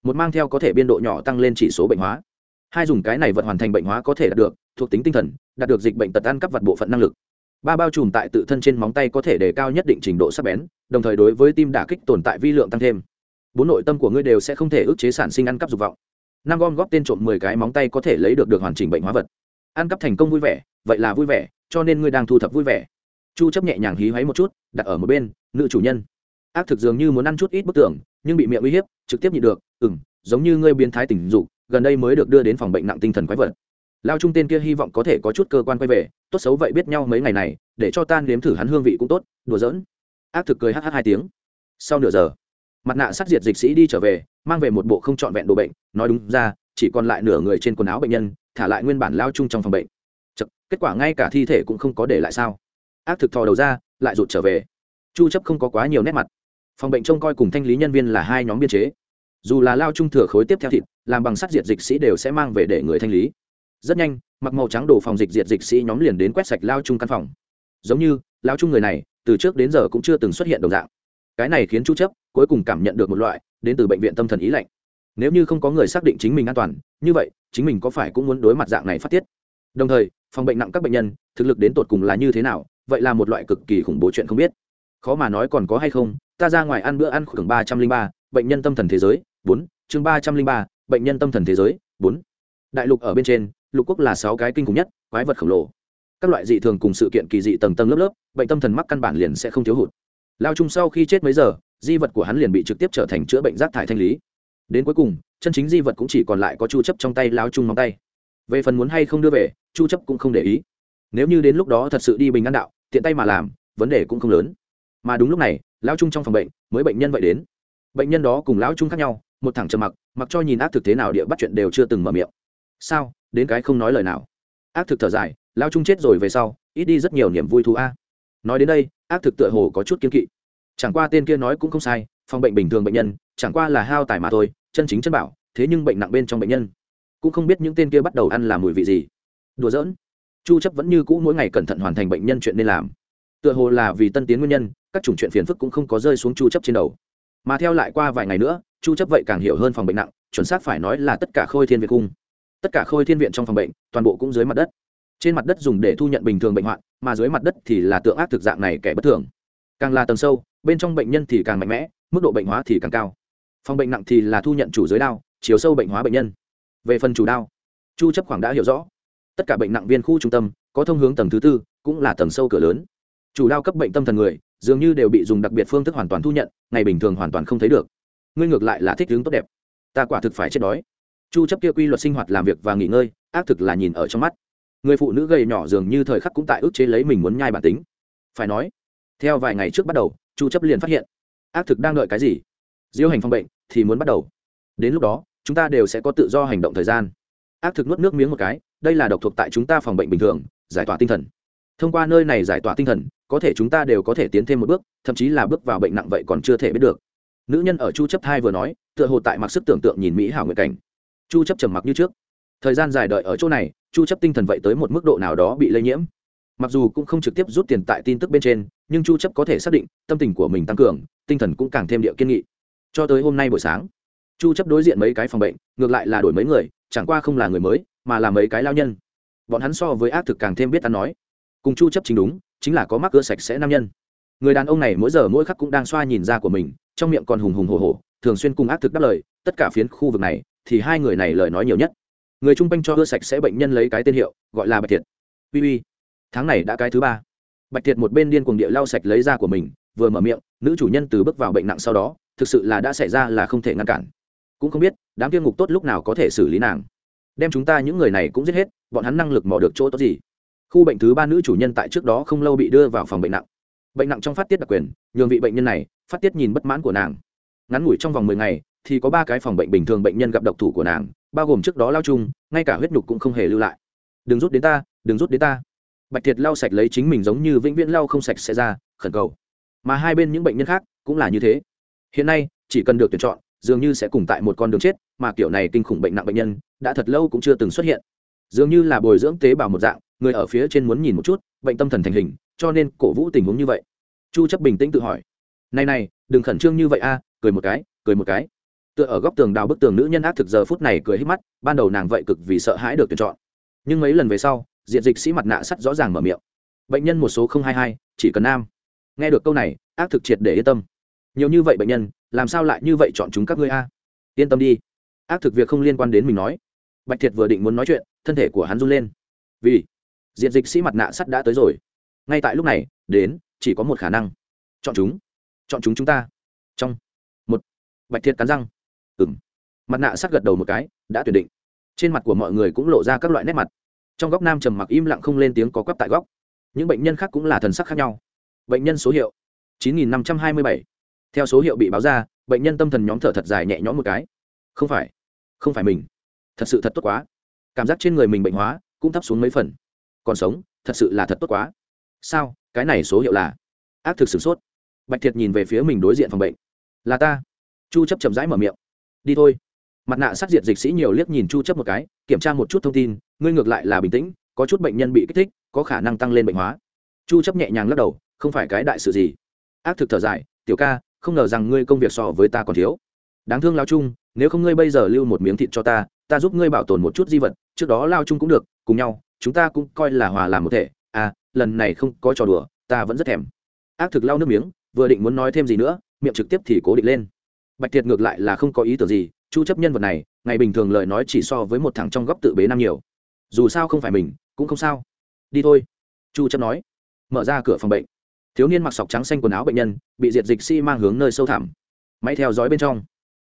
Một mang theo có thể biên độ nhỏ tăng lên chỉ số bệnh hóa. Hai dùng cái này vật hoàn thành bệnh hóa có thể đạt được, thuộc tính tinh thần, đạt được dịch bệnh tật ăn cắp vật bộ phận năng lực. Ba bao trùm tại tự thân trên móng tay có thể đề cao nhất định trình độ sắc bén, đồng thời đối với tim đả kích tồn tại vi lượng tăng thêm. Bốn nội tâm của ngươi đều sẽ không thể ức chế sản sinh ăn cắp dục vọng. Năm gom góp tên trộm mười cái móng tay có thể lấy được được hoàn chỉnh bệnh hóa vật. Ăn cắp thành công vui vẻ, vậy là vui vẻ cho nên ngươi đang thu thập vui vẻ. Chu chấp nhẹ nhàng hí hoáy một chút, đặt ở một bên, nữ chủ nhân. Ác thực dường như muốn ăn chút ít bức tưởng nhưng bị miệng uy hiếp, trực tiếp nhịn được, ừm, giống như ngươi biến thái tình dục, gần đây mới được đưa đến phòng bệnh nặng tinh thần quái vật. Lao trung tên kia hy vọng có thể có chút cơ quan quay về, tốt xấu vậy biết nhau mấy ngày này, để cho tan nếm thử hắn hương vị cũng tốt, đùa giỡn. Ác thực cười hh hai tiếng. Sau nửa giờ, mặt nạ sát diệt dịch sĩ đi trở về, mang về một bộ không trọn vẹn đồ bệnh, nói đúng ra, chỉ còn lại nửa người trên quần áo bệnh nhân, thả lại nguyên bản lao chung trong phòng bệnh kết quả ngay cả thi thể cũng không có để lại sao? Ác thực thò đầu ra, lại rụt trở về. Chu chấp không có quá nhiều nét mặt. Phòng bệnh trông coi cùng thanh lý nhân viên là hai nhóm biên chế. Dù là lao trung thừa khối tiếp theo thịt, làm bằng sắt diệt dịch sĩ đều sẽ mang về để người thanh lý. Rất nhanh, mặc màu trắng đổ phòng dịch diệt dịch sĩ nhóm liền đến quét sạch lao trung căn phòng. Giống như, lao trung người này, từ trước đến giờ cũng chưa từng xuất hiện đồng dạng. Cái này khiến chu chấp cuối cùng cảm nhận được một loại, đến từ bệnh viện tâm thần ý lạnh. Nếu như không có người xác định chính mình an toàn, như vậy, chính mình có phải cũng muốn đối mặt dạng này phát tiết. Đồng thời phòng bệnh nặng các bệnh nhân, thực lực đến tột cùng là như thế nào, vậy là một loại cực kỳ khủng bố chuyện không biết. Khó mà nói còn có hay không, ta ra ngoài ăn bữa ăn khoảng ba trăm linh ba, bệnh nhân tâm thần thế giới, bốn, chương ba trăm linh ba, bệnh nhân tâm thần thế giới, bốn. Đại lục ở bên trên, lục quốc là sáu cái kinh khủng nhất, quái vật khổng lồ. Các loại dị thường cùng sự kiện kỳ dị tầng tầng lớp lớp, bệnh tâm thần mắc căn bản liền sẽ không thiếu hụt. Lao chung sau khi chết mấy giờ, di vật của hắn liền bị trực tiếp trở thành chữa bệnh rác thải thanh lý. Đến cuối cùng, chân chính di vật cũng chỉ còn lại có chu chấp trong tay lao chung móng tay. Về phần muốn hay không đưa về chu chấp cũng không để ý. Nếu như đến lúc đó thật sự đi bình an đạo, tiện tay mà làm, vấn đề cũng không lớn. Mà đúng lúc này, lão trung trong phòng bệnh, mới bệnh nhân vậy đến. Bệnh nhân đó cùng lão trung khác nhau, một thằng trầm mặc mặc cho nhìn ác thực thế nào địa bắt chuyện đều chưa từng mở miệng. Sao? Đến cái không nói lời nào. Ác thực thở dài, lão trung chết rồi về sau, ít đi rất nhiều niềm vui thú a. Nói đến đây, ác thực tựa hồ có chút kiên kỵ. Chẳng qua tên kia nói cũng không sai, phòng bệnh bình thường bệnh nhân, chẳng qua là hao tài mà thôi, chân chính chân bảo, thế nhưng bệnh nặng bên trong bệnh nhân. Cũng không biết những tên kia bắt đầu ăn làm mùi vị gì đùa giỡn. Chu chấp vẫn như cũ mỗi ngày cẩn thận hoàn thành bệnh nhân chuyện nên làm. Tựa hồ là vì tân tiến nguyên nhân, các chủng chuyện phiền phức cũng không có rơi xuống chu chấp trên đầu. Mà theo lại qua vài ngày nữa, chu chấp vậy càng hiểu hơn phòng bệnh nặng, chuẩn xác phải nói là tất cả khôi thiên viện cung. Tất cả khôi thiên viện trong phòng bệnh, toàn bộ cũng dưới mặt đất. Trên mặt đất dùng để thu nhận bình thường bệnh hoạn, mà dưới mặt đất thì là tượng ác thực dạng này kẻ bất thường. Càng là tầng sâu, bên trong bệnh nhân thì càng mạnh mẽ, mức độ bệnh hóa thì càng cao. Phòng bệnh nặng thì là thu nhận chủ giới đao, chiều sâu bệnh hóa bệnh nhân. Về phần chủ đao, chu chấp khoảng đã hiểu rõ tất cả bệnh nặng viên khu trung tâm, có thông hướng tầng thứ tư, cũng là tầng sâu cửa lớn. Chủ lao cấp bệnh tâm thần người, dường như đều bị dùng đặc biệt phương thức hoàn toàn thu nhận, ngày bình thường hoàn toàn không thấy được. Ngươi ngược lại là thích hướng tốt đẹp. Ta quả thực phải chết đói. Chu chấp kia quy luật sinh hoạt làm việc và nghỉ ngơi, ác thực là nhìn ở trong mắt. Người phụ nữ gầy nhỏ dường như thời khắc cũng tại ức chế lấy mình muốn nhai bản tính. Phải nói, theo vài ngày trước bắt đầu, chu chấp liền phát hiện, ác thực đang đợi cái gì? Diêu hành phòng bệnh thì muốn bắt đầu. Đến lúc đó, chúng ta đều sẽ có tự do hành động thời gian ác thực nuốt nước miếng một cái, đây là độc thuộc tại chúng ta phòng bệnh bình thường, giải tỏa tinh thần. Thông qua nơi này giải tỏa tinh thần, có thể chúng ta đều có thể tiến thêm một bước, thậm chí là bước vào bệnh nặng vậy còn chưa thể biết được. Nữ nhân ở chu chấp hai vừa nói, tựa hồ tại mặc sức tưởng tượng nhìn mỹ hảo nguyện cảnh. Chu chấp trầm mặc như trước. Thời gian dài đợi ở chỗ này, chu chấp tinh thần vậy tới một mức độ nào đó bị lây nhiễm. Mặc dù cũng không trực tiếp rút tiền tại tin tức bên trên, nhưng chu chấp có thể xác định, tâm tình của mình tăng cường, tinh thần cũng càng thêm địa kiên nghị. Cho tới hôm nay buổi sáng chu chấp đối diện mấy cái phòng bệnh, ngược lại là đổi mấy người, chẳng qua không là người mới, mà là mấy cái lao nhân. Bọn hắn so với ác thực càng thêm biết ăn nói. Cùng chu chấp chính đúng, chính là có mắc cưa sạch sẽ nam nhân. Người đàn ông này mỗi giờ mỗi khắc cũng đang xoa nhìn ra của mình, trong miệng còn hùng hùng hổ hổ, thường xuyên cùng ác thực đáp lời, tất cả phiến khu vực này, thì hai người này lời nói nhiều nhất. Người chung quanh cho ưa sạch sẽ bệnh nhân lấy cái tên hiệu, gọi là bạch thiệt uy uy, tháng này đã cái thứ ba. Bạch thiệt một bên điên cuồng địa lau sạch lấy da của mình, vừa mở miệng, nữ chủ nhân từ bước vào bệnh nặng sau đó, thực sự là đã xảy ra là không thể ngăn cản cũng không biết, đám kia ngục tốt lúc nào có thể xử lý nàng. Đem chúng ta những người này cũng giết hết, bọn hắn năng lực mò được chỗ tốt gì? Khu bệnh thứ ba nữ chủ nhân tại trước đó không lâu bị đưa vào phòng bệnh nặng. Bệnh nặng trong phát tiết đặc quyền, nhường vị bệnh nhân này phát tiết nhìn bất mãn của nàng. Ngắn ngủi trong vòng mười ngày, thì có ba cái phòng bệnh bình thường bệnh nhân gặp độc thủ của nàng, bao gồm trước đó lao chung, ngay cả huyết nhục cũng không hề lưu lại. Đừng rút đến ta, đừng rút đến ta. Bạch thiệt lau sạch lấy chính mình giống như vĩnh viễn lau không sạch sẽ ra, khẩn cầu. Mà hai bên những bệnh nhân khác cũng là như thế. Hiện nay, chỉ cần được tuyển chọn dường như sẽ cùng tại một con đường chết, mà kiểu này kinh khủng bệnh nặng bệnh nhân, đã thật lâu cũng chưa từng xuất hiện. Dường như là bồi dưỡng tế bào một dạng, người ở phía trên muốn nhìn một chút, bệnh tâm thần thành hình, cho nên cổ vũ tình huống như vậy. Chu chấp bình tĩnh tự hỏi. Này này, đừng khẩn trương như vậy a, cười một cái, cười một cái. Tựa ở góc tường đào bức tường nữ nhân ác thực giờ phút này cười hết mắt, ban đầu nàng vậy cực vì sợ hãi được tuyển chọn. Nhưng mấy lần về sau, diện dịch sĩ mặt nạ sắt rõ ràng mở miệng. Bệnh nhân một số hai hai, chỉ cần nam. Nghe được câu này, ác thực triệt để yên tâm nhiều như vậy bệnh nhân, làm sao lại như vậy chọn chúng các ngươi a? Yên tâm đi. Ác thực việc không liên quan đến mình nói. Bạch thiệt vừa định muốn nói chuyện, thân thể của hắn run lên. Vì diện dịch sĩ mặt nạ sắt đã tới rồi. Ngay tại lúc này, đến, chỉ có một khả năng. Chọn chúng. Chọn chúng chúng ta. Trong một, bạch thiệt cắn răng. Ừng mặt nạ sắt gật đầu một cái, đã tuyển định. Trên mặt của mọi người cũng lộ ra các loại nét mặt. Trong góc nam trầm mặc im lặng không lên tiếng có quắp tại góc. Những bệnh nhân khác cũng là thần sắc khác nhau. Bệnh nhân số hiệu 9527 theo số hiệu bị báo ra, bệnh nhân tâm thần nhóm thở thật dài nhẹ nhõm một cái. Không phải không phải mình. Thật sự thật tốt quá. Cảm giác trên người mình bệnh hóa, cũng thấp xuống mấy phần. Còn sống, thật sự là thật tốt quá. Sao, cái này số hiệu là? Ác thực sửng sốt. Bạch thiệt nhìn về phía mình đối diện phòng bệnh. Là ta. Chu chấp chậm rãi mở miệng. Đi thôi. Mặt nạ sát diệt dịch sĩ nhiều liếc nhìn chu chấp một cái, kiểm tra một chút thông tin, ngươi ngược lại là bình tĩnh, có chút bệnh nhân bị kích thích, có khả năng tăng lên bệnh hóa. Chu chấp nhẹ nhàng lắc đầu, không phải cái đại sự gì. Ác thực thở dài, tiểu ca không ngờ rằng ngươi công việc so với ta còn thiếu. Đáng thương lao Trung, nếu không ngươi bây giờ lưu một miếng thịt cho ta ta giúp ngươi bảo tồn một chút di vật trước đó lao Trung cũng được cùng nhau chúng ta cũng coi là hòa làm một thể. À lần này không có trò đùa ta vẫn rất thèm. Ác thực lao nước miếng vừa định muốn nói thêm gì nữa miệng trực tiếp thì cố định lên. Bạch thiệt ngược lại là không có ý tưởng gì chu chấp nhân vật này ngày bình thường lời nói chỉ so với một thằng trong góc tự bế năm nhiều. Dù sao không phải mình cũng không sao. Đi thôi chu chấp nói. Mở ra cửa phòng bệnh thiếu niên mặc sọc trắng xanh quần áo bệnh nhân bị diệt dịch si mang hướng nơi sâu thẳm. Máy theo dõi bên trong.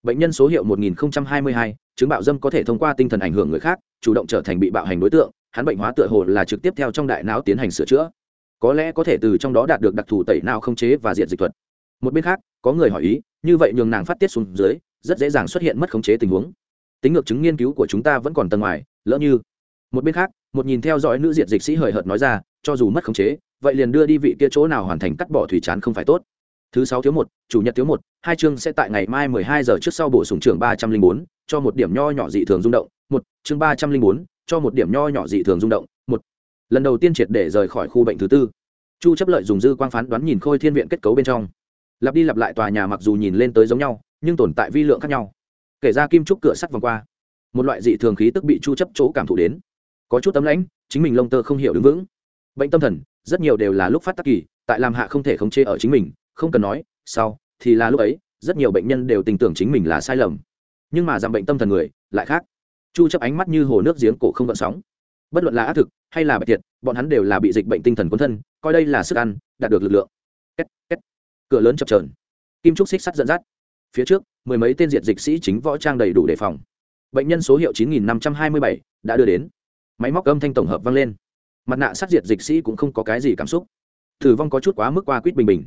Bệnh nhân số hiệu 1022, chứng bạo dâm có thể thông qua tinh thần ảnh hưởng người khác chủ động trở thành bị bạo hành đối tượng hắn bệnh hóa tựa hồ là trực tiếp theo trong đại não tiến hành sửa chữa. Có lẽ có thể từ trong đó đạt được đặc thù tẩy não không chế và diệt dịch thuật. Một bên khác có người hỏi ý như vậy nhường nàng phát tiết xuống dưới rất dễ dàng xuất hiện mất khống chế tình huống. Tính ngược chứng nghiên cứu của chúng ta vẫn còn tầng ngoài lỡ như. Một bên khác một nhìn theo dõi nữ diệt dịch sĩ hời hợt nói ra cho dù mất khống chế vậy liền đưa đi vị kia chỗ nào hoàn thành cắt bỏ thủy chán không phải tốt. Thứ sáu thiếu một, chủ nhật thiếu một, hai chương sẽ tại ngày mai mười hai giờ trước sau bổ sung trường ba trăm linh bốn, cho một điểm nho nhỏ dị thường rung động, một, chương ba trăm linh bốn, cho một điểm nho nhỏ dị thường rung động, một. Lần đầu tiên triệt để rời khỏi khu bệnh thứ tư. Chu chấp lợi dùng dư quang phán đoán nhìn khôi thiên viện kết cấu bên trong. Lặp đi lặp lại tòa nhà mặc dù nhìn lên tới giống nhau, nhưng tồn tại vi lượng khác nhau. Kể ra kim trúc cửa sắt vòng qua, một loại dị thường khí tức bị chu chấp chỗ cảm thụ đến. Có chút tấm lãnh, chính mình lông tơ không hiểu đứng vững. Bệnh tâm thần rất nhiều đều là lúc phát tác kỳ tại làm hạ không thể khống chế ở chính mình không cần nói sau thì là lúc ấy rất nhiều bệnh nhân đều tình tưởng chính mình là sai lầm. Nhưng mà giảm bệnh tâm thần người lại khác. Chu chấp ánh mắt như hồ nước giếng cổ không gợn sóng. Bất luận là ác thực hay là bạch thiệt bọn hắn đều là bị dịch bệnh tinh thần cuốn thân coi đây là sức ăn đạt được lực lượng. Két, két. cửa lớn chập chờn. Kim trúc xích sắt dẫn dắt. Phía trước mười mấy tên diệt dịch sĩ chính võ trang đầy đủ đề phòng. Bệnh nhân số hiệu 9527 đã đưa đến. Máy móc âm thanh tổng hợp vang lên mặt nạ sát diệt dịch sĩ cũng không có cái gì cảm xúc. Tử vong có chút quá mức qua quýt bình bình.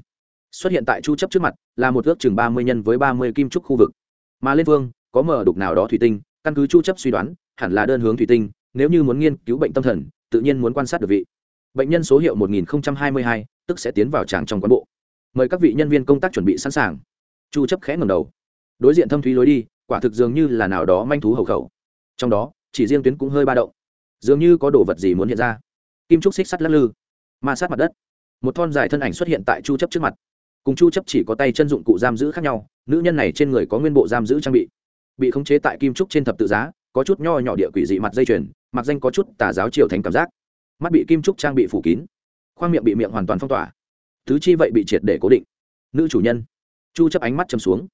Xuất hiện tại chu chấp trước mặt là một ước chừng ba mươi nhân với ba mươi kim trúc khu vực. Mà lên vương có mở đục nào đó thủy tinh căn cứ chu chấp suy đoán hẳn là đơn hướng thủy tinh nếu như muốn nghiên cứu bệnh tâm thần tự nhiên muốn quan sát được vị. Bệnh nhân số hiệu 1022, tức sẽ tiến vào tràng trong quán bộ. Mời các vị nhân viên công tác chuẩn bị sẵn sàng. Chu chấp khẽ ngẩng đầu. Đối diện thâm thúy lối đi quả thực dường như là nào đó manh thú hầu khẩu. Trong đó chỉ riêng tuyến cũng hơi ba động. Dường như có đồ vật gì muốn hiện ra kim trúc xích sắt lắc lư, ma sát mặt đất. Một thon dài thân ảnh xuất hiện tại chu chấp trước mặt. Cùng chu chấp chỉ có tay chân dụng cụ giam giữ khác nhau, nữ nhân này trên người có nguyên bộ giam giữ trang bị. Bị khống chế tại kim trúc trên thập tự giá, có chút nho nhỏ địa quỷ dị mặt dây chuyền, mặc danh có chút tà giáo triều thành cảm giác. Mắt bị kim trúc trang bị phủ kín, khoang miệng bị miệng hoàn toàn phong tỏa. Thứ chi vậy bị triệt để cố định. Nữ chủ nhân. Chu chấp ánh mắt chầm xuống.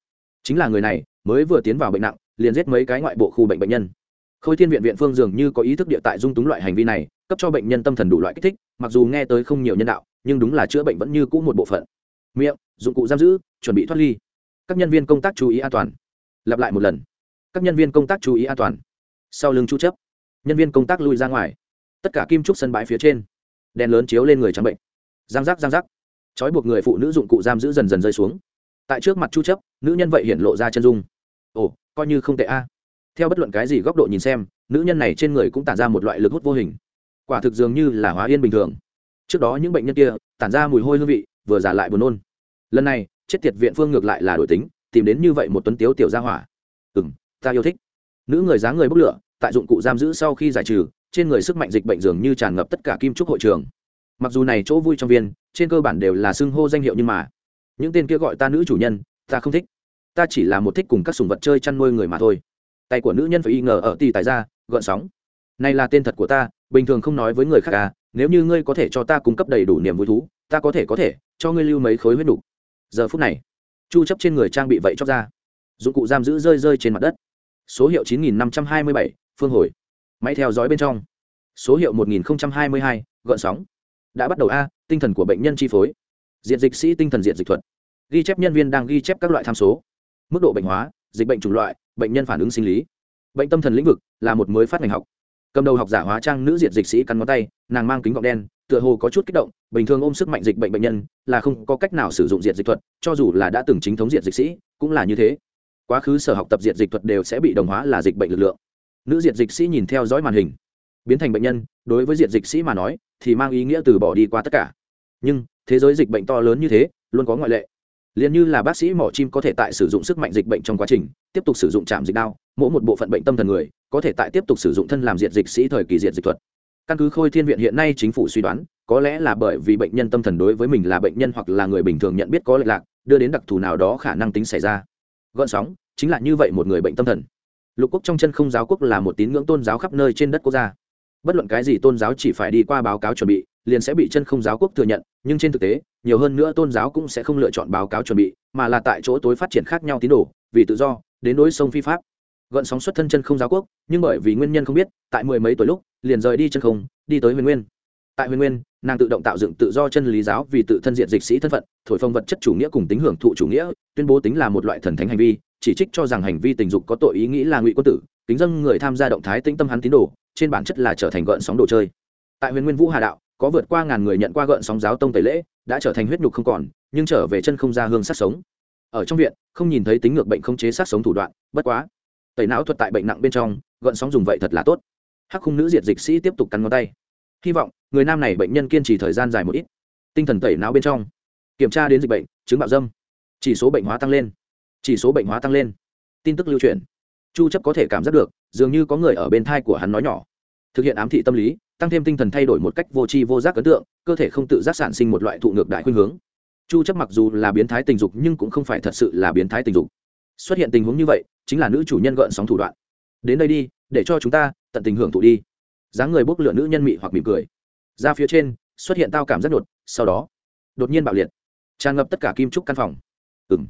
Chính là người này, mới vừa tiến vào bệnh nặng, liền giết mấy cái ngoại bộ khu bệnh bệnh nhân khôi thiên viện viện phương dường như có ý thức địa tại dung túng loại hành vi này, cấp cho bệnh nhân tâm thần đủ loại kích thích, mặc dù nghe tới không nhiều nhân đạo, nhưng đúng là chữa bệnh vẫn như cũ một bộ phận. Miệng, dụng cụ giam giữ, chuẩn bị thoát ly. Các nhân viên công tác chú ý an toàn. Lặp lại một lần. Các nhân viên công tác chú ý an toàn. Sau lưng chu chấp, nhân viên công tác lui ra ngoài. Tất cả kim trúc sân bãi phía trên. Đèn lớn chiếu lên người trắng bệnh. Giang giác giang giác. Trói buộc người phụ nữ dụng cụ giam giữ dần dần rơi xuống. Tại trước mặt chu chấp, nữ nhân vậy hiện lộ ra chân dung. Ồ, coi như không tệ a theo bất luận cái gì góc độ nhìn xem, nữ nhân này trên người cũng tản ra một loại lực hút vô hình. Quả thực dường như là hóa yên bình thường. Trước đó những bệnh nhân kia, tản ra mùi hôi hương vị, vừa giả lại buồn nôn. Lần này, chết tiệt viện phương ngược lại là đổi tính, tìm đến như vậy một tuấn tiếu tiểu gia hỏa. Ừm, ta yêu thích. Nữ người dáng người bốc lửa, tại dụng cụ giam giữ sau khi giải trừ, trên người sức mạnh dịch bệnh dường như tràn ngập tất cả kim trúc hội trường. Mặc dù này chỗ vui trong viên, trên cơ bản đều là xưng hô danh hiệu nhưng mà, những tên kia gọi ta nữ chủ nhân, ta không thích. Ta chỉ là một thích cùng các sùng vật chơi chăn nuôi người mà thôi tay của nữ nhân phải y ngờ ở tì tài ra gợn sóng. Này là tên thật của ta bình thường không nói với người khác à nếu như ngươi có thể cho ta cung cấp đầy đủ niềm vui thú ta có thể có thể cho ngươi lưu mấy khối huyết đủ. Giờ phút này chu chấp trên người trang bị vậy chóc ra. Dụng cụ giam giữ rơi rơi trên mặt đất. Số hiệu 9527, phương hồi. Máy theo dõi bên trong. Số hiệu 1022, gợn sóng. Đã bắt đầu a tinh thần của bệnh nhân chi phối. Diện dịch sĩ tinh thần diện dịch thuật. Ghi chép nhân viên đang ghi chép các loại tham số. Mức độ bệnh hóa dịch bệnh chủng loại, bệnh nhân phản ứng sinh lý. Bệnh tâm thần lĩnh vực là một mới phát ngành học. Cầm đầu học giả hóa trang nữ diệt dịch sĩ cắn ngón tay, nàng mang kính gọng đen, tựa hồ có chút kích động, bình thường ôm sức mạnh dịch bệnh bệnh nhân là không có cách nào sử dụng diệt dịch thuật, cho dù là đã từng chính thống diệt dịch sĩ, cũng là như thế. Quá khứ sở học tập diệt dịch thuật đều sẽ bị đồng hóa là dịch bệnh lực lượng. Nữ diệt dịch sĩ nhìn theo dõi màn hình. Biến thành bệnh nhân, đối với diệt dịch sĩ mà nói, thì mang ý nghĩa từ bỏ đi qua tất cả. Nhưng, thế giới dịch bệnh to lớn như thế, luôn có ngoại lệ liền như là bác sĩ mỏ chim có thể tại sử dụng sức mạnh dịch bệnh trong quá trình, tiếp tục sử dụng trạm dịch đao, mỗi một bộ phận bệnh tâm thần người, có thể tại tiếp tục sử dụng thân làm diệt dịch sĩ thời kỳ diệt dịch thuật. Căn cứ khôi thiên viện hiện nay chính phủ suy đoán, có lẽ là bởi vì bệnh nhân tâm thần đối với mình là bệnh nhân hoặc là người bình thường nhận biết có lệch lạc, đưa đến đặc thù nào đó khả năng tính xảy ra. Gọn sóng, chính là như vậy một người bệnh tâm thần. Lục quốc trong chân không giáo quốc là một tín ngưỡng tôn giáo khắp nơi trên đất quốc gia. Bất luận cái gì tôn giáo chỉ phải đi qua báo cáo chuẩn bị liền sẽ bị chân không giáo quốc thừa nhận, nhưng trên thực tế, nhiều hơn nữa tôn giáo cũng sẽ không lựa chọn báo cáo chuẩn bị, mà là tại chỗ tối phát triển khác nhau tín đồ, vì tự do, đến đối sông phi pháp. Gợn sóng xuất thân chân không giáo quốc, nhưng bởi vì nguyên nhân không biết, tại mười mấy tuổi lúc, liền rời đi chân không, đi tới huyền nguyên. Tại huyền nguyên, nàng tự động tạo dựng tự do chân lý giáo vì tự thân diện dịch sĩ thân phận, thổi phồng vật chất chủ nghĩa cùng tính hưởng thụ chủ nghĩa, tuyên bố tính là một loại thần thánh hành vi, chỉ trích cho rằng hành vi tình dục có tội ý nghĩ là ngụy quân tử, kính dân người tham gia động thái tĩnh tâm hắn tín đồ, trên bản chất là trở thành gợn sóng đồ chơi. Tại huyền nguyên vũ hà đạo có vượt qua ngàn người nhận qua gợn sóng giáo tông tẩy lễ, đã trở thành huyết nhục không còn, nhưng trở về chân không ra hương sát sống. Ở trong viện, không nhìn thấy tính ngược bệnh không chế sát sống thủ đoạn, bất quá. Tẩy não thuật tại bệnh nặng bên trong, gợn sóng dùng vậy thật là tốt. Hắc khung nữ diệt dịch sĩ tiếp tục cắn ngón tay. Hy vọng, người nam này bệnh nhân kiên trì thời gian dài một ít. Tinh thần tẩy não bên trong. Kiểm tra đến dịch bệnh, chứng bạo dâm. Chỉ số bệnh hóa tăng lên. Chỉ số bệnh hóa tăng lên. Tin tức lưu truyền. Chu chấp có thể cảm giác được, dường như có người ở bên thai của hắn nói nhỏ thực hiện ám thị tâm lý tăng thêm tinh thần thay đổi một cách vô tri vô giác ấn tượng cơ thể không tự giác sản sinh một loại thụ ngược đại khuynh hướng. Chu chấp mặc dù là biến thái tình dục nhưng cũng không phải thật sự là biến thái tình dục. Xuất hiện tình huống như vậy chính là nữ chủ nhân gợn sóng thủ đoạn. Đến đây đi để cho chúng ta tận tình hưởng thụ đi. Dáng người bốc lửa nữ nhân mị hoặc mỉm cười. Ra phía trên xuất hiện tao cảm rất đột sau đó đột nhiên bạo liệt. Tràn ngập tất cả kim trúc căn phòng. Ừm,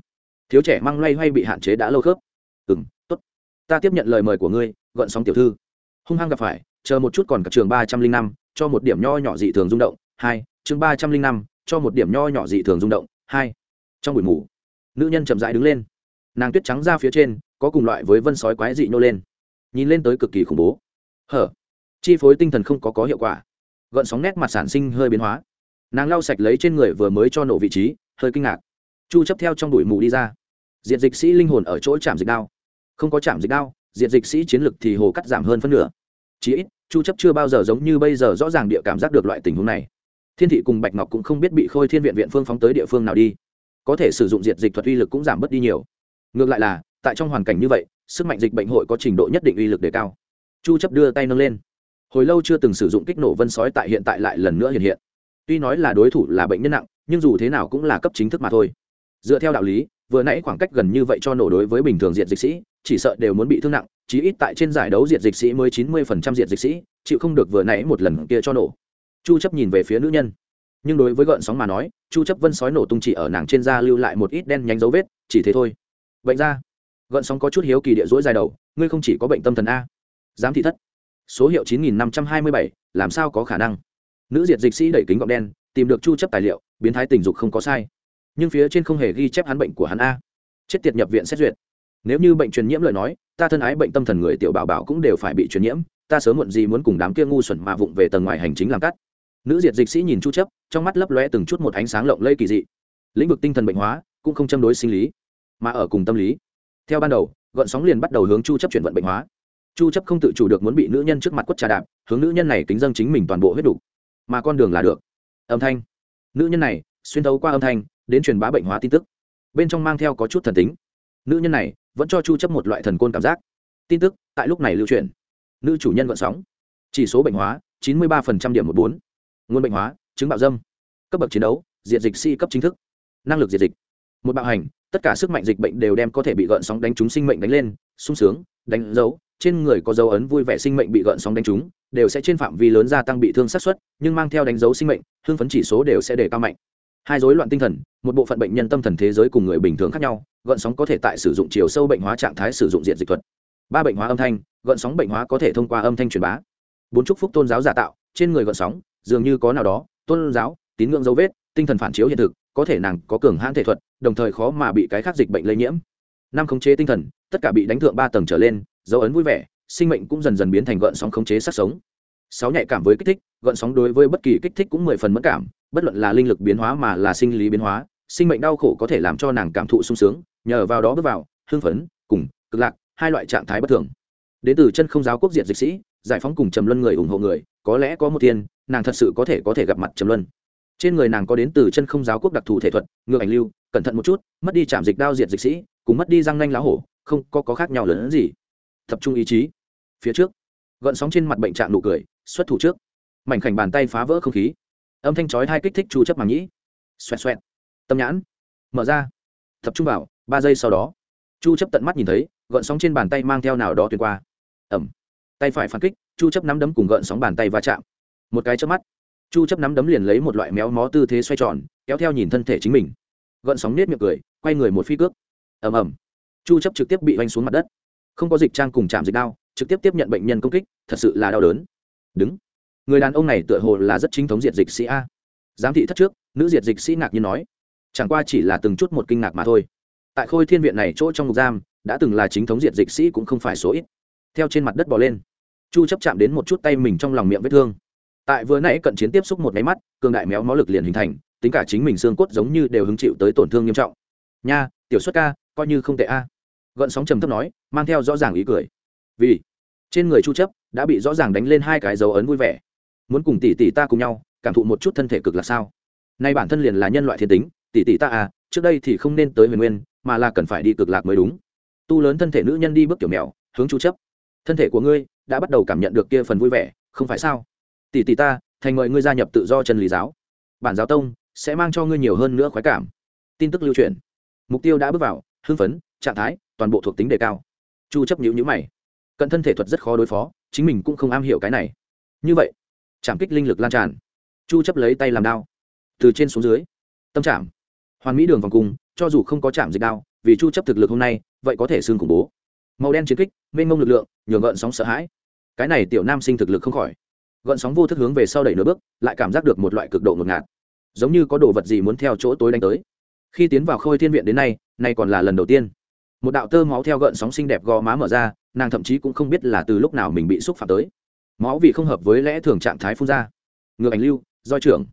thiếu trẻ mang loay hoay bị hạn chế đã lâu khớp. Ừm, tốt. Ta tiếp nhận lời mời của ngươi gợn sóng tiểu thư. Hung hăng gặp phải chờ một chút còn cả trường ba trăm linh năm, cho một điểm nho nhỏ dị thường rung động, hai, chương ba trăm linh năm, cho một điểm nho nhỏ dị thường rung động, hai. Trong buổi ngủ nữ nhân chậm rãi đứng lên. Nàng tuyết trắng ra phía trên, có cùng loại với vân sói quái dị nhô lên. Nhìn lên tới cực kỳ khủng bố. Hở? Chi phối tinh thần không có có hiệu quả. Gợn sóng nét mặt sản sinh hơi biến hóa. Nàng lau sạch lấy trên người vừa mới cho nổ vị trí, hơi kinh ngạc. Chu chấp theo trong đuổi mù đi ra. Diện dịch sĩ linh hồn ở chỗ chạm dịch đao. Không có chạm dịch đao diện dịch sĩ chiến lực thì hồ cắt giảm hơn phân nửa. Chí ít chu chấp chưa bao giờ giống như bây giờ rõ ràng địa cảm giác được loại tình huống này. Thiên thị cùng bạch ngọc cũng không biết bị khôi thiên viện viện phương phóng tới địa phương nào đi. Có thể sử dụng diệt dịch thuật uy lực cũng giảm bớt đi nhiều. Ngược lại là, tại trong hoàn cảnh như vậy, sức mạnh dịch bệnh hội có trình độ nhất định uy lực đề cao. Chu chấp đưa tay nâng lên. Hồi lâu chưa từng sử dụng kích nổ vân sói tại hiện tại lại lần nữa hiện hiện. Tuy nói là đối thủ là bệnh nhân nặng, nhưng dù thế nào cũng là cấp chính thức mà thôi. Dựa theo đạo lý, vừa nãy khoảng cách gần như vậy cho nổ đối với bình thường diện dịch sĩ, chỉ sợ đều muốn bị thương nặng chí ít tại trên giải đấu diệt dịch sĩ mới chín mươi phần trăm diệt dịch sĩ, chịu không được vừa nãy một lần kia cho nổ. Chu chấp nhìn về phía nữ nhân. Nhưng đối với gợn sóng mà nói, chu chấp vân sói nổ tung chỉ ở nàng trên da lưu lại một ít đen nhánh dấu vết, chỉ thế thôi. Bệnh ra gợn sóng có chút hiếu kỳ địa rỗi dài đầu, ngươi không chỉ có bệnh tâm thần a. Giám thị thất. Số hiệu chín nghìn năm trăm hai mươi bảy, làm sao có khả năng? Nữ diệt dịch sĩ đẩy kính gọng đen, tìm được chu chấp tài liệu, biến thái tình dục không có sai. Nhưng phía trên không hề ghi chép hắn bệnh của hắn a. Chết tiệt nhập viện xét duyệt nếu như bệnh truyền nhiễm lời nói, ta thân ái bệnh tâm thần người tiểu bảo bảo cũng đều phải bị truyền nhiễm, ta sớm muộn gì muốn cùng đám kia ngu xuẩn mà vụng về tầng ngoài hành chính làm cắt. Nữ diệt dịch sĩ nhìn chu chấp, trong mắt lấp lóe từng chút một ánh sáng lộng lây kỳ dị. Lĩnh vực tinh thần bệnh hóa, cũng không châm đối sinh lý, mà ở cùng tâm lý. Theo ban đầu gợn sóng liền bắt đầu hướng chu chấp chuyển vận bệnh hóa. Chu chấp không tự chủ được muốn bị nữ nhân trước mặt quất trà đạp, hướng nữ nhân này kính dâng chính mình toàn bộ huyết đủ. Mà con đường là được. Âm thanh. Nữ nhân này, xuyên thấu qua âm thanh, đến truyền bá bệnh hóa tin tức. Bên trong mang theo có chút thần tính. Nữ nhân này vẫn cho chu chấp một loại thần côn cảm giác tin tức tại lúc này lưu truyền nữ chủ nhân gợn sóng chỉ số bệnh hóa 93% điểm 14. nguồn bệnh hóa chứng bạo dâm cấp bậc chiến đấu diện dịch si cấp chính thức năng lực diệt dịch một bạo hành tất cả sức mạnh dịch bệnh đều đem có thể bị gợn sóng đánh trúng sinh mệnh đánh lên sung sướng đánh dấu trên người có dấu ấn vui vẻ sinh mệnh bị gợn sóng đánh trúng đều sẽ trên phạm vi lớn gia tăng bị thương sát xuất nhưng mang theo đánh dấu sinh mệnh hương phấn chỉ số đều sẽ đề cao mạnh hai rối loạn tinh thần, một bộ phận bệnh nhân tâm thần thế giới cùng người bình thường khác nhau gợn sóng có thể tại sử dụng chiều sâu bệnh hóa trạng thái sử dụng diện dịch thuật. Ba bệnh hóa âm thanh gợn sóng bệnh hóa có thể thông qua âm thanh truyền bá. Bốn chúc phúc tôn giáo giả tạo, trên người gợn sóng, dường như có nào đó, tôn giáo, tín ngưỡng dấu vết, tinh thần phản chiếu hiện thực, có thể nàng có cường hãn thể thuật, đồng thời khó mà bị cái khác dịch bệnh lây nhiễm. Năm khống chế tinh thần, tất cả bị đánh thượng ba tầng trở lên, dấu ấn vui vẻ, sinh mệnh cũng dần dần biến thành gợn sóng khống chế sát sống sáu nhạy cảm với kích thích gợn sóng đối với bất kỳ kích thích cũng mười phần mất cảm bất luận là linh lực biến hóa mà là sinh lý biến hóa sinh mệnh đau khổ có thể làm cho nàng cảm thụ sung sướng nhờ vào đó bước vào hưng phấn cùng cực lạc hai loại trạng thái bất thường. Đến từ chân không giáo quốc diệt dịch sĩ giải phóng cùng trầm luân người ủng hộ người có lẽ có một thiên nàng thật sự có thể có thể gặp mặt trầm luân. Trên người nàng có đến từ chân không giáo quốc đặc thù thể thuật ngược ảnh lưu cẩn thận một chút mất đi chạm dịch đao diệt dịch sĩ cùng mất đi răng nanh lá hổ không có, có khác nhau lớn hơn gì. Tập trung ý chí. Phía trước gợn sóng trên mặt bệnh trạng nụ cười xuất thủ trước. Mảnh khảnh bàn tay phá vỡ không khí. Âm thanh chói hai kích thích chu chấp màng nhĩ. Xoẹt xoẹt. Tâm nhãn. Mở ra. Tập trung vào, ba giây sau đó, chu chấp tận mắt nhìn thấy, gợn sóng trên bàn tay mang theo nào đó tuyệt qua. Ẩm. Tay phải phản kích, chu chấp nắm đấm cùng gợn sóng bàn tay va chạm. Một cái chớp mắt, chu chấp nắm đấm liền lấy một loại méo mó tư thế xoay tròn, kéo theo nhìn thân thể chính mình. Gợn sóng nết miệng cười, quay người một phi cước. Ầm ầm. Chu chấp trực tiếp bị vanh xuống mặt đất. Không có dịch trang cùng chạm dịch đao, trực tiếp tiếp nhận bệnh nhân công kích, thật sự là đau đớn đứng. Người đàn ông này tựa hồ là rất chính thống diệt dịch sĩ a. Giám thị thất trước, nữ diệt dịch sĩ ngạc nhiên nói. Chẳng qua chỉ là từng chút một kinh ngạc mà thôi. Tại khôi thiên viện này chỗ trong ngục giam, đã từng là chính thống diệt dịch sĩ cũng không phải số ít. Theo trên mặt đất bò lên. Chu chấp chạm đến một chút tay mình trong lòng miệng vết thương. Tại vừa nãy cận chiến tiếp xúc một máy mắt, cường đại méo mó lực liền hình thành, tính cả chính mình xương cốt giống như đều hứng chịu tới tổn thương nghiêm trọng. Nha, tiểu xuất ca, coi như không tệ a. Gợn sóng trầm thấp nói, mang theo rõ ràng ý cười. Vì? Trên người chu chấp đã bị rõ ràng đánh lên hai cái dấu ấn vui vẻ. Muốn cùng tỷ tỷ ta cùng nhau, cảm thụ một chút thân thể cực là sao? Nay bản thân liền là nhân loại thiên tính, tỷ tỷ ta à trước đây thì không nên tới huyền nguyên, mà là cần phải đi cực lạc mới đúng. Tu lớn thân thể nữ nhân đi bước kiểu mèo, hướng chu chấp. Thân thể của ngươi đã bắt đầu cảm nhận được kia phần vui vẻ, không phải sao? Tỷ tỷ ta, thành mời ngươi gia nhập tự do chân lý giáo. Bản giáo tông sẽ mang cho ngươi nhiều hơn nữa khoái cảm. Tin tức lưu truyền. Mục tiêu đã bước vào, hưng phấn, trạng thái toàn bộ thuộc tính đề cao. Chu chấp nhíu nhíu mày. Cận thân thể thuật rất khó đối phó chính mình cũng không am hiểu cái này. Như vậy chạm kích linh lực lan tràn. Chu chấp lấy tay làm đao. Từ trên xuống dưới, tâm chạm hoàn mỹ đường vòng cung, cho dù không có chạm dịch đao, vì chu chấp thực lực hôm nay, vậy có thể xương khủng bố. Màu đen chiến kích, mênh mông lực lượng, nhường gợn sóng sợ hãi. Cái này tiểu nam sinh thực lực không khỏi. Gợn sóng vô thức hướng về sau đẩy nửa bước, lại cảm giác được một loại cực độ ngột ngạt. Giống như có đồ vật gì muốn theo chỗ tối đánh tới. Khi tiến vào khôi thiên viện đến nay nay còn là lần đầu tiên. Một đạo tơ máu theo gợn sóng xinh đẹp gò má mở ra nàng thậm chí cũng không biết là từ lúc nào mình bị xúc phạm tới. Máu vì không hợp với lẽ thường trạng thái phun ra. Ngược ảnh lưu doi trưởng.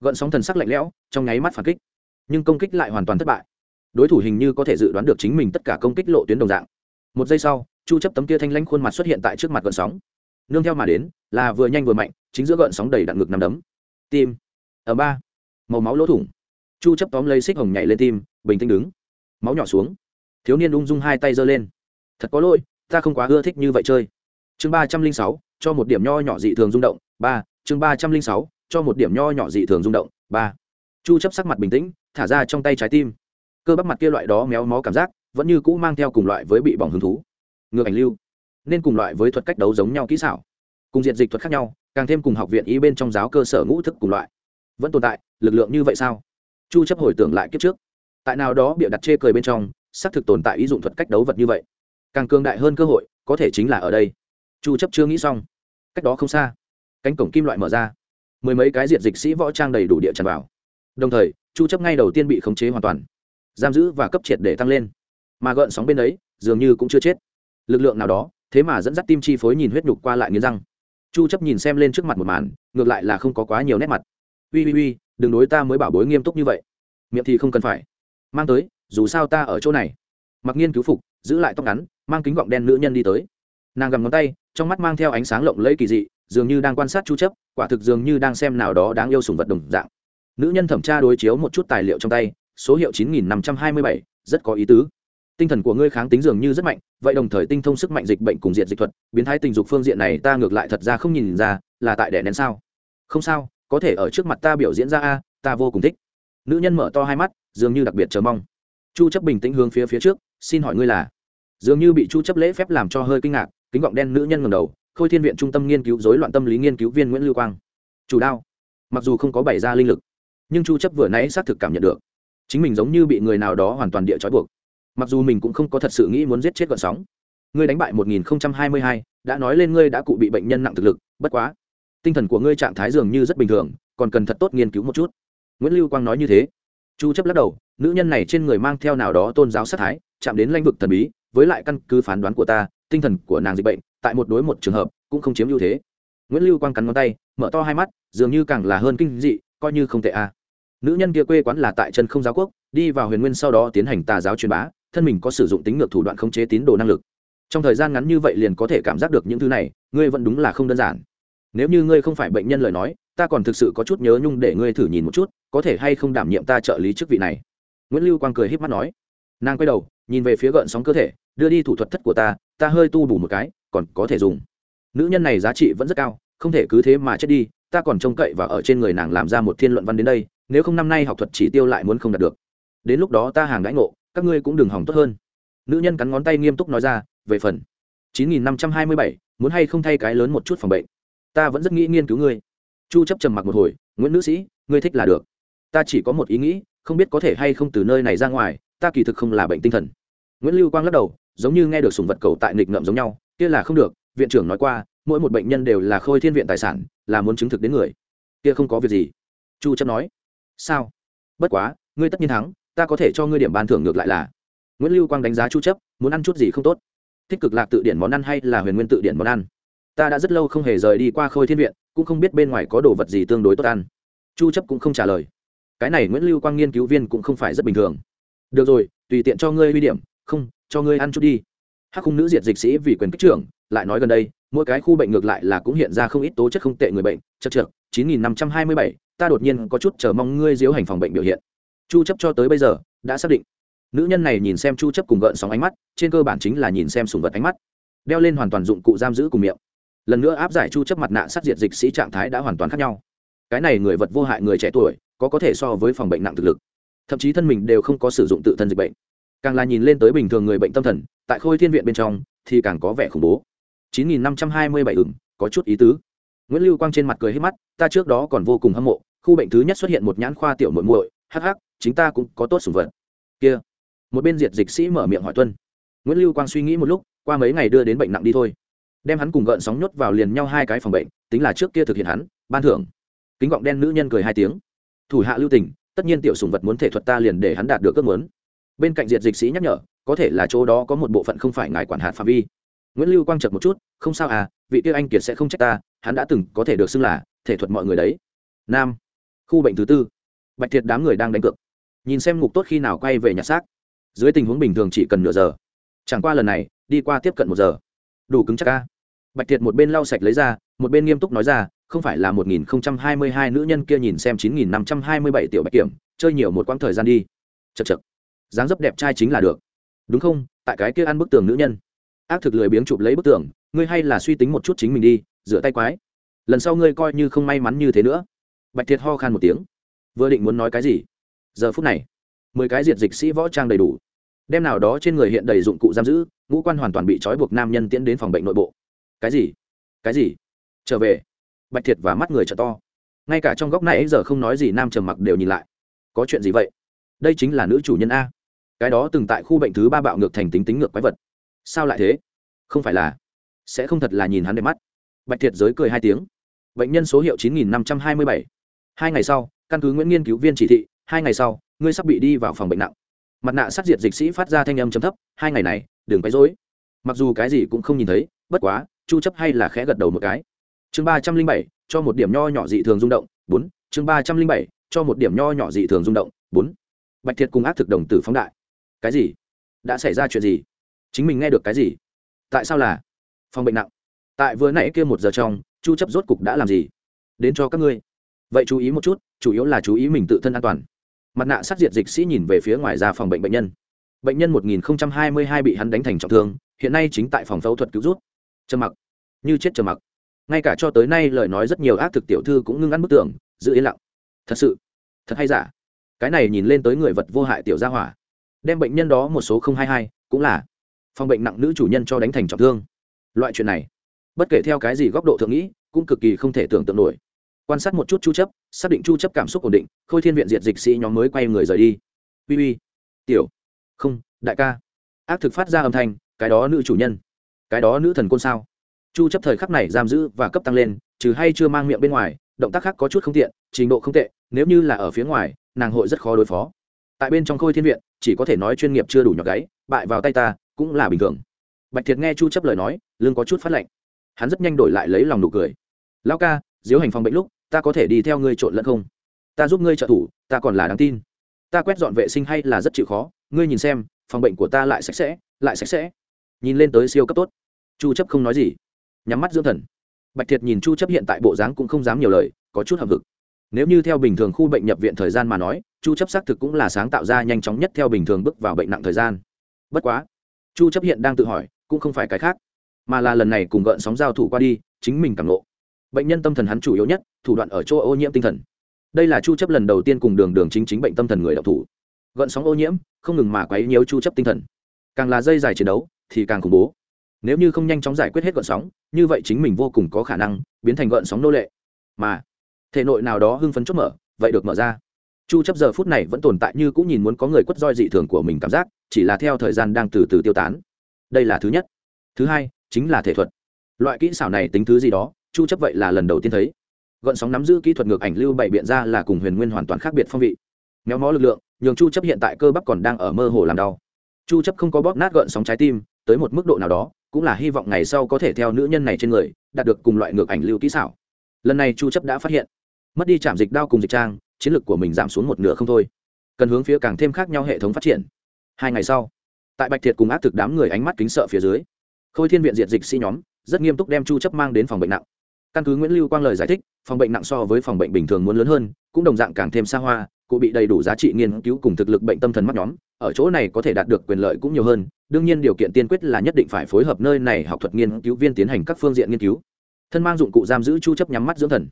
Gợn sóng thần sắc lạnh lẽo, trong nháy mắt phản kích. Nhưng công kích lại hoàn toàn thất bại. Đối thủ hình như có thể dự đoán được chính mình tất cả công kích lộ tuyến đồng dạng. Một giây sau, chu chấp tấm kia thanh lãnh khuôn mặt xuất hiện tại trước mặt gợn sóng. Nương theo mà đến, là vừa nhanh vừa mạnh, chính giữa gợn sóng đầy đặn ngực nằm đấm. Tim. Ở ba. Màu máu lỗ thủng. Chu chấp tóm lấy xích hồng nhảy lên tim, bình tĩnh đứng. Máu nhỏ xuống. Thiếu niên ung dung hai tay giơ lên. Thật có lỗi ta không quá ưa thích như vậy chơi. Chương ba trăm linh sáu, cho một điểm nho nhỏ dị thường rung động, ba. Chương ba trăm linh sáu, cho một điểm nho nhỏ dị thường rung động, ba. Chu chấp sắc mặt bình tĩnh, thả ra trong tay trái tim. Cơ bắp mặt kia loại đó méo mó cảm giác, vẫn như cũ mang theo cùng loại với bị bỏng hứng thú. Ngược ảnh lưu, nên cùng loại với thuật cách đấu giống nhau kỹ xảo. Cùng diện dịch thuật khác nhau, càng thêm cùng học viện y bên trong giáo cơ sở ngũ thức cùng loại. Vẫn tồn tại, lực lượng như vậy sao? Chu chấp hồi tưởng lại kiếp trước. Tại nào đó bịa đặt chê cười bên trong, xác thực tồn tại ý dụng thuật cách đấu vật như vậy càng cường đại hơn cơ hội, có thể chính là ở đây. Chu chấp chưa nghĩ xong. Cách đó không xa, cánh cổng kim loại mở ra. Mười mấy cái diện dịch sĩ võ trang đầy đủ địa tràn vào. Đồng thời, chu chấp ngay đầu tiên bị khống chế hoàn toàn. Giam giữ và cấp triệt để tăng lên. Mà gợn sóng bên đấy dường như cũng chưa chết. Lực lượng nào đó, thế mà dẫn dắt tim chi phối nhìn huyết nhục qua lại nghiến răng. Chu chấp nhìn xem lên trước mặt một màn, ngược lại là không có quá nhiều nét mặt. Uy uy uy, đừng đối ta mới bảo bối nghiêm túc như vậy. Miệng thì không cần phải. Mang tới, dù sao ta ở chỗ này. Mặc nghiên cứu phục giữ lại tóc ngắn mang kính gọng đen nữ nhân đi tới. Nàng gầm ngón tay trong mắt mang theo ánh sáng lộng lẫy kỳ dị dường như đang quan sát chu chấp quả thực dường như đang xem nào đó đáng yêu sùng vật đồng dạng. Nữ nhân thẩm tra đối chiếu một chút tài liệu trong tay số hiệu 9527, rất có ý tứ. Tinh thần của ngươi kháng tính dường như rất mạnh vậy đồng thời tinh thông sức mạnh dịch bệnh cùng diện dịch thuật biến thái tình dục phương diện này ta ngược lại thật ra không nhìn ra là tại đẻ nén sao? Không sao có thể ở trước mặt ta biểu diễn ra a ta vô cùng thích. Nữ nhân mở to hai mắt dường như đặc biệt chờ mong. Chu chấp bình tĩnh hướng phía phía trước xin hỏi ngươi là? Dường như bị chu chấp lễ phép làm cho hơi kinh ngạc kính gọng đen nữ nhân ngẩng đầu khôi thiên viện trung tâm nghiên cứu rối loạn tâm lý nghiên cứu viên nguyễn lưu quang. Chủ đao. Mặc dù không có bày ra linh lực nhưng chu chấp vừa nãy xác thực cảm nhận được. Chính mình giống như bị người nào đó hoàn toàn địa trói buộc. Mặc dù mình cũng không có thật sự nghĩ muốn giết chết gọn sóng. Ngươi đánh bại 1022, đã nói lên ngươi đã cụ bị bệnh nhân nặng thực lực bất quá. Tinh thần của ngươi trạng thái dường như rất bình thường còn cần thật tốt nghiên cứu một chút. Nguyễn lưu quang nói như thế. Chu chấp lắc đầu nữ nhân này trên người mang theo nào đó tôn giáo sát thái chạm đến lãnh vực thần bí, với lại căn cứ phán đoán của ta, tinh thần của nàng dịch bệnh, tại một đối một trường hợp, cũng không chiếm ưu thế. Nguyễn lưu quang cắn ngón tay, mở to hai mắt, dường như càng là hơn kinh dị, coi như không tệ a nữ nhân kia quê quán là tại chân không giáo quốc, đi vào huyền nguyên sau đó tiến hành tà giáo truyền bá, thân mình có sử dụng tính ngược thủ đoạn khống chế tín đồ năng lực. Trong thời gian ngắn như vậy liền có thể cảm giác được những thứ này, ngươi vẫn đúng là không đơn giản. Nếu như ngươi không phải bệnh nhân lời nói, ta còn thực sự có chút nhớ nhung để ngươi thử nhìn một chút, có thể hay không đảm nhiệm ta trợ lý chức vị này? Nguyễn lưu quang cười h í p mắt nói. Nàng quay đầu nhìn về phía gợn sóng cơ thể đưa đi thủ thuật thất của ta ta hơi tu bù một cái còn có thể dùng. Nữ nhân này giá trị vẫn rất cao không thể cứ thế mà chết đi ta còn trông cậy và ở trên người nàng làm ra một thiên luận văn đến đây nếu không năm nay học thuật chỉ tiêu lại muốn không đạt được. Đến lúc đó ta hàng đãi ngộ các ngươi cũng đừng hỏng tốt hơn. Nữ nhân cắn ngón tay nghiêm túc nói ra về phần 9527, muốn hay không thay cái lớn một chút phòng bệnh? Ta vẫn rất nghĩ nghiên cứu ngươi. Chu chấp trầm mặc một hồi nguyễn nữ sĩ ngươi thích là được. Ta chỉ có một ý nghĩ không biết có thể hay không từ nơi này ra ngoài ta kỳ thực không là bệnh tinh thần. Nguyễn lưu quang lắc đầu, giống như nghe được sùng vật cầu tại nghịch ngợm giống nhau, kia là không được, viện trưởng nói qua, mỗi một bệnh nhân đều là khôi thiên viện tài sản, là muốn chứng thực đến người. Kia không có việc gì. Chu chấp nói, sao? Bất quá, ngươi tất nhiên thắng, ta có thể cho ngươi điểm ban thưởng ngược lại là. Nguyễn lưu quang đánh giá chu chấp, muốn ăn chút gì không tốt. Thích cực lạc tự điển món ăn hay là huyền nguyên tự điển món ăn? Ta đã rất lâu không hề rời đi qua khôi thiên viện, cũng không biết bên ngoài có đồ vật gì tương đối tốt ăn. Chu chấp cũng không trả lời. Cái này nguyễn lưu quang nghiên cứu viên cũng không phải rất bình thường được rồi tùy tiện cho ngươi uy điểm không cho ngươi ăn chút đi. Hắc khung nữ diệt dịch sĩ vì quyền kích trưởng lại nói gần đây mỗi cái khu bệnh ngược lại là cũng hiện ra không ít tố chất không tệ người bệnh chật chật 9527, ta đột nhiên có chút chờ mong ngươi diếu hành phòng bệnh biểu hiện. Chu chấp cho tới bây giờ đã xác định. Nữ nhân này nhìn xem chu chấp cùng gợn sóng ánh mắt trên cơ bản chính là nhìn xem sùng vật ánh mắt. Đeo lên hoàn toàn dụng cụ giam giữ cùng miệng. Lần nữa áp giải chu chấp mặt nạ sát diệt dịch sĩ trạng thái đã hoàn toàn khác nhau. Cái này người vật vô hại người trẻ tuổi có có thể so với phòng bệnh nặng thực lực thậm chí thân mình đều không có sử dụng tự thân dịch bệnh. Càng là nhìn lên tới bình thường người bệnh tâm thần, tại khôi thiên viện bên trong, thì càng có vẻ khủng bố. 9527 ửng, có chút ý tứ. Nguyễn lưu quang trên mặt cười hết mắt, ta trước đó còn vô cùng hâm mộ, khu bệnh thứ nhất xuất hiện một nhãn khoa tiểu muội muội, hắc hắc, chính ta cũng có tốt sủng vật. Kia, một bên diệt dịch sĩ mở miệng hỏi tuân. Nguyễn lưu quang suy nghĩ một lúc, qua mấy ngày đưa đến bệnh nặng đi thôi. Đem hắn cùng gợn sóng nhốt vào liền nhau hai cái phòng bệnh, tính là trước kia thực hiện hắn, ban thưởng. Kính gọng đen nữ nhân cười hai tiếng. Thủ hạ lưu tình tất nhiên tiểu sùng vật muốn thể thuật ta liền để hắn đạt được ước muốn. Bên cạnh diệt dịch sĩ nhắc nhở, có thể là chỗ đó có một bộ phận không phải ngài quản hạt phạm vi. Nguyễn lưu quang chật một chút, không sao à vị tiêu anh kiệt sẽ không trách ta, hắn đã từng có thể được xưng là thể thuật mọi người đấy. Nam, khu bệnh thứ tư. Bạch thiệt đám người đang đánh cược. Nhìn xem ngục tốt khi nào quay về nhà xác. Dưới tình huống bình thường chỉ cần nửa giờ. Chẳng qua lần này, đi qua tiếp cận một giờ. Đủ cứng chắc ca bạch thiệt một bên lau sạch lấy ra, một bên nghiêm túc nói ra không phải là một nghìn không trăm hai mươi hai nữ nhân kia nhìn xem chín nghìn năm trăm hai mươi bảy tiểu bạch kiểm, chơi nhiều một quãng thời gian đi. Chậc chậc. dáng dấp đẹp trai chính là được. Đúng không? Tại cái kia ăn bức tường nữ nhân. Ác thực lười biếng chụp lấy bức tường, ngươi hay là suy tính một chút chính mình đi, rửa tay quái. Lần sau ngươi coi như không may mắn như thế nữa. Bạch thiệt ho khan một tiếng. Vừa định muốn nói cái gì? Giờ phút này, mười cái diệt dịch sĩ võ trang đầy đủ. Đem nào đó trên người hiện đầy dụng cụ giam giữ, ngũ quan hoàn toàn bị trói buộc nam nhân tiến đến phòng bệnh nội bộ. Cái gì? Cái gì? Trở về bạch thiệt và mắt người trợ to. Ngay cả trong góc này giờ không nói gì, nam trầm mặc đều nhìn lại. Có chuyện gì vậy? Đây chính là nữ chủ nhân a. Cái đó từng tại khu bệnh thứ ba bạo ngược thành tính tính ngược quái vật. Sao lại thế? Không phải là, sẽ không thật là nhìn hắn đẹp mắt. Bạch thiệt giới cười hai tiếng. Bệnh nhân số hiệu chín nghìn năm trăm hai mươi bảy. Hai ngày sau, căn cứ nguyễn nghiên cứu viên chỉ thị, hai ngày sau, ngươi sắp bị đi vào phòng bệnh nặng. Mặt nạ sát diệt dịch sĩ phát ra thanh âm chấm thấp, hai ngày này, đừng quấy rối. Mặc dù cái gì cũng không nhìn thấy, bất quá, chu chấp hay là khẽ gật đầu một cái chương ba trăm linh bảy, cho một điểm nho nhỏ dị thường rung động, bốn, chương ba trăm linh bảy, cho một điểm nho nhỏ dị thường rung động, bốn. Bạch thiệt cùng ác thực đồng tử phóng đại. Cái gì? Đã xảy ra chuyện gì? Chính mình nghe được cái gì? Tại sao là? Phòng bệnh nặng. Tại vừa nãy kia một giờ trong, chu chấp rốt cục đã làm gì? Đến cho các ngươi. Vậy chú ý một chút, chủ yếu là chú ý mình tự thân an toàn. Mặt nạ sát diệt dịch sĩ nhìn về phía ngoài ra phòng bệnh bệnh nhân. Bệnh nhân 1022 bị hắn đánh thành trọng thương, hiện nay chính tại phòng phẫu thuật cứu rút trầm mặc. Như chết trầm mặc ngay cả cho tới nay lời nói rất nhiều ác thực tiểu thư cũng ngưng ăn bức tưởng giữ yên lặng. Thật sự, thật hay giả? Cái này nhìn lên tới người vật vô hại tiểu gia hỏa. Đem bệnh nhân đó một số không hai hai, cũng là phòng bệnh nặng nữ chủ nhân cho đánh thành trọng thương. Loại chuyện này, bất kể theo cái gì góc độ thượng nghĩ, cũng cực kỳ không thể tưởng tượng nổi. Quan sát một chút chu chấp, xác định chu chấp cảm xúc ổn định, khôi thiên viện diệt dịch sĩ nhóm mới quay người rời đi. Bi bi tiểu. Không, đại ca. Ác thực phát ra âm thanh, cái đó nữ chủ nhân. Cái đó nữ thần côn sao? Chu chấp thời khắc này giam giữ và cấp tăng lên, trừ hay chưa mang miệng bên ngoài, động tác khác có chút không tiện, trình độ không tệ, nếu như là ở phía ngoài, nàng hội rất khó đối phó. Tại bên trong khôi thiên viện, chỉ có thể nói chuyên nghiệp chưa đủ nhọc gáy, bại vào tay ta, cũng là bình thường. Bạch thiệt nghe chu chấp lời nói lương có chút phát lệnh hắn rất nhanh đổi lại lấy lòng nụ cười. Lão ca, diếu hành phòng bệnh lúc, ta có thể đi theo ngươi trộn lẫn không? Ta giúp ngươi trợ thủ, ta còn là đáng tin. Ta quét dọn vệ sinh hay là rất chịu khó, ngươi nhìn xem, phòng bệnh của ta lại sạch sẽ, lại sạch sẽ. Nhìn lên tới siêu cấp tốt. Chu chấp không nói gì nhắm mắt dưỡng thần. Bạch thiệt nhìn chu chấp hiện tại bộ dáng cũng không dám nhiều lời, có chút hậm hực. Nếu như theo bình thường khu bệnh nhập viện thời gian mà nói, chu chấp xác thực cũng là sáng tạo ra nhanh chóng nhất theo bình thường bước vào bệnh nặng thời gian. Bất quá, chu chấp hiện đang tự hỏi, cũng không phải cái khác, mà là lần này cùng gợn sóng giao thủ qua đi, chính mình cảm ngộ. Bệnh nhân tâm thần hắn chủ yếu nhất, thủ đoạn ở chỗ ô nhiễm tinh thần. Đây là chu chấp lần đầu tiên cùng đường đường chính chính bệnh tâm thần người độc thủ. Gợn sóng ô nhiễm, không ngừng mà quấy nhiễu chu chấp tinh thần. Càng là dây dài chiến đấu, thì càng khủng bố nếu như không nhanh chóng giải quyết hết gợn sóng, như vậy chính mình vô cùng có khả năng biến thành gợn sóng nô lệ. Mà, thể nội nào đó hưng phấn chốt mở, vậy được mở ra. Chu chấp giờ phút này vẫn tồn tại như cũng nhìn muốn có người quất roi dị thường của mình cảm giác, chỉ là theo thời gian đang từ từ tiêu tán. Đây là thứ nhất. Thứ hai, chính là thể thuật. Loại kỹ xảo này tính thứ gì đó, chu chấp vậy là lần đầu tiên thấy. Gợn sóng nắm giữ kỹ thuật ngược ảnh lưu bảy biện ra là cùng huyền nguyên hoàn toàn khác biệt phong vị. Méo mó lực lượng, nhường chu chấp hiện tại cơ bắp còn đang ở mơ hồ làm đau. Chu chấp không có bóp nát gợn sóng trái tim, tới một mức độ nào đó cũng là hy vọng ngày sau có thể theo nữ nhân này trên người, đạt được cùng loại ngược ảnh lưu kỹ xảo. Lần này chu chấp đã phát hiện, mất đi chạm dịch đao cùng dịch trang, chiến lược của mình giảm xuống một nửa không thôi. Cần hướng phía càng thêm khác nhau hệ thống phát triển. Hai ngày sau, tại bạch thiệt cùng ác thực đám người ánh mắt kính sợ phía dưới, khôi thiên viện diệt dịch sĩ nhóm rất nghiêm túc đem chu chấp mang đến phòng bệnh nặng. Căn cứ nguyễn lưu quang lời giải thích, phòng bệnh nặng so với phòng bệnh bình thường muốn lớn hơn, cũng đồng dạng càng thêm xa hoa cụ bị đầy đủ giá trị nghiên cứu cùng thực lực bệnh tâm thần mắt nhóm, ở chỗ này có thể đạt được quyền lợi cũng nhiều hơn, đương nhiên điều kiện tiên quyết là nhất định phải phối hợp nơi này học thuật nghiên cứu viên tiến hành các phương diện nghiên cứu. Thân mang dụng cụ giam giữ chu chấp nhắm mắt dưỡng thần.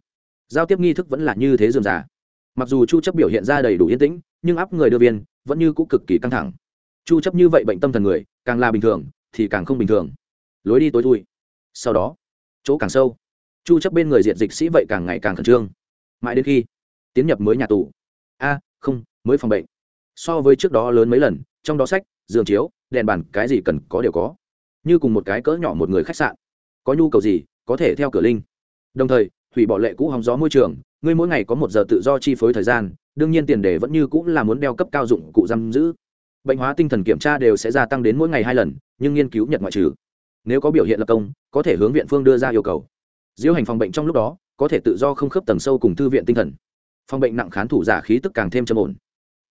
Giao tiếp nghi thức vẫn là như thế dườm giả mặc dù chu chấp biểu hiện ra đầy đủ yên tĩnh, nhưng áp người đưa viên vẫn như cũng cực kỳ căng thẳng. Chu chấp như vậy bệnh tâm thần người, càng là bình thường, thì càng không bình thường. Lối đi tối thui. Sau đó, chỗ càng sâu, chu chấp bên người diện dịch sĩ vậy càng ngày càng khẩn trương. Mãi đến khi tiến nhập mới nhà tù a, không, mới phòng bệnh. So với trước đó lớn mấy lần, trong đó sách, giường chiếu, đèn bàn, cái gì cần có đều có. Như cùng một cái cỡ nhỏ một người khách sạn. Có nhu cầu gì, có thể theo cửa linh. Đồng thời hủy bỏ lệ cũ hóng gió môi trường, ngươi mỗi ngày có một giờ tự do chi phối thời gian, đương nhiên tiền đề vẫn như cũng là muốn đeo cấp cao dụng cụ giam giữ. Bệnh hóa tinh thần kiểm tra đều sẽ gia tăng đến mỗi ngày hai lần, nhưng nghiên cứu nhật ngoại trừ. Nếu có biểu hiện lập công, có thể hướng viện phương đưa ra yêu cầu. Diễu hành phòng bệnh trong lúc đó, có thể tự do không khớp tầng sâu cùng thư viện tinh thần phòng bệnh nặng khán thủ giả khí tức càng thêm trầm ổn.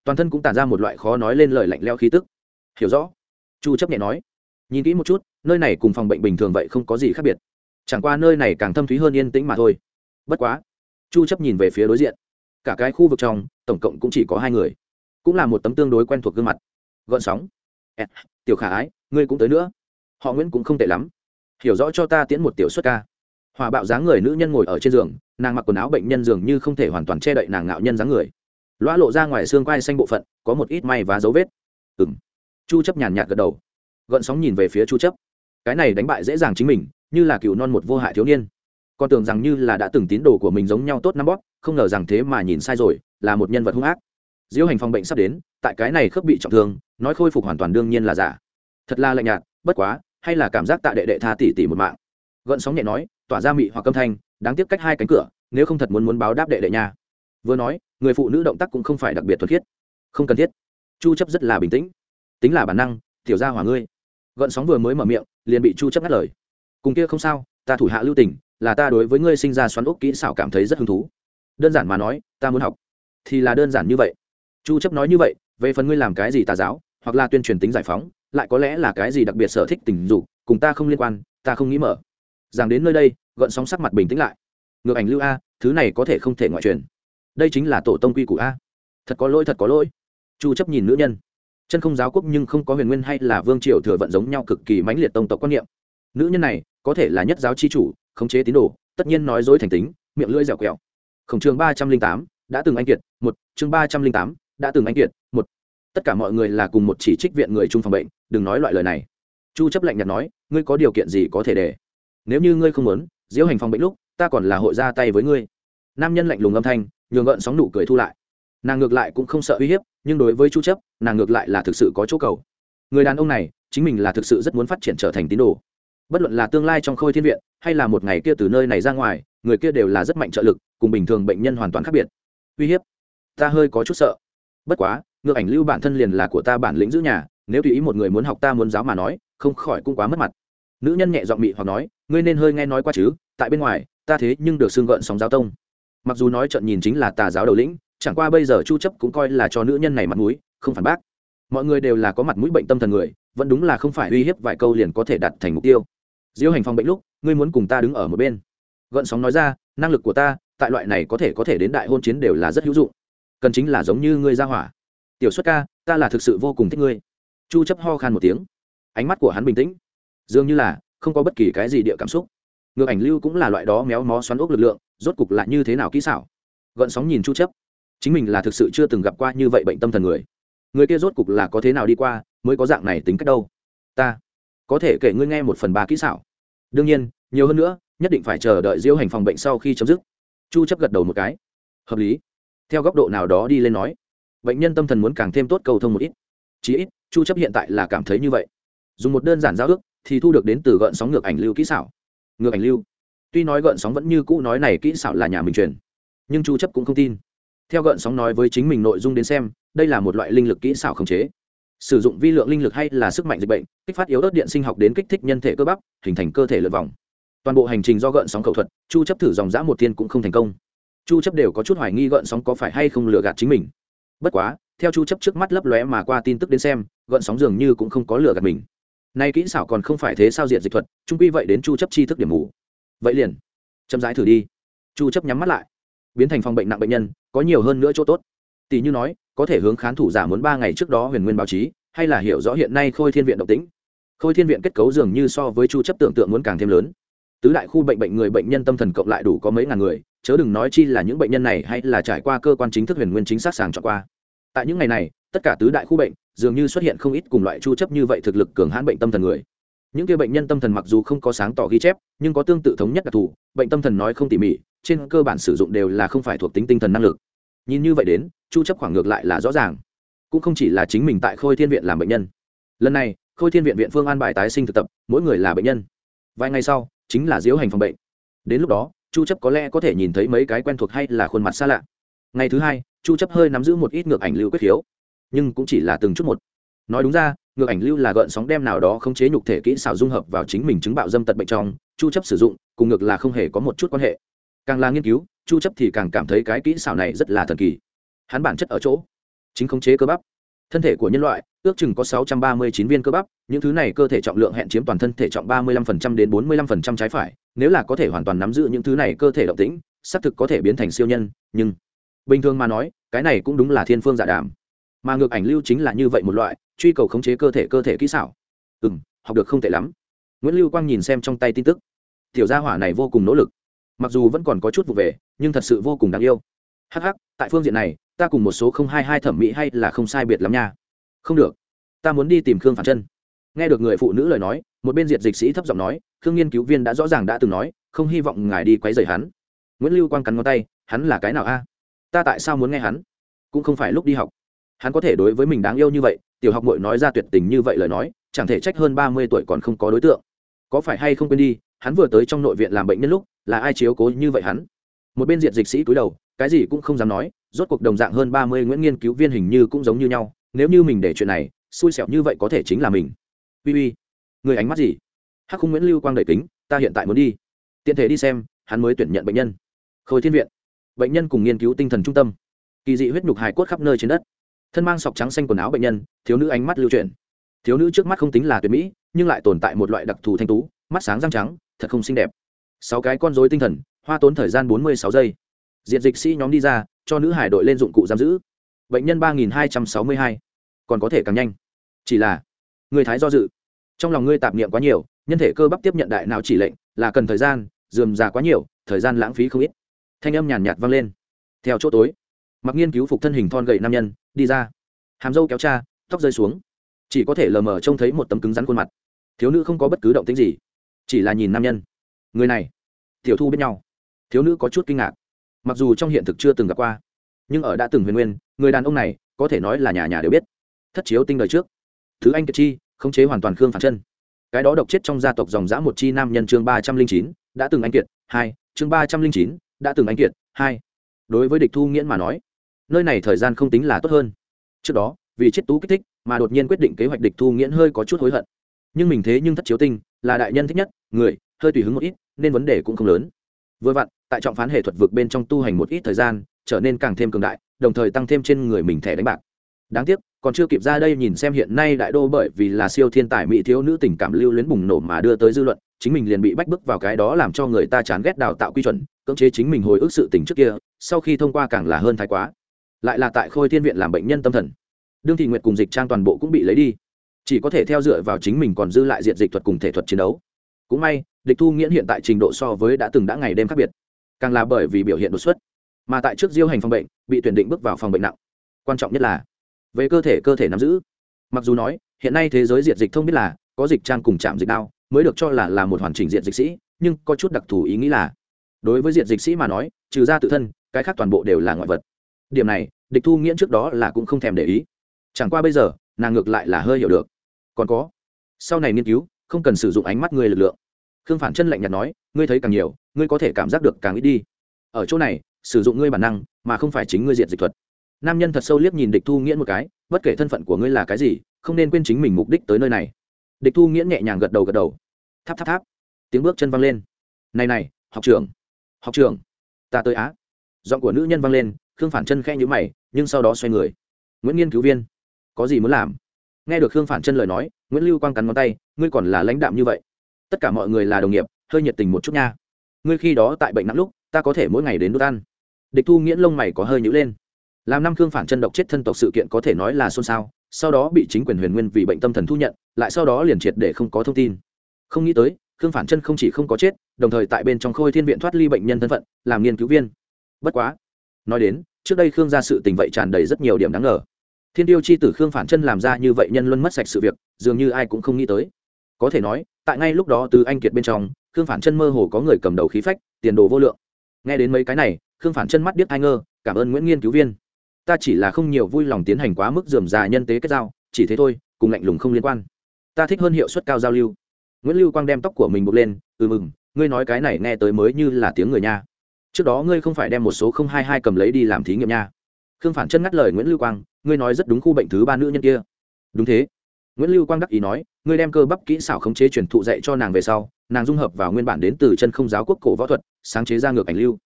Toàn thân cũng tản ra một loại khó nói lên lời lạnh leo khí tức. Hiểu rõ. Chu chấp nhẹ nói. Nhìn kỹ một chút, nơi này cùng phòng bệnh bình thường vậy không có gì khác biệt. Chẳng qua nơi này càng thâm thúy hơn yên tĩnh mà thôi. Bất quá, chu chấp nhìn về phía đối diện. Cả cái khu vực trong, tổng cộng cũng chỉ có hai người. Cũng là một tấm tương đối quen thuộc gương mặt. Gợn sóng. Tiểu khả ái, ngươi cũng tới nữa. Họ nguyễn cũng không tệ lắm. Hiểu rõ cho ta tiễn một tiểu xuất ca hòa bạo dáng người nữ nhân ngồi ở trên giường, nàng mặc quần áo bệnh nhân dường như không thể hoàn toàn che đậy nàng ngạo nhân dáng người. Loa lộ ra ngoài xương quai xanh bộ phận, có một ít may và dấu vết. Ừng chu chấp nhàn nhạt gật đầu. Gợn sóng nhìn về phía chu chấp. Cái này đánh bại dễ dàng chính mình, như là cựu non một vô hại thiếu niên. Con tưởng rằng như là đã từng tín đồ của mình giống nhau tốt năm bóp, không ngờ rằng thế mà nhìn sai rồi, là một nhân vật hung ác. Diễu hành phòng bệnh sắp đến, tại cái này khớp bị trọng thương, nói khôi phục hoàn toàn đương nhiên là giả. Thật là lạnh nhạt, bất quá, hay là cảm giác tạ đệ đệ tha tỷ tỷ một mạng gợn sóng nhẹ nói tỏa ra mị hoặc âm thanh đáng tiếc cách hai cánh cửa nếu không thật muốn muốn báo đáp đệ đệ nhà. vừa nói người phụ nữ động tác cũng không phải đặc biệt thuật thiết, không cần thiết. Chu chấp rất là bình tĩnh. Tính là bản năng tiểu gia hỏa ngươi. Gợn sóng vừa mới mở miệng liền bị chu chấp ngắt lời. Cùng kia không sao ta thủ hạ lưu tình là ta đối với ngươi sinh ra xoắn ốc kỹ xảo cảm thấy rất hứng thú. Đơn giản mà nói ta muốn học. Thì là đơn giản như vậy. Chu chấp nói như vậy về phần ngươi làm cái gì tà giáo hoặc là tuyên truyền tính giải phóng lại có lẽ là cái gì đặc biệt sở thích tình dục cùng ta không liên quan ta không nghĩ mở rằng đến nơi đây, gợn sóng sắc mặt bình tĩnh lại. Ngược ảnh lưu a, thứ này có thể không thể ngoại truyền. Đây chính là tổ tông quy của a. Thật có lỗi, thật có lỗi. Chu chấp nhìn nữ nhân. Chân không giáo quốc nhưng không có huyền nguyên hay là vương triều thừa vận giống nhau cực kỳ mãnh liệt tông tộc quan niệm. Nữ nhân này, có thể là nhất giáo chi chủ, khống chế tín đồ, tất nhiên nói dối thành tính, miệng lưỡi dẻo quẹo. Khổng trường ba trăm linh tám, đã từng anh kiệt, một, chương ba trăm linh tám, đã từng anh kiệt, một. Tất cả mọi người là cùng một chỉ trích viện người chung phòng bệnh, đừng nói loại lời này. Chu chấp lạnh nhạt nói, ngươi có điều kiện gì có thể để? Nếu như ngươi không muốn, diễu hành phòng bệnh lúc, ta còn là hội ra tay với ngươi. Nam nhân lạnh lùng âm thanh, nhường gợn sóng nụ cười thu lại. Nàng ngược lại cũng không sợ uy hiếp, nhưng đối với chu chấp, nàng ngược lại là thực sự có chỗ cầu. Người đàn ông này, chính mình là thực sự rất muốn phát triển trở thành tín đồ. Bất luận là tương lai trong khôi thiên viện, hay là một ngày kia từ nơi này ra ngoài, người kia đều là rất mạnh trợ lực, cùng bình thường bệnh nhân hoàn toàn khác biệt. Uy hiếp, ta hơi có chút sợ. Bất quá, ngược ảnh lưu bản thân liền là của ta bản lĩnh giữ nhà, nếu tùy ý một người muốn học ta muốn giáo mà nói, không khỏi cũng quá mất mặt nữ nhân nhẹ giọng mị hoặc nói, ngươi nên hơi nghe nói qua chứ, tại bên ngoài, ta thế nhưng được xương gợn sóng giáo tông. Mặc dù nói trận nhìn chính là tà giáo đầu lĩnh, chẳng qua bây giờ chu chấp cũng coi là cho nữ nhân này mặt mũi, không phản bác. Mọi người đều là có mặt mũi bệnh tâm thần người, vẫn đúng là không phải uy hiếp vài câu liền có thể đạt thành mục tiêu. Diêu hành phòng bệnh lúc, ngươi muốn cùng ta đứng ở một bên. Gợn sóng nói ra, năng lực của ta, tại loại này có thể có thể đến đại hôn chiến đều là rất hữu dụng. Cần chính là giống như ngươi ra hỏa. Tiểu xuất ca, ta là thực sự vô cùng thích ngươi. Chu chấp ho khan một tiếng. Ánh mắt của hắn bình tĩnh dường như là không có bất kỳ cái gì địa cảm xúc. Ngược ảnh lưu cũng là loại đó méo mó xoắn ốc lực lượng, rốt cục lại như thế nào kỹ xảo? Gợn sóng nhìn chu chấp. Chính mình là thực sự chưa từng gặp qua như vậy bệnh tâm thần người. Người kia rốt cục là có thế nào đi qua, mới có dạng này tính cách đâu? Ta, có thể kể ngươi nghe một phần ba kỹ xảo. Đương nhiên, nhiều hơn nữa, nhất định phải chờ đợi diễu hành phòng bệnh sau khi chấm dứt. Chu chấp gật đầu một cái. Hợp lý. Theo góc độ nào đó đi lên nói, bệnh nhân tâm thần muốn càng thêm tốt cầu thông một ít. Chí ít, chu chấp hiện tại là cảm thấy như vậy. Dùng một đơn giản giao ước thì thu được đến từ gợn sóng ngược ảnh lưu kỹ xảo. Ngược ảnh lưu. Tuy nói gợn sóng vẫn như cũ nói này kỹ xảo là nhà mình truyền, nhưng chu chấp cũng không tin. Theo gợn sóng nói với chính mình nội dung đến xem, đây là một loại linh lực kỹ xảo khống chế. Sử dụng vi lượng linh lực hay là sức mạnh dịch bệnh, kích phát yếu ớt điện sinh học đến kích thích nhân thể cơ bắp, hình thành cơ thể lượn vòng. Toàn bộ hành trình do gợn sóng khẩu thuật, chu chấp thử dòng dã một tiên cũng không thành công. Chu chấp đều có chút hoài nghi gợn sóng có phải hay không lừa gạt chính mình. Bất quá, theo chu chấp trước mắt lấp lóe mà qua tin tức đến xem, gợn sóng dường như cũng không có lừa gạt mình nay kỹ xảo còn không phải thế sao diện dịch thuật, trung quy vậy đến chu chấp chi thức điểm mù. Vậy liền, chậm rãi thử đi. Chu chấp nhắm mắt lại. Biến thành phòng bệnh nặng bệnh nhân, có nhiều hơn nữa chỗ tốt. Tỷ như nói, có thể hướng khán thủ giả muốn ba ngày trước đó huyền nguyên báo chí, hay là hiểu rõ hiện nay khôi thiên viện động tĩnh. Khôi thiên viện kết cấu dường như so với chu chấp tưởng tượng muốn càng thêm lớn. Tứ đại khu bệnh bệnh người bệnh nhân tâm thần cộng lại đủ có mấy ngàn người, chớ đừng nói chi là những bệnh nhân này hay là trải qua cơ quan chính thức huyền nguyên chính xác sàng chọn qua. Tại những ngày này tất cả tứ đại khu bệnh dường như xuất hiện không ít cùng loại chu chấp như vậy thực lực cường hãn bệnh tâm thần người. Những kia bệnh nhân tâm thần mặc dù không có sáng tỏ ghi chép, nhưng có tương tự thống nhất đặc thù, bệnh tâm thần nói không tỉ mỉ, trên cơ bản sử dụng đều là không phải thuộc tính tinh thần năng lực. Nhìn như vậy đến, chu chấp khoảng ngược lại là rõ ràng. Cũng không chỉ là chính mình tại khôi thiên viện làm bệnh nhân. Lần này, khôi thiên viện viện phương an bài tái sinh thực tập, mỗi người là bệnh nhân. Vài ngày sau, chính là diễu hành phòng bệnh. Đến lúc đó, chu chấp có lẽ có thể nhìn thấy mấy cái quen thuộc hay là khuôn mặt xa lạ. Ngày thứ hai, chu chấp hơi nắm giữ một ít ngược ảnh lưu quyết khiếu nhưng cũng chỉ là từng chút một. Nói đúng ra, ngược ảnh lưu là gợn sóng đem nào đó không chế nhục thể kỹ xảo dung hợp vào chính mình chứng bạo dâm tật bệnh trong, chu chấp sử dụng, cùng ngược là không hề có một chút quan hệ. Càng là nghiên cứu, chu chấp thì càng cảm thấy cái kỹ xảo này rất là thần kỳ. Hắn bản chất ở chỗ, chính không chế cơ bắp. Thân thể của nhân loại, ước chừng có 639 viên cơ bắp, những thứ này cơ thể trọng lượng hẹn chiếm toàn thân thể trọng 35% đến 45% trái phải, nếu là có thể hoàn toàn nắm giữ những thứ này cơ thể động tĩnh, xác thực có thể biến thành siêu nhân, nhưng bình thường mà nói, cái này cũng đúng là thiên phương giả dạ đàm mà ngược ảnh lưu chính là như vậy một loại, truy cầu khống chế cơ thể cơ thể kỹ xảo. Ừ m học được không tệ lắm. Nguyễn lưu quang nhìn xem trong tay tin tức. Tiểu gia hỏa này vô cùng nỗ lực. Mặc dù vẫn còn có chút vụ về, nhưng thật sự vô cùng đáng yêu. Hh tại phương diện này, ta cùng một số không hai hai thẩm mỹ hay là không sai biệt lắm nha. Không được. Ta muốn đi tìm khương phản chân nghe được người phụ nữ lời nói, một bên diệt dịch sĩ thấp giọng nói, khương nghiên cứu viên đã rõ ràng đã từng nói, không hy vọng ngài đi quấy rầy hắn. Nguyễn lưu quang cắn ngón tay, hắn là cái nào a? Ta tại sao muốn nghe hắn? Cũng không phải lúc đi học hắn có thể đối với mình đáng yêu như vậy, tiểu học mội nói ra tuyệt tình như vậy lời nói, chẳng thể trách hơn ba mươi tuổi còn không có đối tượng. Có phải hay không quên đi, hắn vừa tới trong nội viện làm bệnh nhân lúc, là ai chiếu cố như vậy hắn? Một bên diện dịch sĩ cúi đầu, cái gì cũng không dám nói, rốt cuộc đồng dạng hơn ba mươi nguyễn nghiên cứu viên hình như cũng giống như nhau, nếu như mình để chuyện này, xui xẻo như vậy có thể chính là mình. Uy uy, người ánh mắt gì? Hắc không nguyễn lưu quang đầy kính, ta hiện tại muốn đi. Tiện thể đi xem, hắn mới tuyển nhận bệnh nhân. Khôi thiên viện, bệnh nhân cùng nghiên cứu tinh thần trung tâm. Kỳ dị huyết nhục hài cốt khắp nơi trên đất thân mang sọc trắng xanh quần áo bệnh nhân, thiếu nữ ánh mắt lưu chuyển. Thiếu nữ trước mắt không tính là tuyệt mỹ, nhưng lại tồn tại một loại đặc thù thanh tú, mắt sáng răng trắng, thật không xinh đẹp. Sáu cái con dối tinh thần, hoa tốn thời gian bốn mươi sáu giây. Diện dịch sĩ nhóm đi ra, cho nữ hải đội lên dụng cụ giam giữ. Bệnh nhân ba nghìn hai trăm sáu mươi hai. Còn có thể càng nhanh. Chỉ là, người thái do dự. Trong lòng ngươi tạp niệm quá nhiều, nhân thể cơ bắp tiếp nhận đại nào chỉ lệnh, là cần thời gian, dườm già quá nhiều, thời gian lãng phí không ít. Thanh âm nhàn nhạt vang lên. Theo chỗ tối mặc nghiên cứu phục thân hình thon gậy nam nhân, đi ra. Hàm dâu kéo cha, tóc rơi xuống. Chỉ có thể lờ mờ trông thấy một tấm cứng rắn khuôn mặt. Thiếu nữ không có bất cứ động tính gì, chỉ là nhìn nam nhân. Người này, tiểu thu biết nhau. Thiếu nữ có chút kinh ngạc. Mặc dù trong hiện thực chưa từng gặp qua, nhưng ở đã từng huyền nguyên, người đàn ông này có thể nói là nhà nhà đều biết. Thất chiếu tinh đời trước. Thứ anh kiệt chi, khống chế hoàn toàn khương phản chân. Cái đó độc chết trong gia tộc dòng dã một chi nam nhân chương ba trăm linh chín, đã từng anh kiệt, hai, chương ba trăm linh chín, đã từng anh kiệt, hai. Đối với địch thu nghiễn mà nói nơi này thời gian không tính là tốt hơn. Trước đó, vì chết tú kích thích mà đột nhiên quyết định kế hoạch địch thu nghiễn hơi có chút hối hận. Nhưng mình thế nhưng thất chiếu tinh, là đại nhân thích nhất, người, hơi tùy hứng một ít, nên vấn đề cũng không lớn. Vừa vặn, tại trọng phán hệ thuật vực bên trong tu hành một ít thời gian, trở nên càng thêm cường đại, đồng thời tăng thêm trên người mình thẻ đánh bạc. Đáng tiếc, còn chưa kịp ra đây nhìn xem hiện nay đại đô bởi vì là siêu thiên tài mỹ thiếu nữ tình cảm lưu luyến bùng nổ mà đưa tới dư luận, chính mình liền bị bách bức vào cái đó làm cho người ta chán ghét đào tạo quy chuẩn, cưỡng chế chính mình hồi ức sự tình trước kia, sau khi thông qua càng là hơn thái quá lại là tại khôi thiên viện làm bệnh nhân tâm thần. Đương thị nguyệt cùng dịch trang toàn bộ cũng bị lấy đi. Chỉ có thể theo dựa vào chính mình còn dư lại diện dịch thuật cùng thể thuật chiến đấu. Cũng may, địch thu nghiễn hiện tại trình độ so với đã từng đã ngày đêm khác biệt. Càng là bởi vì biểu hiện đột xuất, mà tại trước diêu hành phòng bệnh, bị tuyển định bước vào phòng bệnh nặng. Quan trọng nhất là, về cơ thể cơ thể nắm giữ. Mặc dù nói, hiện nay thế giới diệt dịch thông biết là, có dịch trang cùng chạm dịch đao, mới được cho là là một hoàn chỉnh diện dịch sĩ, nhưng có chút đặc thù ý nghĩ là, đối với diện dịch sĩ mà nói, trừ ra tự thân, cái khác toàn bộ đều là ngoại vật điểm này, địch thu nghiễn trước đó là cũng không thèm để ý. Chẳng qua bây giờ, nàng ngược lại là hơi hiểu được. Còn có, sau này nghiên cứu, không cần sử dụng ánh mắt người lực lượng. Khương phản chân lạnh nhạt nói, ngươi thấy càng nhiều, ngươi có thể cảm giác được càng ít đi. Ở chỗ này, sử dụng ngươi bản năng, mà không phải chính ngươi diện dịch thuật. Nam nhân thật sâu liếc nhìn địch thu nghiễn một cái, bất kể thân phận của ngươi là cái gì, không nên quên chính mình mục đích tới nơi này. Địch thu nghiễn nhẹ nhàng gật đầu gật đầu. Tháp tháp tháp. Tiếng bước chân văng lên. Này này, học trưởng học trưởng, ta tới á. Giọng của nữ nhân văng lên khương phản chân khe nhữ mày, nhưng sau đó xoay người. Nguyễn nghiên cứu viên, có gì muốn làm? Nghe được khương phản chân lời nói, nguyễn lưu quang cắn ngón tay, ngươi còn là lãnh đạm như vậy. Tất cả mọi người là đồng nghiệp, hơi nhiệt tình một chút nha. Ngươi khi đó tại bệnh nặng lúc, ta có thể mỗi ngày đến đốt ăn. Địch thu nghiễn lông mày có hơi nhữ lên. Làm năm khương phản chân độc chết thân tộc sự kiện có thể nói là xôn xao, sau đó bị chính quyền huyền nguyên vì bệnh tâm thần thu nhận, lại sau đó liền triệt để không có thông tin. Không nghĩ tới, khương phản chân không chỉ không có chết, đồng thời tại bên trong khôi thiên viện thoát ly bệnh nhân thân phận, làm nghiên cứu viên. Bất quá nói đến, trước đây khương ra sự tình vậy tràn đầy rất nhiều điểm đáng ngờ. Thiên tiêu chi tử khương phản chân làm ra như vậy nhân luân mất sạch sự việc, dường như ai cũng không nghĩ tới. Có thể nói, tại ngay lúc đó từ anh kiệt bên trong, khương phản chân mơ hồ có người cầm đầu khí phách, tiền đồ vô lượng. Nghe đến mấy cái này, khương phản chân mắt biết ai ngơ, cảm ơn nguyễn nghiên cứu viên. Ta chỉ là không nhiều vui lòng tiến hành quá mức dườm già nhân tế kết giao, chỉ thế thôi, cùng lạnh lùng không liên quan. Ta thích hơn hiệu suất cao giao lưu. Nguyễn lưu quang đem tóc của mình buộc lên ừ mừng, ngươi nói cái này nghe tới mới như là tiếng người nha trước đó ngươi không phải đem một số không hai hai cầm lấy đi làm thí nghiệm nha. Khương phản chân ngắt lời nguyễn lưu quang, ngươi nói rất đúng khu bệnh thứ ba nữ nhân kia. Đúng thế. Nguyễn lưu quang đắc ý nói, ngươi đem cơ bắp kỹ xảo khống chế truyền thụ dạy cho nàng về sau, nàng dung hợp vào nguyên bản đến từ chân không giáo quốc cổ võ thuật, sáng chế ra ngược ảnh lưu.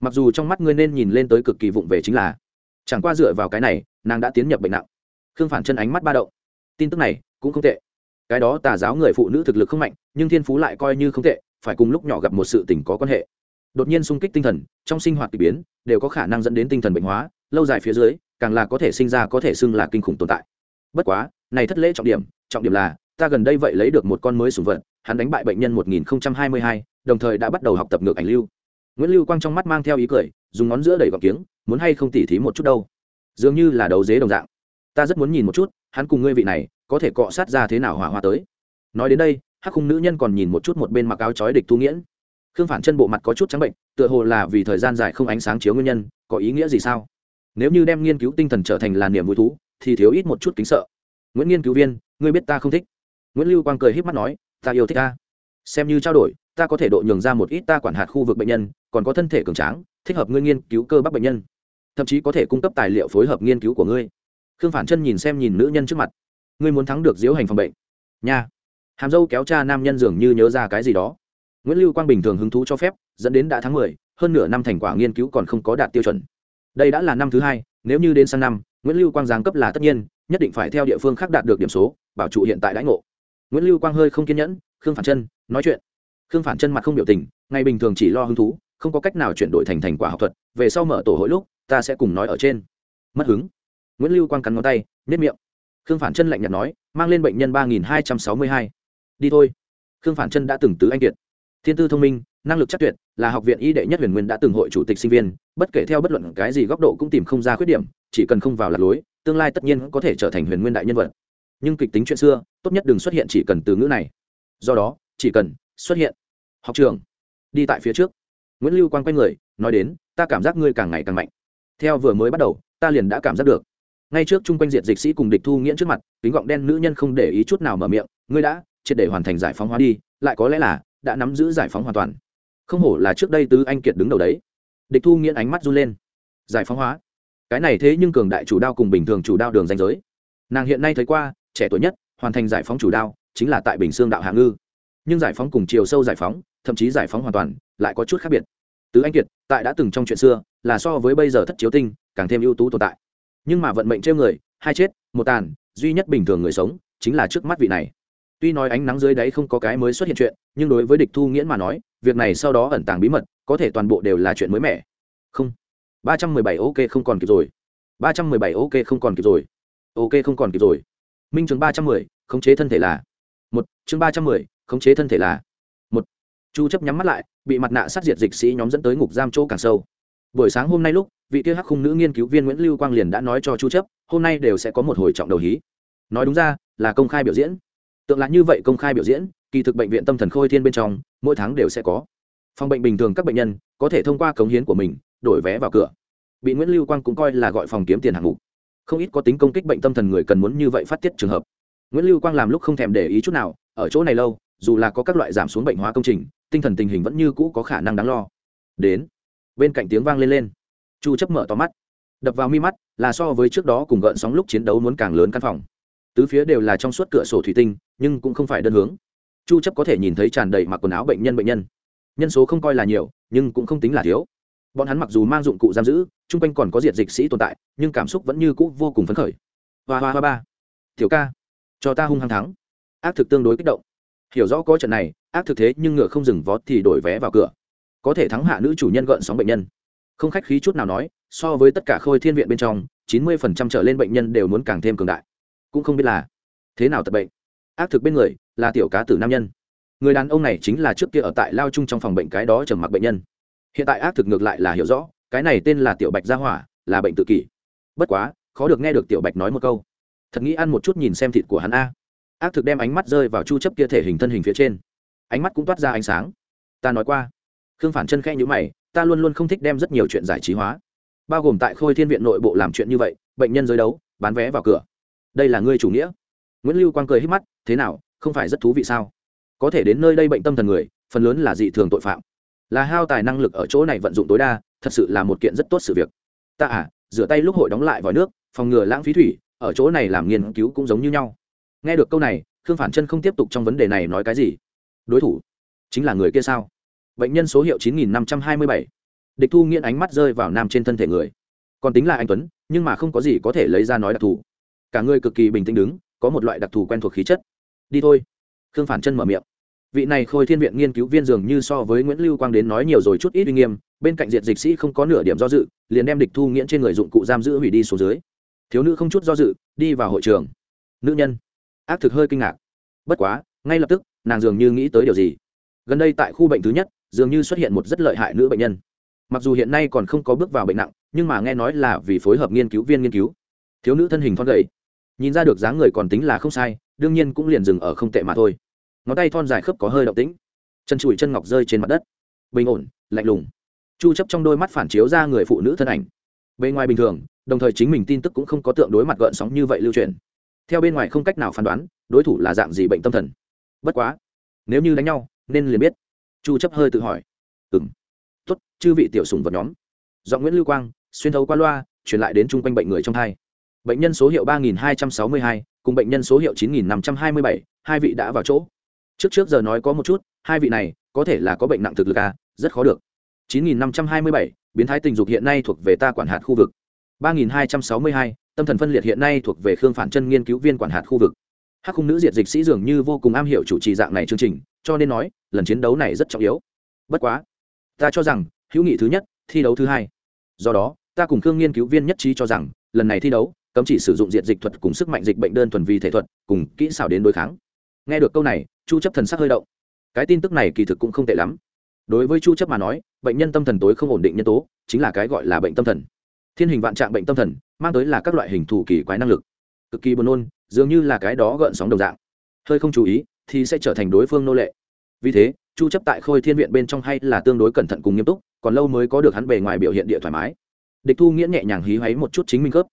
Mặc dù trong mắt ngươi nên nhìn lên tới cực kỳ vụng về chính là, chẳng qua dựa vào cái này, nàng đã tiến nhập bệnh nặng. Khương phản chân ánh mắt ba động. Tin tức này cũng không tệ. Cái đó tà giáo người phụ nữ thực lực không mạnh, nhưng thiên phú lại coi như không tệ, phải cùng lúc nhỏ gặp một sự tình có quan hệ đột nhiên sung kích tinh thần, trong sinh hoạt k ỳ biến, đều có khả năng dẫn đến tinh thần bệnh hóa, lâu dài phía dưới, càng là có thể sinh ra có thể xưng là kinh khủng tồn tại. Bất quá, này thất lễ trọng điểm trọng điểm là, ta gần đây vậy lấy được một con mới sùng vật, hắn đánh bại bệnh nhân một nghìn hai mươi hai, đồng thời đã bắt đầu học tập ngược ảnh lưu. Nguyễn lưu quang trong mắt mang theo ý cười, dùng ngón giữa đẩy gọc kiếng, muốn hay không tỉ thí một chút đâu. Dường như là đấu dế đồng dạng. Ta rất muốn nhìn một chút, hắn cùng ngươi vị này, có thể cọ sát ra thế nào hỏa hoa tới. Nói đến đây, hắc khung nữ nhân còn nhìn một chút một bên mặc áo chói địch thu nghiễn khương phản chân bộ mặt có chút trắng bệnh, tựa hồ là vì thời gian dài không ánh sáng chiếu nguyên nhân, có ý nghĩa gì sao? Nếu như đem nghiên cứu tinh thần trở thành là niềm vui thú, thì thiếu ít một chút kính sợ. Nguyễn nghiên cứu viên, ngươi biết ta không thích. Nguyễn lưu quang cười h í p mắt nói, ta yêu thích ta. Xem như trao đổi, ta có thể độ nhường ra một ít ta quản hạt khu vực bệnh nhân, còn có thân thể cường tráng, thích hợp ngươi nghiên cứu cơ bắp bệnh nhân. Thậm chí có thể cung cấp tài liệu phối hợp nghiên cứu của ngươi. Khương phản chân nhìn xem nhìn nữ nhân trước mặt. Ngươi muốn thắng được diễu hành phòng bệnh. Nha. Hàm dâu kéo cha nam nhân dường như nhớ ra cái gì đó nguyễn lưu quang bình thường hứng thú cho phép dẫn đến đã tháng mười hơn nửa năm thành quả nghiên cứu còn không có đạt tiêu chuẩn đây đã là năm thứ hai nếu như đến sang năm nguyễn lưu quang giáng cấp là tất nhiên nhất định phải theo địa phương khác đạt được điểm số bảo trụ hiện tại đãi ngộ nguyễn lưu quang hơi không kiên nhẫn khương phản chân nói chuyện khương phản chân mặt không biểu tình ngày bình thường chỉ lo hứng thú không có cách nào chuyển đổi thành thành quả học thuật về sau mở tổ hội lúc ta sẽ cùng nói ở trên mất hứng nguyễn lưu quang cắn ngón tay nếp miệng khương phản chân lạnh nhạt nói mang lên bệnh nhân ba nghìn hai trăm sáu mươi hai đi thôi khương phản chân đã từng tứ anh kiệt thiên tư thông minh, năng lực chắc tuyệt, là học viện y đệ nhất huyền nguyên đã từng hội chủ tịch sinh viên, bất kể theo bất luận cái gì góc độ cũng tìm không ra khuyết điểm, chỉ cần không vào lạc lối, tương lai tất nhiên có thể trở thành huyền nguyên đại nhân vật. Nhưng kịch tính chuyện xưa, tốt nhất đừng xuất hiện chỉ cần từ ngữ này. Do đó, chỉ cần xuất hiện. Học trường, đi tại phía trước. Nguyễn lưu quang quay người, nói đến, ta cảm giác ngươi càng ngày càng mạnh. Theo vừa mới bắt đầu, ta liền đã cảm giác được. Ngay trước chung quanh diệt dịch sĩ cùng địch thu nghiễn trước mặt, kính gọng đen nữ nhân không để ý chút nào mở miệng, ngươi đã triệt để hoàn thành giải phóng hóa đi, lại có lẽ là đã nắm giữ giải phóng hoàn toàn. Không hổ là trước đây tứ anh kiệt đứng đầu đấy. Địch thu nghiễn ánh mắt run lên. Giải phóng hóa. Cái này thế nhưng cường đại chủ đao cùng bình thường chủ đao đường danh giới. Nàng hiện nay thấy qua, trẻ tuổi nhất, hoàn thành giải phóng chủ đao, chính là tại bình xương đạo hạ ngư. Nhưng giải phóng cùng chiều sâu giải phóng, thậm chí giải phóng hoàn toàn, lại có chút khác biệt. Tứ anh kiệt, tại đã từng trong chuyện xưa, là so với bây giờ thất chiếu tinh, càng thêm ưu tú tồn tại. Nhưng mà vận mệnh trêu người, hai chết, một tàn, duy nhất bình thường người sống, chính là trước mắt vị này tuy nói ánh nắng dưới đáy không có cái mới xuất hiện chuyện, nhưng đối với địch thu nghiễn mà nói, việc này sau đó ẩn tàng bí mật, có thể toàn bộ đều là chuyện mới mẻ. Không. Ba trăm mười bảy ok không còn kịp rồi. Ba trăm mười bảy ok không còn kịp rồi. Ok không còn kịp rồi. Minh chương ba trăm mười, khống chế thân thể là. Một. Chương ba trăm mười, khống chế thân thể là. Một. Chu chấp nhắm mắt lại, bị mặt nạ sát diệt dịch sĩ nhóm dẫn tới ngục giam chỗ càng sâu. Buổi sáng hôm nay lúc, vị kia hắc khung nữ nghiên cứu viên nguyễn lưu quang liền đã nói cho chu chấp, hôm nay đều sẽ có một hồi trọng đầu hí. Nói đúng ra, là công khai biểu diễn tượng là như vậy công khai biểu diễn, kỳ thực bệnh viện tâm thần khôi thiên bên trong, mỗi tháng đều sẽ có. Phòng bệnh bình thường các bệnh nhân có thể thông qua cống hiến của mình, đổi vé vào cửa. Bị nguyễn lưu quang cũng coi là gọi phòng kiếm tiền hạng mục. Không ít có tính công kích bệnh tâm thần người cần muốn như vậy phát tiết trường hợp. Nguyễn lưu quang làm lúc không thèm để ý chút nào, ở chỗ này lâu, dù là có các loại giảm xuống bệnh hóa công trình, tinh thần tình hình vẫn như cũ có khả năng đáng lo. Đến, bên cạnh tiếng vang lên lên. Chu chấp mở to mắt. Đập vào mi mắt là so với trước đó cùng gợn sóng lúc chiến đấu muốn càng lớn căn phòng tứ phía đều là trong suốt cửa sổ thủy tinh, nhưng cũng không phải đơn hướng. Chu chấp có thể nhìn thấy tràn đầy mặc quần áo bệnh nhân bệnh nhân. Nhân số không coi là nhiều, nhưng cũng không tính là thiếu. Bọn hắn mặc dù mang dụng cụ giam giữ, chung quanh còn có diệt dịch sĩ tồn tại, nhưng cảm xúc vẫn như cũ vô cùng phấn khởi. Hoa hoa hoa ba. Tiểu ca, cho ta hung hăng thắng. Ác thực tương đối kích động. Hiểu rõ có trận này, ác thực thế nhưng ngựa không dừng vó thì đổi vé vào cửa. Có thể thắng hạ nữ chủ nhân gợn sóng bệnh nhân. Không khách khí chút nào nói, so với tất cả khôi thiên viện bên trong, chín mươi phần trăm trở lên bệnh nhân đều muốn càng thêm cường đại cũng không biết là thế nào tật bệnh. Ác thực bên người là tiểu cá tử nam nhân. Người đàn ông này chính là trước kia ở tại lao chung trong phòng bệnh cái đó trầm mặc bệnh nhân. Hiện tại ác thực ngược lại là hiểu rõ, cái này tên là tiểu bạch gia hỏa, là bệnh tự kỷ. Bất quá, khó được nghe được tiểu bạch nói một câu. Thật nghĩ ăn một chút nhìn xem thịt của hắn a. Ác thực đem ánh mắt rơi vào chu chấp kia thể hình thân hình phía trên. Ánh mắt cũng toát ra ánh sáng. Ta nói qua. Khương phản chân khẽ như mày, ta luôn luôn không thích đem rất nhiều chuyện giải trí hóa. Bao gồm tại khôi thiên viện nội bộ làm chuyện như vậy, bệnh nhân giới đấu, bán vé vào cửa đây là ngươi chủ nghĩa. Nguyễn lưu quang cười hít mắt, thế nào, không phải rất thú vị sao? Có thể đến nơi đây bệnh tâm thần người, phần lớn là dị thường tội phạm. Là hao tài năng lực ở chỗ này vận dụng tối đa, thật sự là một kiện rất tốt sự việc. Ta à rửa tay lúc hội đóng lại vòi nước, phòng ngừa lãng phí thủy, ở chỗ này làm nghiên cứu cũng giống như nhau. Nghe được câu này, khương phản chân không tiếp tục trong vấn đề này nói cái gì. Đối thủ chính là người kia sao? Bệnh nhân số hiệu chín nghìn năm trăm hai mươi bảy. Địch thu nghiện ánh mắt rơi vào nam trên thân thể người. Còn tính là anh tuấn, nhưng mà không có gì có thể lấy ra nói đặc thù cả người cực kỳ bình tĩnh đứng, có một loại đặc thù quen thuộc khí chất. Đi thôi. Khương phản chân mở miệng. Vị này khôi thiên viện nghiên cứu viên dường như so với nguyễn lưu quang đến nói nhiều rồi chút ít uy nghiêm, bên cạnh diện dịch sĩ không có nửa điểm do dự, liền đem địch thu nghiễn trên người dụng cụ giam giữ hủy đi xuống dưới. Thiếu nữ không chút do dự, đi vào hội trường. Nữ nhân. Ác thực hơi kinh ngạc. Bất quá, ngay lập tức, nàng dường như nghĩ tới điều gì. Gần đây tại khu bệnh thứ nhất, dường như xuất hiện một rất lợi hại nữ bệnh nhân. Mặc dù hiện nay còn không có bước vào bệnh nặng, nhưng mà nghe nói là vì phối hợp nghiên cứu viên nghiên cứu. Thiếu nữ thân hình thon gầy nhìn ra được dáng người còn tính là không sai, đương nhiên cũng liền dừng ở không tệ mà thôi. Ngón tay thon dài khớp có hơi động tĩnh. Chân chùi chân ngọc rơi trên mặt đất. Bình ổn, lạnh lùng. Chu chấp trong đôi mắt phản chiếu ra người phụ nữ thân ảnh. Bên ngoài bình thường, đồng thời chính mình tin tức cũng không có tượng đối mặt gợn sóng như vậy lưu truyền. Theo bên ngoài không cách nào phán đoán, đối thủ là dạng gì bệnh tâm thần. Bất quá, nếu như đánh nhau, nên liền biết. Chu chấp hơi tự hỏi. Ừm. Tốt, chư vị tiểu sủng vật nhóm. Giọng nguyễn lưu quang, xuyên thấu qua loa, truyền lại đến chung quanh bệnh người trong thai bệnh nhân số hiệu 3262, cùng bệnh nhân số hiệu 9527, hai vị đã vào chỗ. Trước trước giờ nói có một chút hai vị này có thể là có bệnh nặng thực lực à rất khó được. 9527, biến thái tình dục hiện nay thuộc về ta quản hạt khu vực. 3262, tâm thần phân liệt hiện nay thuộc về khương phản chân nghiên cứu viên quản hạt khu vực. Hắc khung nữ diệt dịch sĩ dường như vô cùng am hiểu chủ trì dạng này chương trình cho nên nói lần chiến đấu này rất trọng yếu. Bất quá ta cho rằng hữu nghị thứ nhất thi đấu thứ hai. Do đó ta cùng khương nghiên cứu viên nhất trí cho rằng lần này thi đấu cấm chỉ sử dụng diện dịch thuật cùng sức mạnh dịch bệnh đơn thuần vì thể thuật cùng kỹ xảo đến đối kháng. Nghe được câu này, chu chấp thần sắc hơi động. Cái tin tức này kỳ thực cũng không tệ lắm. Đối với chu chấp mà nói, bệnh nhân tâm thần tối không ổn định nhân tố, chính là cái gọi là bệnh tâm thần. Thiên hình vạn trạng bệnh tâm thần, mang tới là các loại hình thủ kỳ quái năng lực. Cực kỳ buồn nôn, dường như là cái đó gợn sóng đồng dạng. Hơi không chú ý, thì sẽ trở thành đối phương nô lệ. Vì thế, chu chấp tại khôi thiên viện bên trong hay là tương đối cẩn thận cùng nghiêm túc, còn lâu mới có được hắn bề ngoài biểu hiện địa thoải mái. Địch thu nghĩa nhẹ nhàng hí hoáy một chút chính minh khớp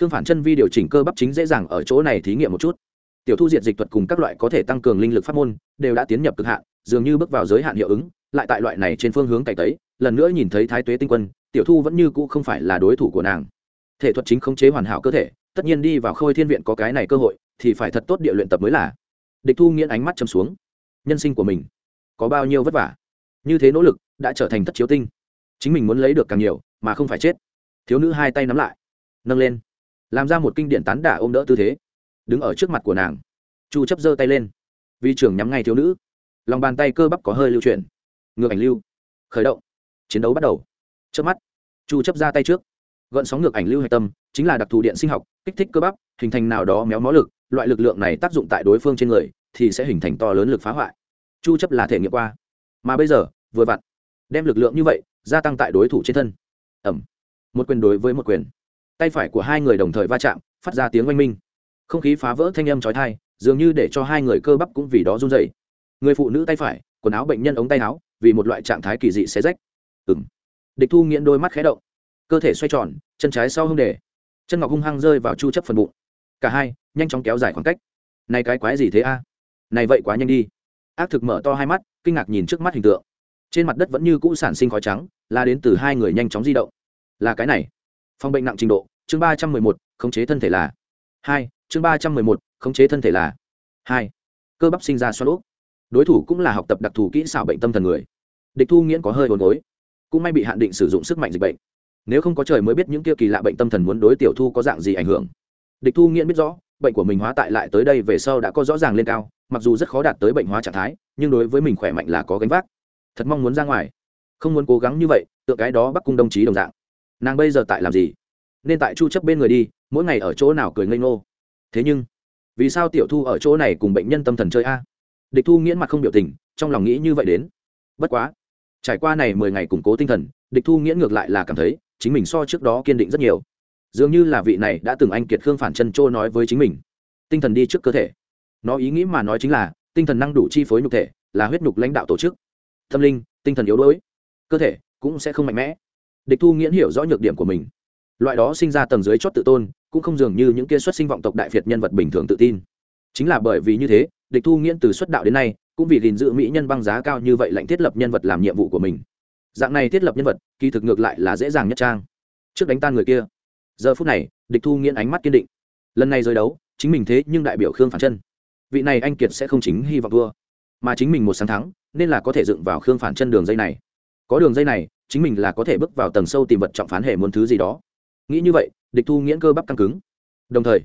khương phản chân vi điều chỉnh cơ bắp chính dễ dàng ở chỗ này thí nghiệm một chút. Tiểu thu diệt dịch thuật cùng các loại có thể tăng cường linh lực pháp môn, đều đã tiến nhập cực hạn, dường như bước vào giới hạn hiệu ứng, lại tại loại này trên phương hướng cày tấy, lần nữa nhìn thấy thái tuế tinh quân, tiểu thu vẫn như cũ không phải là đối thủ của nàng. Thể thuật chính khống chế hoàn hảo cơ thể, tất nhiên đi vào khôi thiên viện có cái này cơ hội, thì phải thật tốt địa luyện tập mới là. Địch thu nghiễn ánh mắt châm xuống. Nhân sinh của mình, có bao nhiêu vất vả? Như thế nỗ lực, đã trở thành thất chiếu tinh. Chính mình muốn lấy được càng nhiều, mà không phải chết. Thiếu nữ hai tay nắm lại, nâng lên làm ra một kinh điển tán đả ôm đỡ tư thế. Đứng ở trước mặt của nàng, chu chấp giơ tay lên. Vi trưởng nhắm ngay thiếu nữ, lòng bàn tay cơ bắp có hơi lưu chuyển. Ngược ảnh lưu, khởi động. Chiến đấu bắt đầu. Trước mắt, chu chấp ra tay trước. Gợn sóng ngược ảnh lưu hạch tâm, chính là đặc thù điện sinh học, kích thích cơ bắp, hình thành nào đó méo mó lực, loại lực lượng này tác dụng tại đối phương trên người, thì sẽ hình thành to lớn lực phá hoại. Chu chấp là thể nghiệm qua. Mà bây giờ, vừa vặn, đem lực lượng như vậy, gia tăng tại đối thủ trên thân. Ẩm. Một quyền đối với một quyền tay phải của hai người đồng thời va chạm, phát ra tiếng oanh minh. Không khí phá vỡ thanh âm trói thai dường như để cho hai người cơ bắp cũng vì đó run rẩy. Người phụ nữ tay phải, quần áo bệnh nhân ống tay áo, vì một loại trạng thái kỳ dị xé rách. Ừng địch thu nghiễn đôi mắt khé động. Cơ thể xoay tròn, chân trái sau hông đề. Chân ngọc hung hăng rơi vào chu chấp phần bụng. Cả hai, nhanh chóng kéo dài khoảng cách. Này cái quái gì thế a? Này vậy quá nhanh đi. Ác thực mở to hai mắt, kinh ngạc nhìn trước mắt hình tượng. Trên mặt đất vẫn như cũ sản sinh khói trắng là đến từ hai người nhanh chóng di động. Là cái này phòng bệnh nặng trình độ, chương ba trăm mười một, khống chế thân thể là hai, chương ba trăm mười một, khống chế thân thể là hai. Cơ bắp sinh ra xoa lốp đối thủ cũng là học tập đặc thù kỹ xảo bệnh tâm thần người. Địch thu nghiễn có hơi hồn gối, cũng may bị hạn định sử dụng sức mạnh dịch bệnh. Nếu không có trời mới biết những kia kỳ lạ bệnh tâm thần muốn đối tiểu thu có dạng gì ảnh hưởng. Địch thu nghiễn biết rõ, bệnh của mình hóa tại lại tới đây về sau đã có rõ ràng lên cao, mặc dù rất khó đạt tới bệnh hóa trạng thái, nhưng đối với mình khỏe mạnh là có gánh vác. Thật mong muốn ra ngoài. Không muốn cố gắng như vậy, tựa cái đó bắc cung đồng chí đồng dạng nàng bây giờ tại làm gì? Nên tại chu chấp bên người đi, mỗi ngày ở chỗ nào cười ngây ngô? Thế nhưng, vì sao tiểu thu ở chỗ này cùng bệnh nhân tâm thần chơi a? Địch thu nghiễn mặt không biểu tình, trong lòng nghĩ như vậy đến. Bất quá, trải qua này mười ngày củng cố tinh thần, địch thu nghiễn ngược lại là cảm thấy chính mình so trước đó kiên định rất nhiều. Dường như là vị này đã từng anh kiệt khương phản chân trô nói với chính mình, tinh thần đi trước cơ thể. Nó ý nghĩ mà nói chính là, tinh thần năng đủ chi phối nhục thể, là huyết nhục lãnh đạo tổ chức. Tâm linh, tinh thần yếu đuối, cơ thể cũng sẽ không mạnh mẽ địch thu nghiễn hiểu rõ nhược điểm của mình. Loại đó sinh ra tầng dưới chót tự tôn, cũng không dường như những kia xuất sinh vọng tộc đại việt nhân vật bình thường tự tin. Chính là bởi vì như thế, địch thu nghiễn từ xuất đạo đến nay, cũng vì gìn giữ mỹ nhân băng giá cao như vậy lệnh thiết lập nhân vật làm nhiệm vụ của mình. Dạng này thiết lập nhân vật, kỳ thực ngược lại là dễ dàng nhất trang. Trước đánh tan người kia. Giờ phút này, địch thu nghiễn ánh mắt kiên định. Lần này rơi đấu, chính mình thế nhưng đại biểu khương phản chân. Vị này anh kiệt sẽ không chính hy vọng thua. Mà chính mình một sáng thắng, nên là có thể dựng vào khương phản chân đường dây này. Có đường dây này chính mình là có thể bước vào tầng sâu tìm vật trọng phán hệ muốn thứ gì đó. Nghĩ như vậy, địch thu nghiễn cơ bắp căng cứng. Đồng thời,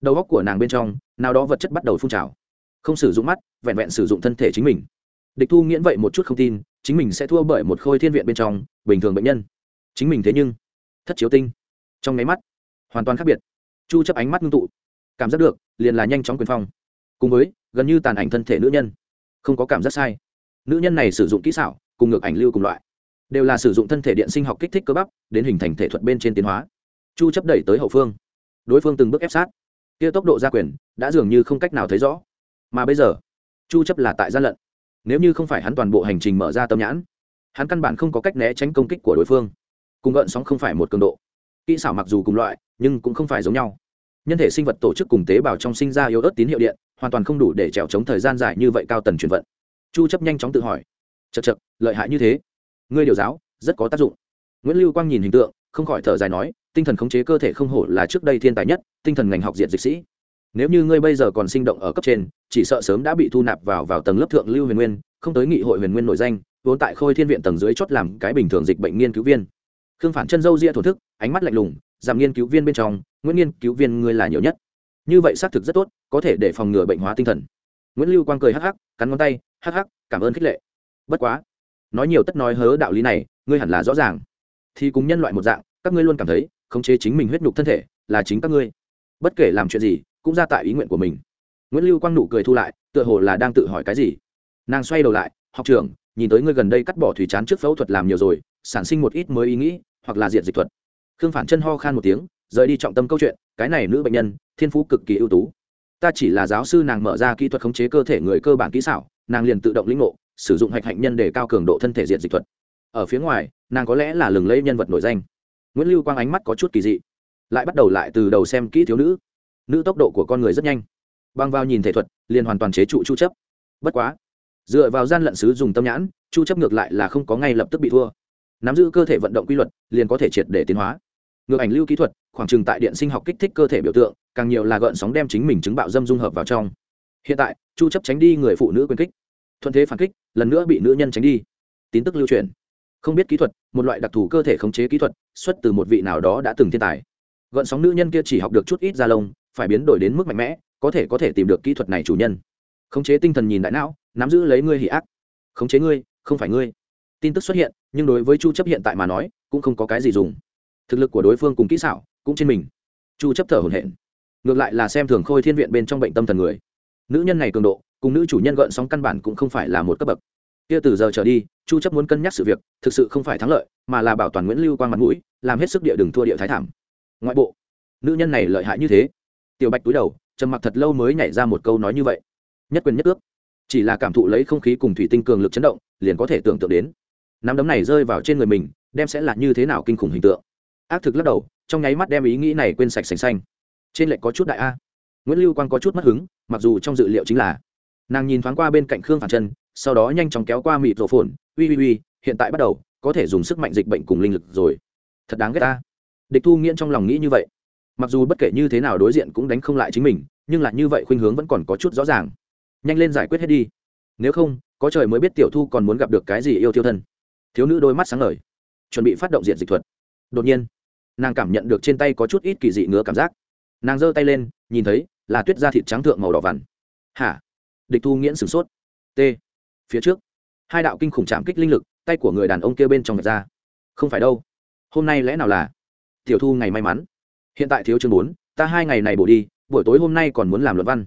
đầu góc của nàng bên trong, nào đó vật chất bắt đầu phun trào. Không sử dụng mắt, vẹn vẹn sử dụng thân thể chính mình. Địch thu nghiễn vậy một chút không tin, chính mình sẽ thua bởi một khôi thiên viện bên trong, bình thường bệnh nhân. Chính mình thế nhưng, thất chiếu tinh. Trong nháy mắt, hoàn toàn khác biệt. Chu chấp ánh mắt ngưng tụ. Cảm giác được, liền là nhanh chóng quyền phong. Cùng với, gần như tàn ảnh thân thể nữ nhân. Không có cảm giác sai. Nữ nhân này sử dụng kỹ xảo, cùng ngược ảnh lưu cùng loại đều là sử dụng thân thể điện sinh học kích thích cơ bắp, đến hình thành thể thuật bên trên tiến hóa. Chu chấp đẩy tới hậu phương. Đối phương từng bước ép sát. Kia tốc độ gia quyền đã dường như không cách nào thấy rõ. Mà bây giờ, chu chấp là tại gian lận. Nếu như không phải hắn toàn bộ hành trình mở ra tâm nhãn, hắn căn bản không có cách né tránh công kích của đối phương. Cùng gợn sóng không phải một cường độ. Kỹ xảo mặc dù cùng loại, nhưng cũng không phải giống nhau. Nhân thể sinh vật tổ chức cùng tế bào trong sinh ra yếu ớt tín hiệu điện, hoàn toàn không đủ để trèo chống thời gian dài như vậy cao tần chuyển vận. Chu chấp nhanh chóng tự hỏi. Chật chật lợi hại như thế ngươi điều giáo, rất có tác dụng. Nguyễn lưu quang nhìn hình tượng, không khỏi thở dài nói, tinh thần khống chế cơ thể không hổ là trước đây thiên tài nhất, tinh thần ngành học diện dịch sĩ. Nếu như ngươi bây giờ còn sinh động ở cấp trên, chỉ sợ sớm đã bị thu nạp vào vào tầng lớp thượng lưu huyền nguyên, không tới nghị hội huyền nguyên nổi danh, vốn tại khôi thiên viện tầng dưới chót làm cái bình thường dịch bệnh nghiên cứu viên. Khương phản chân dâu ria thổ thức, ánh mắt lạnh lùng, giảm nghiên cứu viên bên trong, nguyễn nghiên cứu viên ngươi là nhiều nhất. Như vậy xác thực rất tốt, có thể để phòng ngừa bệnh hóa tinh thần. Nguyễn lưu quang cười hắc hắc, cắn ngón tay, hắc hắc, cảm ơn khích lệ. Bất quá nói nhiều tất nói hớ đạo lý này, ngươi hẳn là rõ ràng. Thì cùng nhân loại một dạng, các ngươi luôn cảm thấy, khống chế chính mình huyết nhục thân thể, là chính các ngươi. Bất kể làm chuyện gì, cũng ra tại ý nguyện của mình. Nguyễn lưu quang nụ cười thu lại, tựa hồ là đang tự hỏi cái gì. Nàng xoay đầu lại, học trưởng, nhìn tới ngươi gần đây cắt bỏ thủy chán trước phẫu thuật làm nhiều rồi, sản sinh một ít mới ý nghĩ, hoặc là diện dịch thuật. Khương phản chân ho khan một tiếng, rời đi trọng tâm câu chuyện, cái này nữ bệnh nhân, thiên phú cực kỳ ưu tú. Ta chỉ là giáo sư nàng mở ra kỹ thuật khống chế cơ thể người cơ bản kỹ xảo, nàng liền tự động lĩnh ngộ sử dụng hạch hạnh nhân để cao cường độ thân thể diện dịch thuật. Ở phía ngoài, nàng có lẽ là lừng lẫy nhân vật nổi danh. Nguyễn lưu quang ánh mắt có chút kỳ dị, lại bắt đầu lại từ đầu xem kỹ thiếu nữ. Nữ tốc độ của con người rất nhanh. Băng vào nhìn thể thuật, liền hoàn toàn chế trụ chu chấp. Bất quá, dựa vào gian lận sứ dùng tâm nhãn, chu chấp ngược lại là không có ngay lập tức bị thua. Nắm giữ cơ thể vận động quy luật, liền có thể triệt để tiến hóa. Ngược ảnh lưu kỹ thuật, khoảng chừng tại điện sinh học kích thích cơ thể biểu tượng, càng nhiều là gợn sóng đem chính mình chứng bạo dâm dung hợp vào trong. Hiện tại, chu chấp tránh đi người phụ nữ quyền kích thuận thế phản kích, lần nữa bị nữ nhân tránh đi. Tin tức lưu truyền. Không biết kỹ thuật, một loại đặc thù cơ thể khống chế kỹ thuật, xuất từ một vị nào đó đã từng thiên tài. Gợn sóng nữ nhân kia chỉ học được chút ít da lông, phải biến đổi đến mức mạnh mẽ, có thể có thể tìm được kỹ thuật này chủ nhân. Khống chế tinh thần nhìn đại não, nắm giữ lấy ngươi hỉ ác. Khống chế ngươi, không phải ngươi. Tin tức xuất hiện, nhưng đối với chu chấp hiện tại mà nói, cũng không có cái gì dùng. Thực lực của đối phương cùng kỹ xảo, cũng trên mình. Chu chấp thở hổn hển. Ngược lại là xem thường khôi thiên viện bên trong bệnh tâm thần người. Nữ nhân này cường độ cùng nữ chủ nhân gợn sóng căn bản cũng không phải là một cấp bậc. Kia từ giờ trở đi, chu chấp muốn cân nhắc sự việc, thực sự không phải thắng lợi, mà là bảo toàn nguyễn lưu quang mặt mũi, làm hết sức địa đừng thua địa thái thảm. Ngoại bộ, nữ nhân này lợi hại như thế. Tiểu bạch túi đầu, trầm mặc thật lâu mới nhảy ra một câu nói như vậy. Nhất quyền nhất ước. Chỉ là cảm thụ lấy không khí cùng thủy tinh cường lực chấn động, liền có thể tưởng tượng đến. Nắm đấm này rơi vào trên người mình, đem sẽ là như thế nào kinh khủng hình tượng. Ác thực lắc đầu, trong nháy mắt đem ý nghĩ này quên sạch sành xanh. Trên lệnh có chút đại a. Nguyễn lưu quang có chút mất hứng, mặc dù trong dự liệu chính là nàng nhìn thoáng qua bên cạnh khương phản chân sau đó nhanh chóng kéo qua mịt rổ phồn. Ui ui ui hiện tại bắt đầu, có thể dùng sức mạnh dịch bệnh cùng linh lực rồi. Thật đáng ghét ta. Địch thu nghiễn trong lòng nghĩ như vậy. Mặc dù bất kể như thế nào đối diện cũng đánh không lại chính mình, nhưng là như vậy khuynh hướng vẫn còn có chút rõ ràng. Nhanh lên giải quyết hết đi. Nếu không, có trời mới biết tiểu thu còn muốn gặp được cái gì yêu thiêu thân. Thiếu nữ đôi mắt sáng ngời. Chuẩn bị phát động diện dịch thuật. Đột nhiên, nàng cảm nhận được trên tay có chút ít kỳ dị ngứa cảm giác. Nàng giơ tay lên, nhìn thấy là tuyết da thịt trắng thượng màu đỏ vằn. Hả? Địch thu nghiễn sửng sốt. T. Phía trước, hai đạo kinh khủng chạm kích linh lực, tay của người đàn ông kia bên trong vật ra. Không phải đâu. Hôm nay lẽ nào là? Tiểu thu ngày may mắn. Hiện tại thiếu chương bốn, ta hai ngày này bổ đi, buổi tối hôm nay còn muốn làm luật văn.